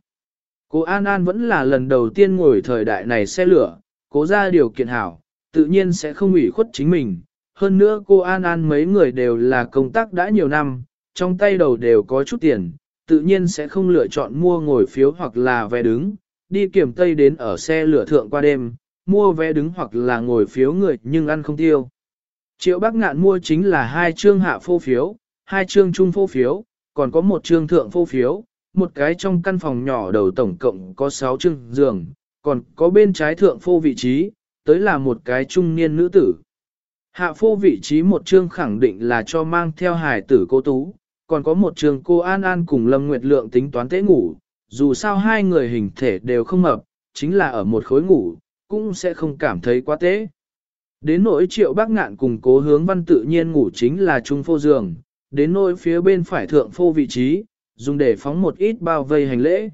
cô An An vẫn là lần đầu tiên ngồi thời đại này xe lửa, cố ra điều kiện hảo, tự nhiên sẽ không ủy khuất chính mình. Hơn nữa cô An An mấy người đều là công tác đã nhiều năm, trong tay đầu đều có chút tiền, tự nhiên sẽ không lựa chọn mua ngồi phiếu hoặc là vé đứng, đi kiểm tây đến ở xe lửa thượng qua đêm, mua vé đứng hoặc là ngồi phiếu người nhưng ăn không tiêu. Triệu Bắc Ngạn mua chính là hai chương hạ phô phiếu, hai chương trung phô phiếu, còn có một trương thượng phô phiếu, một cái trong căn phòng nhỏ đầu tổng cộng có 6 trương giường, còn có bên trái thượng phô vị trí, tới là một cái trung niên nữ tử. Hạ phô vị trí một trương khẳng định là cho mang theo hải tử cô tú, còn có một trường cô An An cùng Lâm Nguyệt Lượng tính toán tế ngủ, dù sao hai người hình thể đều không hợp chính là ở một khối ngủ, cũng sẽ không cảm thấy quá tế. Đến nỗi triệu bác ngạn cùng cố hướng văn tự nhiên ngủ chính là trung phô giường, đến nỗi phía bên phải thượng phô vị trí, dùng để phóng một ít bao vây hành lễ.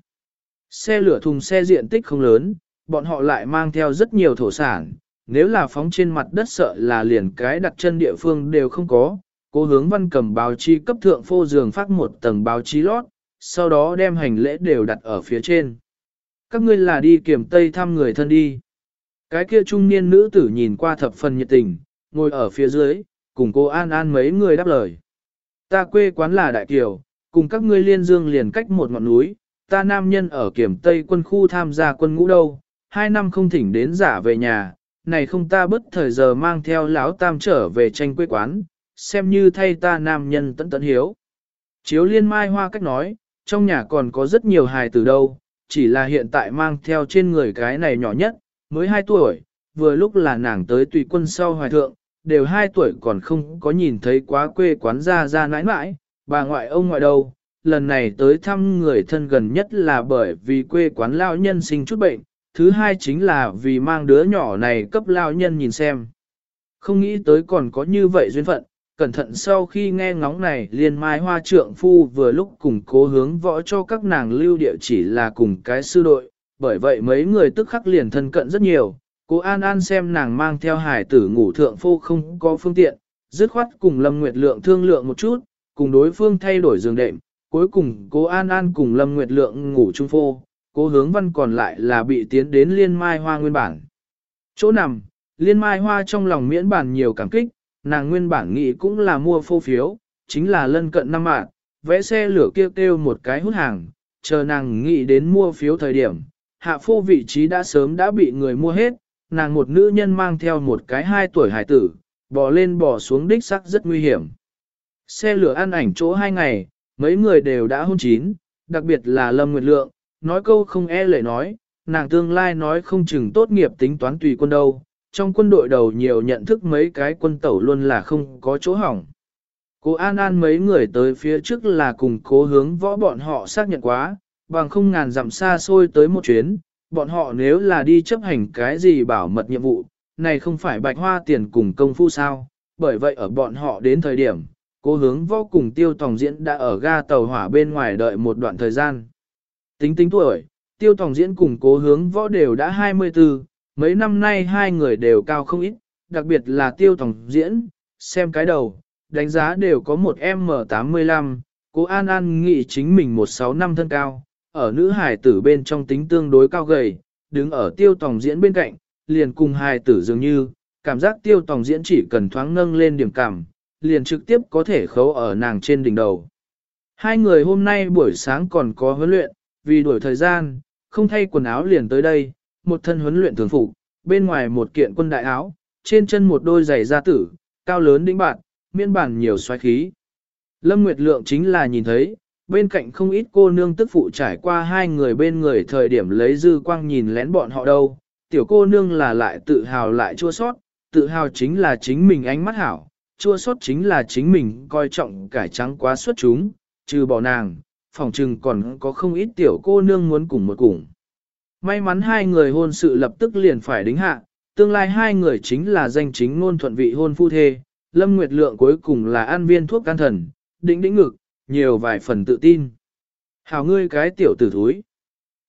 Xe lửa thùng xe diện tích không lớn, bọn họ lại mang theo rất nhiều thổ sản, nếu là phóng trên mặt đất sợ là liền cái đặt chân địa phương đều không có, Cố hướng văn cầm báo chí cấp thượng phô giường phát một tầng báo chí lót, sau đó đem hành lễ đều đặt ở phía trên. Các ngươi là đi kiểm tây thăm người thân đi. Cái kia trung niên nữ tử nhìn qua thập phần nhiệt tình, ngồi ở phía dưới, cùng cô An An mấy người đáp lời. Ta quê quán là Đại Kiều, cùng các ngươi liên dương liền cách một ngọn núi, ta nam nhân ở kiểm tây quân khu tham gia quân ngũ đâu, hai năm không thỉnh đến giả về nhà, này không ta bất thời giờ mang theo lão tam trở về tranh quê quán, xem như thay ta nam nhân tận tận hiếu. Chiếu liên mai hoa cách nói, Trong nhà còn có rất nhiều hài tử đâu, chỉ là hiện tại mang theo trên người cái này nhỏ nhất, mới 2 tuổi, vừa lúc là nàng tới tùy quân sau hoài thượng, đều hai tuổi còn không có nhìn thấy quá quê quán ra ra nãi nãi, bà ngoại ông ngoại đâu. Lần này tới thăm người thân gần nhất là bởi vì quê quán lao nhân sinh chút bệnh, thứ hai chính là vì mang đứa nhỏ này cấp lao nhân nhìn xem. Không nghĩ tới còn có như vậy duyên phận, cẩn thận sau khi nghe ngóng này liền mai hoa trượng phu vừa lúc cùng cố hướng võ cho các nàng lưu địa chỉ là cùng cái sư đội, bởi vậy mấy người tức khắc liền thân cận rất nhiều. Cô An An xem nàng mang theo hải tử ngủ thượng phu không có phương tiện, dứt khoát cùng Lâm Nguyệt Lượng thương lượng một chút, cùng đối phương thay đổi giường đệm, cuối cùng cô An An cùng Lâm Nguyệt Lượng ngủ chung phô, Cô hướng văn còn lại là bị tiến đến liên mai hoa nguyên bản. Chỗ nằm, liên mai hoa trong lòng miễn bản nhiều cảm kích, nàng nguyên bản nghĩ cũng là mua phô phiếu, chính là lân cận năm mạng, vẽ xe lửa kêu kêu một cái hút hàng, chờ nàng nghĩ đến mua phiếu thời điểm, hạ phô vị trí đã sớm đã bị người mua hết, nàng một nữ nhân mang theo một cái hai tuổi hải tử, bò lên bò xuống đích sắc rất nguy hiểm. Xe lửa ăn ảnh chỗ hai ngày, mấy người đều đã hôn chín, đặc biệt là Lâm Nguyệt Lượng, nói câu không e lệ nói, nàng tương lai nói không chừng tốt nghiệp tính toán tùy quân đâu, trong quân đội đầu nhiều nhận thức mấy cái quân tẩu luôn là không có chỗ hỏng. Cô An An mấy người tới phía trước là cùng cố hướng võ bọn họ xác nhận quá, bằng không ngàn dặm xa xôi tới một chuyến, bọn họ nếu là đi chấp hành cái gì bảo mật nhiệm vụ, này không phải bạch hoa tiền cùng công phu sao, bởi vậy ở bọn họ đến thời điểm, cố hướng võ cùng tiêu tòng diễn đã ở ga tàu hỏa bên ngoài đợi một đoạn thời gian. Tính tính tuổi, tiêu tòng diễn cùng cố hướng võ đều đã 24, mấy năm nay hai người đều cao không ít, đặc biệt là tiêu tòng diễn, xem cái đầu, đánh giá đều có một M85, cố An An nghĩ chính mình một sáu năm thân cao, ở nữ hài tử bên trong tính tương đối cao gầy, đứng ở tiêu tòng diễn bên cạnh, liền cùng hài tử dường như, cảm giác tiêu tòng diễn chỉ cần thoáng nâng lên điểm cảm, liền trực tiếp có thể khấu ở nàng trên đỉnh đầu. Hai người hôm nay buổi sáng còn có huấn luyện, vì đuổi thời gian, không thay quần áo liền tới đây, một thân huấn luyện thường phục, bên ngoài một kiện quân đại áo, trên chân một đôi giày da tử, cao lớn đĩnh bạn, miên bản nhiều xoáy khí. Lâm Nguyệt Lượng chính là nhìn thấy, bên cạnh không ít cô nương tức phụ trải qua hai người bên người thời điểm lấy dư quang nhìn lén bọn họ đâu, tiểu cô nương là lại tự hào lại chua sót, tự hào chính là chính mình ánh mắt hảo, chua sót chính là chính mình coi trọng cải trắng quá xuất chúng, trừ bỏ nàng, phòng trừng còn có không ít tiểu cô nương muốn cùng một cùng. May mắn hai người hôn sự lập tức liền phải đính hạ, tương lai hai người chính là danh chính ngôn thuận vị hôn phu thê, Lâm Nguyệt Lượng cuối cùng là an viên thuốc can thần, đỉnh đỉnh ngực, nhiều vài phần tự tin. Hảo ngươi cái tiểu tử thúi.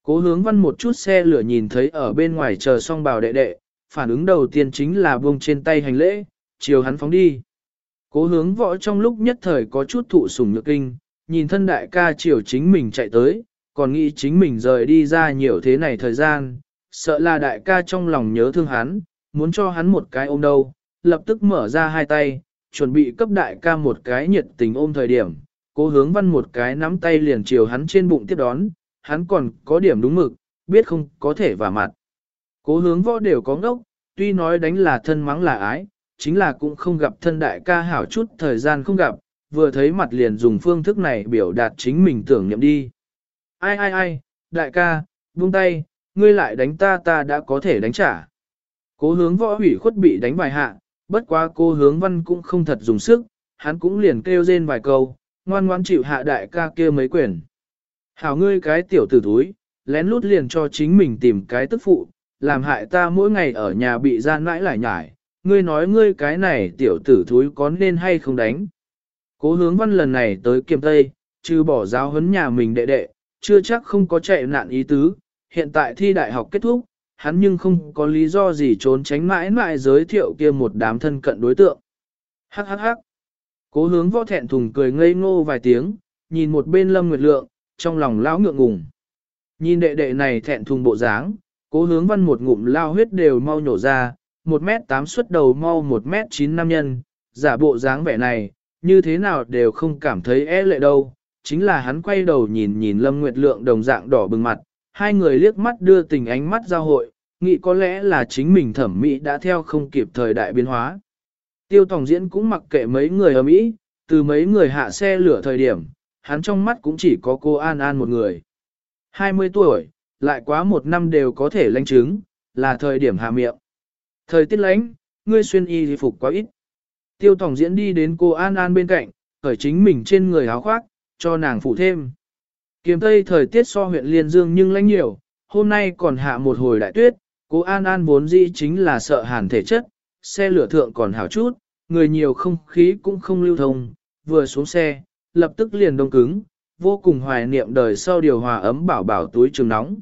Cố hướng văn một chút xe lửa nhìn thấy ở bên ngoài chờ song bào đệ đệ, phản ứng đầu tiên chính là buông trên tay hành lễ, chiều hắn phóng đi. Cố hướng võ trong lúc nhất thời có chút thụ sủng nhược kinh, nhìn thân đại ca chiều chính mình chạy tới, còn nghĩ chính mình rời đi ra nhiều thế này thời gian, sợ là đại ca trong lòng nhớ thương hắn, muốn cho hắn một cái ôm đâu, lập tức mở ra hai tay, chuẩn bị cấp đại ca một cái nhiệt tình ôm thời điểm, cố hướng văn một cái nắm tay liền chiều hắn trên bụng tiếp đón, hắn còn có điểm đúng mực, biết không có thể vả mặt. Cố hướng võ đều có ngốc, tuy nói đánh là thân mắng là ái, chính là cũng không gặp thân đại ca hảo chút thời gian không gặp, vừa thấy mặt liền dùng phương thức này biểu đạt chính mình tưởng nhậm đi. Ai ai ai, đại ca, buông tay, ngươi lại đánh ta ta đã có thể đánh trả. Cố hướng võ hủy khuất bị đánh vài hạ, bất quá cô hướng văn cũng không thật dùng sức, hắn cũng liền kêu rên vài câu, ngoan ngoan chịu hạ đại ca kia mấy quyền. Hảo ngươi cái tiểu tử túi, lén lút liền cho chính mình tìm cái tức phụ, làm hại ta mỗi ngày ở nhà bị gian mãi lại nhải, ngươi nói ngươi cái này tiểu tử thúi có nên hay không đánh. Cố hướng văn lần này tới kiềm tây, trừ bỏ giáo huấn nhà mình đệ đệ, chưa chắc không có chạy nạn ý tứ, hiện tại thi đại học kết thúc, hắn nhưng không có lý do gì trốn tránh mãi mãi giới thiệu kia một đám thân cận đối tượng. Hắc hắc hắc. Cố hướng võ thẹn thùng cười ngây ngô vài tiếng, nhìn một bên lâm nguyệt lượng, trong lòng lão ngượng ngùng. Nhìn đệ đệ này thẹn thùng bộ dáng, cố hướng văn một ngụm lao huyết đều mau nhổ ra, một mét tám xuất đầu mau một mét chín nam nhân, giả bộ dáng vẻ này, như thế nào đều không cảm thấy e lệ đâu, chính là hắn quay đầu nhìn nhìn Lâm Nguyệt Lượng đồng dạng đỏ bừng mặt, hai người liếc mắt đưa tình ánh mắt giao hội, nghĩ có lẽ là chính mình thẩm mỹ đã theo không kịp thời đại biến hóa. Tiêu Tòng Diễn cũng mặc kệ mấy người ở Mỹ, từ mấy người hạ xe lửa thời điểm, hắn trong mắt cũng chỉ có cô An An một người. 20 tuổi, lại quá một năm đều có thể lãnh chứng, là thời điểm hạ miệng. Thời tiết lãnh, ngươi xuyên y thì phục quá ít. Tiêu Tòng diễn đi đến cô An An bên cạnh, cởi chính mình trên người áo khoác, cho nàng phụ thêm. Kiềm tây thời tiết so huyện Liên Dương nhưng lãnh nhiều, hôm nay còn hạ một hồi đại tuyết, cô An An vốn dĩ chính là sợ hàn thể chất, xe lửa thượng còn hảo chút, người nhiều không khí cũng không lưu thông, vừa xuống xe, lập tức liền đông cứng, vô cùng hoài niệm đời sau điều hòa ấm bảo bảo túi trường nóng.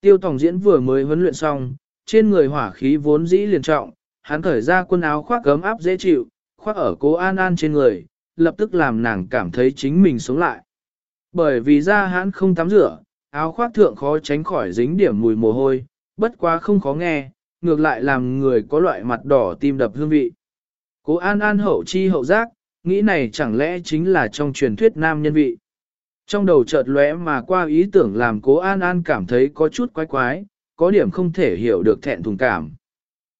Tiêu Tòng diễn vừa mới huấn luyện xong, trên người hỏa khí vốn dĩ liền trọng, hắn thở ra quần áo khoác gấm áp dễ chịu, khoác ở cố An An trên người, lập tức làm nàng cảm thấy chính mình sống lại. Bởi vì da hắn không tắm rửa, áo khoác thượng khó tránh khỏi dính điểm mùi mồ hôi, bất quá không khó nghe, ngược lại làm người có loại mặt đỏ tim đập hương vị. Cố An An hậu chi hậu giác, nghĩ này chẳng lẽ chính là trong truyền thuyết nam nhân vị. Trong đầu chợt lóe mà qua ý tưởng làm cố An An cảm thấy có chút quái quái, có điểm không thể hiểu được thẹn thùng cảm.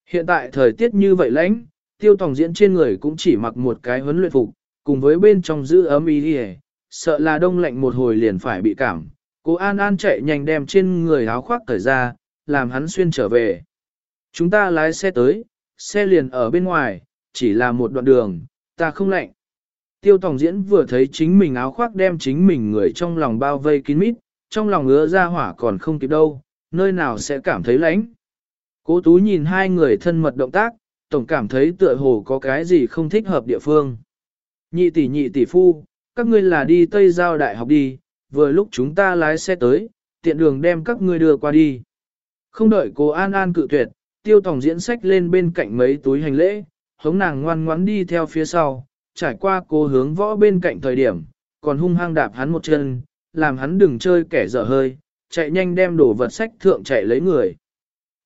Hiện tại thời tiết như vậy lãnh, tiêu tòng diễn trên người cũng chỉ mặc một cái huấn luyện phục, cùng với bên trong giữ ấm ý đi sợ là đông lạnh một hồi liền phải bị cảm. Cố An An chạy nhanh đem trên người áo khoác cởi ra, làm hắn xuyên trở về. Chúng ta lái xe tới, xe liền ở bên ngoài, chỉ là một đoạn đường, ta không lạnh. Tiêu Tòng Diễn vừa thấy chính mình áo khoác đem chính mình người trong lòng bao vây kín mít, trong lòng ngứa ra hỏa còn không kịp đâu, nơi nào sẽ cảm thấy lạnh. Cố Tú nhìn hai người thân mật động tác, tổng cảm thấy tựa hồ có cái gì không thích hợp địa phương. Nhị tỷ nhị tỷ phu, các ngươi là đi Tây Giao Đại học đi, vừa lúc chúng ta lái xe tới, tiện đường đem các ngươi đưa qua đi. Không đợi cô An An cự tuyệt, tiêu tòng diễn sách lên bên cạnh mấy túi hành lễ, hống nàng ngoan ngoãn đi theo phía sau, trải qua cô hướng võ bên cạnh thời điểm, còn hung hăng đạp hắn một chân, làm hắn đừng chơi kẻ dở hơi, chạy nhanh đem đồ vật sách thượng chạy lấy người.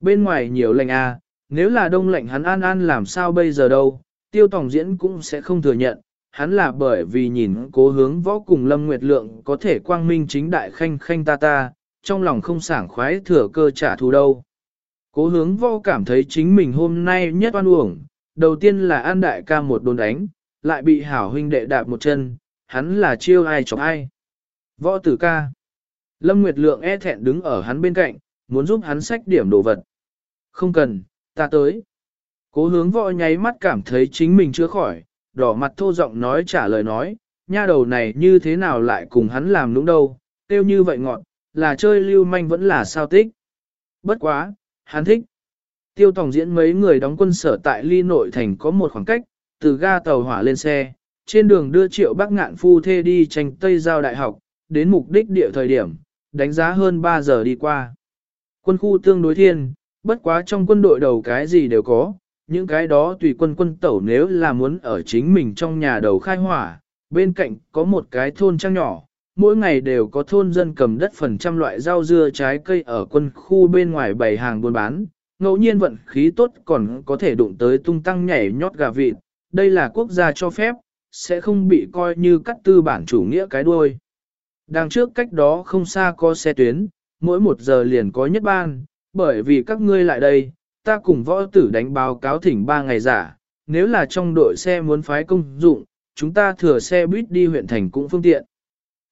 Bên ngoài nhiều lạnh à, nếu là đông lạnh hắn an an làm sao bây giờ đâu, tiêu tòng diễn cũng sẽ không thừa nhận, hắn là bởi vì nhìn cố hướng võ cùng Lâm Nguyệt Lượng có thể quang minh chính đại khanh khanh ta ta, trong lòng không sảng khoái thừa cơ trả thù đâu. Cố hướng võ cảm thấy chính mình hôm nay nhất oan uổng, đầu tiên là an đại ca một đồn đánh, lại bị hảo huynh đệ đạp một chân, hắn là chiêu ai chọc ai. Võ tử ca. Lâm Nguyệt Lượng e thẹn đứng ở hắn bên cạnh, muốn giúp hắn sách điểm đồ vật. Không cần, ta tới. Cố hướng võ nháy mắt cảm thấy chính mình chưa khỏi, đỏ mặt thô giọng nói trả lời nói, nha đầu này như thế nào lại cùng hắn làm nũng đâu, tiêu như vậy ngọn, là chơi lưu manh vẫn là sao tích. Bất quá, hắn thích. Tiêu Tòng diễn mấy người đóng quân sở tại ly nội thành có một khoảng cách, từ ga tàu hỏa lên xe, trên đường đưa triệu bác ngạn phu thê đi tranh Tây Giao Đại học, đến mục đích địa thời điểm, đánh giá hơn 3 giờ đi qua. Quân khu tương đối thiên, bất quá trong quân đội đầu cái gì đều có, những cái đó tùy quân quân tẩu nếu là muốn ở chính mình trong nhà đầu khai hỏa, bên cạnh có một cái thôn trang nhỏ, mỗi ngày đều có thôn dân cầm đất phần trăm loại rau dưa trái cây ở quân khu bên ngoài bày hàng buôn bán, ngẫu nhiên vận khí tốt còn có thể đụng tới tung tăng nhảy nhót gà vịt, đây là quốc gia cho phép, sẽ không bị coi như cắt tư bản chủ nghĩa cái đuôi. Đằng trước cách đó không xa có xe tuyến, mỗi một giờ liền có nhất ban, bởi vì các ngươi lại đây, ta cùng võ tử đánh báo cáo thỉnh ba ngày giả, nếu là trong đội xe muốn phái công dụng, chúng ta thừa xe buýt đi huyện thành cũng phương tiện.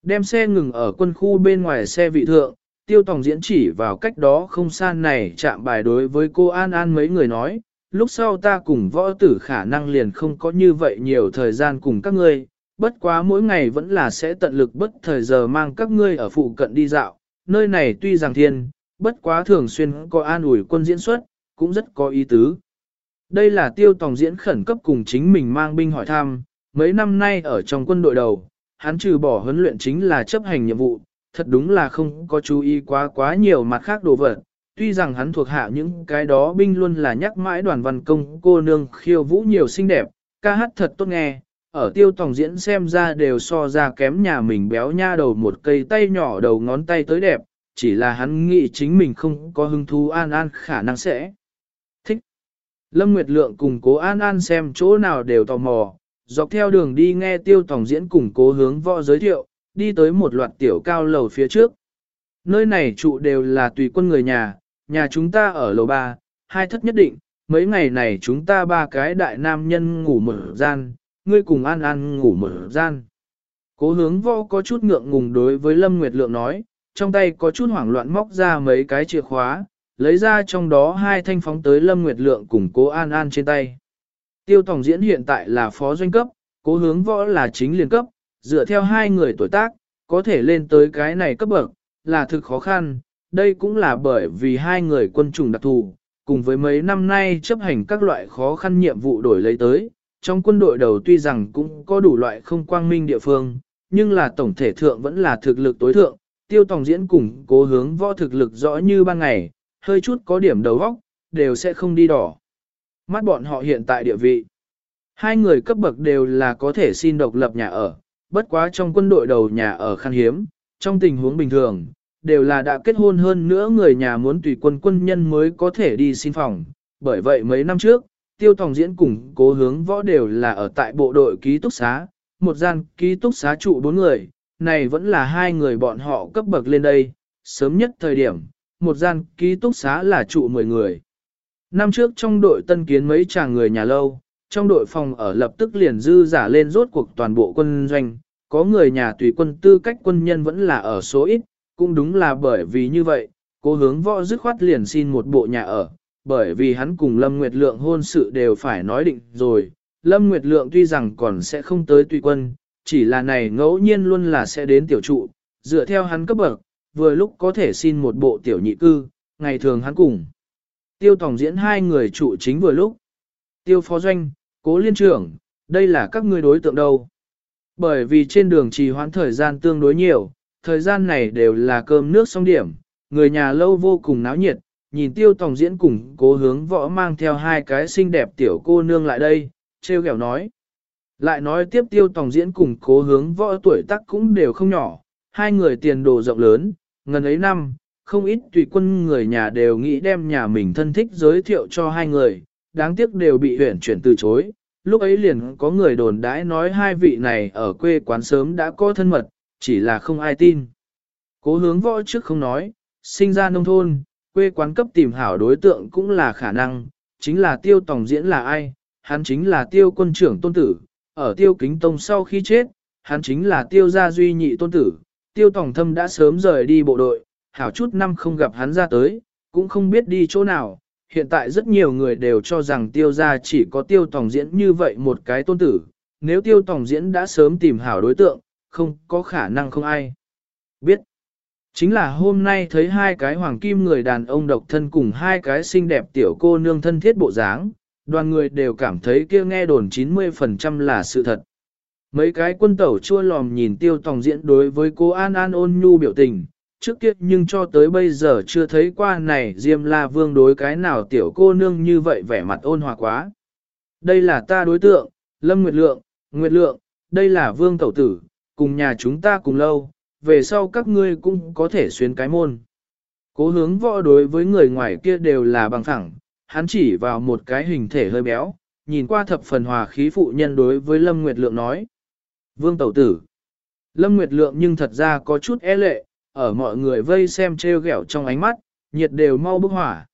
Đem xe ngừng ở quân khu bên ngoài xe vị thượng, tiêu tòng diễn chỉ vào cách đó không xa này chạm bài đối với cô An An mấy người nói, lúc sau ta cùng võ tử khả năng liền không có như vậy nhiều thời gian cùng các ngươi, bất quá mỗi ngày vẫn là sẽ tận lực bất thời giờ mang các ngươi ở phụ cận đi dạo, nơi này tuy rằng thiên, bất quá thường xuyên có an ủi quân diễn xuất, cũng rất có ý tứ. Đây là tiêu tòng diễn khẩn cấp cùng chính mình mang binh hỏi thăm, mấy năm nay ở trong quân đội đầu, hắn trừ bỏ huấn luyện chính là chấp hành nhiệm vụ, thật đúng là không có chú ý quá quá nhiều mặt khác đồ vật. Tuy rằng hắn thuộc hạ những cái đó binh luôn là nhắc mãi đoàn văn công cô nương khiêu vũ nhiều xinh đẹp, ca hát thật tốt nghe, ở tiêu tòng diễn xem ra đều so ra kém nhà mình béo nha đầu một cây tay nhỏ đầu ngón tay tới đẹp, chỉ là hắn nghĩ chính mình không có hứng thú an an khả năng sẽ. Lâm Nguyệt Lượng cùng cố An An xem chỗ nào đều tò mò, dọc theo đường đi nghe tiêu tòng diễn cùng cố hướng võ giới thiệu, đi tới một loạt tiểu cao lầu phía trước. Nơi này trụ đều là tùy quân người nhà, nhà chúng ta ở lầu 3, hai thất nhất định, mấy ngày này chúng ta ba cái đại nam nhân ngủ một gian, ngươi cùng An An ngủ một gian. Cố hướng võ có chút ngượng ngùng đối với Lâm Nguyệt Lượng nói, trong tay có chút hoảng loạn móc ra mấy cái chìa khóa, lấy ra trong đó hai thanh phóng tới Lâm Nguyệt Lượng cùng cố An An trên tay. Tiêu Tổng Diễn hiện tại là phó doanh cấp, cố hướng võ là chính liên cấp, dựa theo hai người tuổi tác, có thể lên tới cái này cấp bậc, là thực khó khăn, đây cũng là bởi vì hai người quân chủng đặc thù, cùng với mấy năm nay chấp hành các loại khó khăn nhiệm vụ đổi lấy tới. Trong quân đội đầu tuy rằng cũng có đủ loại không quang minh địa phương, nhưng là tổng thể thượng vẫn là thực lực tối thượng, tiêu tòng diễn cùng cố hướng võ thực lực rõ như ban ngày, hơi chút có điểm đầu góc, đều sẽ không đi đỏ. Mắt bọn họ hiện tại địa vị. Hai người cấp bậc đều là có thể xin độc lập nhà ở, bất quá trong quân đội đầu nhà ở khan hiếm, trong tình huống bình thường, đều là đã kết hôn hơn nữa người nhà muốn tùy quân quân nhân mới có thể đi xin phòng. Bởi vậy mấy năm trước, tiêu thòng diễn cùng cố hướng võ đều là ở tại bộ đội ký túc xá, một gian ký túc xá trụ bốn người, này vẫn là hai người bọn họ cấp bậc lên đây, sớm nhất thời điểm, một gian ký túc xá là trụ 10 người. Năm trước trong đội tân kiến mấy chàng người nhà lâu, trong đội phòng ở lập tức liền dư giả lên rốt cuộc toàn bộ quân doanh, có người nhà tùy quân tư cách quân nhân vẫn là ở số ít, cũng đúng là bởi vì như vậy, cố hướng võ dứt khoát liền xin một bộ nhà ở, bởi vì hắn cùng Lâm Nguyệt Lượng hôn sự đều phải nói định rồi. Lâm Nguyệt Lượng tuy rằng còn sẽ không tới tùy quân, chỉ là này ngẫu nhiên luôn là sẽ đến tiểu trụ, dựa theo hắn cấp bậc, vừa lúc có thể xin một bộ tiểu nhị cư, ngày thường hắn cùng. Tiêu tổng diễn hai người trụ chính vừa lúc. Tiêu phó doanh, cố liên trưởng, đây là các ngươi đối tượng đâu. Bởi vì trên đường trì hoãn thời gian tương đối nhiều, thời gian này đều là cơm nước xong điểm, người nhà lâu vô cùng náo nhiệt, nhìn tiêu tòng diễn cùng cố hướng võ mang theo hai cái xinh đẹp tiểu cô nương lại đây, treo kẹo nói. Lại nói tiếp tiêu tòng diễn cùng cố hướng võ tuổi tác cũng đều không nhỏ, hai người tiền đồ rộng lớn, ngần ấy năm, không ít tùy quân người nhà đều nghĩ đem nhà mình thân thích giới thiệu cho hai người, đáng tiếc đều bị huyển chuyển từ chối. Lúc ấy liền có người đồn đãi nói hai vị này ở quê quán sớm đã có thân mật, chỉ là không ai tin. Cố hướng võ trước không nói, sinh ra nông thôn, quê quán cấp tìm hảo đối tượng cũng là khả năng, chính là tiêu tổng diễn là ai, hắn chính là tiêu quân trưởng tôn tử, ở tiêu kính tông sau khi chết, hắn chính là tiêu gia duy nhị tôn tử, tiêu tổng thâm đã sớm rời đi bộ đội, hảo chút năm không gặp hắn ra tới, cũng không biết đi chỗ nào. Hiện tại rất nhiều người đều cho rằng tiêu gia chỉ có tiêu tổng diễn như vậy một cái tôn tử, nếu tiêu tổng diễn đã sớm tìm hảo đối tượng, không có khả năng không ai. Biết, chính là hôm nay thấy hai cái hoàng kim người đàn ông độc thân cùng hai cái xinh đẹp tiểu cô nương thân thiết bộ dáng, đoàn người đều cảm thấy kia nghe đồn 90% là sự thật. Mấy cái quân tẩu chua lòm nhìn tiêu tòng diễn đối với cô An An ôn nhu biểu tình, trước kia nhưng cho tới bây giờ chưa thấy qua này Diêm La Vương đối cái nào tiểu cô nương như vậy vẻ mặt ôn hòa quá. Đây là ta đối tượng, Lâm Nguyệt Lượng, Nguyệt Lượng, đây là Vương Tẩu Tử, cùng nhà chúng ta cùng lâu, về sau các ngươi cũng có thể xuyên cái môn. Cố hướng võ đối với người ngoài kia đều là bằng thẳng, hắn chỉ vào một cái hình thể hơi béo, nhìn qua thập phần hòa khí phụ nhân đối với Lâm Nguyệt Lượng nói. Vương Tẩu Tử Lâm Nguyệt Lượng nhưng thật ra có chút e lệ, ở mọi người vây xem treo ghẹo trong ánh mắt, nhiệt đều mau bốc hỏa.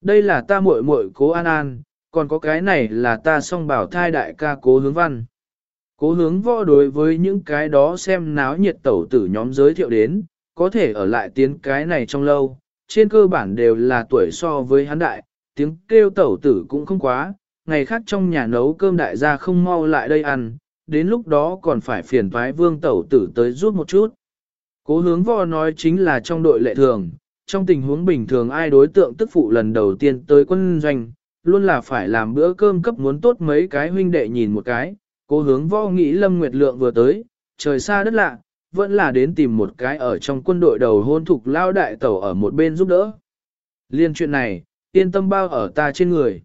Đây là ta muội muội cố An An, còn có cái này là ta song bảo thai đại ca cố hướng văn. Cố hướng võ đối với những cái đó xem náo nhiệt tẩu tử nhóm giới thiệu đến, có thể ở lại tiến cái này trong lâu, trên cơ bản đều là tuổi so với hắn đại, tiếng kêu tẩu tử cũng không quá, ngày khác trong nhà nấu cơm đại gia không mau lại đây ăn, đến lúc đó còn phải phiền toái vương tẩu tử tới rút một chút. Cố hướng võ nói chính là trong đội lệ thường, trong tình huống bình thường ai đối tượng tức phụ lần đầu tiên tới quân doanh, luôn là phải làm bữa cơm cấp muốn tốt mấy cái huynh đệ nhìn một cái, Cố hướng võ nghĩ Lâm Nguyệt Lượng vừa tới, trời xa đất lạ, vẫn là đến tìm một cái ở trong quân đội đầu hôn thục lao đại tẩu ở một bên giúp đỡ. Liên chuyện này, yên tâm bao ở ta trên người.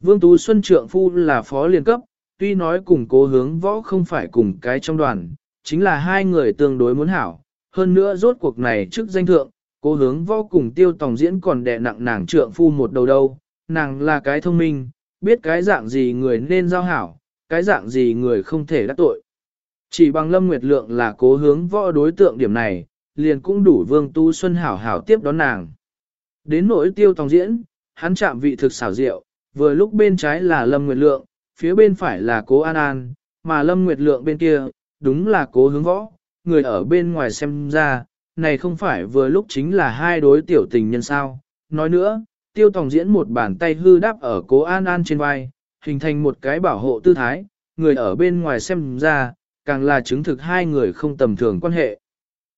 Vương Tú Xuân Trượng Phu là phó liên cấp, tuy nói cùng cố hướng võ không phải cùng cái trong đoàn, chính là hai người tương đối muốn hảo. Hơn nữa rốt cuộc này trước danh thượng, cố hướng võ cùng tiêu tòng diễn còn đè nặng nàng trượng phu một đầu đâu, nàng là cái thông minh, biết cái dạng gì người nên giao hảo, cái dạng gì người không thể đắc tội. Chỉ bằng Lâm Nguyệt Lượng là cố hướng võ đối tượng điểm này, liền cũng đủ Vương Tu Xuân hảo hảo tiếp đón nàng. Đến nỗi tiêu tòng diễn, hắn chạm vị thực xảo diệu, vừa lúc bên trái là Lâm Nguyệt Lượng, phía bên phải là cố An An, mà Lâm Nguyệt Lượng bên kia, đúng là cố hướng võ, người ở bên ngoài xem ra, này không phải vừa lúc chính là hai đối tiểu tình nhân sao. Nói nữa, tiêu tòng diễn một bàn tay hư đáp ở cố an an trên vai, hình thành một cái bảo hộ tư thái, người ở bên ngoài xem ra, càng là chứng thực hai người không tầm thường quan hệ.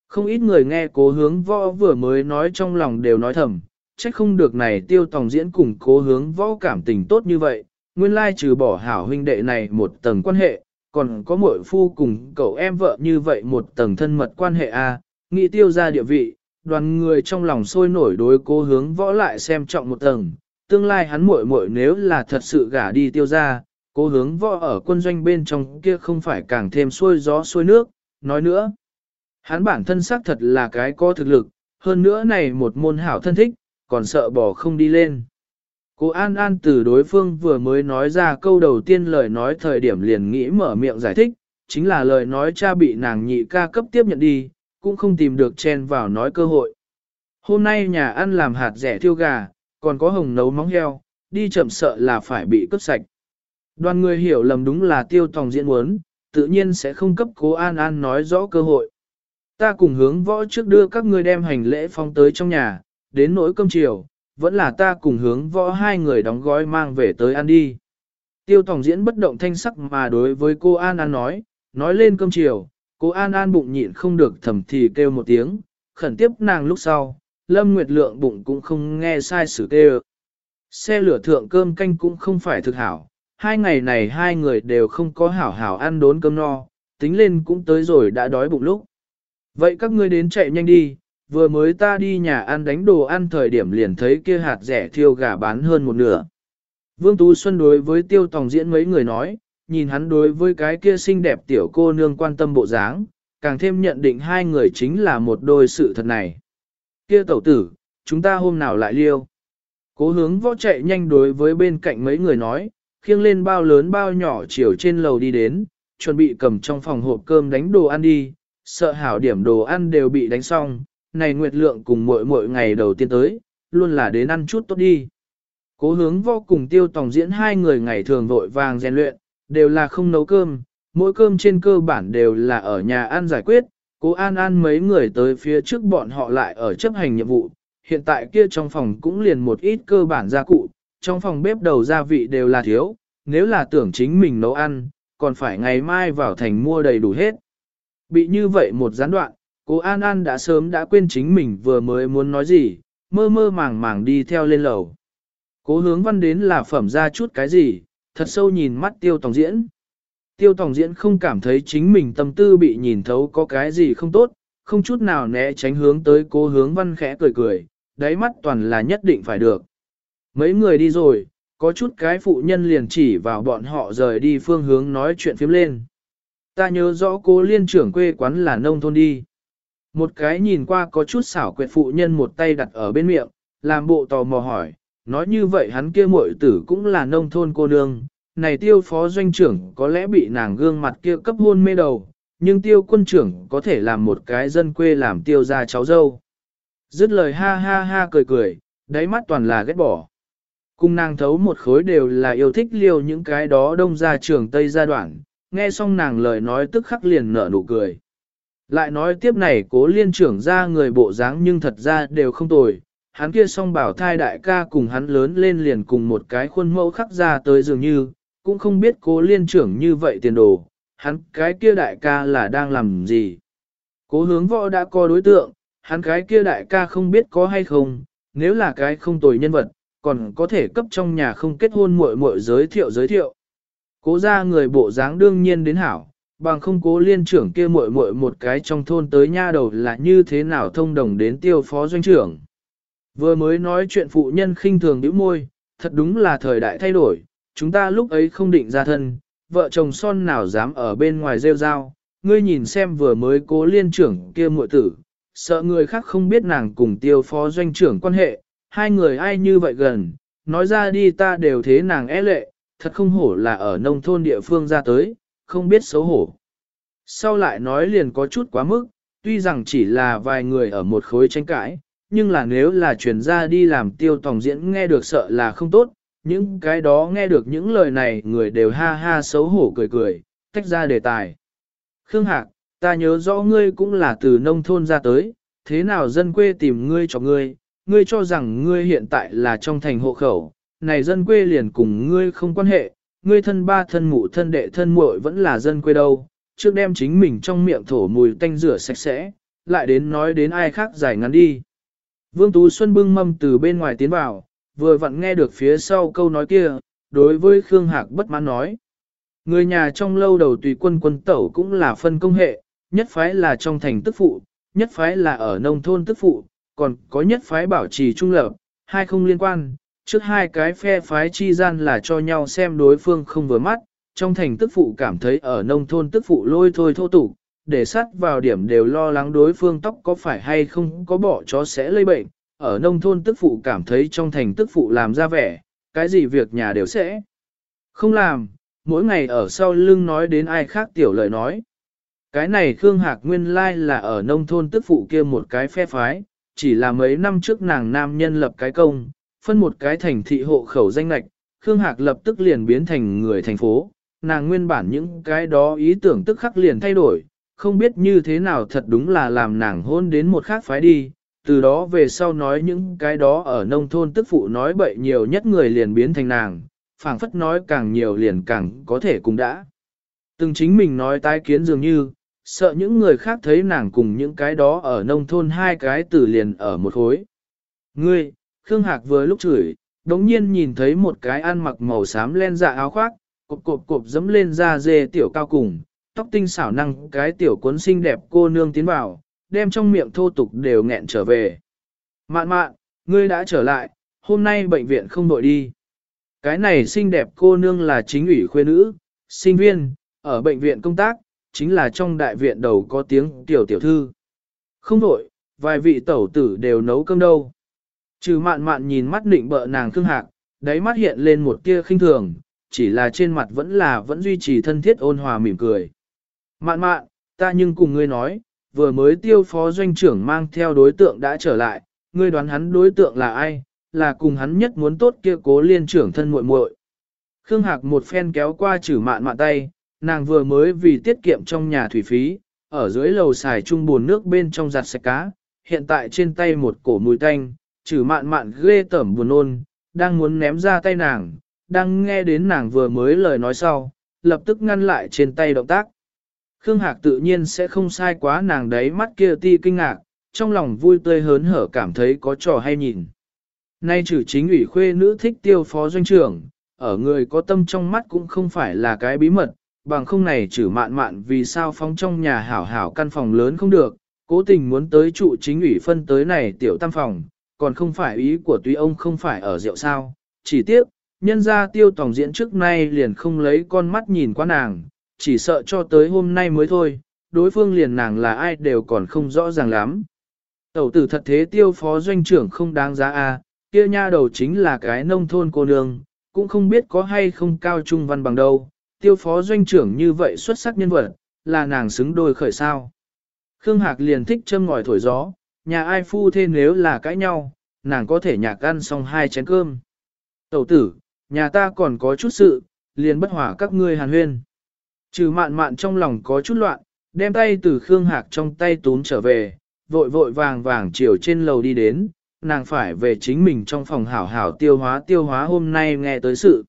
Không ít người nghe cố hướng võ vừa mới nói trong lòng đều nói thầm, trách không được này tiêu tòng diễn cùng cố hướng võ cảm tình tốt như vậy, nguyên lai trừ bỏ hảo huynh đệ này một tầng quan hệ, còn có muội phu cùng cậu em vợ như vậy một tầng thân mật quan hệ a nghĩ tiêu ra địa vị, đoàn người trong lòng sôi nổi đối cố hướng võ lại xem trọng một tầng, tương lai hắn muội muội nếu là thật sự gả đi tiêu ra, cố hướng võ ở quân doanh bên trong kia không phải càng thêm xuôi gió xuôi nước, nói nữa. Hắn bản thân xác thật là cái có thực lực, hơn nữa này một môn hảo thân thích, còn sợ bỏ không đi lên. Cô An An từ đối phương vừa mới nói ra câu đầu tiên lời nói thời điểm liền nghĩ mở miệng giải thích, chính là lời nói cha bị nàng nhị ca cấp tiếp nhận đi, cũng không tìm được chen vào nói cơ hội. Hôm nay nhà ăn làm hạt rẻ thiêu gà, còn có hồng nấu móng heo, đi chậm sợ là phải bị cướp sạch. Đoàn người hiểu lầm đúng là tiêu tòng diễn muốn, tự nhiên sẽ không cấp cố An An nói rõ cơ hội. Ta cùng hướng võ trước đưa các ngươi đem hành lễ phong tới trong nhà, đến nỗi cơm chiều, vẫn là ta cùng hướng võ hai người đóng gói mang về tới ăn đi. Tiêu Tòng diễn bất động thanh sắc mà đối với cô An An nói, nói lên cơm chiều, cô An An bụng nhịn không được thầm thì kêu một tiếng, khẩn tiếp nàng lúc sau, Lâm Nguyệt Lượng bụng cũng không nghe sai sử kêu. Xe lửa thượng cơm canh cũng không phải thực hảo, hai ngày này hai người đều không có hảo hảo ăn đốn cơm no, tính lên cũng tới rồi đã đói bụng lúc. Vậy các ngươi đến chạy nhanh đi, vừa mới ta đi nhà ăn đánh đồ ăn thời điểm liền thấy kia hạt rẻ thiêu gà bán hơn một nửa. Vương Tú Xuân đối với tiêu tòng diễn mấy người nói, nhìn hắn đối với cái kia xinh đẹp tiểu cô nương quan tâm bộ dáng, càng thêm nhận định hai người chính là một đôi sự thật này. Kia tẩu tử, chúng ta hôm nào lại liêu. Cố hướng võ chạy nhanh đối với bên cạnh mấy người nói, khiêng lên bao lớn bao nhỏ chiều trên lầu đi đến, chuẩn bị cầm trong phòng hộp cơm đánh đồ ăn đi, sợ hảo điểm đồ ăn đều bị đánh xong, này Nguyệt Lượng cùng muội muội ngày đầu tiên tới, luôn là đến ăn chút tốt đi. Cố hướng vô cùng tiêu tòng diễn hai người ngày thường vội vàng rèn luyện, đều là không nấu cơm, mỗi cơm trên cơ bản đều là ở nhà ăn giải quyết, cố an an mấy người tới phía trước bọn họ lại ở chấp hành nhiệm vụ, hiện tại kia trong phòng cũng liền một ít cơ bản gia cụ, trong phòng bếp đầu gia vị đều là thiếu, nếu là tưởng chính mình nấu ăn, còn phải ngày mai vào thành mua đầy đủ hết. Bị như vậy một gián đoạn, cô An An đã sớm đã quên chính mình vừa mới muốn nói gì, mơ mơ màng màng đi theo lên lầu. Cố hướng văn đến là phẩm ra chút cái gì, thật sâu nhìn mắt tiêu tòng diễn. Tiêu tòng diễn không cảm thấy chính mình tâm tư bị nhìn thấu có cái gì không tốt, không chút nào né tránh hướng tới cố hướng văn khẽ cười cười, đáy mắt toàn là nhất định phải được. Mấy người đi rồi, có chút cái phụ nhân liền chỉ vào bọn họ rời đi phương hướng nói chuyện phím lên. Ta nhớ rõ cô liên trưởng quê quán là nông thôn đi. Một cái nhìn qua có chút xảo quyệt phụ nhân một tay đặt ở bên miệng, làm bộ tò mò hỏi, nói như vậy hắn kia muội tử cũng là nông thôn cô nương, này tiêu phó doanh trưởng có lẽ bị nàng gương mặt kia cấp hôn mê đầu, nhưng tiêu quân trưởng có thể làm một cái dân quê làm tiêu ra cháu dâu. Dứt lời ha ha ha cười cười, đáy mắt toàn là ghét bỏ. Cung nàng thấu một khối đều là yêu thích liều những cái đó đông ra trường Tây gia đoạn, nghe xong nàng lời nói tức khắc liền nở nụ cười. Lại nói tiếp này cố liên trưởng ra người bộ dáng nhưng thật ra đều không tồi, hắn kia song bảo thai đại ca cùng hắn lớn lên liền cùng một cái khuôn mẫu khắc ra tới dường như, cũng không biết cố liên trưởng như vậy tiền đồ, hắn cái kia đại ca là đang làm gì. Cố hướng võ đã có đối tượng, hắn cái kia đại ca không biết có hay không, nếu là cái không tồi nhân vật, còn có thể cấp trong nhà không kết hôn muội muội giới thiệu giới thiệu. Cố ra người bộ dáng đương nhiên đến hảo, bằng không cố liên trưởng kia muội muội một cái trong thôn tới nha đầu là như thế nào thông đồng đến tiêu phó doanh trưởng. Vừa mới nói chuyện phụ nhân khinh thường bĩu môi, thật đúng là thời đại thay đổi, chúng ta lúc ấy không định ra thân, vợ chồng son nào dám ở bên ngoài rêu rao, ngươi nhìn xem vừa mới cố liên trưởng kia muội tử, sợ người khác không biết nàng cùng tiêu phó doanh trưởng quan hệ, hai người ai như vậy gần, nói ra đi ta đều thế nàng é e lệ, thật không hổ là ở nông thôn địa phương ra tới, không biết xấu hổ. Sau lại nói liền có chút quá mức, tuy rằng chỉ là vài người ở một khối tranh cãi, nhưng là nếu là truyền ra đi làm tiêu tòng diễn nghe được sợ là không tốt, những cái đó nghe được những lời này người đều ha ha xấu hổ cười cười, tách ra đề tài. Khương Hạc, ta nhớ rõ ngươi cũng là từ nông thôn ra tới, thế nào dân quê tìm ngươi cho ngươi, ngươi cho rằng ngươi hiện tại là trong thành hộ khẩu, này dân quê liền cùng ngươi không quan hệ, ngươi thân ba thân mụ thân đệ thân muội vẫn là dân quê đâu, trước đem chính mình trong miệng thổ mùi tanh rửa sạch sẽ, lại đến nói đến ai khác giải ngắn đi. Vương Tú Xuân bưng mâm từ bên ngoài tiến vào, vừa vặn nghe được phía sau câu nói kia, đối với Khương Hạc bất mãn nói. Người nhà trong lâu đầu tùy quân quân tẩu cũng là phân công hệ, nhất phái là trong thành tức phụ, nhất phái là ở nông thôn tức phụ, còn có nhất phái bảo trì trung lập, hai không liên quan, trước hai cái phe phái chi gian là cho nhau xem đối phương không vừa mắt, trong thành tức phụ cảm thấy ở nông thôn tức phụ lôi thôi thô tục, để sát vào điểm đều lo lắng đối phương tóc có phải hay không có bỏ chó sẽ lây bệnh, ở nông thôn tức phụ cảm thấy trong thành tức phụ làm ra vẻ, cái gì việc nhà đều sẽ không làm, mỗi ngày ở sau lưng nói đến ai khác tiểu lời nói. Cái này Khương Hạc nguyên lai là ở nông thôn tức phụ kia một cái phe phái, chỉ là mấy năm trước nàng nam nhân lập cái công, phân một cái thành thị hộ khẩu danh lạch, Khương Hạc lập tức liền biến thành người thành phố, nàng nguyên bản những cái đó ý tưởng tức khắc liền thay đổi, không biết như thế nào thật đúng là làm nàng hôn đến một khác phái đi, từ đó về sau nói những cái đó ở nông thôn tức phụ nói bậy nhiều nhất người liền biến thành nàng, phảng phất nói càng nhiều liền càng có thể cùng đã. Từng chính mình nói tái kiến dường như, sợ những người khác thấy nàng cùng những cái đó ở nông thôn hai cái từ liền ở một khối. Ngươi, Khương Hạc vừa lúc chửi, đống nhiên nhìn thấy một cái ăn mặc màu xám len dạ áo khoác, cộp cộp cộp dẫm lên da dê tiểu cao cùng, tóc tinh xảo năng cái tiểu cuốn xinh đẹp cô nương tiến vào, đem trong miệng thô tục đều nghẹn trở về. Mạn mạn, ngươi đã trở lại, hôm nay bệnh viện không đội đi. Cái này xinh đẹp cô nương là chính ủy khuê nữ, sinh viên, ở bệnh viện công tác, chính là trong đại viện đầu có tiếng tiểu tiểu thư. Không đội, vài vị tẩu tử đều nấu cơm đâu. Trừ mạn mạn nhìn mắt định bợ nàng khương hạc, đáy mắt hiện lên một tia khinh thường, chỉ là trên mặt vẫn là vẫn duy trì thân thiết ôn hòa mỉm cười. Mạn mạn, ta nhưng cùng ngươi nói, vừa mới tiêu phó doanh trưởng mang theo đối tượng đã trở lại, ngươi đoán hắn đối tượng là ai, là cùng hắn nhất muốn tốt kia cố liên trưởng thân muội muội. Khương Hạc một phen kéo qua chử mạn mạn tay, nàng vừa mới vì tiết kiệm trong nhà thủy phí, ở dưới lầu xài chung buồn nước bên trong giặt sạch cá, hiện tại trên tay một cổ mùi tanh, chử mạn mạn ghê tởm buồn nôn, đang muốn ném ra tay nàng, đang nghe đến nàng vừa mới lời nói sau, lập tức ngăn lại trên tay động tác. Khương Hạc tự nhiên sẽ không sai quá nàng đấy mắt kia ti kinh ngạc, trong lòng vui tươi hớn hở cảm thấy có trò hay nhìn. Nay trừ chính ủy khuê nữ thích tiêu phó doanh trưởng, ở người có tâm trong mắt cũng không phải là cái bí mật, bằng không này trừ mạn mạn vì sao phóng trong nhà hảo hảo căn phòng lớn không được, cố tình muốn tới trụ chính ủy phân tới này tiểu tam phòng, còn không phải ý của tuy ông không phải ở rượu sao, chỉ tiếc, nhân ra tiêu tổng diễn trước nay liền không lấy con mắt nhìn qua nàng, chỉ sợ cho tới hôm nay mới thôi, đối phương liền nàng là ai đều còn không rõ ràng lắm. Tẩu tử thật thế tiêu phó doanh trưởng không đáng giá a kia nha đầu chính là cái nông thôn cô nương, cũng không biết có hay không cao trung văn bằng đâu, tiêu phó doanh trưởng như vậy xuất sắc nhân vật, là nàng xứng đôi khởi sao. Khương Hạc liền thích châm ngòi thổi gió, nhà ai phu thê nếu là cãi nhau, nàng có thể nhạc ăn xong hai chén cơm. Tẩu tử, nhà ta còn có chút sự, liền bất hỏa các ngươi hàn huyên. Trừ mạn mạn trong lòng có chút loạn, đem tay từ Khương Hạc trong tay tún trở về, vội vội vàng vàng chiều trên lầu đi đến, nàng phải về chính mình trong phòng hảo hảo tiêu hóa tiêu hóa hôm nay nghe tới sự.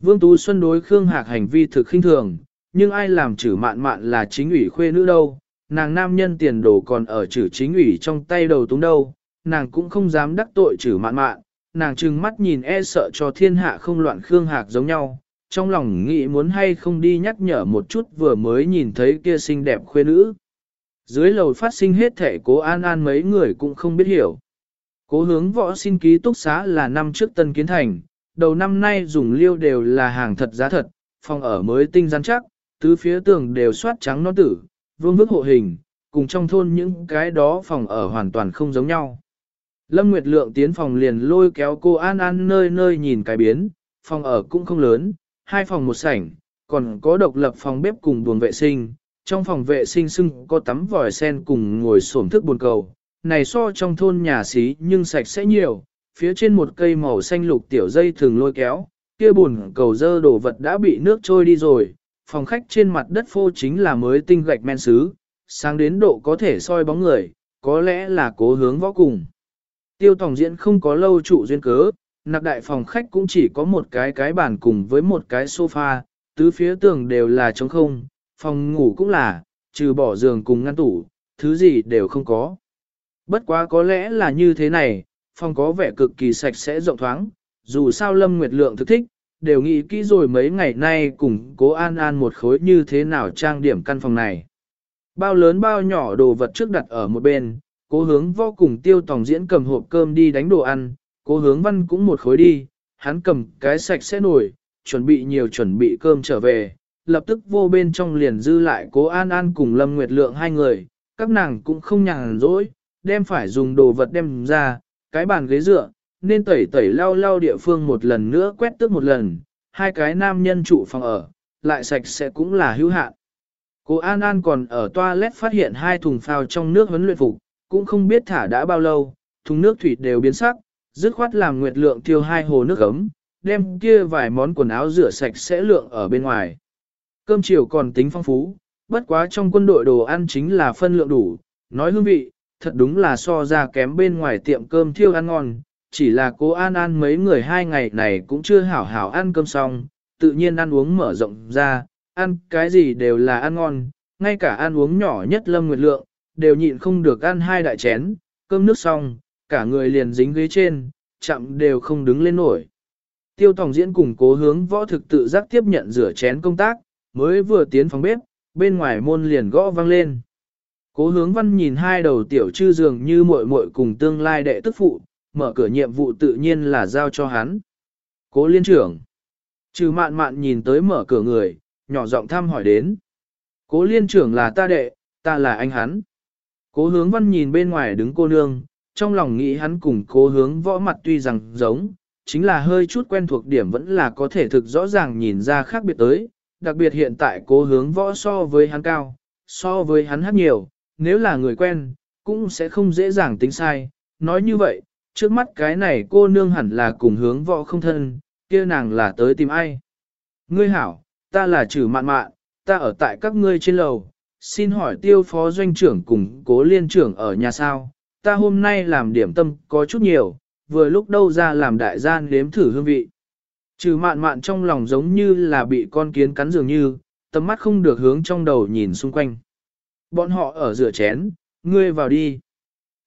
Vương Tú Xuân đối Khương Hạc hành vi thực khinh thường, nhưng ai làm trừ mạn mạn là chính ủy khuê nữ đâu, nàng nam nhân tiền đồ còn ở chữ chính ủy trong tay đầu túng đâu, nàng cũng không dám đắc tội chữ mạn mạn, nàng trừng mắt nhìn e sợ cho thiên hạ không loạn Khương Hạc giống nhau, trong lòng nghĩ muốn hay không đi nhắc nhở một chút vừa mới nhìn thấy kia xinh đẹp khuê nữ. Dưới lầu phát sinh hết thể cố an an mấy người cũng không biết hiểu. Cố hướng võ xin ký túc xá là năm trước tân kiến thành, đầu năm nay dùng liêu đều là hàng thật giá thật, phòng ở mới tinh rắn chắc, tứ phía tường đều soát trắng non tử, vương vức hộ hình, cùng trong thôn những cái đó phòng ở hoàn toàn không giống nhau. Lâm Nguyệt Lượng tiến phòng liền lôi kéo cô An An nơi nơi nhìn cái biến, phòng ở cũng không lớn, hai phòng một sảnh, còn có độc lập phòng bếp cùng buồng vệ sinh. Trong phòng vệ sinh sưng có tắm vòi sen cùng ngồi xổm thức buồn cầu, này so trong thôn nhà xí nhưng sạch sẽ nhiều, phía trên một cây màu xanh lục tiểu dây thường lôi kéo, kia buồn cầu dơ đổ vật đã bị nước trôi đi rồi, phòng khách trên mặt đất phô chính là mới tinh gạch men sứ, sáng đến độ có thể soi bóng người, có lẽ là cố hướng võ cùng. Tiêu tổng diễn không có lâu trụ duyên cớ, nạc đại phòng khách cũng chỉ có một cái cái bàn cùng với một cái sofa, tứ phía tường đều là trống không, phòng ngủ cũng là, trừ bỏ giường cùng ngăn tủ, thứ gì đều không có. Bất quá có lẽ là như thế này, phòng có vẻ cực kỳ sạch sẽ rộng thoáng, dù sao Lâm Nguyệt Lượng thực thích, đều nghĩ kỹ rồi mấy ngày nay cùng cố an an một khối như thế nào trang điểm căn phòng này. Bao lớn bao nhỏ đồ vật trước đặt ở một bên, cố hướng vô cùng tiêu tòng diễn cầm hộp cơm đi đánh đồ ăn, cố hướng văn cũng một khối đi, hắn cầm cái sạch sẽ nổi, chuẩn bị nhiều chuẩn bị cơm trở về, lập tức vô bên trong liền dư lại cố an an cùng Lâm Nguyệt Lượng hai người, các nàng cũng không nhàn rỗi, đem phải dùng đồ vật đem ra, cái bàn ghế dựa, nên tẩy tẩy lau lau địa phương một lần nữa quét tước một lần, hai cái nam nhân trụ phòng ở, lại sạch sẽ cũng là hữu hạn. Cô An An còn ở toilet phát hiện hai thùng phao trong nước huấn luyện phục, cũng không biết thả đã bao lâu, thùng nước thủy đều biến sắc, dứt khoát làm nguyệt lượng tiêu hai hồ nước ấm, đem kia vài món quần áo rửa sạch sẽ lượng ở bên ngoài. Cơm chiều còn tính phong phú, bất quá trong quân đội đồ ăn chính là phân lượng đủ, nói hương vị, thật đúng là so ra kém bên ngoài tiệm cơm thiêu ăn ngon, chỉ là cố An An mấy người hai ngày này cũng chưa hảo hảo ăn cơm xong, tự nhiên ăn uống mở rộng ra, ăn cái gì đều là ăn ngon, ngay cả ăn uống nhỏ nhất Lâm Nguyệt Lượng, đều nhịn không được ăn hai đại chén, cơm nước xong, cả người liền dính ghế trên, chậm đều không đứng lên nổi. Tiêu Tòng Diễn cùng cố hướng võ thực tự giác tiếp nhận rửa chén công tác, mới vừa tiến phòng bếp, bên ngoài môn liền gõ vang lên. Cố hướng văn nhìn hai đầu tiểu chư dường như muội muội cùng tương lai đệ tức phụ, mở cửa nhiệm vụ tự nhiên là giao cho hắn. Cố liên trưởng. Trừ mạn mạn nhìn tới mở cửa người, nhỏ giọng thăm hỏi đến. Cố liên trưởng là ta đệ, ta là anh hắn. Cố hướng văn nhìn bên ngoài đứng cô nương, trong lòng nghĩ hắn cùng cố hướng võ mặt tuy rằng giống, chính là hơi chút quen thuộc điểm vẫn là có thể thực rõ ràng nhìn ra khác biệt tới, đặc biệt hiện tại cố hướng võ so với hắn cao, so với hắn hát nhiều, nếu là người quen, cũng sẽ không dễ dàng tính sai. Nói như vậy, trước mắt cái này cô nương hẳn là cùng hướng võ không thân, kia nàng là tới tìm ai. Ngươi hảo, ta là trừ mạn mạn, ta ở tại các ngươi trên lầu, xin hỏi tiêu phó doanh trưởng cùng cố liên trưởng ở nhà sao, ta hôm nay làm điểm tâm có chút nhiều, vừa lúc đâu ra làm đại gian nếm thử hương vị. Trừ mạn mạn trong lòng giống như là bị con kiến cắn dường như, tầm mắt không được hướng trong đầu nhìn xung quanh. Bọn họ ở rửa chén, ngươi vào đi.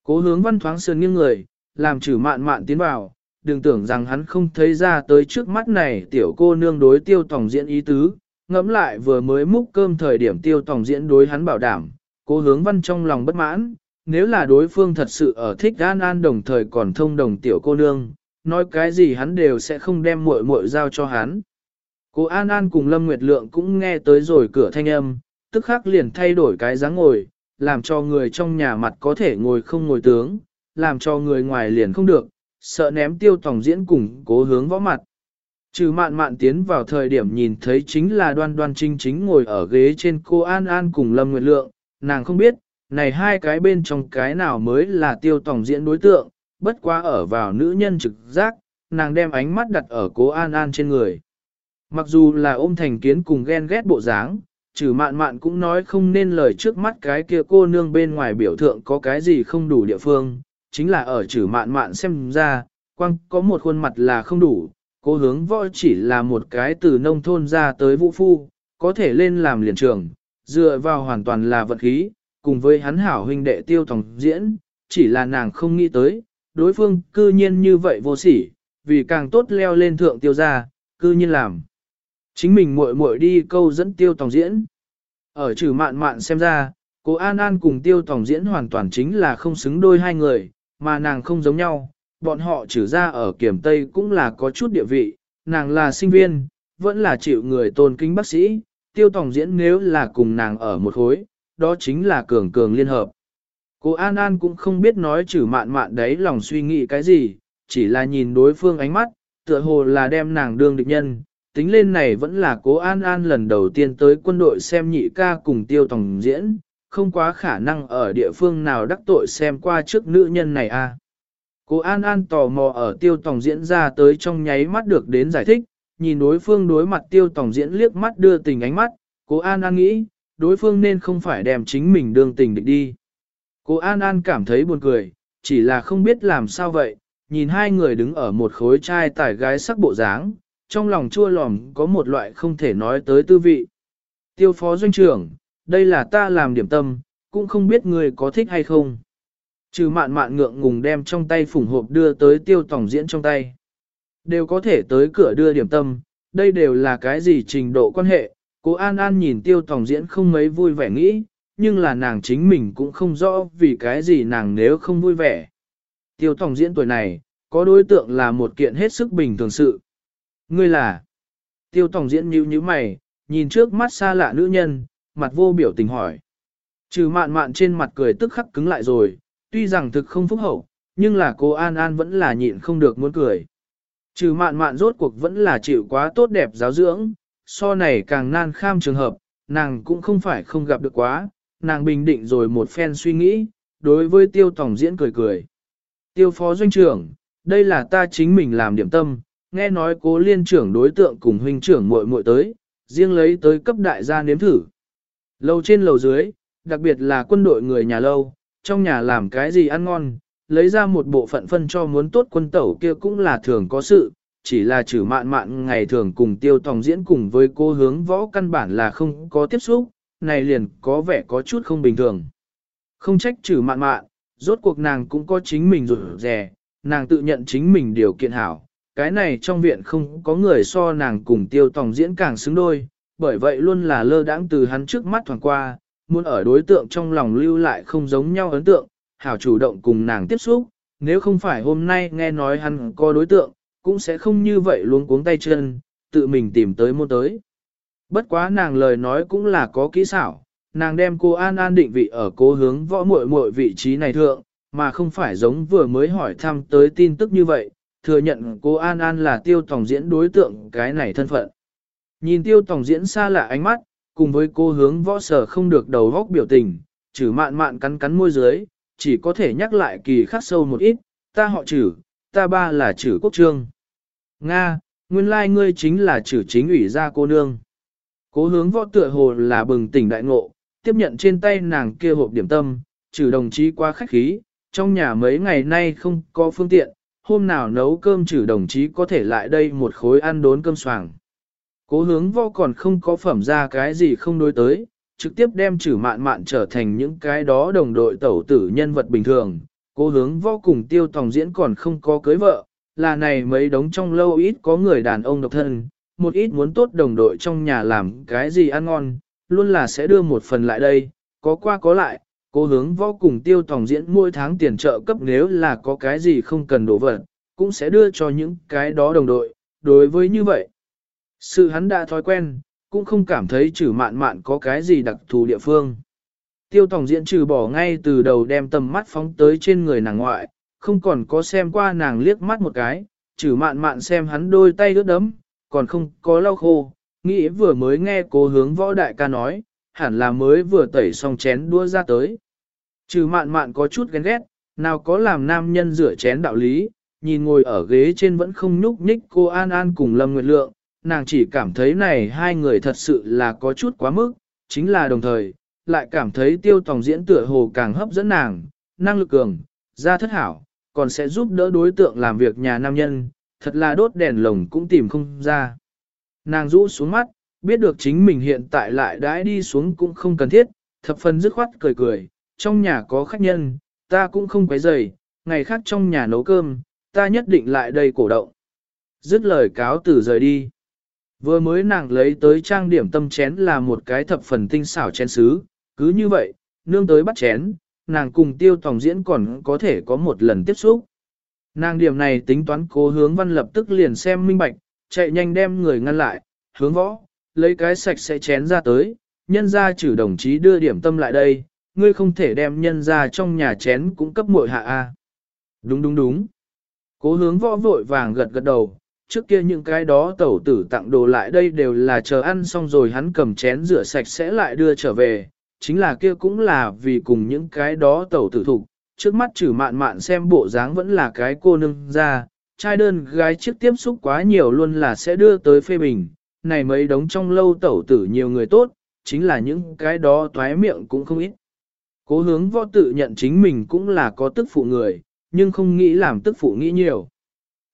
Cố hướng văn thoáng sườn nghiêng người, làm trừ mạn mạn tiến vào, đừng tưởng rằng hắn không thấy ra tới trước mắt này tiểu cô nương đối tiêu tòng diễn ý tứ, ngẫm lại vừa mới múc cơm thời điểm tiêu tòng diễn đối hắn bảo đảm, cố hướng văn trong lòng bất mãn, nếu là đối phương thật sự ở thích an an đồng thời còn thông đồng tiểu cô nương, nói cái gì hắn đều sẽ không đem muội muội giao cho hắn. Cô An An cùng Lâm Nguyệt Lượng cũng nghe tới rồi cửa thanh âm, tức khắc liền thay đổi cái dáng ngồi, làm cho người trong nhà mặt có thể ngồi không ngồi tướng, làm cho người ngoài liền không được, sợ ném tiêu tòng diễn cùng cố hướng võ mặt. Trừ mạn mạn tiến vào thời điểm nhìn thấy chính là đoan đoan trinh chính ngồi ở ghế trên cô An An cùng Lâm Nguyệt Lượng, nàng không biết, này hai cái bên trong cái nào mới là tiêu tòng diễn đối tượng, bất quá ở vào nữ nhân trực giác, nàng đem ánh mắt đặt ở cố An An trên người. Mặc dù là ôm thành kiến cùng ghen ghét bộ dáng, trừ mạn mạn cũng nói không nên lời trước mắt cái kia cô nương bên ngoài biểu thượng có cái gì không đủ địa phương, chính là ở trừ mạn mạn xem ra, quăng có một khuôn mặt là không đủ, cô hướng võ chỉ là một cái từ nông thôn ra tới vũ phu, có thể lên làm liền trường, dựa vào hoàn toàn là vật khí, cùng với hắn hảo huynh đệ tiêu thòng diễn, chỉ là nàng không nghĩ tới, đối phương cư nhiên như vậy vô sỉ, vì càng tốt leo lên thượng tiêu ra, cư nhiên làm. Chính mình muội muội đi câu dẫn tiêu thòng diễn. Ở trừ mạn mạn xem ra, cô An An cùng tiêu tổng diễn hoàn toàn chính là không xứng đôi hai người, mà nàng không giống nhau, bọn họ trừ ra ở kiểm Tây cũng là có chút địa vị, nàng là sinh viên, vẫn là chịu người tôn kính bác sĩ, tiêu tòng diễn nếu là cùng nàng ở một khối, đó chính là cường cường liên hợp. Cô An An cũng không biết nói trừ mạn mạn đấy lòng suy nghĩ cái gì, chỉ là nhìn đối phương ánh mắt, tựa hồ là đem nàng đương địch nhân. Tính lên này vẫn là cố An An lần đầu tiên tới quân đội xem nhị ca cùng tiêu tòng diễn, không quá khả năng ở địa phương nào đắc tội xem qua trước nữ nhân này a. À. Cố An An tò mò ở tiêu tòng diễn ra tới trong nháy mắt được đến giải thích, nhìn đối phương đối mặt tiêu tòng diễn liếc mắt đưa tình ánh mắt, Cố An An nghĩ, đối phương nên không phải đem chính mình đương tình địch đi. Cố An An cảm thấy buồn cười, chỉ là không biết làm sao vậy, nhìn hai người đứng ở một khối trai tải gái sắc bộ dáng, trong lòng chua lòm có một loại không thể nói tới tư vị. Tiêu phó doanh trưởng, đây là ta làm điểm tâm, cũng không biết người có thích hay không. Trừ mạn mạn ngượng ngùng đem trong tay phủng hộp đưa tới tiêu tổng diễn trong tay. Đều có thể tới cửa đưa điểm tâm, đây đều là cái gì trình độ quan hệ. Cô An An nhìn tiêu tổng diễn không mấy vui vẻ nghĩ, nhưng là nàng chính mình cũng không rõ vì cái gì nàng nếu không vui vẻ. Tiêu tổng diễn tuổi này, có đối tượng là một kiện hết sức bình thường sự. Ngươi là, tiêu tổng diễn nhíu nhíu mày, nhìn trước mắt xa lạ nữ nhân, mặt vô biểu tình hỏi. Trừ mạn mạn trên mặt cười tức khắc cứng lại rồi, tuy rằng thực không phúc hậu, nhưng là cô An An vẫn là nhịn không được muốn cười. Trừ mạn mạn rốt cuộc vẫn là chịu quá tốt đẹp giáo dưỡng, so này càng nan kham trường hợp, nàng cũng không phải không gặp được quá, nàng bình định rồi một phen suy nghĩ, đối với tiêu tổng diễn cười cười. Tiêu phó doanh trưởng, đây là ta chính mình làm điểm tâm, nghe nói cố liên trưởng đối tượng cùng huynh trưởng muội muội tới, riêng lấy tới cấp đại gia nếm thử. Lầu trên lầu dưới, đặc biệt là quân đội người nhà lâu, trong nhà làm cái gì ăn ngon, lấy ra một bộ phận phân cho muốn tốt quân tẩu kia cũng là thường có sự, chỉ là trừ mạn mạn ngày thường cùng tiêu tòng diễn cùng với cô hướng võ căn bản là không có tiếp xúc, này liền có vẻ có chút không bình thường. Không trách trừ mạn mạn, rốt cuộc nàng cũng có chính mình rồi, rè, nàng tự nhận chính mình điều kiện hảo, cái này trong viện không có người so nàng cùng tiêu tòng diễn càng xứng đôi, bởi vậy luôn là lơ đãng từ hắn trước mắt thoảng qua, muốn ở đối tượng trong lòng lưu lại không giống nhau ấn tượng, hảo chủ động cùng nàng tiếp xúc, nếu không phải hôm nay nghe nói hắn có đối tượng, cũng sẽ không như vậy luôn cuống tay chân, tự mình tìm tới môn tới. Bất quá nàng lời nói cũng là có kỹ xảo, nàng đem cô An An định vị ở cố hướng võ muội muội vị trí này thượng, mà không phải giống vừa mới hỏi thăm tới tin tức như vậy, thừa nhận cô An An là tiêu tổng diễn đối tượng cái này thân phận. Nhìn tiêu tổng diễn xa lạ ánh mắt, cùng với cô hướng võ sở không được đầu góc biểu tình, trừ mạn mạn cắn cắn môi dưới, chỉ có thể nhắc lại kỳ khắc sâu một ít, ta họ chữ ta ba là chữ quốc trương. Nga, nguyên lai like ngươi chính là chữ chính ủy gia cô nương. Cố hướng võ tựa hồ là bừng tỉnh đại ngộ, tiếp nhận trên tay nàng kia hộp điểm tâm, trừ đồng chí qua khách khí, trong nhà mấy ngày nay không có phương tiện, hôm nào nấu cơm trừ đồng chí có thể lại đây một khối ăn đốn cơm soảng. Cố hướng võ còn không có phẩm ra cái gì không đối tới, trực tiếp đem chử mạn mạn trở thành những cái đó đồng đội tẩu tử nhân vật bình thường. Cố hướng võ cùng tiêu tòng diễn còn không có cưới vợ, là này mấy đống trong lâu ít có người đàn ông độc thân, một ít muốn tốt đồng đội trong nhà làm cái gì ăn ngon, luôn là sẽ đưa một phần lại đây, có qua có lại, cố hướng võ cùng tiêu tòng diễn mỗi tháng tiền trợ cấp nếu là có cái gì không cần đổ vật, cũng sẽ đưa cho những cái đó đồng đội, đối với như vậy. Sự hắn đã thói quen, cũng không cảm thấy trừ mạn mạn có cái gì đặc thù địa phương. Tiêu tổng diễn trừ bỏ ngay từ đầu đem tầm mắt phóng tới trên người nàng ngoại, không còn có xem qua nàng liếc mắt một cái, trừ mạn mạn xem hắn đôi tay ướt đấm, còn không có lau khô, nghĩ vừa mới nghe cố hướng võ đại ca nói, hẳn là mới vừa tẩy xong chén đua ra tới. Trừ mạn mạn có chút ghen ghét, nào có làm nam nhân rửa chén đạo lý, nhìn ngồi ở ghế trên vẫn không nhúc nhích cô An An cùng Lâm Nguyệt Lượng, nàng chỉ cảm thấy này hai người thật sự là có chút quá mức, chính là đồng thời, lại cảm thấy tiêu tòng diễn tựa hồ càng hấp dẫn nàng, năng lực cường, ra thất hảo, còn sẽ giúp đỡ đối tượng làm việc nhà nam nhân, thật là đốt đèn lồng cũng tìm không ra. Nàng rũ xuống mắt, biết được chính mình hiện tại lại đãi đi xuống cũng không cần thiết, thập phần dứt khoát cười cười, trong nhà có khách nhân, ta cũng không quấy rầy, ngày khác trong nhà nấu cơm, ta nhất định lại đây cổ động. Dứt lời cáo từ rời đi. Vừa mới nàng lấy tới trang điểm tâm chén là một cái thập phần tinh xảo chén sứ, cứ như vậy, nương tới bắt chén, nàng cùng tiêu tòng diễn còn có thể có một lần tiếp xúc. Nàng điểm này tính toán cố hướng văn lập tức liền xem minh bạch, chạy nhanh đem người ngăn lại, hướng võ, lấy cái sạch sẽ chén ra tới, nhân ra chử đồng chí đưa điểm tâm lại đây, ngươi không thể đem nhân ra trong nhà chén cũng cấp muội hạ a. Đúng đúng đúng. Cố hướng võ vội vàng gật gật đầu, trước kia những cái đó tẩu tử tặng đồ lại đây đều là chờ ăn xong rồi hắn cầm chén rửa sạch sẽ lại đưa trở về, chính là kia cũng là vì cùng những cái đó tẩu tử thục, trước mắt trừ mạn mạn xem bộ dáng vẫn là cái cô nương ra, trai đơn gái trước tiếp xúc quá nhiều luôn là sẽ đưa tới phê bình, này mấy đống trong lâu tẩu tử nhiều người tốt, chính là những cái đó toái miệng cũng không ít. Cố hướng võ tự nhận chính mình cũng là có tức phụ người, nhưng không nghĩ làm tức phụ nghĩ nhiều.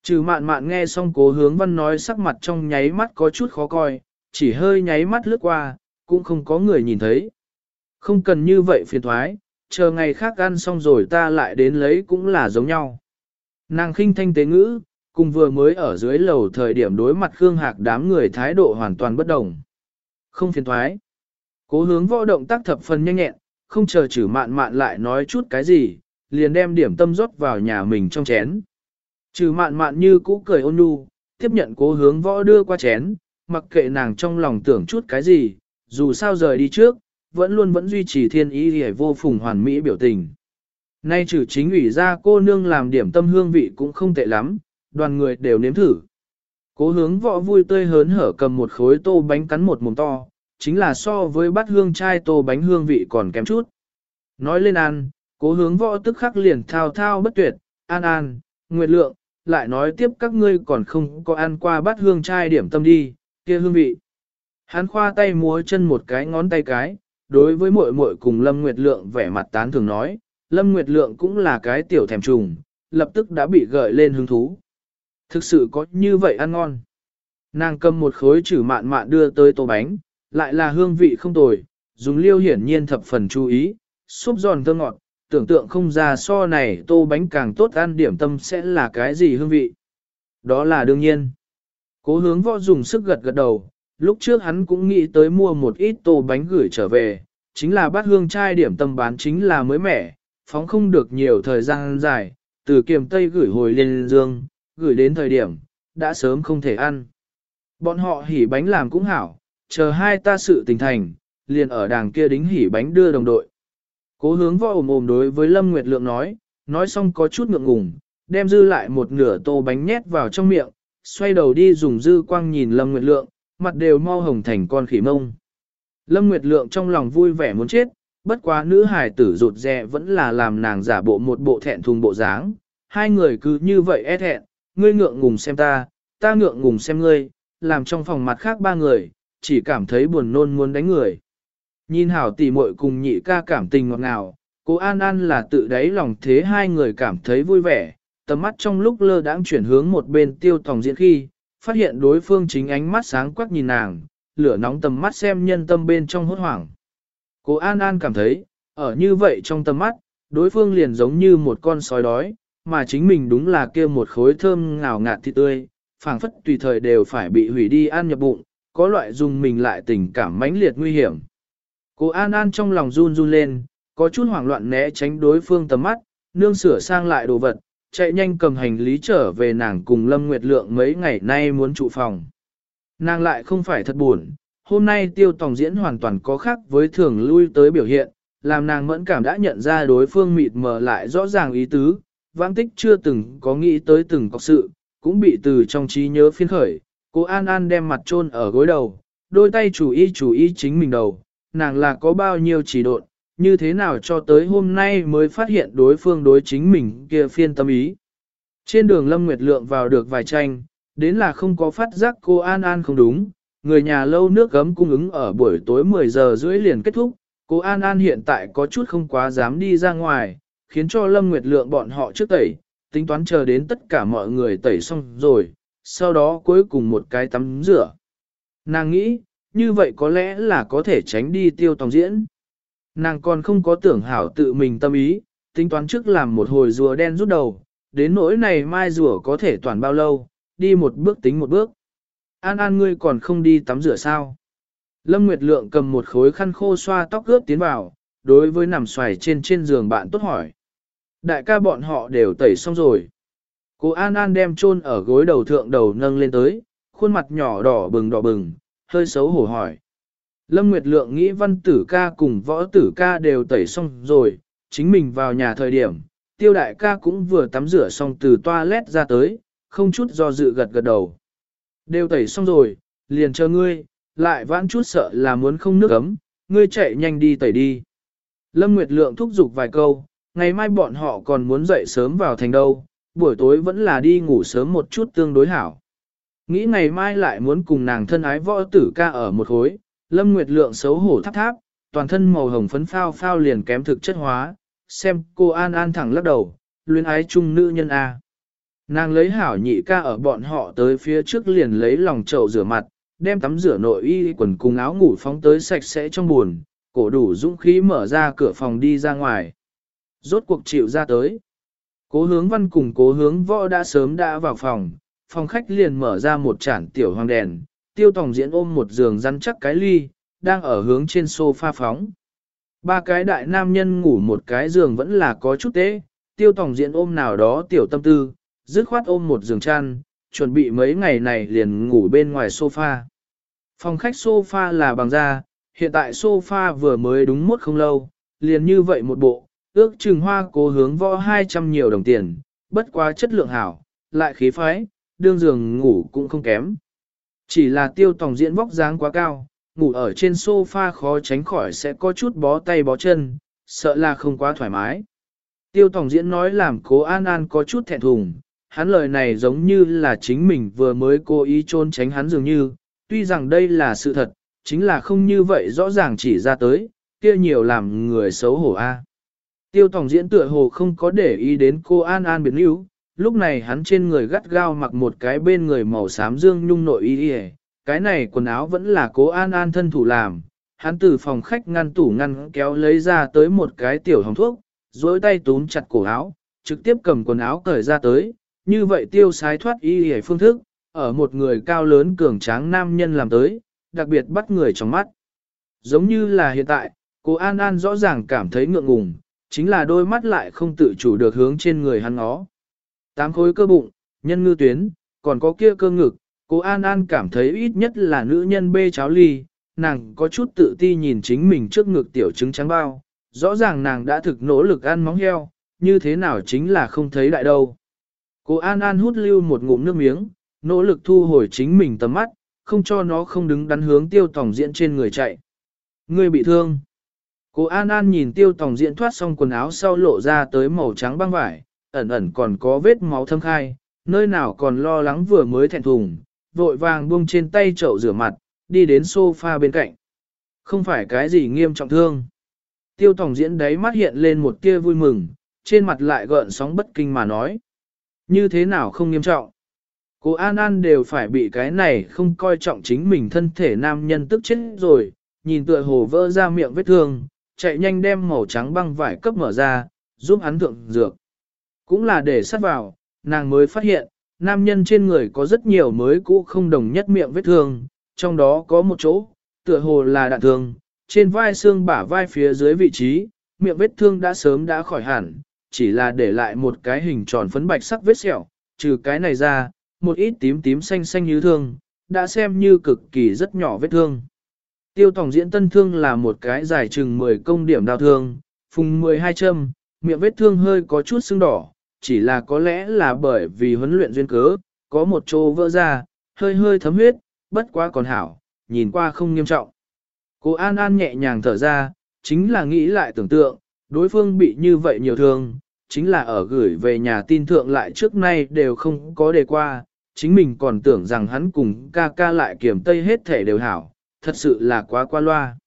Trừ mạn mạn nghe xong cố hướng văn nói sắc mặt trong nháy mắt có chút khó coi, chỉ hơi nháy mắt lướt qua, cũng không có người nhìn thấy. Không cần như vậy phiền thoái, chờ ngày khác ăn xong rồi ta lại đến lấy cũng là giống nhau. Nàng khinh thanh tế ngữ, cùng vừa mới ở dưới lầu thời điểm đối mặt Khương Hạc đám người thái độ hoàn toàn bất đồng. Không phiền thoái. Cố hướng võ động tác thập phần nhanh nhẹn, không chờ chử mạn mạn lại nói chút cái gì, liền đem điểm tâm rót vào nhà mình trong chén. Trừ mạn mạn như cũ cười ôn nhu, tiếp nhận cố hướng võ đưa qua chén, mặc kệ nàng trong lòng tưởng chút cái gì, dù sao rời đi trước, vẫn luôn vẫn duy trì thiên ý hề vô phùng hoàn mỹ biểu tình. Nay trừ chính ủy ra cô nương làm điểm tâm hương vị cũng không tệ lắm, đoàn người đều nếm thử. Cố hướng võ vui tươi hớn hở cầm một khối tô bánh cắn một mồm to, chính là so với bát hương chai tô bánh hương vị còn kém chút. Nói lên ăn, cố hướng võ tức khắc liền thao thao bất tuyệt, an an, nguyệt lượng, lại nói tiếp các ngươi còn không có ăn qua bát hương chai điểm tâm đi, kia hương vị. Hắn khoa tay múa chân một cái ngón tay cái, đối với muội muội cùng Lâm Nguyệt Lượng vẻ mặt tán thường nói, Lâm Nguyệt Lượng cũng là cái tiểu thèm trùng, lập tức đã bị gợi lên hứng thú. Thực sự có như vậy ăn ngon. Nàng cầm một khối chữ mạn mạn đưa tới tô bánh, lại là hương vị không tồi, dùng liêu hiển nhiên thập phần chú ý, xúc giòn thơm ngọt, tưởng tượng không ra so này tô bánh càng tốt ăn điểm tâm sẽ là cái gì hương vị. Đó là đương nhiên. Cố hướng võ dùng sức gật gật đầu, lúc trước hắn cũng nghĩ tới mua một ít tô bánh gửi trở về, chính là bát hương chai điểm tâm bán chính là mới mẻ, phóng không được nhiều thời gian dài, từ kiềm tây gửi hồi lên dương, gửi đến thời điểm, đã sớm không thể ăn. Bọn họ hỉ bánh làm cũng hảo, chờ hai ta sự tình thành, liền ở đàng kia đính hỉ bánh đưa đồng đội. Cố hướng võ ồm ồm đối với Lâm Nguyệt Lượng nói, nói xong có chút ngượng ngùng, đem dư lại một nửa tô bánh nhét vào trong miệng, xoay đầu đi dùng dư quang nhìn Lâm Nguyệt Lượng, mặt đều mau hồng thành con khỉ mông. Lâm Nguyệt Lượng trong lòng vui vẻ muốn chết, bất quá nữ hài tử rụt rè vẫn là làm nàng giả bộ một bộ thẹn thùng bộ dáng. Hai người cứ như vậy e thẹn, ngươi ngượng ngùng xem ta, ta ngượng ngùng xem ngươi, làm trong phòng mặt khác ba người, chỉ cảm thấy buồn nôn muốn đánh người. Nhìn hảo tỷ muội cùng nhị ca cảm tình ngọt ngào, cô An An là tự đáy lòng thế hai người cảm thấy vui vẻ, tầm mắt trong lúc lơ đãng chuyển hướng một bên tiêu tòng diễn khi, phát hiện đối phương chính ánh mắt sáng quắc nhìn nàng, lửa nóng tầm mắt xem nhân tâm bên trong hốt hoảng. Cô An An cảm thấy, ở như vậy trong tầm mắt, đối phương liền giống như một con sói đói, mà chính mình đúng là kia một khối thơm ngào ngạt thịt tươi, phảng phất tùy thời đều phải bị hủy đi ăn nhập bụng, có loại dùng mình lại tình cảm mãnh liệt nguy hiểm. Cô An An trong lòng run run lên, có chút hoảng loạn né tránh đối phương tầm mắt, nương sửa sang lại đồ vật, chạy nhanh cầm hành lý trở về nàng cùng Lâm Nguyệt Lượng mấy ngày nay muốn trụ phòng. Nàng lại không phải thật buồn, hôm nay tiêu tòng diễn hoàn toàn có khác với thường lui tới biểu hiện, làm nàng mẫn cảm đã nhận ra đối phương mịt mờ lại rõ ràng ý tứ, vãng tích chưa từng có nghĩ tới từng có sự, cũng bị từ trong trí nhớ phiên khởi, cô An An đem mặt chôn ở gối đầu, đôi tay chủ y chủ y chính mình đầu, nàng là có bao nhiêu chỉ độn, như thế nào cho tới hôm nay mới phát hiện đối phương đối chính mình kia phiên tâm ý. Trên đường Lâm Nguyệt Lượng vào được vài tranh, đến là không có phát giác cô An An không đúng, người nhà lâu nước gấm cung ứng ở buổi tối 10 giờ rưỡi liền kết thúc, cô An An hiện tại có chút không quá dám đi ra ngoài, khiến cho Lâm Nguyệt Lượng bọn họ trước tẩy, tính toán chờ đến tất cả mọi người tẩy xong rồi, sau đó cuối cùng một cái tắm rửa. Nàng nghĩ, như vậy có lẽ là có thể tránh đi tiêu tòng diễn. Nàng còn không có tưởng hảo tự mình tâm ý, tính toán trước làm một hồi rùa đen rút đầu, đến nỗi này mai rùa có thể toàn bao lâu, đi một bước tính một bước. An An ngươi còn không đi tắm rửa sao? Lâm Nguyệt Lượng cầm một khối khăn khô xoa tóc ướp tiến vào, đối với nằm xoài trên trên giường bạn tốt hỏi. Đại ca bọn họ đều tẩy xong rồi. Cô An An đem chôn ở gối đầu thượng đầu nâng lên tới, khuôn mặt nhỏ đỏ bừng đỏ bừng, hơi xấu hổ hỏi. Lâm Nguyệt Lượng nghĩ văn tử ca cùng võ tử ca đều tẩy xong rồi, chính mình vào nhà thời điểm, tiêu đại ca cũng vừa tắm rửa xong từ toilet ra tới, không chút do dự gật gật đầu. Đều tẩy xong rồi, liền chờ ngươi, lại vãn chút sợ là muốn không nước ấm, ngươi chạy nhanh đi tẩy đi. Lâm Nguyệt Lượng thúc giục vài câu, ngày mai bọn họ còn muốn dậy sớm vào thành đâu, buổi tối vẫn là đi ngủ sớm một chút tương đối hảo. Nghĩ ngày mai lại muốn cùng nàng thân ái võ tử ca ở một khối, Lâm Nguyệt Lượng xấu hổ tháp tháp, toàn thân màu hồng phấn phao phao liền kém thực chất hóa, xem cô An An thẳng lắc đầu, luyến ái chung nữ nhân A. Nàng lấy hảo nhị ca ở bọn họ tới phía trước liền lấy lòng chậu rửa mặt, đem tắm rửa nội y quần cùng áo ngủ phóng tới sạch sẽ trong buồn, cổ đủ dũng khí mở ra cửa phòng đi ra ngoài. Rốt cuộc chịu ra tới. Cố hướng văn cùng cố hướng võ đã sớm đã vào phòng, phòng khách liền mở ra một chản tiểu hoàng đèn, tiêu tổng diễn ôm một giường rắn chắc cái ly, đang ở hướng trên sofa phóng. Ba cái đại nam nhân ngủ một cái giường vẫn là có chút tế, tiêu tổng diễn ôm nào đó tiểu tâm tư, dứt khoát ôm một giường chăn, chuẩn bị mấy ngày này liền ngủ bên ngoài sofa. Phòng khách sofa là bằng da, hiện tại sofa vừa mới đúng mốt không lâu, liền như vậy một bộ, ước chừng hoa cố hướng võ 200 nhiều đồng tiền, bất quá chất lượng hảo, lại khí phái, đương giường ngủ cũng không kém. Chỉ là tiêu tòng diễn vóc dáng quá cao, ngủ ở trên sofa khó tránh khỏi sẽ có chút bó tay bó chân, sợ là không quá thoải mái. Tiêu tòng diễn nói làm cố An An có chút thẹn thùng, hắn lời này giống như là chính mình vừa mới cố ý trôn tránh hắn dường như, tuy rằng đây là sự thật, chính là không như vậy rõ ràng chỉ ra tới, kia nhiều làm người xấu hổ a. Tiêu Tòng diễn tựa hồ không có để ý đến cô An An biến yếu, lúc này hắn trên người gắt gao mặc một cái bên người màu xám dương nhung nội y y, cái này quần áo vẫn là cố An An thân thủ làm. Hắn từ phòng khách ngăn tủ ngăn kéo lấy ra tới một cái tiểu hồng thuốc, dối tay túm chặt cổ áo, trực tiếp cầm quần áo cởi ra tới, như vậy tiêu sái thoát y y phương thức, ở một người cao lớn cường tráng nam nhân làm tới, đặc biệt bắt người trong mắt. Giống như là hiện tại, cô An An rõ ràng cảm thấy ngượng ngùng, chính là đôi mắt lại không tự chủ được hướng trên người hắn ngó. Tám khối cơ bụng, nhân ngư tuyến, còn có kia cơ ngực, cô An An cảm thấy ít nhất là nữ nhân bê cháo ly, nàng có chút tự ti nhìn chính mình trước ngực tiểu trứng trắng bao, rõ ràng nàng đã thực nỗ lực ăn móng heo, như thế nào chính là không thấy đại đâu. Cô An An hút lưu một ngụm nước miếng, nỗ lực thu hồi chính mình tầm mắt, không cho nó không đứng đắn hướng tiêu tòng diễn trên người chạy. Người bị thương. Cô An An nhìn tiêu tòng diễn thoát xong quần áo sau lộ ra tới màu trắng băng vải, ẩn ẩn còn có vết máu thâm khai, nơi nào còn lo lắng vừa mới thẹn thùng, vội vàng buông trên tay chậu rửa mặt, đi đến sofa bên cạnh. Không phải cái gì nghiêm trọng thương. Tiêu tòng diễn đấy mắt hiện lên một tia vui mừng, trên mặt lại gợn sóng bất kinh mà nói. Như thế nào không nghiêm trọng? Cô An An đều phải bị cái này không coi trọng chính mình thân thể nam nhân tức chết rồi, nhìn tựa hồ vỡ ra miệng vết thương, chạy nhanh đem màu trắng băng vải cấp mở ra, giúp hắn thượng dược. Cũng là để sát vào, nàng mới phát hiện, nam nhân trên người có rất nhiều mới cũ không đồng nhất miệng vết thương, trong đó có một chỗ, tựa hồ là đạn thương, trên vai xương bả vai phía dưới vị trí, miệng vết thương đã sớm đã khỏi hẳn, chỉ là để lại một cái hình tròn phấn bạch sắc vết sẹo, trừ cái này ra, một ít tím tím xanh xanh như thương, đã xem như cực kỳ rất nhỏ vết thương. Tiêu tổng diễn tân thương là một cái dài chừng 10 công điểm đào thương, phùng 12 châm, miệng vết thương hơi có chút sưng đỏ, chỉ là có lẽ là bởi vì huấn luyện duyên cớ, có một chỗ vỡ ra, hơi hơi thấm huyết, bất quá còn hảo, nhìn qua không nghiêm trọng. Cô An An nhẹ nhàng thở ra, chính là nghĩ lại tưởng tượng, đối phương bị như vậy nhiều thương, chính là ở gửi về nhà tin thượng lại trước nay đều không có đề qua, chính mình còn tưởng rằng hắn cùng ca ca lại kiểm tây hết thể đều hảo, thật sự là quá qua loa.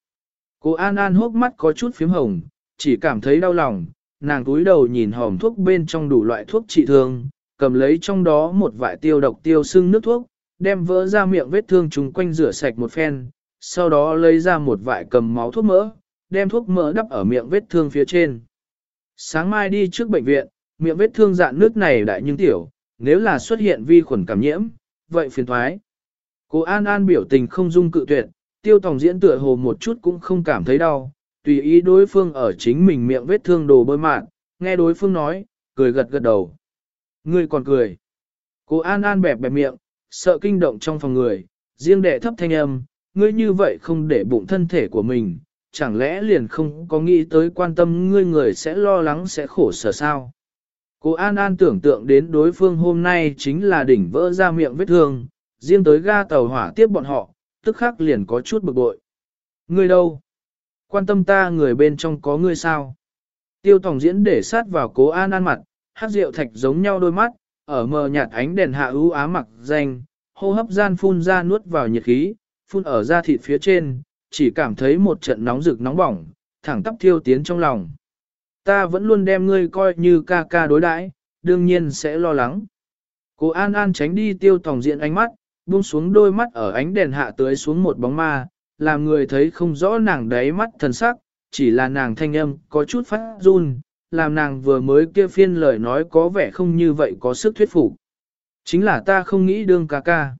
Cô An An hốc mắt có chút phím hồng, chỉ cảm thấy đau lòng, nàng túi đầu nhìn hòm thuốc bên trong đủ loại thuốc trị thương, cầm lấy trong đó một vại tiêu độc tiêu sưng nước thuốc, đem vỡ ra miệng vết thương chung quanh rửa sạch một phen, sau đó lấy ra một vại cầm máu thuốc mỡ, đem thuốc mỡ đắp ở miệng vết thương phía trên. Sáng mai đi trước bệnh viện, miệng vết thương dạn nước này đại nhưng tiểu, nếu là xuất hiện vi khuẩn cảm nhiễm, vậy phiền thoái. Cô An An biểu tình không dung cự tuyệt, tiêu tòng diễn tựa hồ một chút cũng không cảm thấy đau, tùy ý đối phương ở chính mình miệng vết thương đồ bơi mạn, nghe đối phương nói, cười gật gật đầu. Ngươi còn cười. Cô An An bẹp bẹp miệng, sợ kinh động trong phòng người, riêng đệ thấp thanh âm, ngươi như vậy không để bụng thân thể của mình, chẳng lẽ liền không có nghĩ tới quan tâm ngươi người sẽ lo lắng sẽ khổ sở sao. Cô An An tưởng tượng đến đối phương hôm nay chính là đỉnh vỡ ra miệng vết thương, riêng tới ga tàu hỏa tiếp bọn họ, tức khắc liền có chút bực bội. Ngươi đâu? Quan tâm ta người bên trong có ngươi sao? Tiêu tổng diễn để sát vào cố An An mặt, hát rượu thạch giống nhau đôi mắt, ở mờ nhạt ánh đèn hạ ưu á mặc danh, hô hấp gian phun ra nuốt vào nhiệt khí, phun ở da thịt phía trên, chỉ cảm thấy một trận nóng rực nóng bỏng, thẳng tắp thiêu tiến trong lòng. Ta vẫn luôn đem ngươi coi như ca ca đối đãi, đương nhiên sẽ lo lắng. Cô An An tránh đi tiêu tòng diện ánh mắt, buông xuống đôi mắt ở ánh đèn hạ tưới xuống một bóng ma, làm người thấy không rõ nàng đáy mắt thần sắc, chỉ là nàng thanh âm có chút phát run, làm nàng vừa mới kia phiên lời nói có vẻ không như vậy có sức thuyết phục. Chính là ta không nghĩ đương ca ca.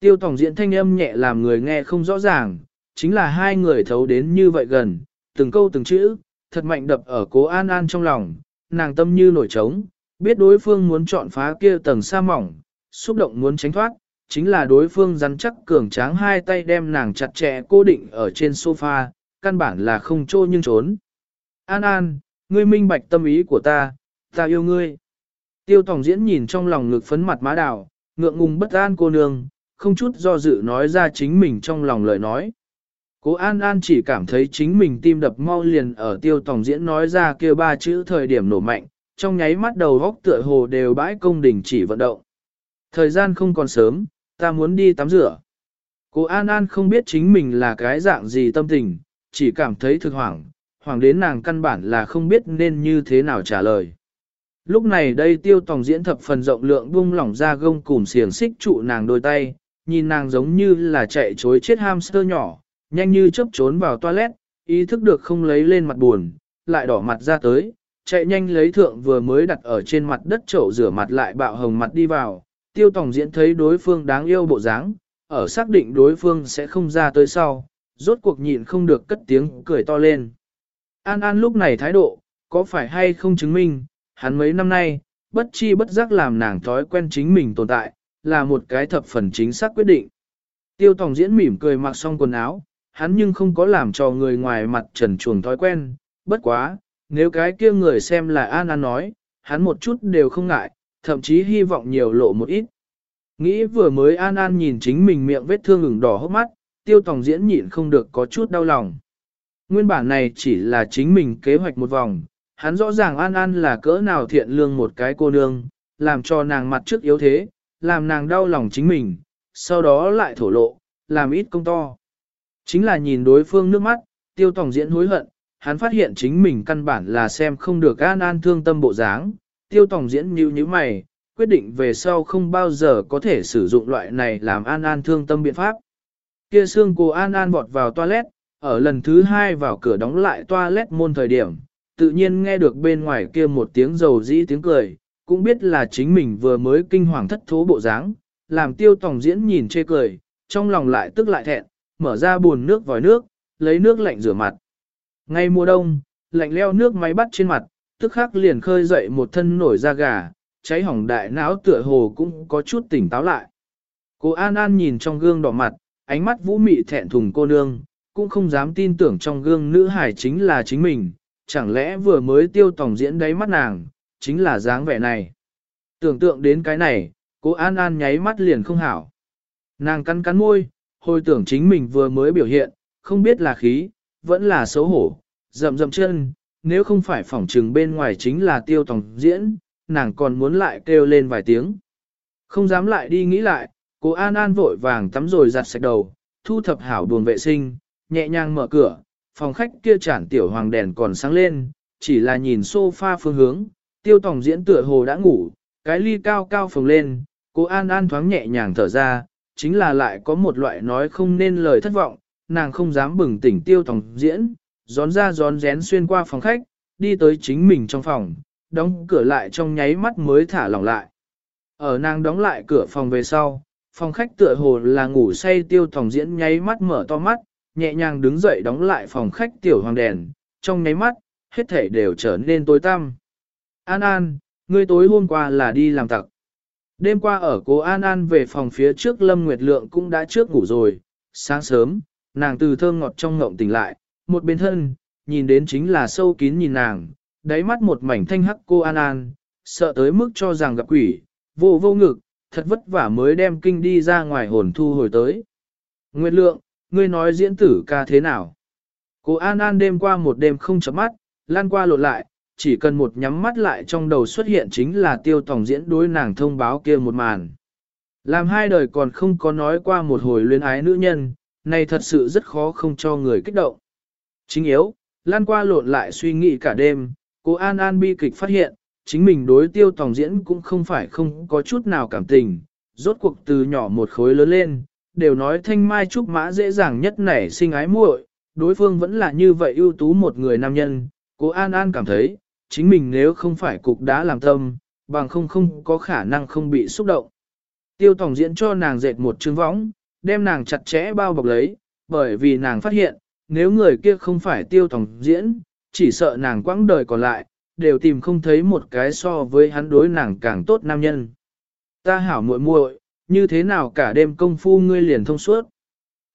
Tiêu tổng diễn thanh âm nhẹ làm người nghe không rõ ràng, chính là hai người thấu đến như vậy gần, từng câu từng chữ, thật mạnh đập ở cố an an trong lòng, nàng tâm như nổi trống, biết đối phương muốn chọn phá kia tầng sa mỏng, xúc động muốn tránh thoát, chính là đối phương rắn chắc cường tráng hai tay đem nàng chặt chẽ cố định ở trên sofa, căn bản là không trô nhưng trốn. An An, ngươi minh bạch tâm ý của ta, ta yêu ngươi. Tiêu Tòng diễn nhìn trong lòng ngực phấn mặt má đào, ngượng ngùng bất an cô nương, không chút do dự nói ra chính mình trong lòng lời nói. Cố An An chỉ cảm thấy chính mình tim đập mau liền ở tiêu Tòng diễn nói ra kia ba chữ thời điểm nổ mạnh, trong nháy mắt đầu góc tựa hồ đều bãi công đình chỉ vận động. Thời gian không còn sớm, ta muốn đi tắm rửa. Cô An An không biết chính mình là cái dạng gì tâm tình, chỉ cảm thấy thực hoảng, hoảng đến nàng căn bản là không biết nên như thế nào trả lời. Lúc này đây tiêu tòng diễn thập phần rộng lượng buông lỏng ra gông cùm xiềng xích trụ nàng đôi tay, nhìn nàng giống như là chạy chối chết hamster nhỏ, nhanh như chớp trốn vào toilet, ý thức được không lấy lên mặt buồn, lại đỏ mặt ra tới, chạy nhanh lấy thượng vừa mới đặt ở trên mặt đất chậu rửa mặt lại bạo hồng mặt đi vào, tiêu tổng diễn thấy đối phương đáng yêu bộ dáng, ở xác định đối phương sẽ không ra tới sau, rốt cuộc nhịn không được cất tiếng cười to lên. An An lúc này thái độ, có phải hay không chứng minh, hắn mấy năm nay, bất chi bất giác làm nàng thói quen chính mình tồn tại, là một cái thập phần chính xác quyết định. Tiêu tổng diễn mỉm cười mặc xong quần áo, hắn nhưng không có làm cho người ngoài mặt trần chuồng thói quen, bất quá, nếu cái kia người xem là An An nói, hắn một chút đều không ngại, thậm chí hy vọng nhiều lộ một ít. Nghĩ vừa mới An An nhìn chính mình miệng vết thương ửng đỏ hốc mắt, tiêu tòng diễn nhịn không được có chút đau lòng. Nguyên bản này chỉ là chính mình kế hoạch một vòng, hắn rõ ràng An An là cỡ nào thiện lương một cái cô nương, làm cho nàng mặt trước yếu thế, làm nàng đau lòng chính mình, sau đó lại thổ lộ, làm ít công to. Chính là nhìn đối phương nước mắt, tiêu tòng diễn hối hận, hắn phát hiện chính mình căn bản là xem không được An An thương tâm bộ dáng, tiêu tòng diễn như như mày, quyết định về sau không bao giờ có thể sử dụng loại này làm An An thương tâm biện pháp. Kia xương cô An An vọt vào toilet, ở lần thứ hai vào cửa đóng lại toilet môn thời điểm, tự nhiên nghe được bên ngoài kia một tiếng dầu dĩ tiếng cười, cũng biết là chính mình vừa mới kinh hoàng thất thố bộ dáng, làm tiêu tòng diễn nhìn chê cười, trong lòng lại tức lại thẹn, mở ra buồn nước vòi nước, lấy nước lạnh rửa mặt. Ngay mùa đông, lạnh leo nước máy bắt trên mặt, tức khắc liền khơi dậy một thân nổi da gà, cháy hỏng đại não tựa hồ cũng có chút tỉnh táo lại. Cô An An nhìn trong gương đỏ mặt, ánh mắt vũ mị thẹn thùng cô nương, cũng không dám tin tưởng trong gương nữ hải chính là chính mình, chẳng lẽ vừa mới tiêu tổng diễn đáy mắt nàng, chính là dáng vẻ này. Tưởng tượng đến cái này, cô An An nháy mắt liền không hảo. Nàng cắn cắn môi, hồi tưởng chính mình vừa mới biểu hiện, không biết là khí, vẫn là xấu hổ, rậm rậm chân, nếu không phải phỏng trừng bên ngoài chính là tiêu tổng diễn, nàng còn muốn lại kêu lên vài tiếng. Không dám lại đi nghĩ lại, cô An An vội vàng tắm rồi giặt sạch đầu, thu thập hảo buồn vệ sinh, nhẹ nhàng mở cửa, phòng khách kia chản tiểu hoàng đèn còn sáng lên, chỉ là nhìn sofa phương hướng, tiêu tổng diễn tựa hồ đã ngủ, cái ly cao cao phồng lên, cô An An thoáng nhẹ nhàng thở ra, chính là lại có một loại nói không nên lời thất vọng, nàng không dám bừng tỉnh tiêu tổng diễn, gión ra gión rén xuyên qua phòng khách, đi tới chính mình trong phòng, đóng cửa lại trong nháy mắt mới thả lỏng lại. Ở nàng đóng lại cửa phòng về sau, phòng khách tựa hồ là ngủ say tiêu thòng diễn nháy mắt mở to mắt, nhẹ nhàng đứng dậy đóng lại phòng khách tiểu hoàng đèn, trong nháy mắt, hết thể đều trở nên tối tăm. An An, ngươi tối hôm qua là đi làm tặc. Đêm qua ở cố An An về phòng phía trước Lâm Nguyệt Lượng cũng đã trước ngủ rồi, sáng sớm, nàng từ thơm ngọt trong ngộng tỉnh lại, một bên thân, nhìn đến chính là sâu kín nhìn nàng, đáy mắt một mảnh thanh hắc cô An An, sợ tới mức cho rằng gặp quỷ, vô vô ngực, thật vất vả mới đem kinh đi ra ngoài hồn thu hồi tới. Nguyệt Lượng, ngươi nói diễn tử ca thế nào? Cô An An đêm qua một đêm không chấm mắt, lan qua lột lại, chỉ cần một nhắm mắt lại trong đầu xuất hiện chính là tiêu tổng diễn đối nàng thông báo kia một màn. Làm hai đời còn không có nói qua một hồi luyến ái nữ nhân, này thật sự rất khó không cho người kích động. Chính yếu, lan qua lộn lại suy nghĩ cả đêm, cô An An bi kịch phát hiện, chính mình đối tiêu tòng diễn cũng không phải không có chút nào cảm tình, rốt cuộc từ nhỏ một khối lớn lên, đều nói thanh mai trúc mã dễ dàng nhất nảy sinh ái muội, đối phương vẫn là như vậy ưu tú một người nam nhân, cô An An cảm thấy, chính mình nếu không phải cục đã làm tâm, bằng không không có khả năng không bị xúc động. Tiêu tòng diễn cho nàng dệt một chương võng, đem nàng chặt chẽ bao bọc lấy, bởi vì nàng phát hiện, nếu người kia không phải tiêu tòng diễn, chỉ sợ nàng quãng đời còn lại, đều tìm không thấy một cái so với hắn đối nàng càng tốt nam nhân. Ta hảo muội muội, như thế nào cả đêm công phu ngươi liền thông suốt.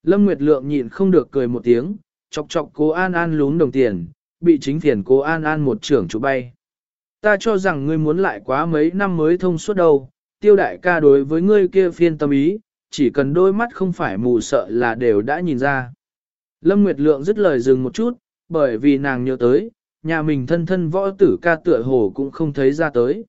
Lâm Nguyệt Lượng nhịn không được cười một tiếng, chọc chọc cố An An lún đồng tiền, bị chính phiền cố An An một trưởng chủ bay. Ta cho rằng ngươi muốn lại quá mấy năm mới thông suốt đâu, tiêu đại ca đối với ngươi kia phiên tâm ý, chỉ cần đôi mắt không phải mù sợ là đều đã nhìn ra. Lâm Nguyệt Lượng dứt lời dừng một chút, bởi vì nàng nhớ tới, nhà mình thân thân võ tử ca tựa hồ cũng không thấy ra tới.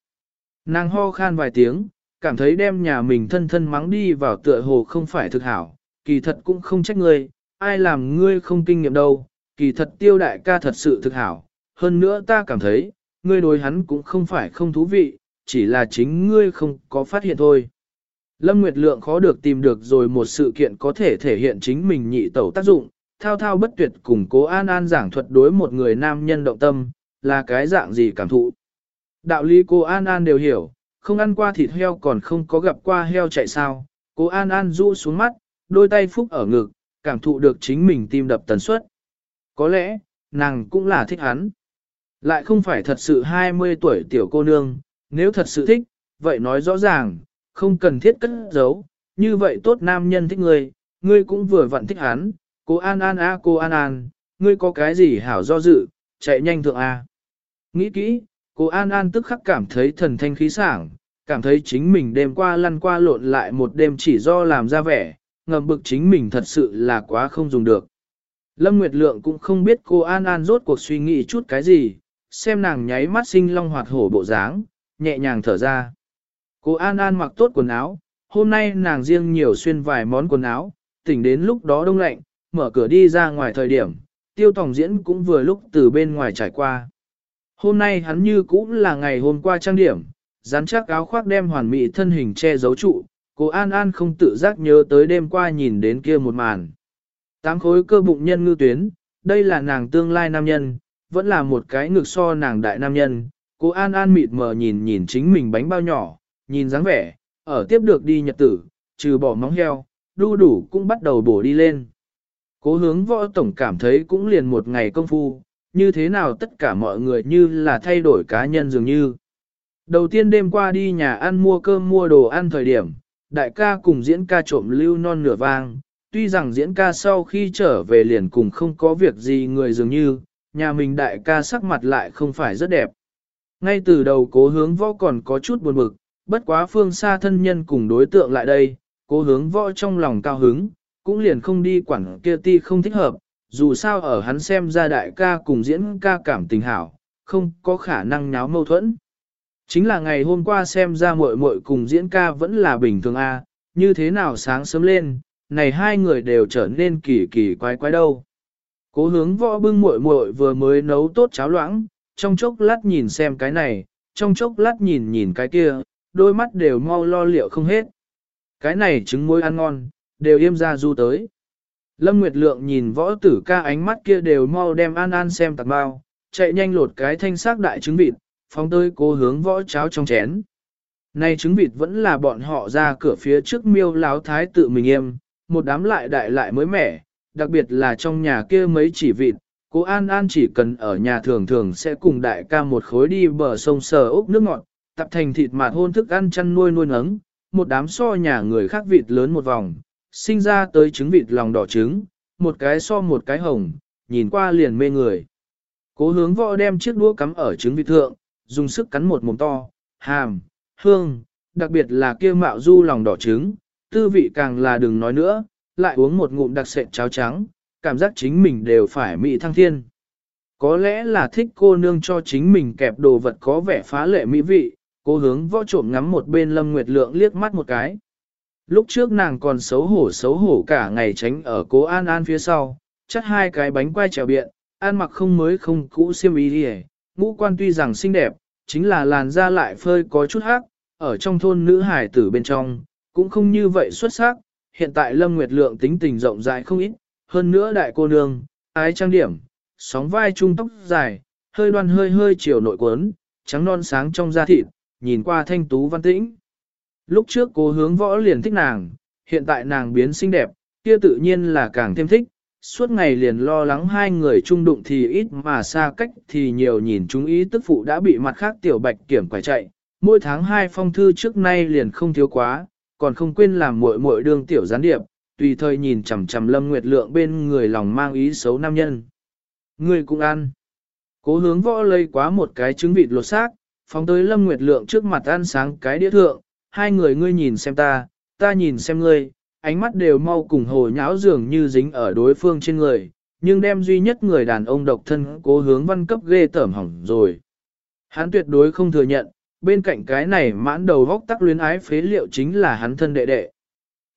Nàng ho khan vài tiếng, cảm thấy đem nhà mình thân thân mắng đi vào tựa hồ không phải thực hảo, kỳ thật cũng không trách ngươi, ai làm ngươi không kinh nghiệm đâu, kỳ thật tiêu đại ca thật sự thực hảo, hơn nữa ta cảm thấy, ngươi đối hắn cũng không phải không thú vị, chỉ là chính ngươi không có phát hiện thôi. Lâm Nguyệt Lượng khó được tìm được rồi một sự kiện có thể thể hiện chính mình nhị tẩu tác dụng, thao thao bất tuyệt cùng cố an an giảng thuật đối một người nam nhân động tâm, là cái dạng gì cảm thụ. Đạo lý cô An An đều hiểu, không ăn qua thịt heo còn không có gặp qua heo chạy sao. Cô An An rũ xuống mắt, đôi tay phúc ở ngực, cảm thụ được chính mình tim đập tần suất. Có lẽ, nàng cũng là thích hắn. Lại không phải thật sự 20 tuổi tiểu cô nương, nếu thật sự thích, vậy nói rõ ràng, không cần thiết cất giấu, như vậy tốt nam nhân thích ngươi, ngươi cũng vừa vặn thích hắn, cô An An a cô An An, ngươi có cái gì hảo do dự, chạy nhanh thượng a. Nghĩ kỹ, cô An An tức khắc cảm thấy thần thanh khí sảng, cảm thấy chính mình đêm qua lăn qua lộn lại một đêm chỉ do làm ra vẻ, ngầm bực chính mình thật sự là quá không dùng được. Lâm Nguyệt Lượng cũng không biết cô An An rốt cuộc suy nghĩ chút cái gì, xem nàng nháy mắt sinh long hoạt hổ bộ dáng, nhẹ nhàng thở ra. Cô An An mặc tốt quần áo, hôm nay nàng riêng nhiều xuyên vài món quần áo, tỉnh đến lúc đó đông lạnh, mở cửa đi ra ngoài thời điểm, tiêu tòng diễn cũng vừa lúc từ bên ngoài trải qua. Hôm nay hắn như cũng là ngày hôm qua trang điểm, dán chắc áo khoác đem hoàn mỹ thân hình che giấu trụ, cô An An không tự giác nhớ tới đêm qua nhìn đến kia một màn. Tám khối cơ bụng nhân ngư tuyến, đây là nàng tương lai nam nhân, vẫn là một cái ngực so nàng đại nam nhân. Cô An An mịt mờ nhìn nhìn chính mình bánh bao nhỏ, nhìn dáng vẻ, ở tiếp được đi nhật tử, trừ bỏ móng heo, đu đủ cũng bắt đầu bổ đi lên. Cố hướng võ tổng cảm thấy cũng liền một ngày công phu, như thế nào tất cả mọi người như là thay đổi cá nhân dường như. Đầu tiên đêm qua đi nhà ăn mua cơm mua đồ ăn thời điểm, đại ca cùng diễn ca trộm lưu non nửa vang, tuy rằng diễn ca sau khi trở về liền cùng không có việc gì người dường như, nhà mình đại ca sắc mặt lại không phải rất đẹp. Ngay từ đầu cố hướng võ còn có chút buồn bực, bất quá phương xa thân nhân cùng đối tượng lại đây, cố hướng võ trong lòng cao hứng, cũng liền không đi quản kia ti không thích hợp, dù sao ở hắn xem ra đại ca cùng diễn ca cảm tình hảo, không có khả năng nháo mâu thuẫn. Chính là ngày hôm qua xem ra muội muội cùng diễn ca vẫn là bình thường a, như thế nào sáng sớm lên, này hai người đều trở nên kỳ kỳ quái quái đâu. Cố hướng võ bưng muội muội vừa mới nấu tốt cháo loãng, trong chốc lát nhìn xem cái này, trong chốc lát nhìn nhìn cái kia, đôi mắt đều mau lo liệu không hết. Cái này trứng muối ăn ngon, đều yêm ra du tới. Lâm Nguyệt Lượng nhìn võ tử ca ánh mắt kia đều mau đem An An xem tạc bao, chạy nhanh lột cái thanh xác đại trứng vịt, phóng tới cố hướng võ cháo trong chén. Này trứng vịt vẫn là bọn họ ra cửa phía trước miêu láo thái tự mình im, một đám lại đại lại mới mẻ, đặc biệt là trong nhà kia mấy chỉ vịt, cố An An chỉ cần ở nhà thường thường sẽ cùng đại ca một khối đi bờ sông sờ ốc nước ngọt, tập thành thịt mạt hôn thức ăn chăn nuôi nuôi nấng, một đám so nhà người khác vịt lớn một vòng, sinh ra tới trứng vịt lòng đỏ trứng, một cái so một cái hồng, nhìn qua liền mê người. Cố hướng võ đem chiếc đũa cắm ở trứng vịt thượng, dùng sức cắn một mồm to, hàm, hương, đặc biệt là kia mạo du lòng đỏ trứng, tư vị càng là đừng nói nữa, lại uống một ngụm đặc sệt cháo trắng, cảm giác chính mình đều phải mỹ thăng thiên. Có lẽ là thích cô nương cho chính mình kẹp đồ vật có vẻ phá lệ mỹ vị, cô hướng võ trộm ngắm một bên Lâm Nguyệt Lượng liếc mắt một cái. Lúc trước nàng còn xấu hổ xấu hổ cả ngày tránh ở cố An An phía sau, chắt hai cái bánh quai trèo biện, An mặc không mới không cũ xiêm y đi ngũ quan tuy rằng xinh đẹp, chính là làn da lại phơi có chút hắc, ở trong thôn nữ hải tử bên trong, cũng không như vậy xuất sắc, hiện tại Lâm Nguyệt Lượng tính tình rộng rãi không ít, hơn nữa đại cô nương, ái trang điểm, sóng vai trung tóc dài, hơi đoan hơi hơi chiều nội quấn, trắng non sáng trong da thịt, nhìn qua thanh tú văn tĩnh. Lúc trước cố hướng võ liền thích nàng, hiện tại nàng biến xinh đẹp, kia tự nhiên là càng thêm thích, suốt ngày liền lo lắng hai người chung đụng thì ít mà xa cách thì nhiều nhìn chúng ý tức phụ đã bị mặt khác tiểu bạch kiểm quải chạy, mỗi tháng hai phong thư trước nay liền không thiếu quá, còn không quên làm muội muội đương tiểu gián điệp, tùy thời nhìn chằm chằm Lâm Nguyệt Lượng bên người lòng mang ý xấu nam nhân. Người cũng ăn. Cố hướng võ lây quá một cái trứng vịt lột xác, phóng tới Lâm Nguyệt Lượng trước mặt ăn sáng cái đĩa thượng, hai người ngươi nhìn xem ta, ta nhìn xem ngươi, ánh mắt đều mau cùng hồ nháo dường như dính ở đối phương trên người, nhưng đem duy nhất người đàn ông độc thân cố hướng văn cấp ghê tởm hỏng rồi. Hắn tuyệt đối không thừa nhận, bên cạnh cái này mãn đầu vóc tắc luyến ái phế liệu chính là hắn thân đệ đệ.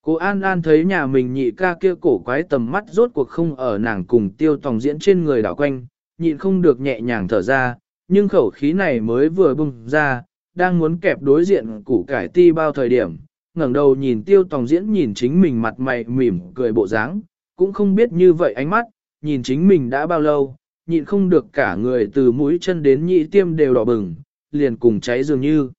Cô An An thấy nhà mình nhị ca kia cổ quái tầm mắt rốt cuộc không ở nàng cùng tiêu tòng diễn trên người đảo quanh, nhịn không được nhẹ nhàng thở ra, nhưng khẩu khí này mới vừa bung ra, đang muốn kẹp đối diện củ cải ti bao thời điểm, ngẩng đầu nhìn tiêu tòng diễn nhìn chính mình mặt mày mỉm cười bộ dáng, cũng không biết như vậy ánh mắt, nhìn chính mình đã bao lâu, nhịn không được cả người từ mũi chân đến nhị tiêm đều đỏ bừng, liền cùng cháy dường như.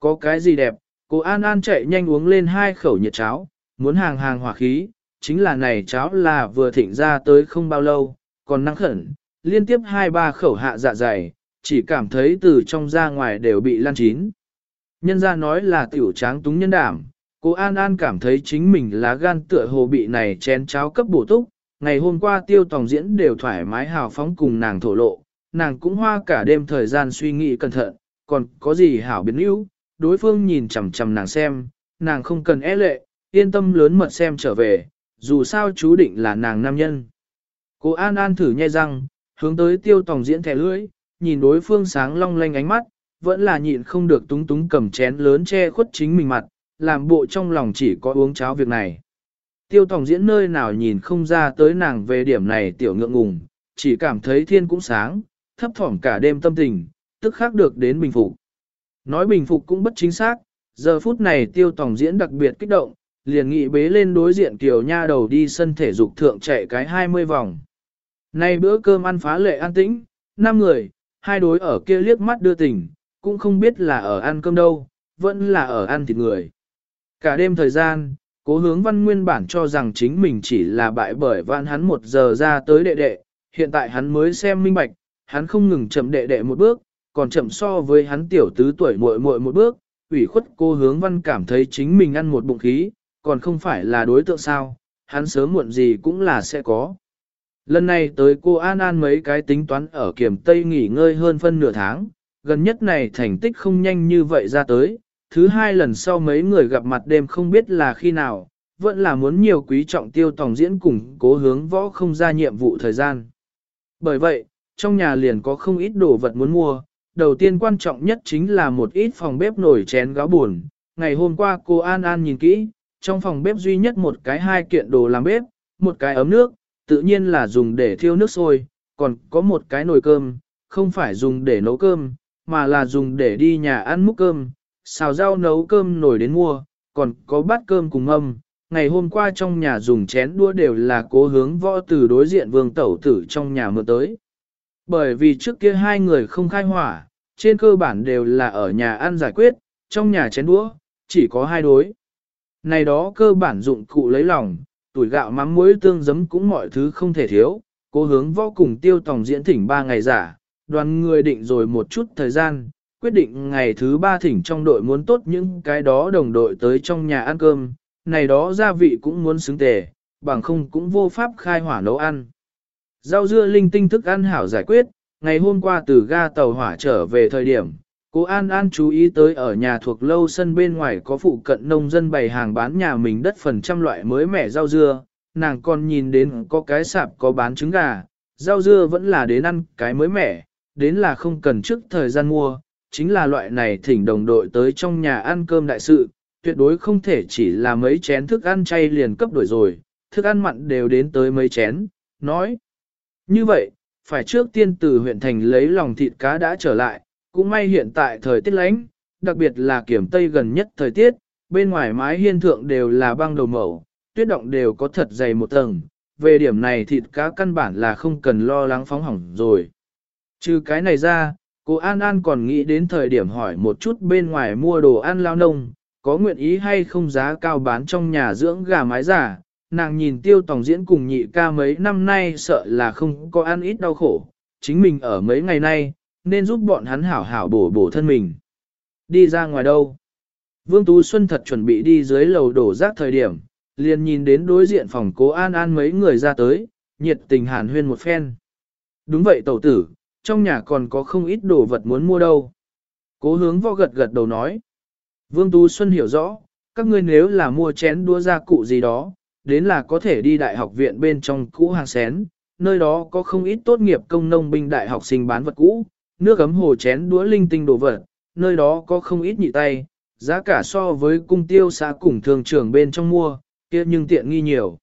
Có cái gì đẹp, cô An An chạy nhanh uống lên hai khẩu nhiệt cháo, muốn hàng hàng hỏa khí, chính là này cháo là vừa thịnh ra tới không bao lâu, còn năng khẩn, liên tiếp hai ba khẩu hạ dạ dày, chỉ cảm thấy từ trong ra ngoài đều bị lan chín. Nhân ra nói là tiểu tráng túng nhân đảm, cô An An cảm thấy chính mình lá gan tựa hồ bị này chén cháo cấp bổ túc, ngày hôm qua tiêu tòng diễn đều thoải mái hào phóng cùng nàng thổ lộ, nàng cũng hoa cả đêm thời gian suy nghĩ cẩn thận, còn có gì hảo biến yếu, đối phương nhìn chằm chằm nàng xem, nàng không cần e lệ, yên tâm lớn mật xem trở về, dù sao chú định là nàng nam nhân. Cô An An thử nhai răng, hướng tới tiêu tòng diễn thẻ lưỡi, nhìn đối phương sáng long lanh ánh mắt, vẫn là nhịn không được túng túng cầm chén lớn che khuất chính mình mặt, làm bộ trong lòng chỉ có uống cháo việc này. Tiêu tòng diễn nơi nào nhìn không ra tới nàng về điểm này tiểu ngượng ngùng, chỉ cảm thấy thiên cũng sáng, thấp thỏm cả đêm tâm tình, tức khác được đến bình phục. Nói bình phục cũng bất chính xác, giờ phút này tiêu tòng diễn đặc biệt kích động, liền nghị bế lên đối diện tiểu nha đầu đi sân thể dục thượng chạy cái 20 vòng. Nay bữa cơm ăn phá lệ an tĩnh, năm người, hai đối ở kia liếc mắt đưa tình, cũng không biết là ở ăn cơm đâu, vẫn là ở ăn thịt người. Cả đêm thời gian, cố hướng văn nguyên bản cho rằng chính mình chỉ là bại bởi vạn hắn một giờ ra tới đệ đệ, hiện tại hắn mới xem minh bạch, hắn không ngừng chậm đệ đệ một bước, còn chậm so với hắn tiểu tứ tuổi muội muội một bước, ủy khuất cô hướng văn cảm thấy chính mình ăn một bụng khí, còn không phải là đối tượng sao, hắn sớm muộn gì cũng là sẽ có. Lần này tới cô An An mấy cái tính toán ở kiểm Tây nghỉ ngơi hơn phân nửa tháng, gần nhất này thành tích không nhanh như vậy ra tới, thứ hai lần sau mấy người gặp mặt đêm không biết là khi nào, vẫn là muốn nhiều quý trọng tiêu tòng diễn cùng cố hướng võ không ra nhiệm vụ thời gian. Bởi vậy, trong nhà liền có không ít đồ vật muốn mua, đầu tiên quan trọng nhất chính là một ít phòng bếp nổi chén gáo buồn. Ngày hôm qua cô An An nhìn kỹ, trong phòng bếp duy nhất một cái hai kiện đồ làm bếp, một cái ấm nước, tự nhiên là dùng để thiêu nước sôi, còn có một cái nồi cơm, không phải dùng để nấu cơm, mà là dùng để đi nhà ăn múc cơm, xào rau nấu cơm nồi đến mua, còn có bát cơm cùng âm. Ngày hôm qua trong nhà dùng chén đũa đều là cố hướng võ từ đối diện vương tẩu tử trong nhà mượn tới. Bởi vì trước kia hai người không khai hỏa, trên cơ bản đều là ở nhà ăn giải quyết, trong nhà chén đũa, chỉ có hai đối. Này đó cơ bản dụng cụ lấy lòng, tuổi gạo mắm muối tương giấm cũng mọi thứ không thể thiếu, cố hướng võ cùng tiêu tòng diễn thỉnh ba ngày giả, đoàn người định rồi một chút thời gian, quyết định ngày thứ ba thỉnh trong đội muốn tốt những cái đó đồng đội tới trong nhà ăn cơm, này đó gia vị cũng muốn xứng tề, bằng không cũng vô pháp khai hỏa nấu ăn. Rau dưa linh tinh thức ăn hảo giải quyết, ngày hôm qua từ ga tàu hỏa trở về thời điểm, cô An An chú ý tới ở nhà thuộc lâu sân bên ngoài có phụ cận nông dân bày hàng bán nhà mình đất phần trăm loại mới mẻ rau dưa, nàng còn nhìn đến có cái sạp có bán trứng gà, rau dưa vẫn là đến ăn cái mới mẻ, đến là không cần trước thời gian mua, chính là loại này thỉnh đồng đội tới trong nhà ăn cơm đại sự, tuyệt đối không thể chỉ là mấy chén thức ăn chay liền cấp đổi rồi, thức ăn mặn đều đến tới mấy chén, nói. Như vậy, phải trước tiên từ huyện thành lấy lòng thịt cá đã trở lại, cũng may hiện tại thời tiết lánh, đặc biệt là kiểm tây gần nhất thời tiết, bên ngoài mái hiên thượng đều là băng đầu mẩu, tuyết động đều có thật dày một tầng, về điểm này thịt cá căn bản là không cần lo lắng phóng hỏng rồi. Trừ cái này ra, cô An An còn nghĩ đến thời điểm hỏi một chút bên ngoài mua đồ ăn lao nông, có nguyện ý hay không giá cao bán trong nhà dưỡng gà mái giả, nàng nhìn tiêu tòng diễn cùng nhị ca mấy năm nay sợ là không có ăn ít đau khổ, chính mình ở mấy ngày nay, nên giúp bọn hắn hảo hảo bổ bổ thân mình. Đi ra ngoài đâu? Vương Tú Xuân thật chuẩn bị đi dưới lầu đổ rác thời điểm, liền nhìn đến đối diện phòng cố an an mấy người ra tới, nhiệt tình hàn huyên một phen. Đúng vậy tẩu tử, trong nhà còn có không ít đồ vật muốn mua đâu. Cố hướng vo gật gật đầu nói. Vương Tú Xuân hiểu rõ, các ngươi nếu là mua chén đua gia cụ gì đó, đến là có thể đi đại học viện bên trong cũ hàng xén, nơi đó có không ít tốt nghiệp công nông binh đại học sinh bán vật cũ, nước ấm hồ chén đũa linh tinh đồ vật, nơi đó có không ít nhị tay, giá cả so với cung tiêu xã cùng thường trưởng bên trong mua, kia nhưng tiện nghi nhiều.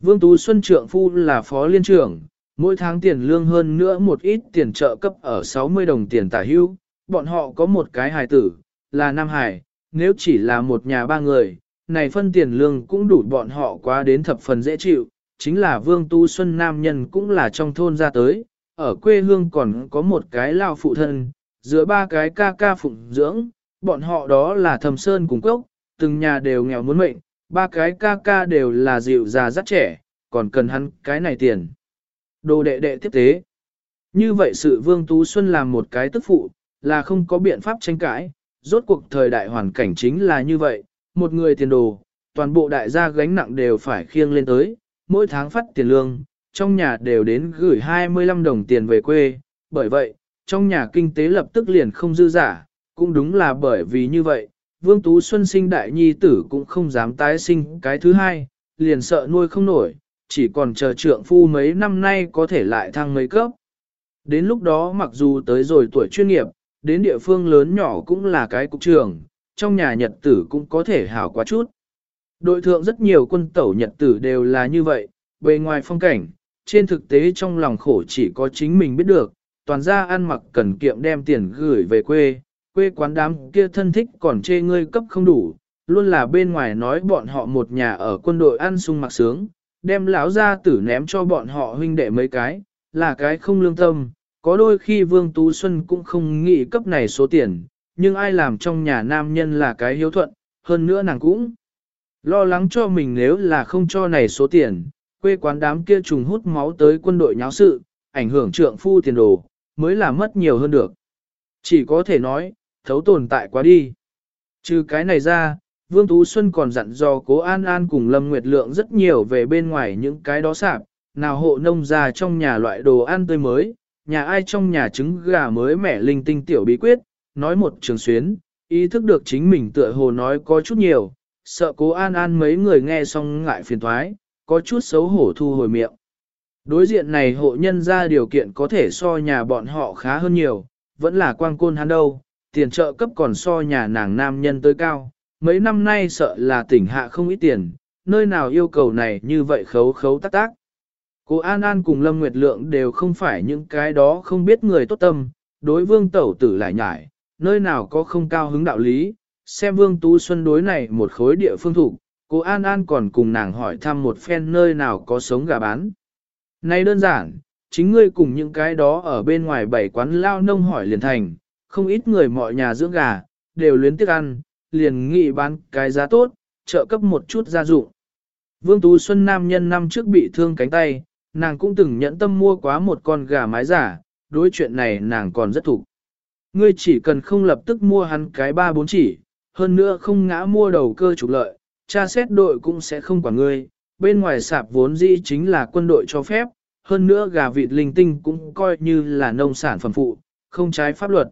Vương Tú Xuân Trượng Phu là phó liên trưởng, mỗi tháng tiền lương hơn nữa một ít tiền trợ cấp ở 60 đồng tiền tả hưu, bọn họ có một cái hài tử, là Nam Hải, nếu chỉ là một nhà ba người, này phân tiền lương cũng đủ bọn họ quá đến thập phần dễ chịu, chính là Vương Tu Xuân Nam nhân cũng là trong thôn ra tới, ở quê hương còn có một cái lao phụ thân, giữa ba cái ca ca phụng dưỡng, bọn họ đó là thầm sơn cùng cốc, từng nhà đều nghèo muốn mệnh, ba cái ca ca đều là dịu già rất trẻ, còn cần hắn cái này tiền. Đồ đệ đệ tiếp tế. Như vậy sự Vương Tú Xuân làm một cái tức phụ, là không có biện pháp tranh cãi, rốt cuộc thời đại hoàn cảnh chính là như vậy, một người tiền đồ, toàn bộ đại gia gánh nặng đều phải khiêng lên tới, mỗi tháng phát tiền lương, trong nhà đều đến gửi 25 đồng tiền về quê, bởi vậy, trong nhà kinh tế lập tức liền không dư giả, cũng đúng là bởi vì như vậy, Vương Tú Xuân sinh đại nhi tử cũng không dám tái sinh cái thứ hai, liền sợ nuôi không nổi, chỉ còn chờ trượng phu mấy năm nay có thể lại thăng mấy cấp. Đến lúc đó mặc dù tới rồi tuổi chuyên nghiệp, đến địa phương lớn nhỏ cũng là cái cục trường, trong nhà nhật tử cũng có thể hảo quá chút. Đội thượng rất nhiều quân tẩu nhật tử đều là như vậy, bề ngoài phong cảnh, trên thực tế trong lòng khổ chỉ có chính mình biết được, toàn ra ăn mặc cần kiệm đem tiền gửi về quê, quê quán đám kia thân thích còn chê ngươi cấp không đủ, luôn là bên ngoài nói bọn họ một nhà ở quân đội ăn sung mặc sướng, đem lão ra tử ném cho bọn họ huynh đệ mấy cái, là cái không lương tâm, có đôi khi Vương Tú Xuân cũng không nghĩ cấp này số tiền, nhưng ai làm trong nhà nam nhân là cái hiếu thuận, hơn nữa nàng cũng lo lắng cho mình nếu là không cho này số tiền, quê quán đám kia trùng hút máu tới quân đội nháo sự, ảnh hưởng trượng phu tiền đồ, mới là mất nhiều hơn được. Chỉ có thể nói, thấu tồn tại quá đi. Trừ cái này ra, Vương Tú Xuân còn dặn dò cố An An cùng Lâm Nguyệt Lượng rất nhiều về bên ngoài những cái đó sạp, nào hộ nông ra trong nhà loại đồ ăn tươi mới, nhà ai trong nhà trứng gà mới mẻ linh tinh tiểu bí quyết, nói một trường xuyến, ý thức được chính mình tựa hồ nói có chút nhiều, sợ cố An An mấy người nghe xong ngại phiền thoái, có chút xấu hổ thu hồi miệng. Đối diện này hộ nhân ra điều kiện có thể so nhà bọn họ khá hơn nhiều, vẫn là quang côn hắn đâu, tiền trợ cấp còn so nhà nàng nam nhân tới cao, mấy năm nay sợ là tỉnh hạ không ít tiền, nơi nào yêu cầu này như vậy khấu khấu tác tác. Cô An An cùng Lâm Nguyệt Lượng đều không phải những cái đó không biết người tốt tâm, đối vương tẩu tử lại nhải, nơi nào có không cao hứng đạo lý, xem vương tú xuân đối này một khối địa phương thủ, cô An An còn cùng nàng hỏi thăm một phen nơi nào có sống gà bán. Này đơn giản, chính ngươi cùng những cái đó ở bên ngoài bảy quán lao nông hỏi liền thành, không ít người mọi nhà dưỡng gà, đều luyến tiếc ăn, liền nghị bán cái giá tốt, trợ cấp một chút gia dụng. Vương Tú Xuân nam nhân năm trước bị thương cánh tay, nàng cũng từng nhẫn tâm mua quá một con gà mái giả, đối chuyện này nàng còn rất thủ. Ngươi chỉ cần không lập tức mua hắn cái ba bốn chỉ, hơn nữa không ngã mua đầu cơ trục lợi, cha xét đội cũng sẽ không quản ngươi, bên ngoài sạp vốn dĩ chính là quân đội cho phép, hơn nữa gà vịt linh tinh cũng coi như là nông sản phẩm phụ, không trái pháp luật.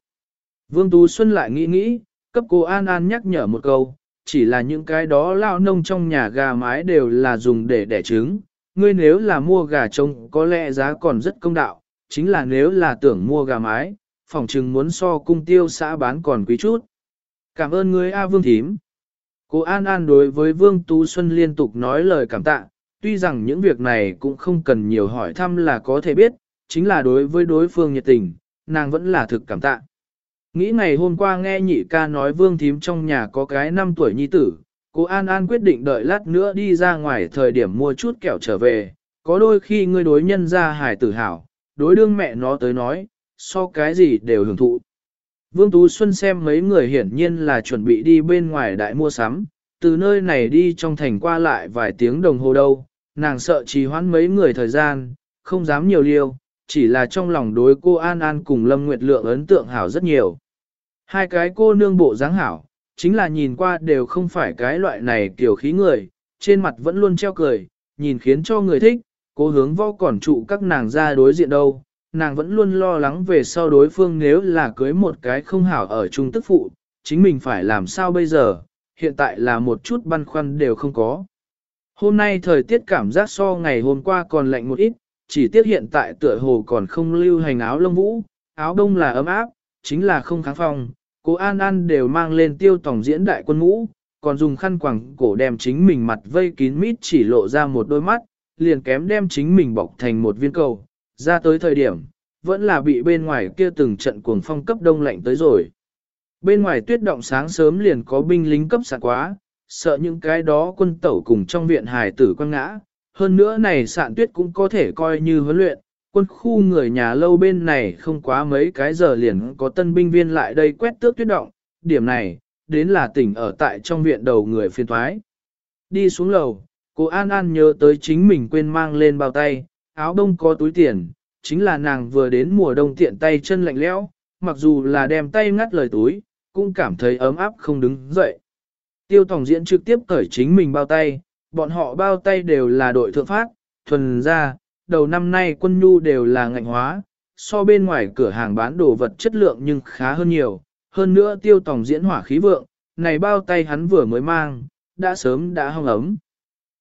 Vương Tú Xuân lại nghĩ nghĩ, cấp cô An An nhắc nhở một câu, chỉ là những cái đó lao nông trong nhà gà mái đều là dùng để đẻ trứng, ngươi nếu là mua gà trông có lẽ giá còn rất công đạo, chính là nếu là tưởng mua gà mái, phòng trừng muốn so cung tiêu xã bán còn quý chút. Cảm ơn ngươi A Vương Thím. Cô An An đối với Vương Tú Xuân liên tục nói lời cảm tạ, tuy rằng những việc này cũng không cần nhiều hỏi thăm là có thể biết, chính là đối với đối phương nhiệt tình, nàng vẫn là thực cảm tạ. Nghĩ ngày hôm qua nghe nhị ca nói Vương Thím trong nhà có cái 5 tuổi nhi tử, cô An An quyết định đợi lát nữa đi ra ngoài thời điểm mua chút kẹo trở về, có đôi khi ngươi đối nhân ra hài tử hảo, đối đương mẹ nó tới nói, so cái gì đều hưởng thụ. Vương Tú Xuân xem mấy người hiển nhiên là chuẩn bị đi bên ngoài đại mua sắm, từ nơi này đi trong thành qua lại vài tiếng đồng hồ đâu, nàng sợ trì hoãn mấy người thời gian, không dám nhiều liêu, chỉ là trong lòng đối cô An An cùng Lâm Nguyệt Lượng ấn tượng hảo rất nhiều. Hai cái cô nương bộ dáng hảo, chính là nhìn qua đều không phải cái loại này kiểu khí người, trên mặt vẫn luôn treo cười, nhìn khiến cho người thích, cố hướng võ còn trụ các nàng ra đối diện đâu, nàng vẫn luôn lo lắng về sau đối phương nếu là cưới một cái không hảo ở chung tức phụ, chính mình phải làm sao bây giờ, hiện tại là một chút băn khoăn đều không có. Hôm nay thời tiết cảm giác so ngày hôm qua còn lạnh một ít, chỉ tiếc hiện tại tựa hồ còn không lưu hành áo lông vũ, áo đông là ấm áp, chính là không kháng phong. Cô An An đều mang lên tiêu tổng diễn đại quân ngũ, còn dùng khăn quàng cổ đem chính mình mặt vây kín mít chỉ lộ ra một đôi mắt, liền kém đem chính mình bọc thành một viên cầu. Ra tới thời điểm, vẫn là bị bên ngoài kia từng trận cuồng phong cấp đông lạnh tới rồi. Bên ngoài tuyết động sáng sớm liền có binh lính cấp sạc quá, sợ những cái đó quân tẩu cùng trong viện hài tử quăng ngã. Hơn nữa này sạn tuyết cũng có thể coi như huấn luyện, quân khu người nhà lâu bên này không quá mấy cái giờ liền có tân binh viên lại đây quét tước tuyết động, điểm này, đến là tỉnh ở tại trong viện đầu người phiên thoái. Đi xuống lầu, cô An An nhớ tới chính mình quên mang lên bao tay, áo đông có túi tiền, chính là nàng vừa đến mùa đông tiện tay chân lạnh lẽo, mặc dù là đem tay ngắt lời túi, cũng cảm thấy ấm áp không đứng dậy. Tiêu Tòng Diễn trực tiếp cởi chính mình bao tay, bọn họ bao tay đều là đội thượng phát, thuần ra, đầu năm nay quân nhu đều là ngạnh hóa, so bên ngoài cửa hàng bán đồ vật chất lượng nhưng khá hơn nhiều. Hơn nữa Tiêu Tòng Diễn hỏa khí vượng, này bao tay hắn vừa mới mang, đã sớm đã hong ấm.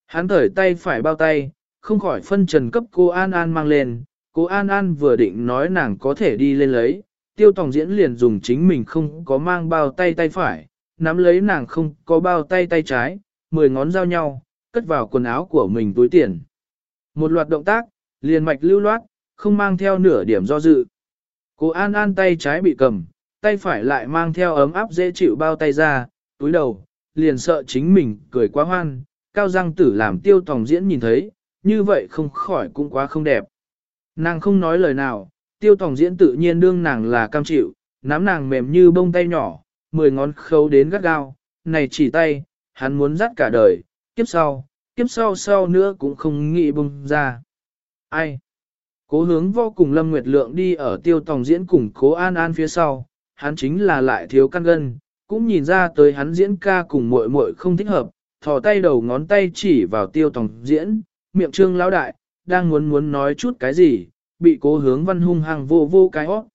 Hắn thởi tay phải bao tay, không khỏi phân trần cấp cô An An mang lên, cô An An vừa định nói nàng có thể đi lên lấy, tiêu tòng diễn liền dùng chính mình không có mang bao tay tay phải, nắm lấy nàng không có bao tay tay trái, mười ngón giao nhau, cất vào quần áo của mình túi tiền. Một loạt động tác, liền mạch lưu loát, không mang theo nửa điểm do dự. Cô An An tay trái bị cầm, tay phải lại mang theo ấm áp dễ chịu bao tay ra, túi đầu, liền sợ chính mình cười quá hoan, cao răng tử làm tiêu tòng diễn nhìn thấy, như vậy không khỏi cũng quá không đẹp. Nàng không nói lời nào, tiêu tòng diễn tự nhiên đương nàng là cam chịu, nắm nàng mềm như bông tay nhỏ, mười ngón khấu đến gắt gao, này chỉ tay, hắn muốn dắt cả đời, kiếp sau, kiếp sau sau nữa cũng không nghĩ bông ra. Ai? Cố hướng vô cùng Lâm Nguyệt Lượng đi ở tiêu tòng diễn cùng cố an an phía sau, hắn chính là lại thiếu căn gân, cũng nhìn ra tới hắn diễn ca cùng muội muội không thích hợp, thò tay đầu ngón tay chỉ vào tiêu tòng diễn, miệng trương lão đại, đang muốn muốn nói chút cái gì, bị cố hướng văn hung hăng vô vô cái hót.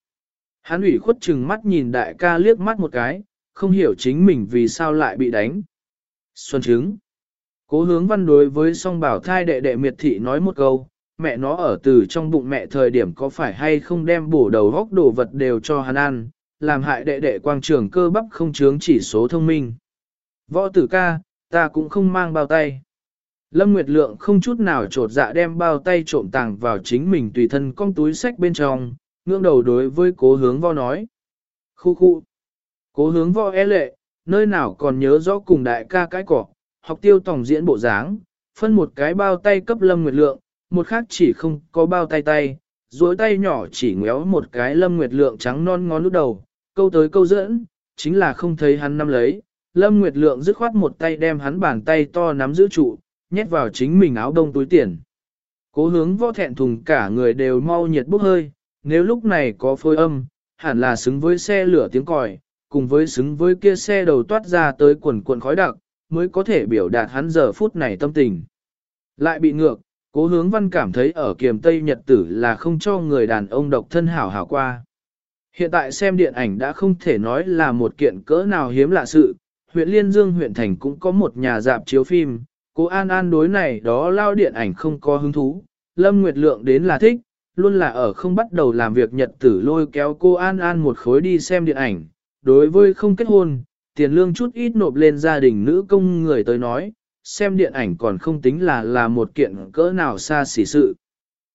Hắn ủy khuất chừng mắt nhìn đại ca liếc mắt một cái, không hiểu chính mình vì sao lại bị đánh. Xuân chứng. Cố hướng văn đối với song bảo thai đệ đệ miệt thị nói một câu, mẹ nó ở từ trong bụng mẹ thời điểm có phải hay không đem bổ đầu góc đồ vật đều cho hắn ăn, làm hại đệ đệ quang trường cơ bắp không chướng chỉ số thông minh. Võ tử ca, ta cũng không mang bao tay. Lâm Nguyệt Lượng không chút nào trột dạ đem bao tay trộm tàng vào chính mình tùy thân con túi sách bên trong, ngưỡng đầu đối với cố hướng vo nói. Khu khu. Cố hướng vo e lệ, nơi nào còn nhớ rõ cùng đại ca cái cỏ, học tiêu tổng diễn bộ dáng, phân một cái bao tay cấp Lâm Nguyệt Lượng, một khác chỉ không có bao tay tay, duỗi tay nhỏ chỉ ngéo một cái Lâm Nguyệt Lượng trắng non ngón lút đầu, câu tới câu dẫn, chính là không thấy hắn nắm lấy. Lâm Nguyệt Lượng dứt khoát một tay đem hắn bàn tay to nắm giữ trụ, nhét vào chính mình áo đông túi tiền. Cố hướng võ thẹn thùng cả người đều mau nhiệt bốc hơi, nếu lúc này có phôi âm, hẳn là xứng với xe lửa tiếng còi, cùng với xứng với kia xe đầu toát ra tới quần quần khói đặc, mới có thể biểu đạt hắn giờ phút này tâm tình. Lại bị ngược, cố hướng văn cảm thấy ở kiềm Tây Nhật tử là không cho người đàn ông độc thân hảo hảo qua. Hiện tại xem điện ảnh đã không thể nói là một kiện cỡ nào hiếm lạ sự, huyện Liên Dương huyện Thành cũng có một nhà dạp chiếu phim, Cô An An đối này đó lao điện ảnh không có hứng thú, Lâm Nguyệt Lượng đến là thích, luôn là ở không bắt đầu làm việc nhật tử lôi kéo cô An An một khối đi xem điện ảnh. Đối với không kết hôn, tiền lương chút ít nộp lên gia đình nữ công người tới nói, xem điện ảnh còn không tính là là một kiện cỡ nào xa xỉ sự.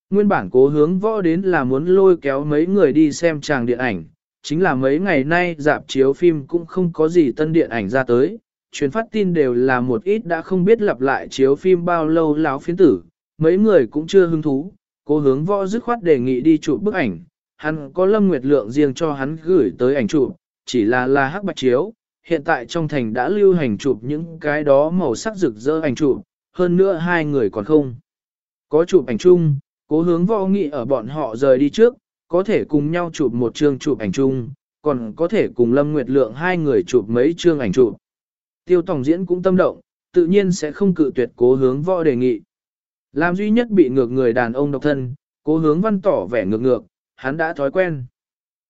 Nguyên bản cố hướng võ đến là muốn lôi kéo mấy người đi xem tràng điện ảnh, chính là mấy ngày nay dạp chiếu phim cũng không có gì tân điện ảnh ra tới, truyền phát tin đều là một ít đã không biết lặp lại chiếu phim bao lâu láo phiến tử, mấy người cũng chưa hứng thú, cố hướng võ dứt khoát đề nghị đi chụp bức ảnh, hắn có lâm nguyệt lượng riêng cho hắn gửi tới ảnh chụp, chỉ là là hắc bạch chiếu, hiện tại trong thành đã lưu hành chụp những cái đó màu sắc rực rỡ ảnh chụp, hơn nữa hai người còn không. Có chụp ảnh chung, cố hướng võ nghị ở bọn họ rời đi trước, có thể cùng nhau chụp một chương chụp ảnh chung, còn có thể cùng Lâm Nguyệt Lượng hai người chụp mấy chương ảnh chụp. Tiêu Tổng Diễn cũng tâm động, tự nhiên sẽ không cự tuyệt cố hướng võ đề nghị. Làm duy nhất bị ngược người đàn ông độc thân, cố hướng văn tỏ vẻ ngược ngược, hắn đã thói quen.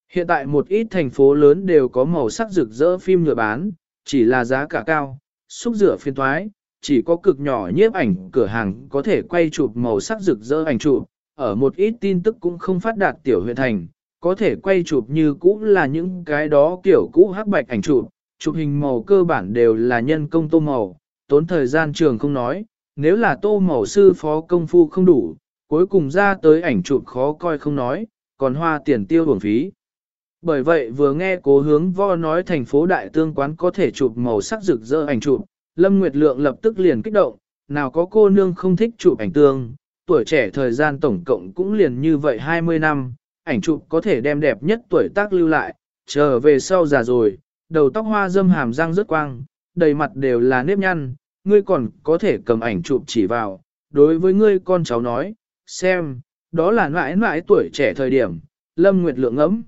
Hiện tại một ít thành phố lớn đều có màu sắc rực rỡ phim nhựa bán, chỉ là giá cả cao, xúc rửa phiên thoái, chỉ có cực nhỏ nhiếp ảnh cửa hàng có thể quay chụp màu sắc rực rỡ ảnh chụp, ở một ít tin tức cũng không phát đạt tiểu huyện thành, có thể quay chụp như cũ là những cái đó kiểu cũ hắc bạch ảnh chụp, chụp hình màu cơ bản đều là nhân công tô màu, tốn thời gian trường không nói, nếu là tô màu sư phó công phu không đủ, cuối cùng ra tới ảnh chụp khó coi không nói, còn hoa tiền tiêu bổng phí. Bởi vậy vừa nghe cố hướng vo nói thành phố đại tương quán có thể chụp màu sắc rực rỡ ảnh chụp, Lâm Nguyệt Lượng lập tức liền kích động, nào có cô nương không thích chụp ảnh tương, tuổi trẻ thời gian tổng cộng cũng liền như vậy 20 năm, ảnh chụp có thể đem đẹp nhất tuổi tác lưu lại, trở về sau già rồi, đầu tóc hoa dâm hàm răng rất quang, đầy mặt đều là nếp nhăn, ngươi còn có thể cầm ảnh chụp chỉ vào, đối với ngươi con cháu nói, xem, đó là mãi mãi tuổi trẻ thời điểm, Lâm Nguyệt Lượng ấm,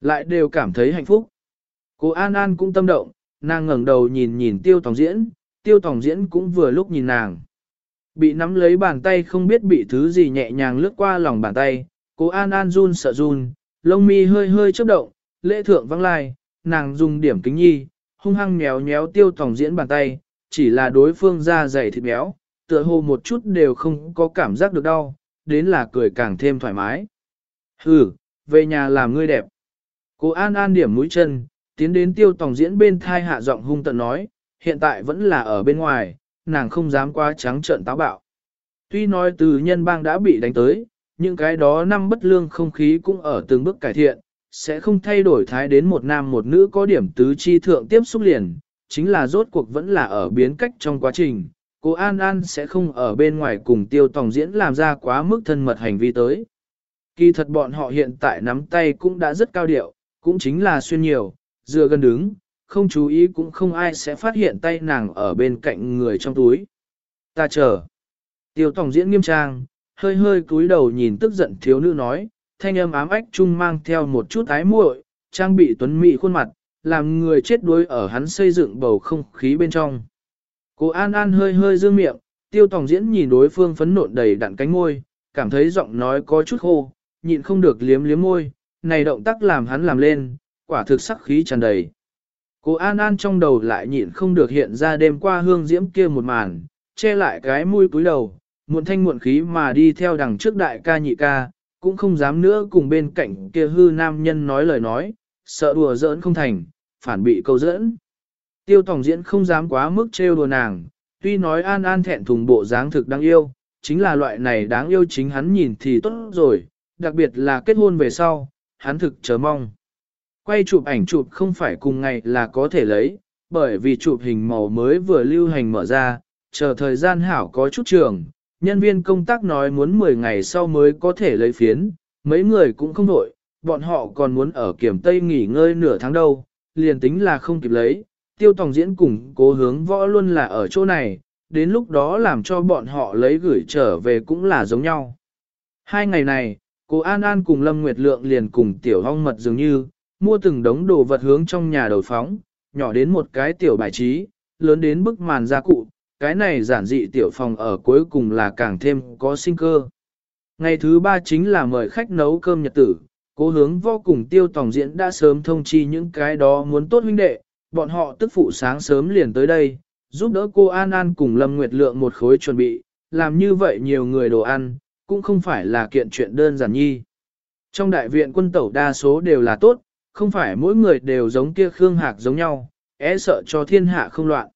lại đều cảm thấy hạnh phúc. Cô An An cũng tâm động, nàng ngẩng đầu nhìn nhìn tiêu tòng diễn, tiêu tòng diễn cũng vừa lúc nhìn nàng. Bị nắm lấy bàn tay không biết bị thứ gì nhẹ nhàng lướt qua lòng bàn tay, cô An An run sợ run, lông mi hơi hơi chớp động, lễ thượng vắng lai, nàng dùng điểm kính nhi, hung hăng méo méo tiêu tòng diễn bàn tay, chỉ là đối phương da dày thịt béo, tựa hồ một chút đều không có cảm giác được đau, đến là cười càng thêm thoải mái. Hừ, về nhà làm ngươi đẹp. Cô An An điểm mũi chân, tiến đến tiêu tòng diễn bên thai hạ giọng hung tận nói, hiện tại vẫn là ở bên ngoài, nàng không dám quá trắng trợn táo bạo. Tuy nói từ nhân bang đã bị đánh tới, những cái đó năm bất lương không khí cũng ở từng bước cải thiện, sẽ không thay đổi thái đến một nam một nữ có điểm tứ chi thượng tiếp xúc liền, chính là rốt cuộc vẫn là ở biến cách trong quá trình. Cô An An sẽ không ở bên ngoài cùng tiêu tòng diễn làm ra quá mức thân mật hành vi tới. Kỳ thật bọn họ hiện tại nắm tay cũng đã rất cao điệu, cũng chính là xuyên nhiều, dựa gần đứng, không chú ý cũng không ai sẽ phát hiện tay nàng ở bên cạnh người trong túi. Ta chờ. Tiêu tổng diễn nghiêm trang, hơi hơi cúi đầu nhìn tức giận thiếu nữ nói, thanh âm ám ách chung mang theo một chút ái muội, trang bị tuấn mỹ khuôn mặt, làm người chết đuối ở hắn xây dựng bầu không khí bên trong. Cô An An hơi hơi dương miệng, tiêu tổng diễn nhìn đối phương phấn nộn đầy đặn cánh môi, cảm thấy giọng nói có chút khô, nhịn không được liếm liếm môi, này động tác làm hắn làm lên, quả thực sắc khí tràn đầy. Cô An An trong đầu lại nhịn không được hiện ra đêm qua hương diễm kia một màn, che lại cái mũi cúi đầu, muộn thanh muộn khí mà đi theo đằng trước đại ca nhị ca, cũng không dám nữa cùng bên cạnh kia hư nam nhân nói lời nói, sợ đùa giỡn không thành, phản bị câu dẫn. Tiêu Tòng Diễn không dám quá mức trêu đùa nàng, tuy nói An An thẹn thùng bộ dáng thực đáng yêu, chính là loại này đáng yêu chính hắn nhìn thì tốt rồi, đặc biệt là kết hôn về sau, hắn thực chờ mong. Quay chụp ảnh chụp không phải cùng ngày là có thể lấy, bởi vì chụp hình màu mới vừa lưu hành mở ra, chờ thời gian hảo có chút trường, nhân viên công tác nói muốn 10 ngày sau mới có thể lấy phiến, mấy người cũng không đổi, bọn họ còn muốn ở kiểm Tây nghỉ ngơi nửa tháng đâu, liền tính là không kịp lấy, tiêu tòng diễn cùng cố hướng võ luôn là ở chỗ này, đến lúc đó làm cho bọn họ lấy gửi trở về cũng là giống nhau. Hai ngày này, cô An An cùng Lâm Nguyệt Lượng liền cùng tiểu hong mật dường như, mua từng đống đồ vật hướng trong nhà đầu phóng, nhỏ đến một cái tiểu bài trí, lớn đến bức màn gia cụ, cái này giản dị tiểu phòng ở cuối cùng là càng thêm có sinh cơ. Ngày thứ ba chính là mời khách nấu cơm nhật tử, cố hướng vô cùng tiêu tòng diễn đã sớm thông chi những cái đó muốn tốt huynh đệ, bọn họ tức phụ sáng sớm liền tới đây, giúp đỡ cô An An cùng Lâm Nguyệt Lượng một khối chuẩn bị, làm như vậy nhiều người đồ ăn, cũng không phải là kiện chuyện đơn giản nhi. Trong đại viện quân tẩu đa số đều là tốt, không phải mỗi người đều giống kia Khương Hạc giống nhau, é sợ cho thiên hạ không loạn.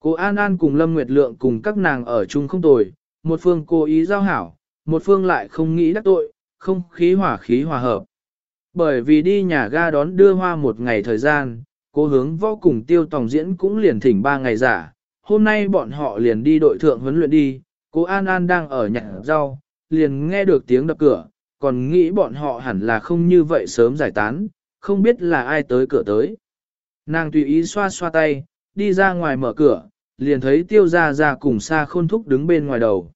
Cô An An cùng Lâm Nguyệt Lượng cùng các nàng ở chung không tồi, một phương cố ý giao hảo, một phương lại không nghĩ đắc tội, không khí hỏa khí hòa hợp. Bởi vì đi nhà ga đón đưa hoa một ngày thời gian, cô hướng vô cùng tiêu tòng diễn cũng liền thỉnh ba ngày giả. Hôm nay bọn họ liền đi đội thượng huấn luyện đi, cô An An đang ở nhặt rau, liền nghe được tiếng đập cửa, còn nghĩ bọn họ hẳn là không như vậy sớm giải tán, không biết là ai tới cửa tới. Nàng tùy ý xoa xoa tay, đi ra ngoài mở cửa, liền thấy tiêu ra ra cùng xa khôn thúc đứng bên ngoài đầu.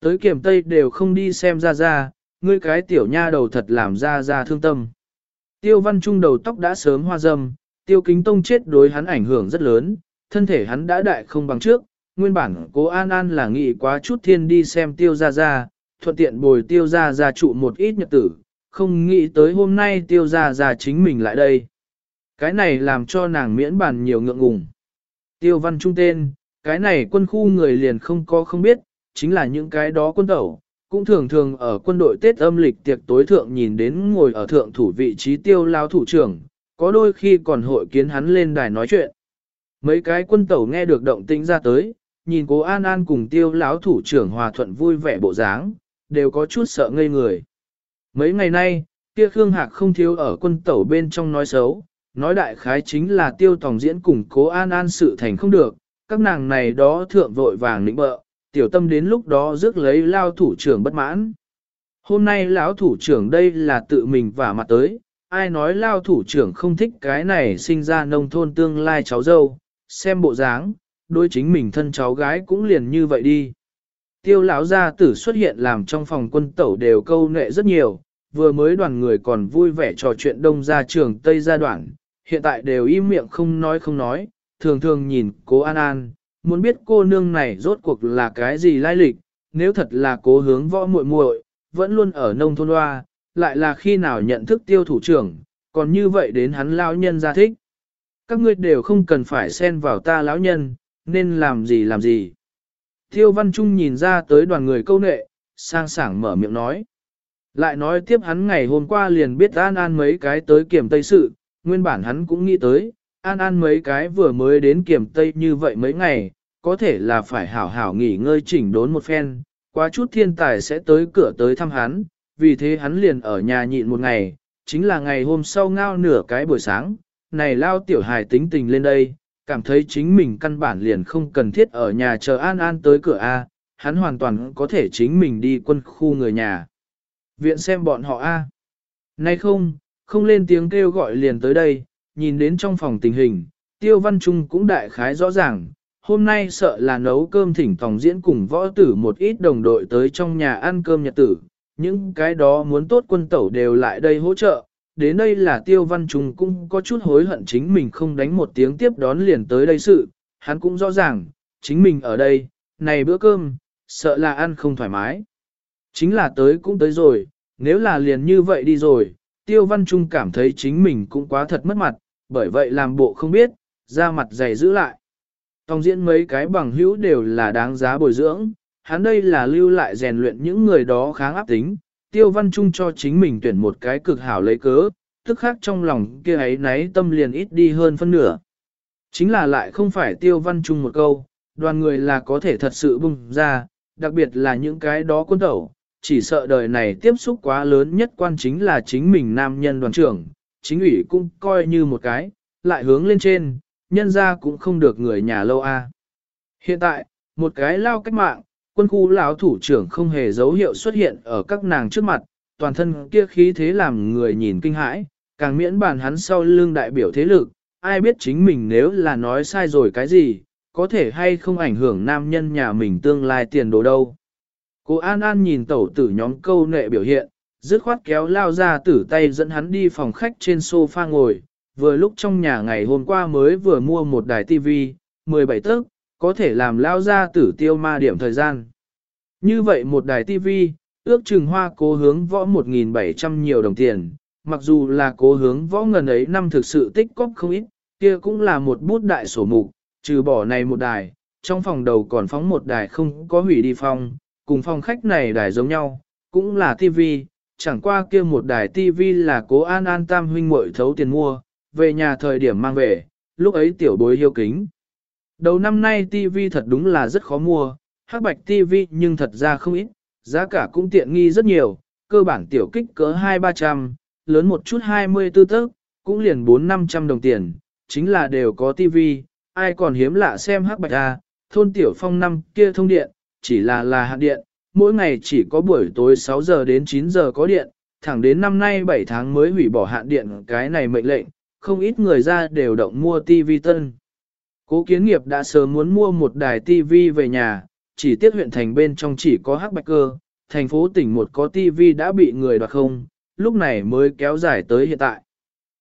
Tới kiểm tây đều không đi xem ra ra, ngươi cái tiểu nha đầu thật làm ra ra thương tâm. Tiêu văn trung đầu tóc đã sớm hoa dâm, tiêu kính tông chết đối hắn ảnh hưởng rất lớn, thân thể hắn đã đại không bằng trước, nguyên bản cố an an là nghĩ quá chút thiên đi xem tiêu ra ra, thuận tiện bồi tiêu ra ra trụ một ít nhật tử, không nghĩ tới hôm nay tiêu ra ra chính mình lại đây. Cái này làm cho nàng miễn bàn nhiều ngượng ngùng. Tiêu văn trung tên, cái này quân khu người liền không có không biết, chính là những cái đó quân tẩu, cũng thường thường ở quân đội Tết âm lịch tiệc tối thượng nhìn đến ngồi ở thượng thủ vị trí tiêu lao thủ trưởng, có đôi khi còn hội kiến hắn lên đài nói chuyện. Mấy cái quân tẩu nghe được động tĩnh ra tới, nhìn cố An An cùng tiêu lão thủ trưởng hòa thuận vui vẻ bộ dáng, đều có chút sợ ngây người. Mấy ngày nay, kia Khương Hạc không thiếu ở quân tẩu bên trong nói xấu, nói đại khái chính là tiêu tòng diễn cùng cố An An sự thành không được, các nàng này đó thượng vội vàng lĩnh bợ, tiểu tâm đến lúc đó rước lấy lao thủ trưởng bất mãn. Hôm nay lão thủ trưởng đây là tự mình vả mặt tới, ai nói lao thủ trưởng không thích cái này sinh ra nông thôn tương lai cháu dâu, xem bộ dáng, đôi chính mình thân cháu gái cũng liền như vậy đi. Tiêu lão gia tử xuất hiện làm trong phòng quân tẩu đều câu nệ rất nhiều, vừa mới đoàn người còn vui vẻ trò chuyện đông ra trường Tây gia đoạn, hiện tại đều im miệng không nói không nói, thường thường nhìn cố An An, muốn biết cô nương này rốt cuộc là cái gì lai lịch, nếu thật là cố hướng võ muội muội, vẫn luôn ở nông thôn hoa, lại là khi nào nhận thức tiêu thủ trưởng, còn như vậy đến hắn lão nhân ra thích. Các ngươi đều không cần phải xen vào ta lão nhân, nên làm gì làm gì. Tiêu Văn Trung nhìn ra tới đoàn người câu nệ, sang sảng mở miệng nói. Lại nói tiếp hắn ngày hôm qua liền biết An An mấy cái tới kiểm tây sự, nguyên bản hắn cũng nghĩ tới, An An mấy cái vừa mới đến kiểm tây như vậy mấy ngày, có thể là phải hảo hảo nghỉ ngơi chỉnh đốn một phen, quá chút thiên tài sẽ tới cửa tới thăm hắn, vì thế hắn liền ở nhà nhịn một ngày, chính là ngày hôm sau ngao nửa cái buổi sáng, này lao tiểu hài tính tình lên đây, cảm thấy chính mình căn bản liền không cần thiết ở nhà chờ An An tới cửa A, hắn hoàn toàn có thể chính mình đi quân khu người nhà. Viện xem bọn họ A. Nay không, không lên tiếng kêu gọi liền tới đây, nhìn đến trong phòng tình hình, Tiêu Văn Trung cũng đại khái rõ ràng, hôm nay sợ là nấu cơm thỉnh tòng diễn cùng võ tử một ít đồng đội tới trong nhà ăn cơm nhật tử, những cái đó muốn tốt quân tẩu đều lại đây hỗ trợ. Đến đây là tiêu văn trung cũng có chút hối hận chính mình không đánh một tiếng tiếp đón liền tới đây sự, hắn cũng rõ ràng, chính mình ở đây, này bữa cơm, sợ là ăn không thoải mái. Chính là tới cũng tới rồi, nếu là liền như vậy đi rồi, tiêu văn trung cảm thấy chính mình cũng quá thật mất mặt, bởi vậy làm bộ không biết, ra mặt dày giữ lại. Tòng diễn mấy cái bằng hữu đều là đáng giá bồi dưỡng, hắn đây là lưu lại rèn luyện những người đó kháng áp tính, tiêu văn trung cho chính mình tuyển một cái cực hảo lấy cớ, tức khác trong lòng kia ấy náy tâm liền ít đi hơn phân nửa. Chính là lại không phải tiêu văn trung một câu, đoàn người là có thể thật sự bùng ra, đặc biệt là những cái đó quân tẩu, chỉ sợ đời này tiếp xúc quá lớn nhất quan chính là chính mình nam nhân đoàn trưởng, chính ủy cũng coi như một cái, lại hướng lên trên, nhân ra cũng không được người nhà lâu a. Hiện tại, một cái lao cách mạng, quân khu lão thủ trưởng không hề dấu hiệu xuất hiện ở các nàng trước mặt, toàn thân kia khí thế làm người nhìn kinh hãi, càng miễn bàn hắn sau lưng đại biểu thế lực, ai biết chính mình nếu là nói sai rồi cái gì, có thể hay không ảnh hưởng nam nhân nhà mình tương lai tiền đồ đâu. Cô An An nhìn tẩu tử nhóm câu nệ biểu hiện, dứt khoát kéo lao ra tử tay dẫn hắn đi phòng khách trên sofa ngồi, vừa lúc trong nhà ngày hôm qua mới vừa mua một đài tivi, 17 tấc, có thể làm lao ra tử tiêu ma điểm thời gian. Như vậy một đài tivi, ước chừng hoa cố hướng võ 1.700 nhiều đồng tiền, mặc dù là cố hướng võ ngần ấy năm thực sự tích cóp không ít, kia cũng là một bút đại sổ mục, trừ bỏ này một đài, trong phòng đầu còn phóng một đài không có hủy đi phòng, cùng phòng khách này đài giống nhau, cũng là tivi, chẳng qua kia một đài tivi là cố an an tam huynh muội thấu tiền mua, về nhà thời điểm mang về, lúc ấy tiểu bối hiếu kính. Đầu năm nay tivi thật đúng là rất khó mua, hắc bạch tivi nhưng thật ra không ít, giá cả cũng tiện nghi rất nhiều, cơ bản tiểu kích cỡ 2-300, lớn một chút 24 tấc, cũng liền 4-500 đồng tiền, chính là đều có tivi ai còn hiếm lạ xem hắc bạch A, thôn tiểu phong năm kia thông điện, chỉ là là hạn điện, mỗi ngày chỉ có buổi tối 6 giờ đến 9 giờ có điện, thẳng đến năm nay 7 tháng mới hủy bỏ hạn điện cái này mệnh lệnh, không ít người ra đều động mua TV tân. Cố kiến nghiệp đã sớm muốn mua một đài TV về nhà, chỉ tiếc huyện thành bên trong chỉ có hắc bạch cơ, thành phố tỉnh một có TV đã bị người đoạt không, lúc này mới kéo dài tới hiện tại.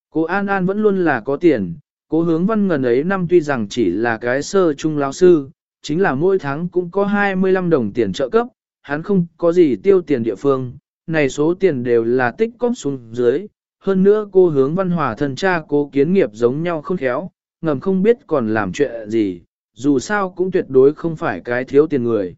Cố An An vẫn luôn là có tiền, cố hướng văn ngần ấy năm tuy rằng chỉ là cái sơ trung lão sư, chính là mỗi tháng cũng có 25 đồng tiền trợ cấp, hắn không có gì tiêu tiền địa phương, này số tiền đều là tích cóp xuống dưới. Hơn nữa cô hướng văn hòa thân cha cố kiến nghiệp giống nhau không khéo, ngầm không biết còn làm chuyện gì, dù sao cũng tuyệt đối không phải cái thiếu tiền người.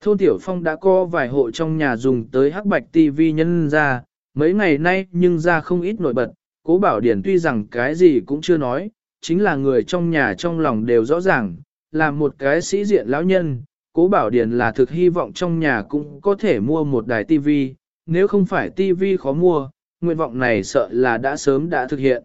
Thôn Tiểu Phong đã có vài hộ trong nhà dùng tới hắc bạch TV nhân ra, mấy ngày nay nhưng ra không ít nổi bật, cố bảo điển tuy rằng cái gì cũng chưa nói, chính là người trong nhà trong lòng đều rõ ràng, là một cái sĩ diện lão nhân, cố bảo điển là thực hy vọng trong nhà cũng có thể mua một đài tivi, nếu không phải tivi khó mua, nguyện vọng này sợ là đã sớm đã thực hiện.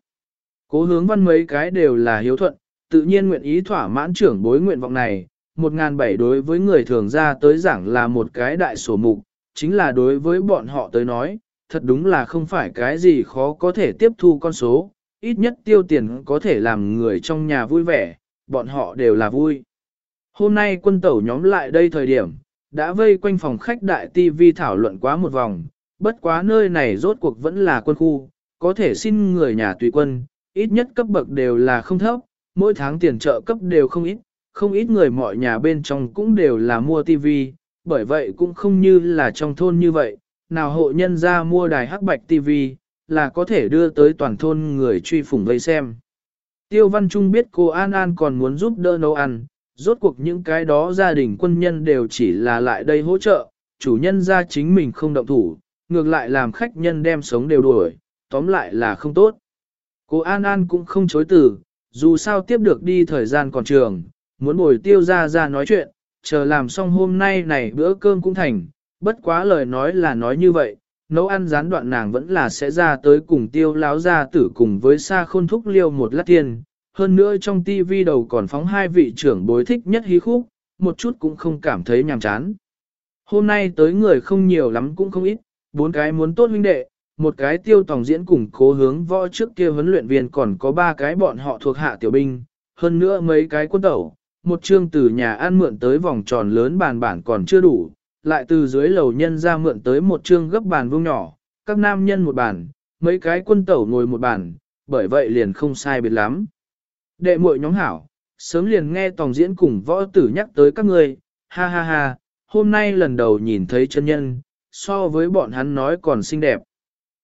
Cố hướng văn mấy cái đều là hiếu thuận, tự nhiên nguyện ý thỏa mãn trưởng bối nguyện vọng này, một ngàn bảy đối với người thường ra tới giảng là một cái đại sổ mục, chính là đối với bọn họ tới nói, thật đúng là không phải cái gì khó có thể tiếp thu con số, ít nhất tiêu tiền có thể làm người trong nhà vui vẻ, bọn họ đều là vui. Hôm nay quân tẩu nhóm lại đây thời điểm, đã vây quanh phòng khách đại TV thảo luận quá một vòng, bất quá nơi này rốt cuộc vẫn là quân khu, có thể xin người nhà tùy quân, ít nhất cấp bậc đều là không thấp, mỗi tháng tiền trợ cấp đều không ít, không ít người mọi nhà bên trong cũng đều là mua TV, bởi vậy cũng không như là trong thôn như vậy, nào hộ nhân ra mua đài hắc bạch TV, là có thể đưa tới toàn thôn người truy phủng vây xem. Tiêu Văn Trung biết cô An An còn muốn giúp đỡ nấu ăn, rốt cuộc những cái đó gia đình quân nhân đều chỉ là lại đây hỗ trợ, chủ nhân ra chính mình không động thủ, ngược lại làm khách nhân đem sống đều đuổi, tóm lại là không tốt. Cô An An cũng không chối từ, dù sao tiếp được đi thời gian còn trường, muốn bồi tiêu ra ra nói chuyện, chờ làm xong hôm nay này bữa cơm cũng thành, bất quá lời nói là nói như vậy, nấu ăn gián đoạn nàng vẫn là sẽ ra tới cùng tiêu láo ra tử cùng với xa khôn thúc liêu một lát tiền, hơn nữa trong tivi đầu còn phóng hai vị trưởng bối thích nhất hí khúc, một chút cũng không cảm thấy nhàm chán. Hôm nay tới người không nhiều lắm cũng không ít, bốn cái muốn tốt huynh đệ, một cái tiêu tòng diễn cùng cố hướng võ trước kia huấn luyện viên còn có ba cái bọn họ thuộc hạ tiểu binh, hơn nữa mấy cái quân tẩu, một chương từ nhà ăn mượn tới vòng tròn lớn bàn bản còn chưa đủ, lại từ dưới lầu nhân ra mượn tới một chương gấp bàn vuông nhỏ, các nam nhân một bàn, mấy cái quân tẩu ngồi một bàn, bởi vậy liền không sai biệt lắm. Đệ muội nhóm hảo, sớm liền nghe tòng diễn cùng võ tử nhắc tới các ngươi, ha ha ha, hôm nay lần đầu nhìn thấy chân nhân, so với bọn hắn nói còn xinh đẹp.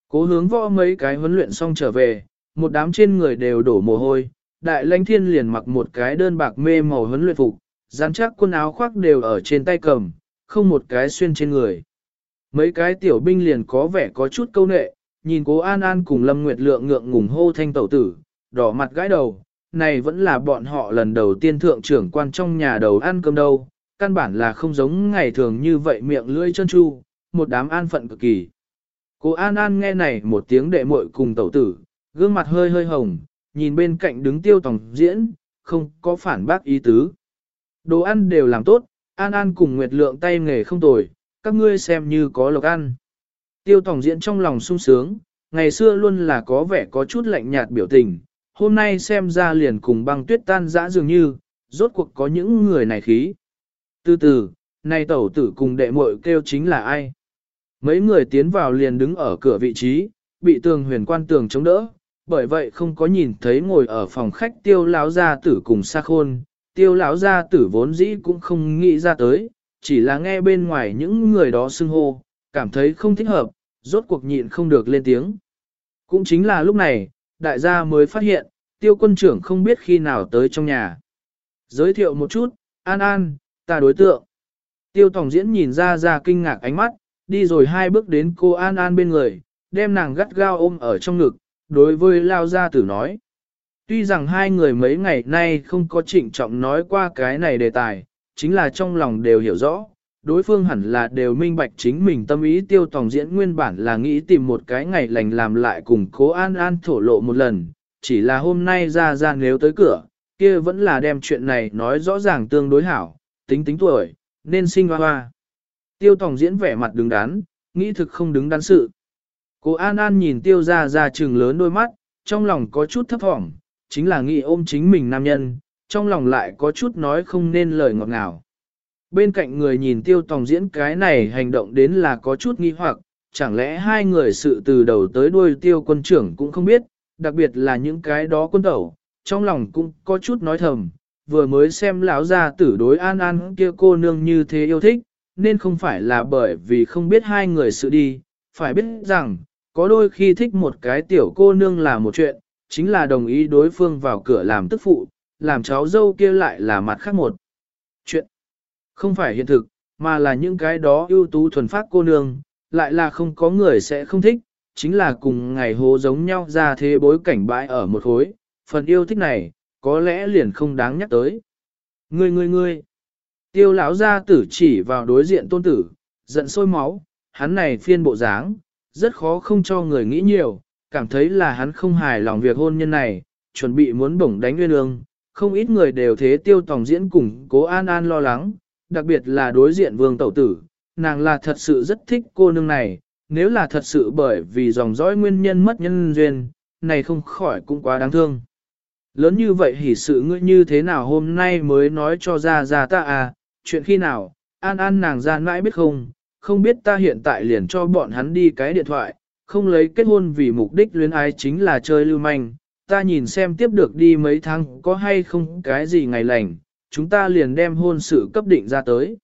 Cố hướng võ mấy cái huấn luyện xong trở về, một đám trên người đều đổ mồ hôi, đại lãnh thiên liền mặc một cái đơn bạc mê màu huấn luyện phục, dán chắc quần áo khoác đều ở trên tay cầm, không một cái xuyên trên người. Mấy cái tiểu binh liền có vẻ có chút câu nệ, nhìn cố An An cùng Lâm Nguyệt Lượng ngượng ngùng hô thanh tẩu tử, đỏ mặt gãi đầu, này vẫn là bọn họ lần đầu tiên thượng trưởng quan trong nhà đầu ăn cơm đâu, căn bản là không giống ngày thường như vậy miệng lưỡi chân chu, một đám an phận cực kỳ. Cô An An nghe này một tiếng đệ muội cùng tẩu tử, gương mặt hơi hơi hồng, nhìn bên cạnh đứng tiêu tòng diễn, không có phản bác ý tứ. Đồ ăn đều làm tốt, An An cùng Nguyệt Lượng tay nghề không tồi, các ngươi xem như có lộc ăn. Tiêu tổng diễn trong lòng sung sướng, ngày xưa luôn là có vẻ có chút lạnh nhạt biểu tình, hôm nay xem ra liền cùng băng tuyết tan dã dường như, rốt cuộc có những người này khí. Từ từ, này tẩu tử cùng đệ muội kêu chính là ai? Mấy người tiến vào liền đứng ở cửa vị trí, bị tường huyền quan tường chống đỡ, bởi vậy không có nhìn thấy ngồi ở phòng khách tiêu lão gia tử cùng sa khôn. Tiêu lão gia tử vốn dĩ cũng không nghĩ ra tới, chỉ là nghe bên ngoài những người đó xưng hô, cảm thấy không thích hợp, rốt cuộc nhịn không được lên tiếng. Cũng chính là lúc này, đại gia mới phát hiện, tiêu quân trưởng không biết khi nào tới trong nhà. Giới thiệu một chút, An An, ta đối tượng. Tiêu tổng diễn nhìn ra ra kinh ngạc ánh mắt, đi rồi hai bước đến cô An An bên người, đem nàng gắt gao ôm ở trong ngực, đối với Lao Gia Tử nói. Tuy rằng hai người mấy ngày nay không có trịnh trọng nói qua cái này đề tài, chính là trong lòng đều hiểu rõ, đối phương hẳn là đều minh bạch chính mình tâm ý tiêu tòng diễn nguyên bản là nghĩ tìm một cái ngày lành làm lại cùng cố an an thổ lộ một lần, chỉ là hôm nay ra ra nếu tới cửa, kia vẫn là đem chuyện này nói rõ ràng tương đối hảo, tính tính tuổi, nên sinh hoa hoa. Tiêu tòng diễn vẻ mặt đứng đắn, nghĩ thực không đứng đắn sự. Cố an an nhìn tiêu ra ra trừng lớn đôi mắt, trong lòng có chút thấp thỏm, chính là nghĩ ôm chính mình nam nhân, trong lòng lại có chút nói không nên lời ngọt ngào. Bên cạnh người nhìn tiêu tòng diễn cái này hành động đến là có chút nghi hoặc, chẳng lẽ hai người sự từ đầu tới đuôi tiêu quân trưởng cũng không biết, đặc biệt là những cái đó quân tẩu, trong lòng cũng có chút nói thầm, vừa mới xem lão gia tử đối an an kia cô nương như thế yêu thích, nên không phải là bởi vì không biết hai người sự đi, phải biết rằng, có đôi khi thích một cái tiểu cô nương là một chuyện, chính là đồng ý đối phương vào cửa làm tức phụ, làm cháu dâu kia lại là mặt khác một. Chuyện không phải hiện thực, mà là những cái đó ưu tú thuần phát cô nương, lại là không có người sẽ không thích, chính là cùng ngày hồ giống nhau ra thế bối cảnh bãi ở một hối, phần yêu thích này, có lẽ liền không đáng nhắc tới. Ngươi ngươi ngươi, tiêu lão gia tử chỉ vào đối diện tôn tử, giận sôi máu, hắn này phiên bộ dáng, rất khó không cho người nghĩ nhiều, cảm thấy là hắn không hài lòng việc hôn nhân này, chuẩn bị muốn bổng đánh nguyên ương, không ít người đều thế tiêu tòng diễn cùng cố an an lo lắng, đặc biệt là đối diện vương tẩu tử, nàng là thật sự rất thích cô nương này, nếu là thật sự bởi vì dòng dõi nguyên nhân mất nhân duyên, này không khỏi cũng quá đáng thương. Lớn như vậy hỉ sự ngươi như thế nào hôm nay mới nói cho ra ra ta à, chuyện khi nào, an an nàng ra mãi biết không, không biết ta hiện tại liền cho bọn hắn đi cái điện thoại, không lấy kết hôn vì mục đích luyến ái chính là chơi lưu manh, ta nhìn xem tiếp được đi mấy tháng có hay không cái gì ngày lành, chúng ta liền đem hôn sự cấp định ra tới.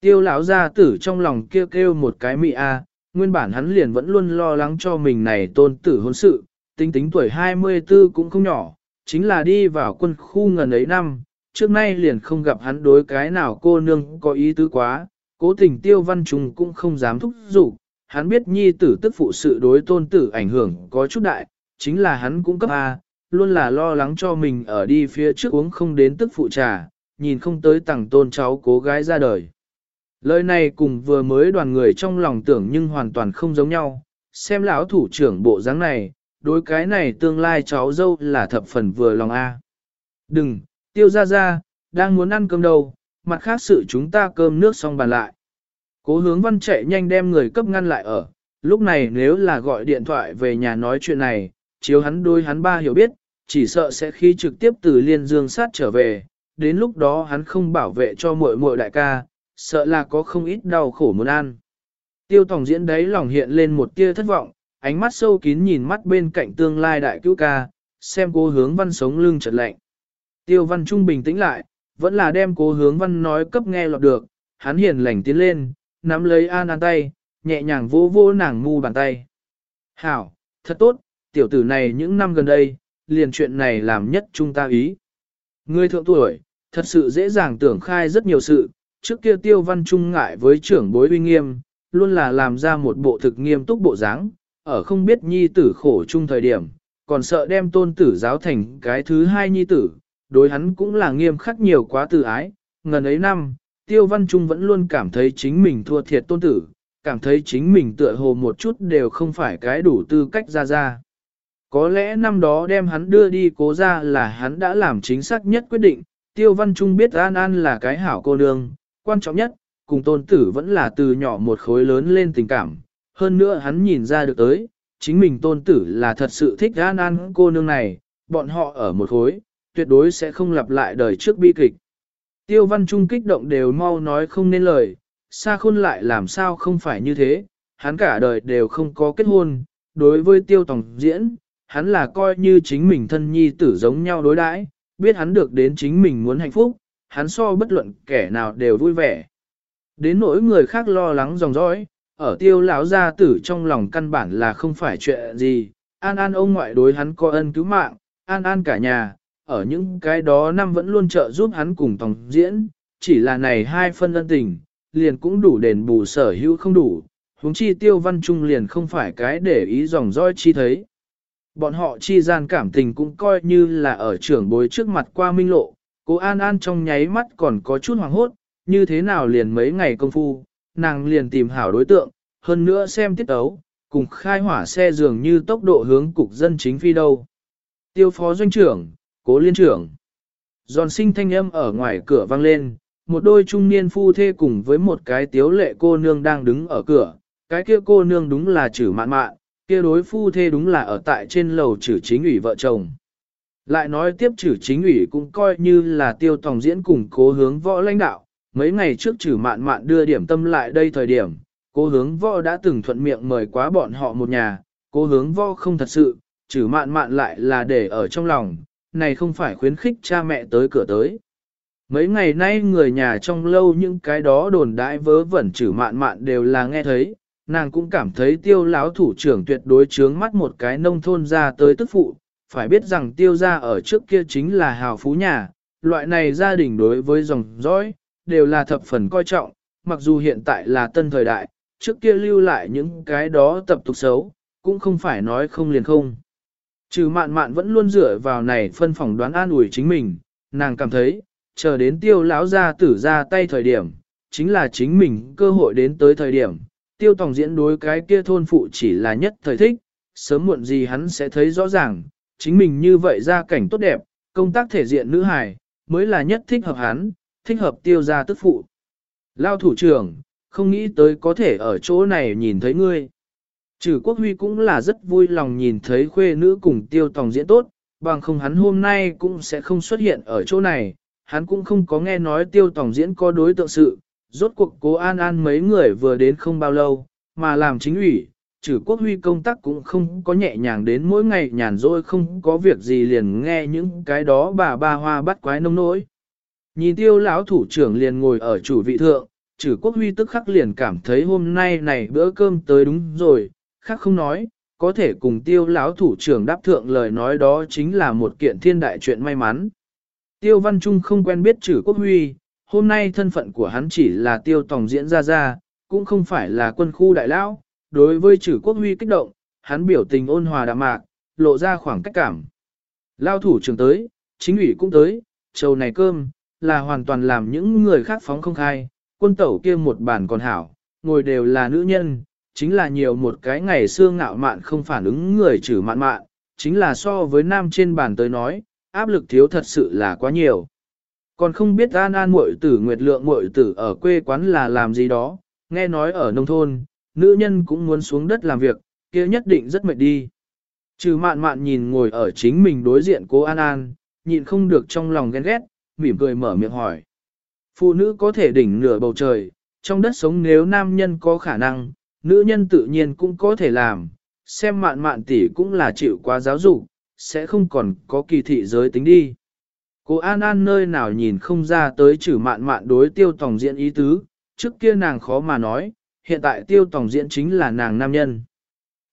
Tiêu lão gia tử trong lòng kêu kêu một cái mị a, nguyên bản hắn liền vẫn luôn lo lắng cho mình này tôn tử hôn sự, tính tính tuổi 24 cũng không nhỏ, chính là đi vào quân khu ngần ấy năm, trước nay liền không gặp hắn đối cái nào cô nương có ý tứ quá, cố tình tiêu văn trùng cũng không dám thúc giục, hắn biết nhi tử tức phụ sự đối tôn tử ảnh hưởng có chút đại, chính là hắn cũng cấp A, luôn là lo lắng cho mình ở đi phía trước uống không đến tức phụ trà, nhìn không tới tặng tôn cháu cố gái ra đời. Lời này cùng vừa mới đoàn người trong lòng tưởng nhưng hoàn toàn không giống nhau, xem lão thủ trưởng bộ dáng này, đối cái này tương lai cháu dâu là thập phần vừa lòng A. Đừng, tiêu ra ra, đang muốn ăn cơm đâu, mặt khác sự chúng ta cơm nước xong bàn lại. Cố hướng văn chạy nhanh đem người cấp ngăn lại ở, lúc này nếu là gọi điện thoại về nhà nói chuyện này, chiếu hắn đôi hắn ba hiểu biết, chỉ sợ sẽ khi trực tiếp từ liên dương sát trở về, đến lúc đó hắn không bảo vệ cho muội muội đại ca, sợ là có không ít đau khổ muốn ăn. Tiêu tổng diễn đấy lòng hiện lên một tia thất vọng, ánh mắt sâu kín nhìn mắt bên cạnh tương lai đại cứu ca, xem cố hướng văn sống lưng chợt lạnh. Tiêu văn trung bình tĩnh lại, vẫn là đem cố hướng văn nói cấp nghe lọt được, hắn hiền lành tiến lên, nắm lấy An An tay, nhẹ nhàng vô vô nàng ngu bàn tay. Hảo, thật tốt, tiểu tử này những năm gần đây, liền chuyện này làm nhất chúng ta ý. Người thượng tuổi, thật sự dễ dàng tưởng khai rất nhiều sự, trước kia tiêu văn trung ngại với trưởng bối uy nghiêm, luôn là làm ra một bộ thực nghiêm túc bộ dáng, ở không biết nhi tử khổ chung thời điểm, còn sợ đem tôn tử giáo thành cái thứ hai nhi tử, đối hắn cũng là nghiêm khắc nhiều quá từ ái, ngần ấy năm, Tiêu Văn Trung vẫn luôn cảm thấy chính mình thua thiệt tôn tử, cảm thấy chính mình tựa hồ một chút đều không phải cái đủ tư cách ra ra. Có lẽ năm đó đem hắn đưa đi cố ra là hắn đã làm chính xác nhất quyết định, Tiêu Văn Trung biết An An là cái hảo cô nương, quan trọng nhất, cùng tôn tử vẫn là từ nhỏ một khối lớn lên tình cảm. Hơn nữa hắn nhìn ra được tới, chính mình tôn tử là thật sự thích An An cô nương này, bọn họ ở một khối, tuyệt đối sẽ không lặp lại đời trước bi kịch. Tiêu văn trung kích động đều mau nói không nên lời, xa khôn lại làm sao không phải như thế, hắn cả đời đều không có kết hôn, đối với tiêu tòng diễn, hắn là coi như chính mình thân nhi tử giống nhau đối đãi, biết hắn được đến chính mình muốn hạnh phúc, hắn so bất luận kẻ nào đều vui vẻ. Đến nỗi người khác lo lắng dòng dõi, ở tiêu lão gia tử trong lòng căn bản là không phải chuyện gì, an an ông ngoại đối hắn có ân cứu mạng, an an cả nhà, ở những cái đó năm vẫn luôn trợ giúp hắn cùng tòng diễn, chỉ là này hai phân ân tình, liền cũng đủ đền bù sở hữu không đủ, huống chi tiêu văn trung liền không phải cái để ý dòng roi chi thấy. Bọn họ chi gian cảm tình cũng coi như là ở trưởng bối trước mặt qua minh lộ, cô An An trong nháy mắt còn có chút hoàng hốt, như thế nào liền mấy ngày công phu, nàng liền tìm hảo đối tượng, hơn nữa xem tiết ấu, cùng khai hỏa xe dường như tốc độ hướng cục dân chính phi đâu. Tiêu phó doanh trưởng, cố liên trưởng. Giòn sinh thanh âm ở ngoài cửa vang lên, một đôi trung niên phu thê cùng với một cái tiếu lệ cô nương đang đứng ở cửa, cái kia cô nương đúng là chử mạn mạn, kia đối phu thê đúng là ở tại trên lầu chử chính ủy vợ chồng. Lại nói tiếp chử chính ủy cũng coi như là tiêu tòng diễn cùng cố hướng võ lãnh đạo, mấy ngày trước chử mạn mạn đưa điểm tâm lại đây thời điểm, cố hướng võ đã từng thuận miệng mời quá bọn họ một nhà, cố hướng võ không thật sự, chử mạn mạn lại là để ở trong lòng, này không phải khuyến khích cha mẹ tới cửa tới. Mấy ngày nay người nhà trong lâu những cái đó đồn đãi vớ vẩn chử mạn mạn đều là nghe thấy, nàng cũng cảm thấy tiêu láo thủ trưởng tuyệt đối chướng mắt một cái nông thôn ra tới tức phụ, phải biết rằng tiêu gia ở trước kia chính là hào phú nhà, loại này gia đình đối với dòng dõi, đều là thập phần coi trọng, mặc dù hiện tại là tân thời đại, trước kia lưu lại những cái đó tập tục xấu, cũng không phải nói không liền không. Trừ mạn mạn vẫn luôn dựa vào này phân phỏng đoán an ủi chính mình, nàng cảm thấy, chờ đến tiêu lão gia tử ra tay thời điểm, chính là chính mình cơ hội đến tới thời điểm, tiêu tòng diễn đối cái kia thôn phụ chỉ là nhất thời thích, sớm muộn gì hắn sẽ thấy rõ ràng, chính mình như vậy ra cảnh tốt đẹp, công tác thể diện nữ hài, mới là nhất thích hợp hắn, thích hợp tiêu gia tức phụ. Lao thủ trưởng, không nghĩ tới có thể ở chỗ này nhìn thấy ngươi. Trừ quốc huy cũng là rất vui lòng nhìn thấy khuê nữ cùng tiêu tòng diễn tốt, bằng không hắn hôm nay cũng sẽ không xuất hiện ở chỗ này, hắn cũng không có nghe nói tiêu tòng diễn có đối tượng sự, rốt cuộc cố an an mấy người vừa đến không bao lâu, mà làm chính ủy, trừ quốc huy công tác cũng không có nhẹ nhàng đến mỗi ngày nhàn rỗi không có việc gì liền nghe những cái đó bà ba hoa bắt quái nông nỗi. Nhìn tiêu lão thủ trưởng liền ngồi ở chủ vị thượng, trừ quốc huy tức khắc liền cảm thấy hôm nay này bữa cơm tới đúng rồi, khác không nói, có thể cùng tiêu lão thủ trưởng đáp thượng lời nói đó chính là một kiện thiên đại chuyện may mắn. Tiêu Văn Trung không quen biết chữ quốc huy, hôm nay thân phận của hắn chỉ là tiêu tòng diễn ra ra, cũng không phải là quân khu đại lão. Đối với chữ quốc huy kích động, hắn biểu tình ôn hòa đạm mạc, lộ ra khoảng cách cảm. Lao thủ trưởng tới, chính ủy cũng tới, trầu này cơm, là hoàn toàn làm những người khác phóng không khai, quân tẩu kia một bàn còn hảo, ngồi đều là nữ nhân, chính là nhiều một cái ngày xưa ngạo mạn không phản ứng người trừ mạn mạn, chính là so với nam trên bàn tới nói, áp lực thiếu thật sự là quá nhiều. Còn không biết An An muội tử Nguyệt Lượng muội tử ở quê quán là làm gì đó, nghe nói ở nông thôn, nữ nhân cũng muốn xuống đất làm việc, kia nhất định rất mệt đi. Trừ mạn mạn nhìn ngồi ở chính mình đối diện cô An An, nhịn không được trong lòng ghen ghét, mỉm cười mở miệng hỏi. Phụ nữ có thể đỉnh nửa bầu trời, trong đất sống nếu nam nhân có khả năng, nữ nhân tự nhiên cũng có thể làm, xem mạn mạn tỷ cũng là chịu quá giáo dục, sẽ không còn có kỳ thị giới tính đi. Cô An An nơi nào nhìn không ra tới chữ mạn mạn đối tiêu tòng diễn ý tứ, trước kia nàng khó mà nói, hiện tại tiêu tòng diễn chính là nàng nam nhân.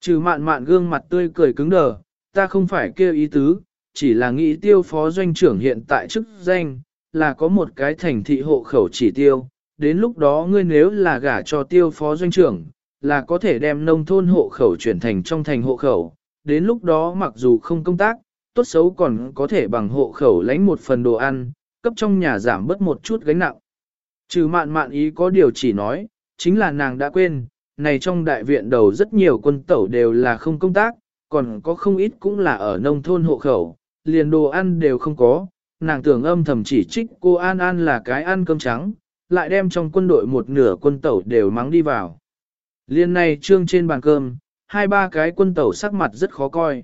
Trừ mạn mạn gương mặt tươi cười cứng đờ, ta không phải kêu ý tứ, chỉ là nghĩ tiêu phó doanh trưởng hiện tại chức danh, là có một cái thành thị hộ khẩu chỉ tiêu, đến lúc đó ngươi nếu là gả cho tiêu phó doanh trưởng, là có thể đem nông thôn hộ khẩu chuyển thành trong thành hộ khẩu, đến lúc đó mặc dù không công tác, tốt xấu còn có thể bằng hộ khẩu lãnh một phần đồ ăn, cấp trong nhà giảm bớt một chút gánh nặng. Trừ mạn mạn ý có điều chỉ nói, chính là nàng đã quên, này trong đại viện đầu rất nhiều quân tẩu đều là không công tác, còn có không ít cũng là ở nông thôn hộ khẩu, liền đồ ăn đều không có, nàng tưởng âm thầm chỉ trích cô An An là cái ăn cơm trắng, lại đem trong quân đội một nửa quân tẩu đều mắng đi vào. Liên này trương trên bàn cơm, hai ba cái quân tẩu sắc mặt rất khó coi.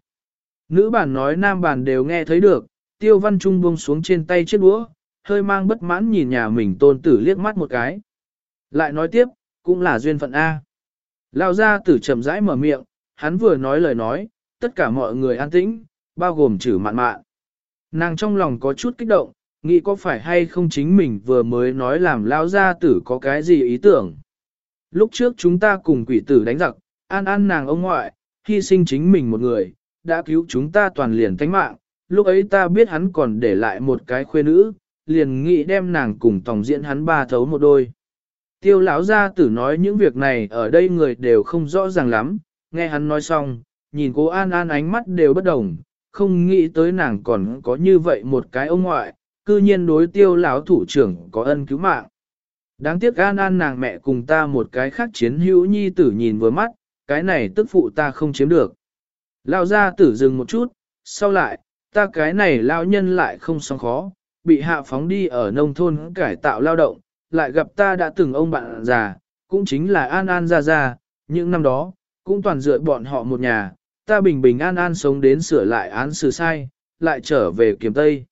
Nữ bản nói nam bản đều nghe thấy được, tiêu văn trung buông xuống trên tay chiếc đũa, hơi mang bất mãn nhìn nhà mình tôn tử liếc mắt một cái. Lại nói tiếp, cũng là duyên phận A. Lao ra tử chậm rãi mở miệng, hắn vừa nói lời nói, tất cả mọi người an tĩnh, bao gồm trừ mạn mạn. Nàng trong lòng có chút kích động, nghĩ có phải hay không chính mình vừa mới nói làm lao gia tử có cái gì ý tưởng. Lúc trước chúng ta cùng quỷ tử đánh giặc, an an nàng ông ngoại, hy sinh chính mình một người, đã cứu chúng ta toàn liền tánh mạng, lúc ấy ta biết hắn còn để lại một cái khuê nữ, liền nghĩ đem nàng cùng tổng diễn hắn ba thấu một đôi. Tiêu lão gia tử nói những việc này ở đây người đều không rõ ràng lắm, nghe hắn nói xong, nhìn cố An An ánh mắt đều bất đồng, không nghĩ tới nàng còn có như vậy một cái ông ngoại, cư nhiên đối tiêu lão thủ trưởng có ân cứu mạng. Đáng tiếc An An nàng mẹ cùng ta một cái khác chiến hữu nhi tử nhìn vừa mắt, cái này tức phụ ta không chiếm được. lao gia tử dừng một chút, sau lại, ta cái này lão nhân lại không sống khó, bị hạ phóng đi ở nông thôn cải tạo lao động, lại gặp ta đã từng ông bạn già, cũng chính là An An ra ra, những năm đó, cũng toàn dựa bọn họ một nhà, ta bình bình an an sống đến sửa lại án xử sai, lại trở về kiếm Tây.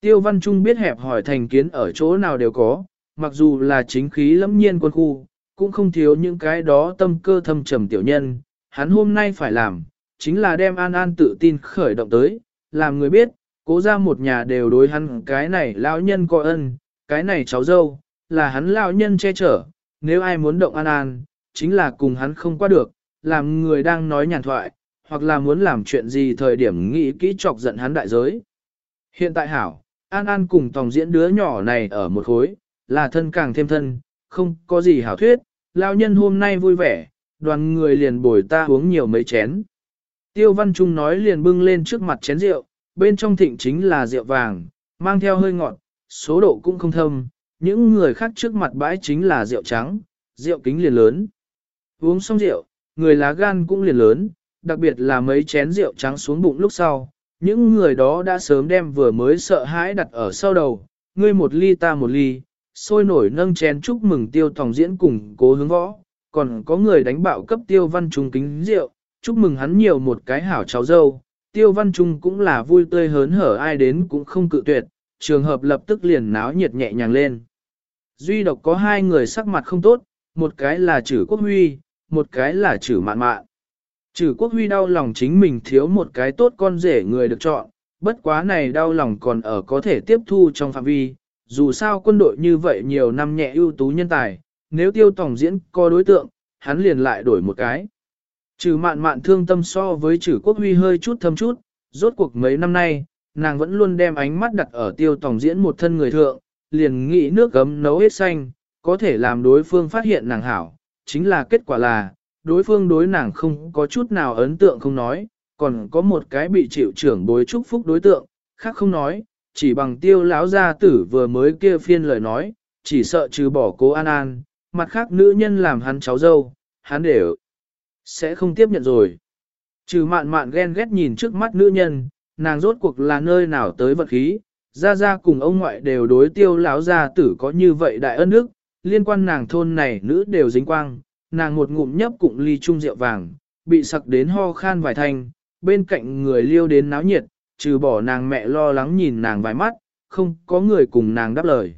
Tiêu Văn Trung biết hẹp hỏi thành kiến ở chỗ nào đều có, mặc dù là chính khí lẫm nhiên quân khu, cũng không thiếu những cái đó tâm cơ thâm trầm tiểu nhân, hắn hôm nay phải làm, chính là đem An An tự tin khởi động tới, làm người biết, cố ra một nhà đều đối hắn cái này lão nhân có ân, cái này cháu dâu, là hắn lão nhân che chở, nếu ai muốn động An An, chính là cùng hắn không qua được, làm người đang nói nhàn thoại, hoặc là muốn làm chuyện gì thời điểm nghĩ kỹ chọc giận hắn đại giới. Hiện tại hảo, An An cùng tòng diễn đứa nhỏ này ở một khối, là thân càng thêm thân, không có gì hảo thuyết, lao nhân hôm nay vui vẻ, đoàn người liền bồi ta uống nhiều mấy chén. Tiêu Văn Trung nói liền bưng lên trước mặt chén rượu, bên trong thịnh chính là rượu vàng, mang theo hơi ngọt, số độ cũng không thâm, những người khác trước mặt bãi chính là rượu trắng, rượu kính liền lớn. Uống xong rượu, người lá gan cũng liền lớn, đặc biệt là mấy chén rượu trắng xuống bụng lúc sau, những người đó đã sớm đem vừa mới sợ hãi đặt ở sau đầu, ngươi một ly ta một ly, sôi nổi nâng chén chúc mừng tiêu tòng diễn cùng cố hướng võ, còn có người đánh bạo cấp tiêu văn trung kính rượu, chúc mừng hắn nhiều một cái hảo cháu dâu, tiêu văn trung cũng là vui tươi hớn hở ai đến cũng không cự tuyệt, trường hợp lập tức liền náo nhiệt nhẹ nhàng lên. Duy độc có hai người sắc mặt không tốt, một cái là chử quốc huy, một cái là chử mạn mạn. Chử quốc huy đau lòng chính mình thiếu một cái tốt con rể người được chọn, bất quá này đau lòng còn ở có thể tiếp thu trong phạm vi, dù sao quân đội như vậy nhiều năm nhẹ ưu tú nhân tài, nếu tiêu tổng diễn có đối tượng, hắn liền lại đổi một cái. Trừ mạn mạn thương tâm so với trừ quốc huy hơi chút thâm chút, rốt cuộc mấy năm nay, nàng vẫn luôn đem ánh mắt đặt ở tiêu tổng diễn một thân người thượng, liền nghĩ nước gấm nấu hết xanh, có thể làm đối phương phát hiện nàng hảo, chính là kết quả là, đối phương đối nàng không có chút nào ấn tượng không nói, còn có một cái bị chịu trưởng bối chúc phúc đối tượng, khác không nói, chỉ bằng tiêu lão gia tử vừa mới kia phiên lời nói, chỉ sợ trừ bỏ cố an an, mặt khác nữ nhân làm hắn cháu dâu, hắn đều sẽ không tiếp nhận rồi. Trừ mạn mạn ghen ghét nhìn trước mắt nữ nhân, nàng rốt cuộc là nơi nào tới vật khí, ra ra cùng ông ngoại đều đối tiêu lão gia tử có như vậy đại ân đức, liên quan nàng thôn này nữ đều dính quang, nàng một ngụm nhấp cụng ly chung rượu vàng, bị sặc đến ho khan vài thanh, bên cạnh người liêu đến náo nhiệt, trừ bỏ nàng mẹ lo lắng nhìn nàng vài mắt, không có người cùng nàng đáp lời.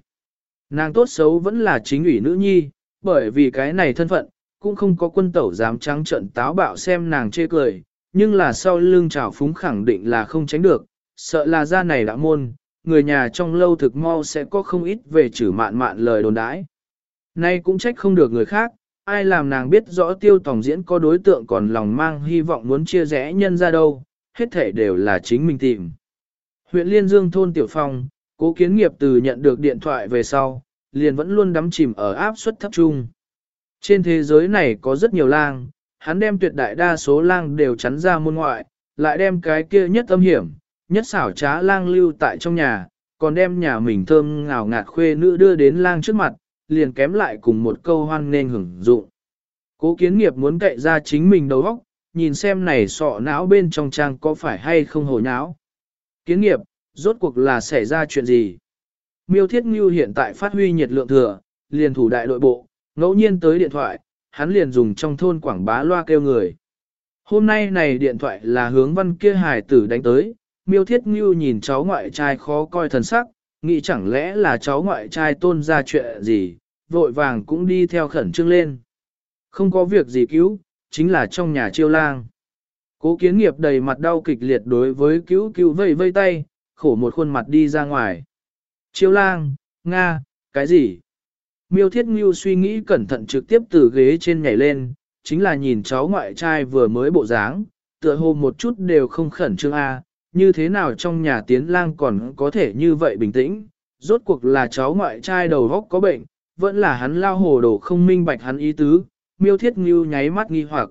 Nàng tốt xấu vẫn là chính ủy nữ nhi, bởi vì cái này thân phận, cũng không có quân tẩu dám trắng trận táo bạo xem nàng chê cười, nhưng là sau lưng trào phúng khẳng định là không tránh được, sợ là ra này đã môn, người nhà trong lâu thực mau sẽ có không ít về chữ mạn mạn lời đồn đãi. Nay cũng trách không được người khác, ai làm nàng biết rõ tiêu tổng diễn có đối tượng còn lòng mang hy vọng muốn chia rẽ nhân ra đâu, hết thể đều là chính mình tìm. Huyện Liên Dương thôn Tiểu Phong, cố kiến nghiệp từ nhận được điện thoại về sau, liền vẫn luôn đắm chìm ở áp suất thấp trung. Trên thế giới này có rất nhiều lang, hắn đem tuyệt đại đa số lang đều chắn ra môn ngoại, lại đem cái kia nhất âm hiểm, nhất xảo trá lang lưu tại trong nhà, còn đem nhà mình thơm ngào ngạt khuê nữ đưa đến lang trước mặt, liền kém lại cùng một câu hoan nên hưởng dụng. Cố kiến nghiệp muốn cậy ra chính mình đầu óc, nhìn xem này sọ não bên trong trang có phải hay không hồ não. Kiến nghiệp, rốt cuộc là xảy ra chuyện gì? Miêu Thiết Ngưu hiện tại phát huy nhiệt lượng thừa, liền thủ đại đội bộ, ngẫu nhiên tới điện thoại, hắn liền dùng trong thôn quảng bá loa kêu người. Hôm nay này điện thoại là hướng văn kia hài tử đánh tới, miêu thiết ngưu nhìn cháu ngoại trai khó coi thần sắc, nghĩ chẳng lẽ là cháu ngoại trai tôn ra chuyện gì, vội vàng cũng đi theo khẩn trương lên. Không có việc gì cứu, chính là trong nhà chiêu lang. Cố kiến nghiệp đầy mặt đau kịch liệt đối với cứu cứu vây vây tay, khổ một khuôn mặt đi ra ngoài. Chiêu lang, Nga, cái gì? Miêu Thiết Ngưu suy nghĩ cẩn thận trực tiếp từ ghế trên nhảy lên, chính là nhìn cháu ngoại trai vừa mới bộ dáng, tựa hồ một chút đều không khẩn trương a, như thế nào trong nhà tiến lang còn có thể như vậy bình tĩnh, rốt cuộc là cháu ngoại trai đầu góc có bệnh, vẫn là hắn lao hồ đồ không minh bạch hắn ý tứ, miêu thiết ngưu nháy mắt nghi hoặc.